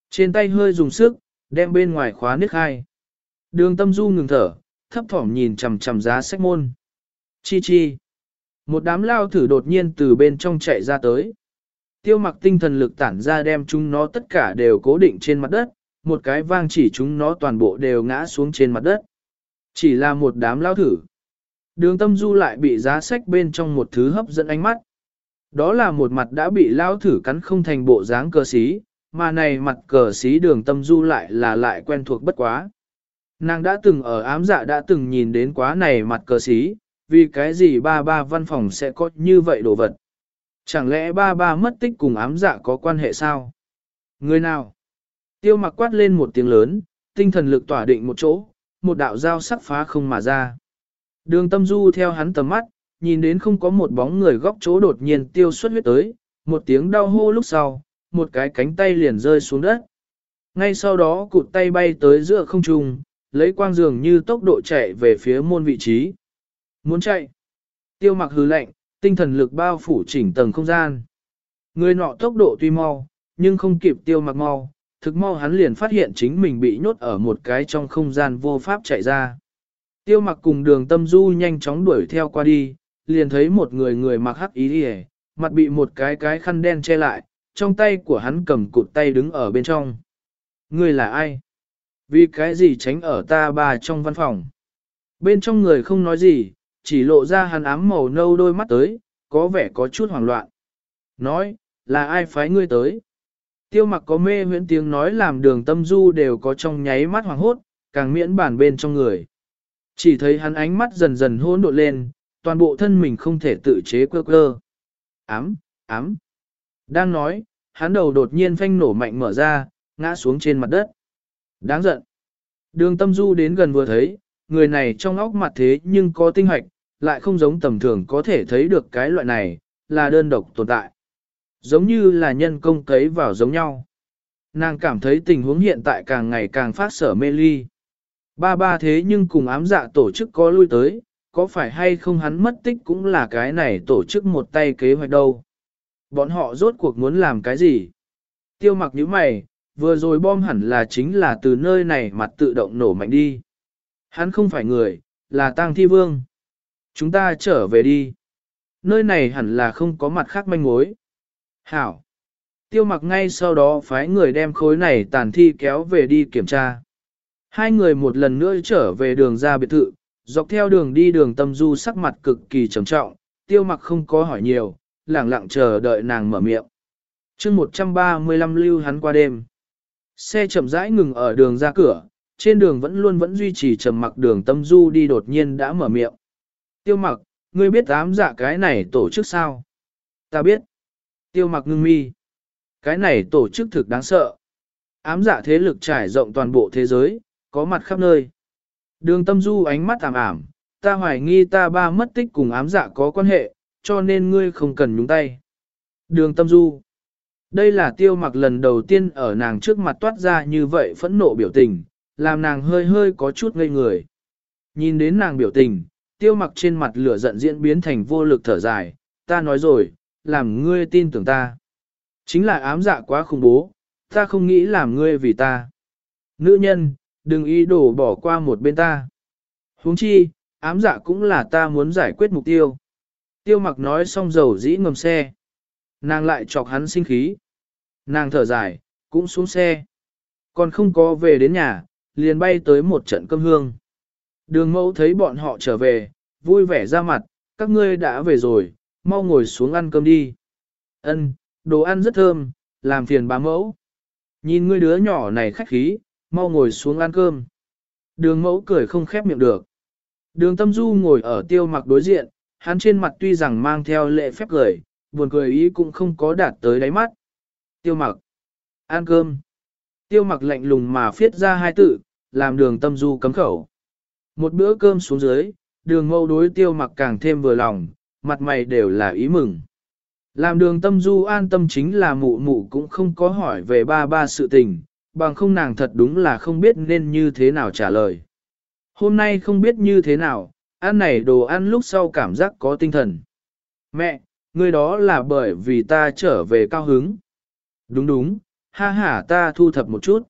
Trên tay hơi dùng sức, đem bên ngoài khóa nước hai. Đường tâm du ngừng thở, thấp thỏm nhìn chầm chầm giá sách môn. Chi chi. Một đám lao thử đột nhiên từ bên trong chạy ra tới. Tiêu mặc tinh thần lực tản ra đem chúng nó tất cả đều cố định trên mặt đất, một cái vang chỉ chúng nó toàn bộ đều ngã xuống trên mặt đất. Chỉ là một đám lao thử. Đường tâm du lại bị giá sách bên trong một thứ hấp dẫn ánh mắt. Đó là một mặt đã bị lao thử cắn không thành bộ dáng cờ xí, mà này mặt cờ xí đường tâm du lại là lại quen thuộc bất quá. Nàng đã từng ở ám dạ đã từng nhìn đến quá này mặt cờ xí, vì cái gì ba ba văn phòng sẽ có như vậy đồ vật. Chẳng lẽ ba ba mất tích cùng ám dạ có quan hệ sao? Người nào? Tiêu mặc quát lên một tiếng lớn, tinh thần lực tỏa định một chỗ, một đạo dao sắc phá không mà ra. Đường tâm du theo hắn tầm mắt, nhìn đến không có một bóng người góc chỗ đột nhiên tiêu xuất huyết tới, một tiếng đau hô lúc sau, một cái cánh tay liền rơi xuống đất. Ngay sau đó cụt tay bay tới giữa không trung, lấy quang dường như tốc độ chạy về phía môn vị trí. Muốn chạy. Tiêu mặc hứ lệnh, tinh thần lực bao phủ chỉnh tầng không gian. Người nọ tốc độ tuy mau, nhưng không kịp tiêu mặc mau, thực mau hắn liền phát hiện chính mình bị nhốt ở một cái trong không gian vô pháp chạy ra. Tiêu mặc cùng đường tâm du nhanh chóng đuổi theo qua đi, liền thấy một người người mặc hắc ý đi mặt bị một cái cái khăn đen che lại, trong tay của hắn cầm cụt tay đứng ở bên trong. Người là ai? Vì cái gì tránh ở ta bà trong văn phòng? Bên trong người không nói gì, chỉ lộ ra hắn ám màu nâu đôi mắt tới, có vẻ có chút hoảng loạn. Nói, là ai phái ngươi tới? Tiêu mặc có mê huyễn tiếng nói làm đường tâm du đều có trong nháy mắt hoàng hốt, càng miễn bản bên trong người. Chỉ thấy hắn ánh mắt dần dần hôn độn lên, toàn bộ thân mình không thể tự chế quơ quơ. Ám, ám. Đang nói, hắn đầu đột nhiên phanh nổ mạnh mở ra, ngã xuống trên mặt đất. Đáng giận. Đường tâm du đến gần vừa thấy, người này trong óc mặt thế nhưng có tinh hoạch, lại không giống tầm thường có thể thấy được cái loại này, là đơn độc tồn tại. Giống như là nhân công cấy vào giống nhau. Nàng cảm thấy tình huống hiện tại càng ngày càng phát sở mê ly. Ba ba thế nhưng cùng ám dạ tổ chức có lui tới, có phải hay không hắn mất tích cũng là cái này tổ chức một tay kế hoạch đâu. Bọn họ rốt cuộc muốn làm cái gì? Tiêu mặc như mày, vừa rồi bom hẳn là chính là từ nơi này mặt tự động nổ mạnh đi. Hắn không phải người, là tang thi vương. Chúng ta trở về đi. Nơi này hẳn là không có mặt khác manh mối. Hảo. Tiêu mặc ngay sau đó phái người đem khối này tàn thi kéo về đi kiểm tra. Hai người một lần nữa trở về đường ra biệt thự, dọc theo đường đi đường tâm du sắc mặt cực kỳ trầm trọng, tiêu mặc không có hỏi nhiều, lẳng lặng chờ đợi nàng mở miệng. chương 135 lưu hắn qua đêm. Xe chậm rãi ngừng ở đường ra cửa, trên đường vẫn luôn vẫn duy trì trầm mặc đường tâm du đi đột nhiên đã mở miệng. Tiêu mặc, ngươi biết ám dạ cái này tổ chức sao? Ta biết. Tiêu mặc ngưng mi. Cái này tổ chức thực đáng sợ. Ám dạ thế lực trải rộng toàn bộ thế giới, có mặt khắp nơi. Đường tâm du ánh mắt ảm ảm, ta hoài nghi ta ba mất tích cùng ám dạ có quan hệ, cho nên ngươi không cần nhúng tay. Đường tâm du. Đây là tiêu mặc lần đầu tiên ở nàng trước mặt toát ra như vậy phẫn nộ biểu tình, làm nàng hơi hơi có chút ngây người. Nhìn đến nàng biểu tình, tiêu mặc trên mặt lửa giận diễn biến thành vô lực thở dài, ta nói rồi, làm ngươi tin tưởng ta. Chính là ám dạ quá khủng bố, ta không nghĩ làm ngươi vì ta. Nữ nhân, đừng ý đồ bỏ qua một bên ta. huống chi, ám dạ cũng là ta muốn giải quyết mục tiêu. Tiêu mặc nói xong dầu dĩ ngầm xe. Nàng lại chọc hắn sinh khí. Nàng thở dài, cũng xuống xe. Còn không có về đến nhà, liền bay tới một trận cơm hương. Đường mẫu thấy bọn họ trở về, vui vẻ ra mặt, các ngươi đã về rồi, mau ngồi xuống ăn cơm đi. Ân, đồ ăn rất thơm, làm phiền bà mẫu. Nhìn ngươi đứa nhỏ này khách khí, mau ngồi xuống ăn cơm. Đường mẫu cười không khép miệng được. Đường tâm du ngồi ở tiêu mặc đối diện, hắn trên mặt tuy rằng mang theo lệ phép cười, buồn cười ý cũng không có đạt tới đáy mắt. Tiêu mặc. Ăn cơm. Tiêu mặc lạnh lùng mà phiết ra hai tự, làm đường tâm du cấm khẩu. Một bữa cơm xuống dưới, đường mâu đối tiêu mặc càng thêm vừa lòng, mặt mày đều là ý mừng. Làm đường tâm du an tâm chính là mụ mụ cũng không có hỏi về ba ba sự tình, bằng không nàng thật đúng là không biết nên như thế nào trả lời. Hôm nay không biết như thế nào, ăn này đồ ăn lúc sau cảm giác có tinh thần. Mẹ, người đó là bởi vì ta trở về cao hứng. Đúng đúng, ha ha ta thu thập một chút.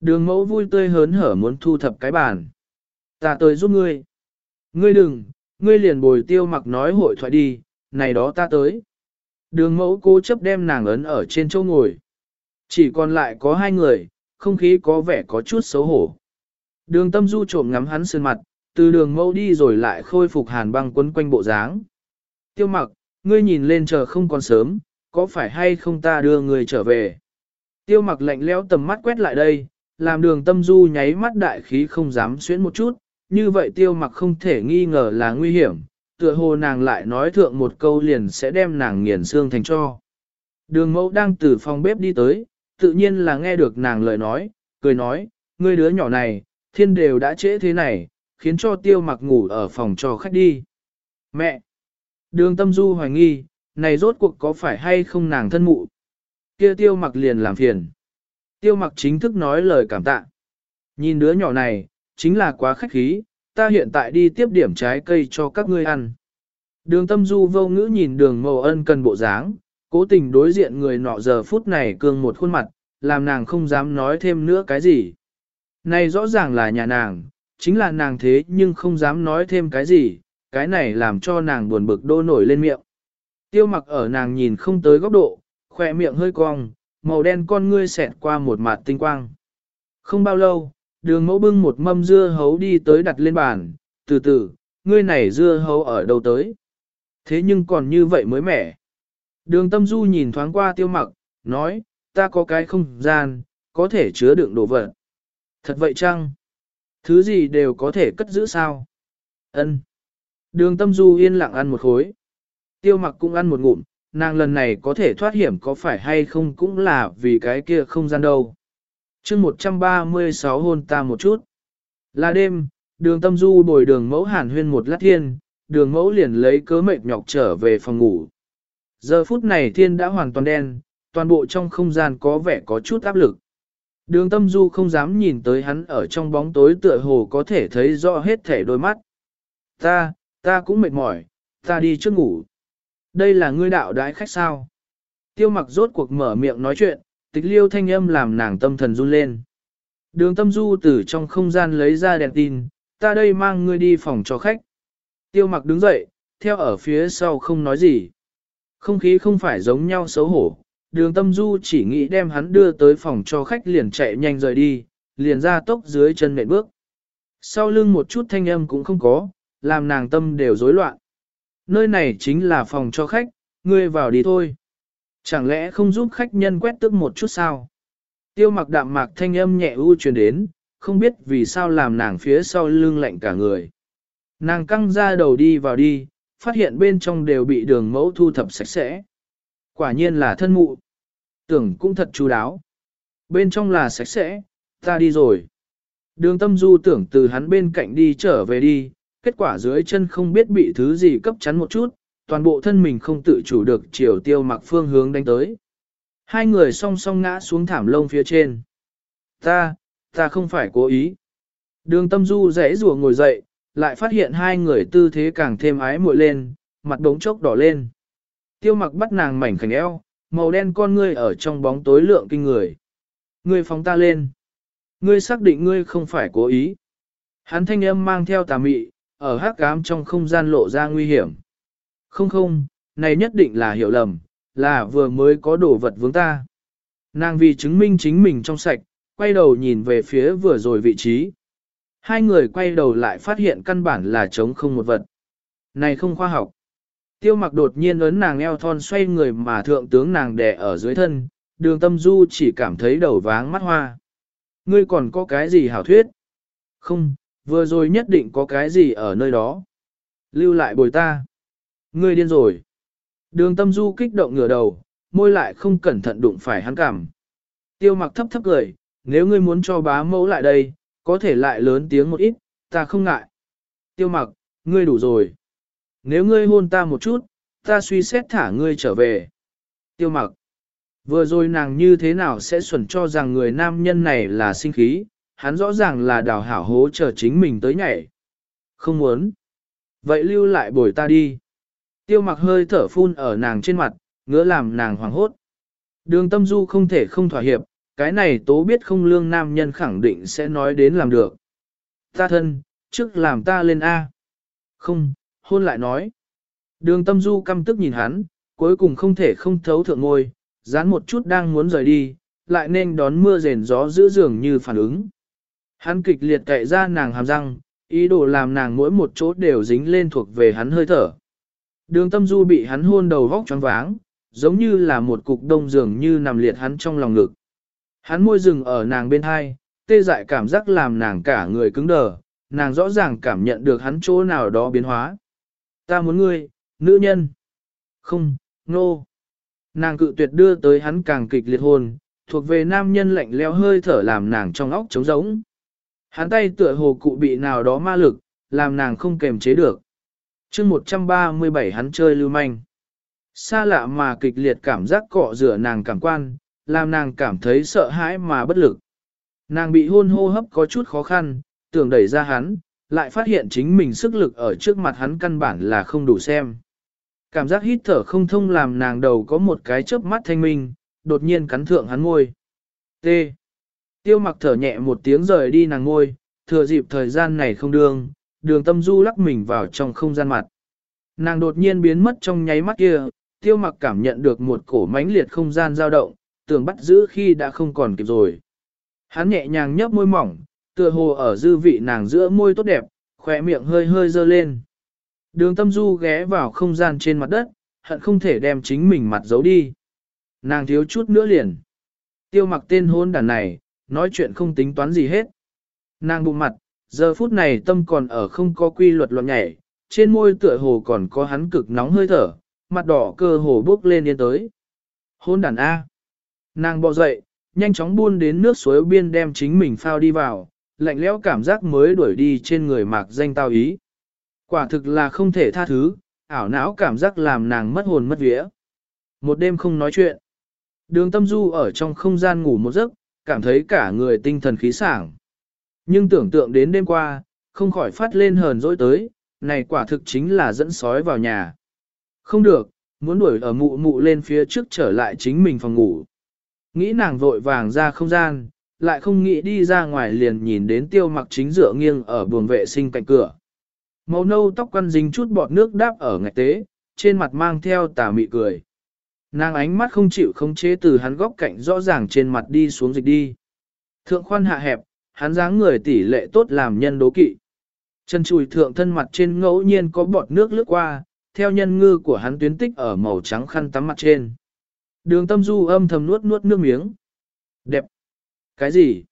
Đường mẫu vui tươi hớn hở muốn thu thập cái bàn. Ta tới giúp ngươi. Ngươi đừng, ngươi liền bồi tiêu mặc nói hội thoại đi, này đó ta tới. Đường mẫu cố chấp đem nàng ấn ở trên chỗ ngồi. Chỉ còn lại có hai người, không khí có vẻ có chút xấu hổ. Đường tâm du trộm ngắm hắn sơn mặt, từ đường mẫu đi rồi lại khôi phục hàn băng quấn quanh bộ dáng. Tiêu mặc, ngươi nhìn lên chờ không còn sớm, có phải hay không ta đưa người trở về. Tiêu mặc lạnh lẽo tầm mắt quét lại đây, làm đường tâm du nháy mắt đại khí không dám xuyến một chút, như vậy tiêu mặc không thể nghi ngờ là nguy hiểm, tựa hồ nàng lại nói thượng một câu liền sẽ đem nàng nghiền xương thành cho. Đường mẫu đang từ phòng bếp đi tới, tự nhiên là nghe được nàng lời nói, cười nói, ngươi đứa nhỏ này, thiên đều đã trễ thế này, khiến cho tiêu mặc ngủ ở phòng cho khách đi. Mẹ! Đường tâm du hoài nghi, này rốt cuộc có phải hay không nàng thân mụ? Kia tiêu mặc liền làm phiền. Tiêu mặc chính thức nói lời cảm tạ. Nhìn đứa nhỏ này, chính là quá khách khí, ta hiện tại đi tiếp điểm trái cây cho các ngươi ăn. Đường tâm du vô ngữ nhìn đường màu ân cần bộ dáng, cố tình đối diện người nọ giờ phút này cương một khuôn mặt, làm nàng không dám nói thêm nữa cái gì. Này rõ ràng là nhà nàng, chính là nàng thế nhưng không dám nói thêm cái gì, cái này làm cho nàng buồn bực đô nổi lên miệng. Tiêu mặc ở nàng nhìn không tới góc độ, khỏe miệng hơi cong, màu đen con ngươi xẹt qua một mặt tinh quang. Không bao lâu, đường mẫu bưng một mâm dưa hấu đi tới đặt lên bàn, từ từ, ngươi này dưa hấu ở đâu tới. Thế nhưng còn như vậy mới mẻ. Đường tâm du nhìn thoáng qua tiêu mặc, nói, ta có cái không gian, có thể chứa đựng đồ vật. Thật vậy chăng? Thứ gì đều có thể cất giữ sao? Ân. Đường tâm du yên lặng ăn một khối. Tiêu mặc cũng ăn một ngụm, nàng lần này có thể thoát hiểm có phải hay không cũng là vì cái kia không gian đâu chương 136 hôn ta một chút. Là đêm, đường tâm du bồi đường mẫu hàn huyên một lát thiên, đường mẫu liền lấy cớ mệt nhọc trở về phòng ngủ. Giờ phút này thiên đã hoàn toàn đen, toàn bộ trong không gian có vẻ có chút áp lực. Đường tâm du không dám nhìn tới hắn ở trong bóng tối tựa hồ có thể thấy rõ hết thể đôi mắt. Ta, ta cũng mệt mỏi, ta đi trước ngủ. Đây là ngươi đạo đái khách sao. Tiêu mặc rốt cuộc mở miệng nói chuyện, tịch liêu thanh âm làm nàng tâm thần run lên. Đường tâm du từ trong không gian lấy ra đèn tin, ta đây mang ngươi đi phòng cho khách. Tiêu mặc đứng dậy, theo ở phía sau không nói gì. Không khí không phải giống nhau xấu hổ, đường tâm du chỉ nghĩ đem hắn đưa tới phòng cho khách liền chạy nhanh rời đi, liền ra tốc dưới chân nệm bước. Sau lưng một chút thanh âm cũng không có, làm nàng tâm đều rối loạn. Nơi này chính là phòng cho khách, ngươi vào đi thôi. Chẳng lẽ không giúp khách nhân quét tước một chút sao? Tiêu mặc đạm mạc thanh âm nhẹ u truyền đến, không biết vì sao làm nàng phía sau lưng lạnh cả người. Nàng căng ra đầu đi vào đi, phát hiện bên trong đều bị đường mẫu thu thập sạch sẽ. Quả nhiên là thân mụ. Tưởng cũng thật chú đáo. Bên trong là sạch sẽ, ta đi rồi. Đường tâm du tưởng từ hắn bên cạnh đi trở về đi, kết quả dưới chân không biết bị thứ gì cấp chắn một chút, toàn bộ thân mình không tự chủ được chiều tiêu mặc phương hướng đánh tới. Hai người song song ngã xuống thảm lông phía trên. Ta, ta không phải cố ý. Đường tâm du rẽ rùa ngồi dậy, lại phát hiện hai người tư thế càng thêm ái muội lên, mặt đống chốc đỏ lên. Tiêu mặc bắt nàng mảnh khảnh eo, màu đen con ngươi ở trong bóng tối lượng kinh người. Ngươi phóng ta lên. Ngươi xác định ngươi không phải cố ý. Hắn thanh âm mang theo tà mị, ở hắc ám trong không gian lộ ra nguy hiểm. Không không, này nhất định là hiểu lầm, là vừa mới có đồ vật vướng ta. Nàng vì chứng minh chính mình trong sạch, quay đầu nhìn về phía vừa rồi vị trí. Hai người quay đầu lại phát hiện căn bản là trống không một vật. Này không khoa học. Tiêu mặc đột nhiên ấn nàng eo thon xoay người mà thượng tướng nàng đè ở dưới thân, đường tâm du chỉ cảm thấy đầu váng mắt hoa. Ngươi còn có cái gì hảo thuyết? Không, vừa rồi nhất định có cái gì ở nơi đó. Lưu lại bồi ta. Ngươi điên rồi. Đường tâm du kích động ngửa đầu, môi lại không cẩn thận đụng phải hắn cảm. Tiêu mặc thấp thấp cười, nếu ngươi muốn cho bá mẫu lại đây, có thể lại lớn tiếng một ít, ta không ngại. Tiêu mặc, ngươi đủ rồi. Nếu ngươi hôn ta một chút, ta suy xét thả ngươi trở về. Tiêu mặc. Vừa rồi nàng như thế nào sẽ xuẩn cho rằng người nam nhân này là sinh khí, hắn rõ ràng là đào hảo hố chờ chính mình tới nhảy. Không muốn. Vậy lưu lại bồi ta đi. Tiêu mặc hơi thở phun ở nàng trên mặt, ngứa làm nàng hoảng hốt. Đường tâm du không thể không thỏa hiệp, cái này tố biết không lương nam nhân khẳng định sẽ nói đến làm được. Ta thân, trước làm ta lên A. Không, hôn lại nói. Đường tâm du căm tức nhìn hắn, cuối cùng không thể không thấu thượng ngôi, dán một chút đang muốn rời đi, lại nên đón mưa rền gió giữa giường như phản ứng. Hắn kịch liệt cậy ra nàng hàm răng, ý đồ làm nàng mỗi một chỗ đều dính lên thuộc về hắn hơi thở. Đường tâm du bị hắn hôn đầu vóc choáng váng, giống như là một cục đông dường như nằm liệt hắn trong lòng ngực. Hắn môi rừng ở nàng bên hai, tê dại cảm giác làm nàng cả người cứng đờ, nàng rõ ràng cảm nhận được hắn chỗ nào đó biến hóa. Ta muốn ngươi, nữ nhân. Không, nô. No. Nàng cự tuyệt đưa tới hắn càng kịch liệt hôn, thuộc về nam nhân lạnh leo hơi thở làm nàng trong óc trống rỗng. Hắn tay tựa hồ cụ bị nào đó ma lực, làm nàng không kềm chế được chương 137 hắn chơi lưu manh. Xa lạ mà kịch liệt cảm giác cọ rửa nàng cảm quan, làm nàng cảm thấy sợ hãi mà bất lực. Nàng bị hôn hô hấp có chút khó khăn, tưởng đẩy ra hắn, lại phát hiện chính mình sức lực ở trước mặt hắn căn bản là không đủ xem. Cảm giác hít thở không thông làm nàng đầu có một cái chớp mắt thanh minh, đột nhiên cắn thượng hắn môi. T. Tiêu mặc thở nhẹ một tiếng rời đi nàng ngôi, thừa dịp thời gian này không đương, đường tâm du lắc mình vào trong không gian mặt. Nàng đột nhiên biến mất trong nháy mắt kia, tiêu mặc cảm nhận được một cổ mãnh liệt không gian dao động, tưởng bắt giữ khi đã không còn kịp rồi. Hắn nhẹ nhàng nhấp môi mỏng, tựa hồ ở dư vị nàng giữa môi tốt đẹp, khỏe miệng hơi hơi dơ lên. Đường tâm du ghé vào không gian trên mặt đất, hận không thể đem chính mình mặt giấu đi. Nàng thiếu chút nữa liền. Tiêu mặc tên hôn đàn này, nói chuyện không tính toán gì hết. Nàng bụng mặt, giờ phút này tâm còn ở không có quy luật loạn nhảy, trên môi tựa hồ còn có hắn cực nóng hơi thở, mặt đỏ cơ hồ bốc lên yên tới. Hôn đàn A. Nàng bò dậy, nhanh chóng buôn đến nước suối biên đem chính mình phao đi vào, lạnh lẽo cảm giác mới đuổi đi trên người mạc danh tao ý. Quả thực là không thể tha thứ, ảo não cảm giác làm nàng mất hồn mất vía. Một đêm không nói chuyện. Đường tâm du ở trong không gian ngủ một giấc, cảm thấy cả người tinh thần khí sảng. Nhưng tưởng tượng đến đêm qua, không khỏi phát lên hờn dỗi tới, này quả thực chính là dẫn sói vào nhà. Không được, muốn đuổi ở mụ mụ lên phía trước trở lại chính mình phòng ngủ. Nghĩ nàng vội vàng ra không gian, lại không nghĩ đi ra ngoài liền nhìn đến tiêu mặc chính dựa nghiêng ở buồng vệ sinh cạnh cửa. Màu nâu tóc quăn dính chút bọt nước đáp ở ngạch tế, trên mặt mang theo tà mị cười. Nàng ánh mắt không chịu không chế từ hắn góc cạnh rõ ràng trên mặt đi xuống dịch đi. Thượng khoan hạ hẹp, hắn dáng người tỷ lệ tốt làm nhân đố kỵ. Chân chùi thượng thân mặt trên ngẫu nhiên có bọt nước lướt qua, theo nhân ngư của hắn tuyến tích ở màu trắng khăn tắm mặt trên. Đường tâm du âm thầm nuốt nuốt nước miếng. Đẹp. Cái gì?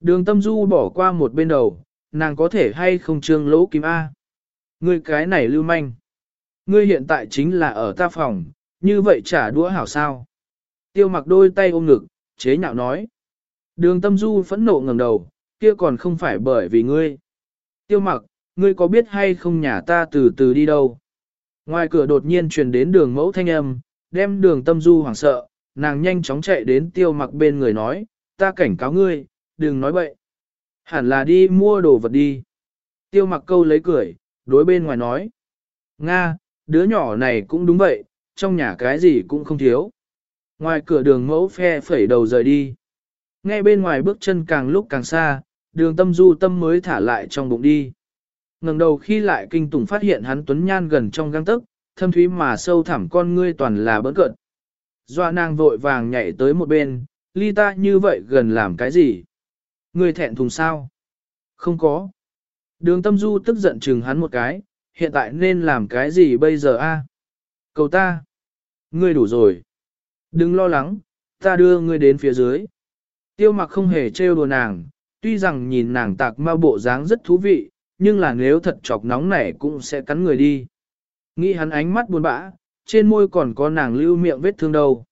Đường tâm du bỏ qua một bên đầu, nàng có thể hay không trương lỗ kim A. Ngươi cái này lưu manh. Ngươi hiện tại chính là ở ta phòng, như vậy trả đũa hảo sao. Tiêu mặc đôi tay ôm ngực, chế nhạo nói. Đường tâm du phẫn nộ ngẩng đầu, kia còn không phải bởi vì ngươi. Tiêu mặc, ngươi có biết hay không nhà ta từ từ đi đâu? Ngoài cửa đột nhiên truyền đến đường mẫu thanh âm, đem đường tâm du hoảng sợ, nàng nhanh chóng chạy đến tiêu mặc bên người nói, ta cảnh cáo ngươi, đừng nói bậy. Hẳn là đi mua đồ vật đi. Tiêu mặc câu lấy cười, đối bên ngoài nói. Nga, đứa nhỏ này cũng đúng vậy, trong nhà cái gì cũng không thiếu. Ngoài cửa đường mẫu phe phẩy đầu rời đi. Ngay bên ngoài bước chân càng lúc càng xa, đường tâm du tâm mới thả lại trong bụng đi. ngẩng đầu khi lại kinh tủng phát hiện hắn tuấn nhan gần trong găng tức, thâm thúy mà sâu thẳm con ngươi toàn là bỡn cợt. Doa nàng vội vàng nhảy tới một bên, ly ta như vậy gần làm cái gì? Ngươi thẹn thùng sao? Không có. Đường tâm du tức giận chừng hắn một cái, hiện tại nên làm cái gì bây giờ a? Cầu ta. Ngươi đủ rồi. Đừng lo lắng, ta đưa ngươi đến phía dưới. Tiêu mặc không hề trêu đùa nàng, tuy rằng nhìn nàng tạc ma bộ dáng rất thú vị, nhưng là nếu thật chọc nóng nảy cũng sẽ cắn người đi. Nghĩ hắn ánh mắt buồn bã, trên môi còn có nàng lưu miệng vết thương đâu.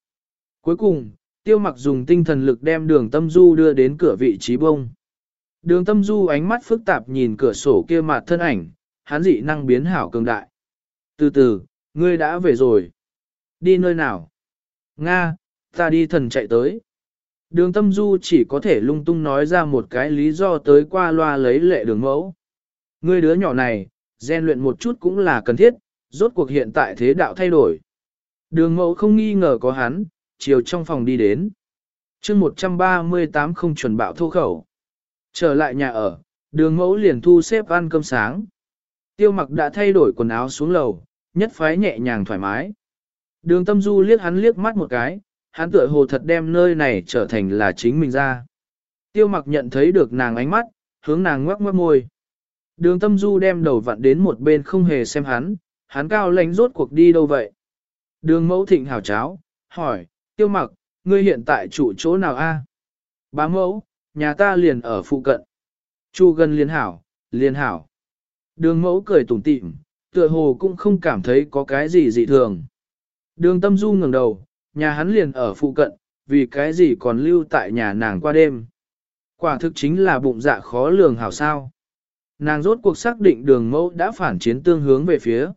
Cuối cùng, tiêu mặc dùng tinh thần lực đem đường tâm du đưa đến cửa vị trí bông. Đường tâm du ánh mắt phức tạp nhìn cửa sổ kia mặt thân ảnh, hắn dị năng biến hảo cường đại. Từ từ, ngươi đã về rồi. Đi nơi nào? Nga, ta đi thần chạy tới. Đường tâm du chỉ có thể lung tung nói ra một cái lý do tới qua loa lấy lệ đường mẫu. Ngươi đứa nhỏ này, gian luyện một chút cũng là cần thiết, rốt cuộc hiện tại thế đạo thay đổi. Đường mẫu không nghi ngờ có hắn, chiều trong phòng đi đến. chương 138 không chuẩn bạo thô khẩu. Trở lại nhà ở, đường mẫu liền thu xếp ăn cơm sáng. Tiêu mặc đã thay đổi quần áo xuống lầu, nhất phái nhẹ nhàng thoải mái. Đường tâm du liếc hắn liếc mắt một cái, hắn tựa hồ thật đem nơi này trở thành là chính mình ra. Tiêu mặc nhận thấy được nàng ánh mắt, hướng nàng ngoắc ngoắc môi. Đường tâm du đem đầu vặn đến một bên không hề xem hắn, hắn cao lánh rốt cuộc đi đâu vậy? Đường mẫu thịnh hào cháo, hỏi, tiêu mặc, ngươi hiện tại trụ chỗ nào a? Bá mẫu, nhà ta liền ở phụ cận. Chu gần liền hảo, liền hảo. Đường mẫu cười tủm tỉm, tựa hồ cũng không cảm thấy có cái gì dị thường. Đường tâm du ngẩng đầu, nhà hắn liền ở phụ cận, vì cái gì còn lưu tại nhà nàng qua đêm. Quả thực chính là bụng dạ khó lường hảo sao. Nàng rốt cuộc xác định đường mẫu đã phản chiến tương hướng về phía.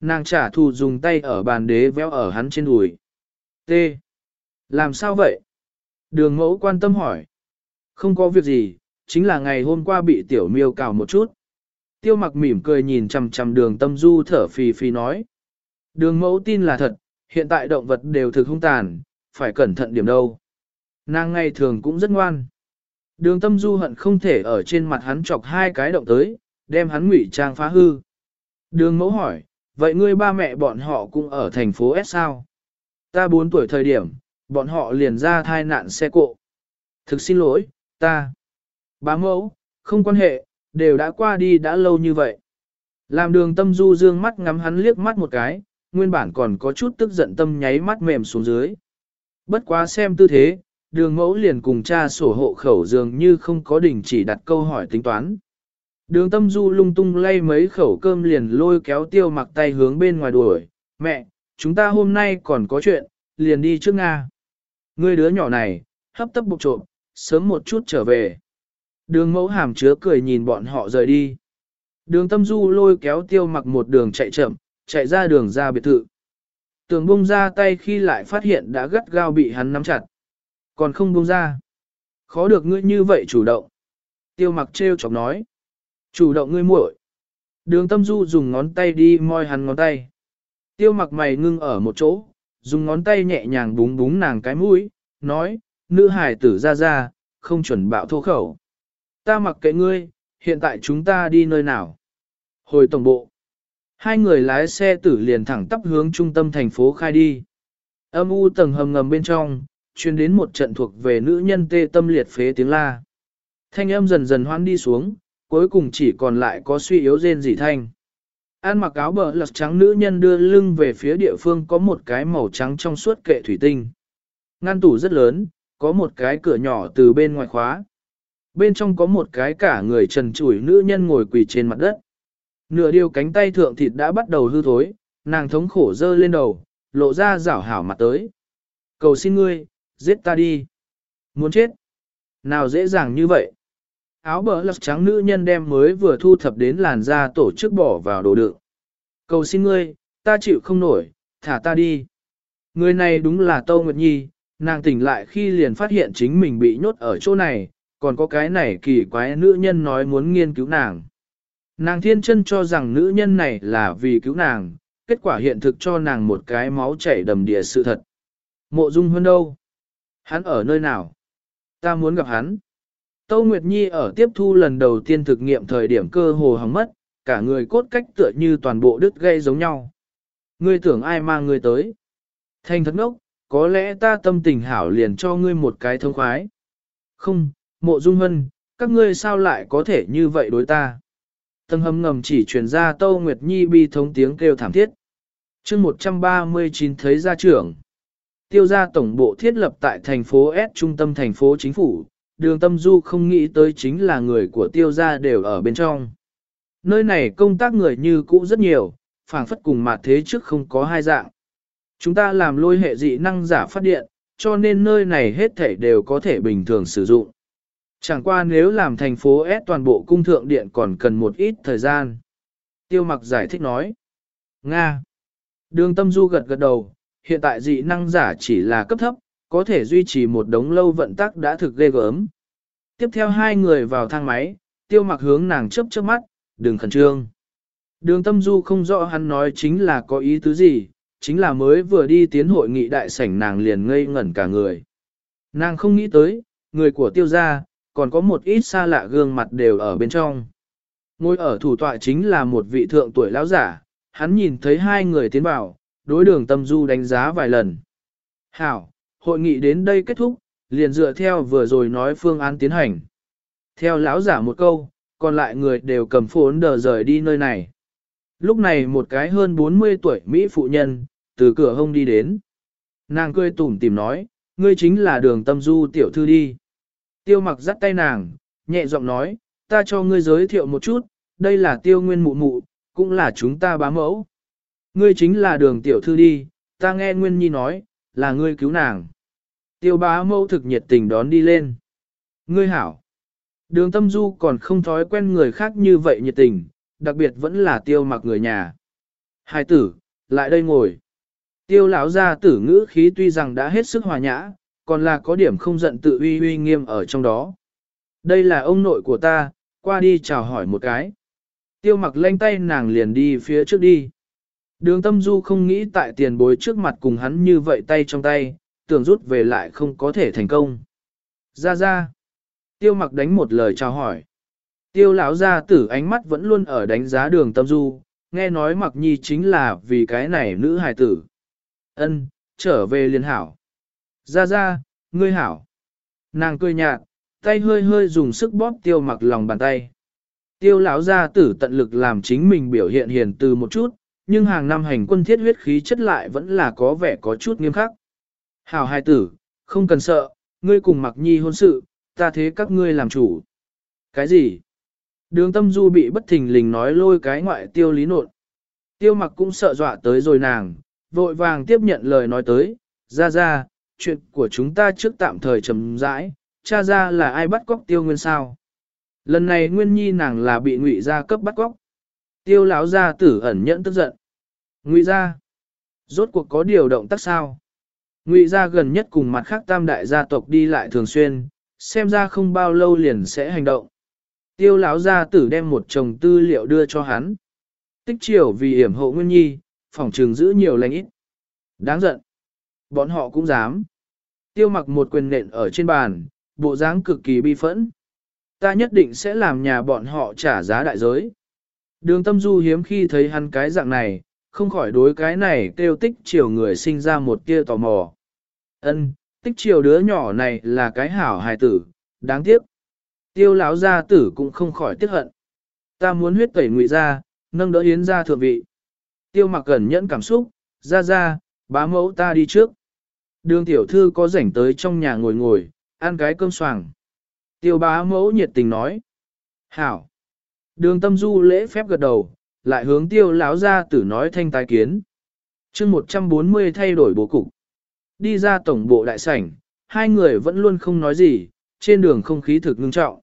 Nàng trả thù dùng tay ở bàn đế véo ở hắn trên đùi. T. Làm sao vậy? Đường mẫu quan tâm hỏi. Không có việc gì, chính là ngày hôm qua bị tiểu miêu cào một chút. Tiêu mặc mỉm cười nhìn chằm chằm đường tâm du thở phì phì nói. Đường mẫu tin là thật, hiện tại động vật đều thực hung tàn, phải cẩn thận điểm đâu. Nàng ngày thường cũng rất ngoan. Đường tâm du hận không thể ở trên mặt hắn chọc hai cái động tới, đem hắn ngụy trang phá hư. Đường mẫu hỏi, vậy ngươi ba mẹ bọn họ cũng ở thành phố S sao? Ta 4 tuổi thời điểm, bọn họ liền ra thai nạn xe cộ. Thực xin lỗi, ta. Bá mẫu, không quan hệ, đều đã qua đi đã lâu như vậy. Làm đường tâm du dương mắt ngắm hắn liếc mắt một cái, nguyên bản còn có chút tức giận tâm nháy mắt mềm xuống dưới. Bất quá xem tư thế, đường mẫu liền cùng cha sổ hộ khẩu dường như không có đình chỉ đặt câu hỏi tính toán. Đường tâm du lung tung lay mấy khẩu cơm liền lôi kéo tiêu mặc tay hướng bên ngoài đuổi. Mẹ, chúng ta hôm nay còn có chuyện, liền đi trước Nga. Ngươi đứa nhỏ này, hấp tấp bục trộm, sớm một chút trở về. Đường mẫu hàm chứa cười nhìn bọn họ rời đi. Đường tâm du lôi kéo tiêu mặc một đường chạy chậm, chạy ra đường ra biệt thự. Tường bung ra tay khi lại phát hiện đã gắt gao bị hắn nắm chặt. Còn không bung ra. Khó được ngươi như vậy chủ động. Tiêu mặc trêu chọc nói. Chủ động ngươi muội. Đường tâm du dùng ngón tay đi moi hắn ngón tay. Tiêu mặc mày ngưng ở một chỗ, dùng ngón tay nhẹ nhàng búng búng nàng cái mũi, nói, nữ hải tử ra ra, không chuẩn bạo thô khẩu. Ta mặc kệ ngươi, hiện tại chúng ta đi nơi nào? Hồi tổng bộ. Hai người lái xe tử liền thẳng tắp hướng trung tâm thành phố khai đi. Âm u tầng hầm ngầm bên trong, truyền đến một trận thuộc về nữ nhân tê tâm liệt phế tiếng la. Thanh âm dần dần hoan đi xuống, cuối cùng chỉ còn lại có suy yếu rên dị thanh. An mặc áo bờ lật trắng nữ nhân đưa lưng về phía địa phương có một cái màu trắng trong suốt kệ thủy tinh. Ngăn tủ rất lớn, có một cái cửa nhỏ từ bên ngoài khóa. Bên trong có một cái cả người trần trụi nữ nhân ngồi quỳ trên mặt đất. Nửa điều cánh tay thượng thịt đã bắt đầu hư thối, nàng thống khổ dơ lên đầu, lộ ra rảo hảo mặt tới. Cầu xin ngươi, giết ta đi. Muốn chết. Nào dễ dàng như vậy. Áo bờ lật trắng nữ nhân đem mới vừa thu thập đến làn da tổ chức bỏ vào đồ đựng. Cầu xin ngươi, ta chịu không nổi, thả ta đi. Người này đúng là Tâu Nguyệt Nhi, nàng tỉnh lại khi liền phát hiện chính mình bị nhốt ở chỗ này, còn có cái này kỳ quái nữ nhân nói muốn nghiên cứu nàng. Nàng thiên chân cho rằng nữ nhân này là vì cứu nàng, kết quả hiện thực cho nàng một cái máu chảy đầm địa sự thật. Mộ dung hơn đâu? Hắn ở nơi nào? Ta muốn gặp hắn. Tâu Nguyệt Nhi ở tiếp thu lần đầu tiên thực nghiệm thời điểm cơ hồ hỏng mất, cả người cốt cách tựa như toàn bộ đứt gây giống nhau. Ngươi tưởng ai mang ngươi tới? Thanh thất ngốc, có lẽ ta tâm tình hảo liền cho ngươi một cái thông khoái. Không, mộ dung hân, các ngươi sao lại có thể như vậy đối ta? Tầng hầm ngầm chỉ truyền ra Tâu Nguyệt Nhi bi thống tiếng kêu thảm thiết. chương 139 thấy gia trưởng. Tiêu gia tổng bộ thiết lập tại thành phố S trung tâm thành phố chính phủ, đường tâm du không nghĩ tới chính là người của tiêu gia đều ở bên trong. Nơi này công tác người như cũ rất nhiều, phảng phất cùng mặt thế trước không có hai dạng. Chúng ta làm lôi hệ dị năng giả phát điện, cho nên nơi này hết thảy đều có thể bình thường sử dụng. Chẳng qua nếu làm thành phố S toàn bộ cung thượng điện còn cần một ít thời gian. Tiêu mặc giải thích nói. Nga. Đường tâm du gật gật đầu, hiện tại dị năng giả chỉ là cấp thấp, có thể duy trì một đống lâu vận tắc đã thực ghê gớm. Tiếp theo hai người vào thang máy, tiêu mặc hướng nàng chớp chớp mắt, đừng khẩn trương. Đường tâm du không rõ hắn nói chính là có ý tứ gì, chính là mới vừa đi tiến hội nghị đại sảnh nàng liền ngây ngẩn cả người. Nàng không nghĩ tới, người của tiêu gia, còn có một ít xa lạ gương mặt đều ở bên trong. Ngồi ở thủ tọa chính là một vị thượng tuổi lão giả, hắn nhìn thấy hai người tiến vào, đối đường tâm du đánh giá vài lần. Hảo, hội nghị đến đây kết thúc, liền dựa theo vừa rồi nói phương án tiến hành. Theo lão giả một câu, còn lại người đều cầm phốn đờ rời đi nơi này. Lúc này một cái hơn 40 tuổi Mỹ phụ nhân, từ cửa hông đi đến. Nàng cười tủm tìm nói, ngươi chính là đường tâm du tiểu thư đi. Tiêu mặc dắt tay nàng, nhẹ giọng nói, ta cho ngươi giới thiệu một chút, đây là tiêu nguyên mụ mụ, cũng là chúng ta bá mẫu. Ngươi chính là đường tiểu thư đi, ta nghe Nguyên Nhi nói, là ngươi cứu nàng. Tiêu bá mẫu thực nhiệt tình đón đi lên. Ngươi hảo. Đường tâm du còn không thói quen người khác như vậy nhiệt tình, đặc biệt vẫn là tiêu mặc người nhà. Hai tử, lại đây ngồi. Tiêu lão gia tử ngữ khí tuy rằng đã hết sức hòa nhã, còn là có điểm không giận tự uy uy nghiêm ở trong đó. Đây là ông nội của ta, qua đi chào hỏi một cái. Tiêu mặc lanh tay nàng liền đi phía trước đi. Đường tâm du không nghĩ tại tiền bối trước mặt cùng hắn như vậy tay trong tay, tưởng rút về lại không có thể thành công. Ra ra. Tiêu mặc đánh một lời chào hỏi. Tiêu lão gia tử ánh mắt vẫn luôn ở đánh giá đường tâm du, nghe nói mặc nhi chính là vì cái này nữ hài tử. Ân, trở về liền hảo. Ra ra, ngươi hảo. Nàng cười nhạt, tay hơi hơi dùng sức bóp tiêu mặc lòng bàn tay. Tiêu lão gia tử tận lực làm chính mình biểu hiện hiền từ một chút, nhưng hàng năm hành quân thiết huyết khí chất lại vẫn là có vẻ có chút nghiêm khắc. Hảo hai tử, không cần sợ, ngươi cùng mặc nhi hôn sự, ta thế các ngươi làm chủ. Cái gì? Đường tâm du bị bất thình lình nói lôi cái ngoại tiêu lý Nộn. Tiêu mặc cũng sợ dọa tới rồi nàng, vội vàng tiếp nhận lời nói tới, ra ra, chuyện của chúng ta trước tạm thời chấm rãi, cha ra là ai bắt cóc tiêu nguyên sao. Lần này nguyên nhi nàng là bị ngụy gia cấp bắt cóc. Tiêu lão gia tử ẩn nhẫn tức giận. Ngụy gia, rốt cuộc có điều động tác sao? Ngụy gia gần nhất cùng mặt khác tam đại gia tộc đi lại thường xuyên, xem ra không bao lâu liền sẽ hành động. Tiêu lão gia tử đem một chồng tư liệu đưa cho hắn. Tích triều vì hiểm hộ Nguyên Nhi, phòng trường giữ nhiều lành ít. Đáng giận. Bọn họ cũng dám. Tiêu mặc một quyền nện ở trên bàn, bộ dáng cực kỳ bi phẫn. Ta nhất định sẽ làm nhà bọn họ trả giá đại giới. Đường tâm du hiếm khi thấy hắn cái dạng này, không khỏi đối cái này kêu tích chiều người sinh ra một tia tò mò. Ân, tích chiều đứa nhỏ này là cái hảo hài tử, đáng tiếc. Tiêu lão gia tử cũng không khỏi tiếc hận. Ta muốn huyết tẩy ngụy ra, nâng đỡ hiến ra thượng vị. Tiêu mặc cẩn nhẫn cảm xúc, ra ra, bá mẫu ta đi trước. Đường tiểu thư có rảnh tới trong nhà ngồi ngồi, ăn cái cơm xoàng. Tiêu bá mẫu nhiệt tình nói. Hảo. Đường tâm du lễ phép gật đầu, lại hướng tiêu lão gia tử nói thanh tái kiến. chương 140 thay đổi bố cục. Đi ra tổng bộ đại sảnh, hai người vẫn luôn không nói gì, trên đường không khí thực ngưng trọng.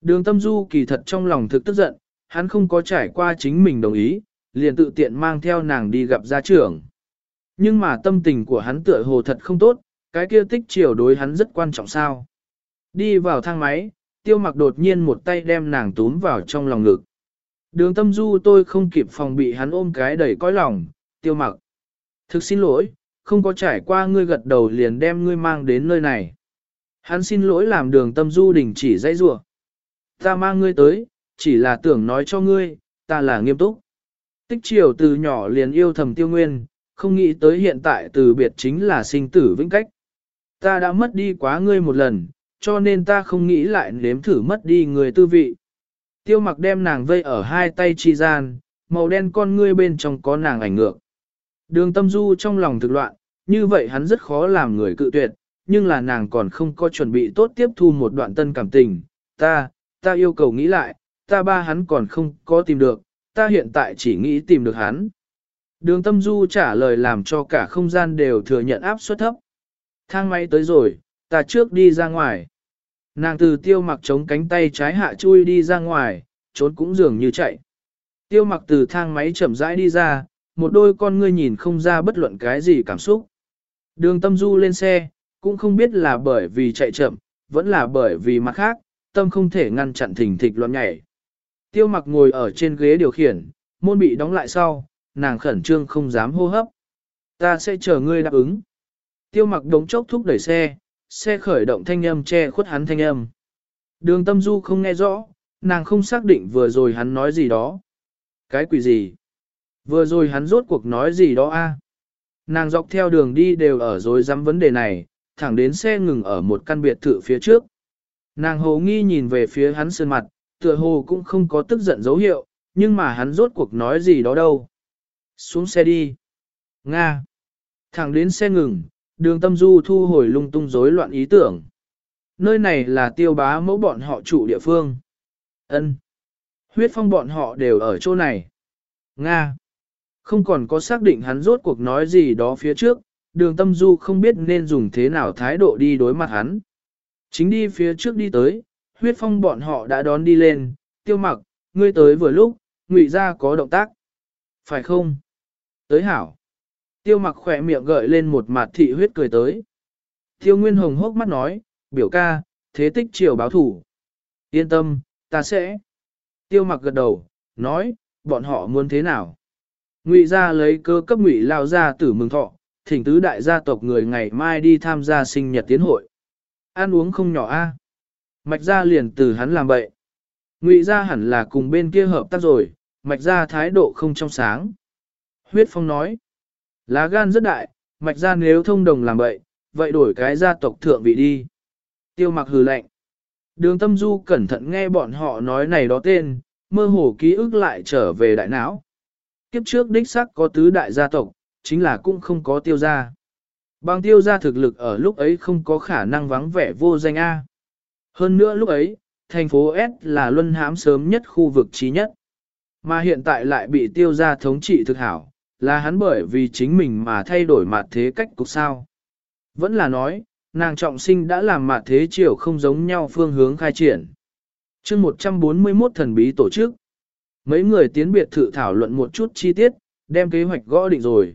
Đường tâm du kỳ thật trong lòng thực tức giận, hắn không có trải qua chính mình đồng ý, liền tự tiện mang theo nàng đi gặp gia trưởng. Nhưng mà tâm tình của hắn tựa hồ thật không tốt, cái kia tích chiều đối hắn rất quan trọng sao. Đi vào thang máy, tiêu mặc đột nhiên một tay đem nàng túm vào trong lòng ngực. Đường tâm du tôi không kịp phòng bị hắn ôm cái đầy cõi lòng, tiêu mặc. Thực xin lỗi, không có trải qua ngươi gật đầu liền đem ngươi mang đến nơi này. Hắn xin lỗi làm đường tâm du đình chỉ dãy rủa. Ta mang ngươi tới, chỉ là tưởng nói cho ngươi, ta là nghiêm túc. Tích triều từ nhỏ liền yêu thầm tiêu nguyên, không nghĩ tới hiện tại từ biệt chính là sinh tử vĩnh cách. Ta đã mất đi quá ngươi một lần, cho nên ta không nghĩ lại nếm thử mất đi người tư vị. Tiêu mặc đem nàng vây ở hai tay chi gian, màu đen con ngươi bên trong có nàng ảnh ngược. Đường tâm du trong lòng thực loạn, như vậy hắn rất khó làm người cự tuyệt, nhưng là nàng còn không có chuẩn bị tốt tiếp thu một đoạn tân cảm tình. Ta, ta yêu cầu nghĩ lại, ta ba hắn còn không có tìm được, ta hiện tại chỉ nghĩ tìm được hắn. Đường tâm du trả lời làm cho cả không gian đều thừa nhận áp suất thấp. Thang máy tới rồi, ta trước đi ra ngoài. Nàng từ tiêu mặc chống cánh tay trái hạ chui đi ra ngoài, trốn cũng dường như chạy. Tiêu mặc từ thang máy chậm rãi đi ra, một đôi con ngươi nhìn không ra bất luận cái gì cảm xúc. Đường tâm du lên xe, cũng không biết là bởi vì chạy chậm, vẫn là bởi vì mặt khác, tâm không thể ngăn chặn thỉnh thịch loạn nhảy. Tiêu mặc ngồi ở trên ghế điều khiển, môn bị đóng lại sau, nàng khẩn trương không dám hô hấp. Ta sẽ chờ ngươi đáp ứng. Tiêu mặc đống chốc thúc đẩy xe, xe khởi động thanh âm che khuất hắn thanh âm. Đường tâm du không nghe rõ, nàng không xác định vừa rồi hắn nói gì đó. Cái quỷ gì? Vừa rồi hắn rốt cuộc nói gì đó a? Nàng dọc theo đường đi đều ở dối dám vấn đề này, thẳng đến xe ngừng ở một căn biệt thự phía trước. Nàng hồ nghi nhìn về phía hắn sơn mặt, tựa hồ cũng không có tức giận dấu hiệu, nhưng mà hắn rốt cuộc nói gì đó đâu. Xuống xe đi. Nga. Thẳng đến xe ngừng, đường tâm du thu hồi lung tung rối loạn ý tưởng. Nơi này là tiêu bá mẫu bọn họ trụ địa phương. ân Huyết phong bọn họ đều ở chỗ này. Nga. Không còn có xác định hắn rốt cuộc nói gì đó phía trước, đường tâm du không biết nên dùng thế nào thái độ đi đối mặt hắn. Chính đi phía trước đi tới, huyết phong bọn họ đã đón đi lên, tiêu mặc, ngươi tới vừa lúc, ngụy ra có động tác. Phải không? Tới hảo. Tiêu mặc khỏe miệng gợi lên một mặt thị huyết cười tới. Tiêu Nguyên Hồng hốc mắt nói, biểu ca, thế tích triều báo thủ. Yên tâm, ta sẽ. Tiêu mặc gật đầu, nói, bọn họ muốn thế nào? Ngụy ra lấy cơ cấp ngụy lao ra tử mừng thọ, thỉnh tứ đại gia tộc người ngày mai đi tham gia sinh nhật tiến hội. Ăn uống không nhỏ a. Mạch ra liền từ hắn làm bậy. Ngụy ra hẳn là cùng bên kia hợp tác rồi, mạch ra thái độ không trong sáng. Huyết Phong nói, lá gan rất đại, mạch ra nếu thông đồng làm bậy, vậy đổi cái gia tộc thượng vị đi. Tiêu mặc hừ lạnh. Đường tâm du cẩn thận nghe bọn họ nói này đó tên, mơ hồ ký ức lại trở về đại não. Kiếp trước đích sắc có tứ đại gia tộc, chính là cũng không có tiêu gia. Bằng tiêu gia thực lực ở lúc ấy không có khả năng vắng vẻ vô danh A. Hơn nữa lúc ấy, thành phố S là luân hãm sớm nhất khu vực trí nhất. Mà hiện tại lại bị tiêu gia thống trị thực hảo, là hắn bởi vì chính mình mà thay đổi mặt thế cách cục sao. Vẫn là nói, nàng trọng sinh đã làm mặt thế triều không giống nhau phương hướng khai triển. chương 141 thần bí tổ chức. Mấy người tiến biệt thự thảo luận một chút chi tiết, đem kế hoạch gõ định rồi.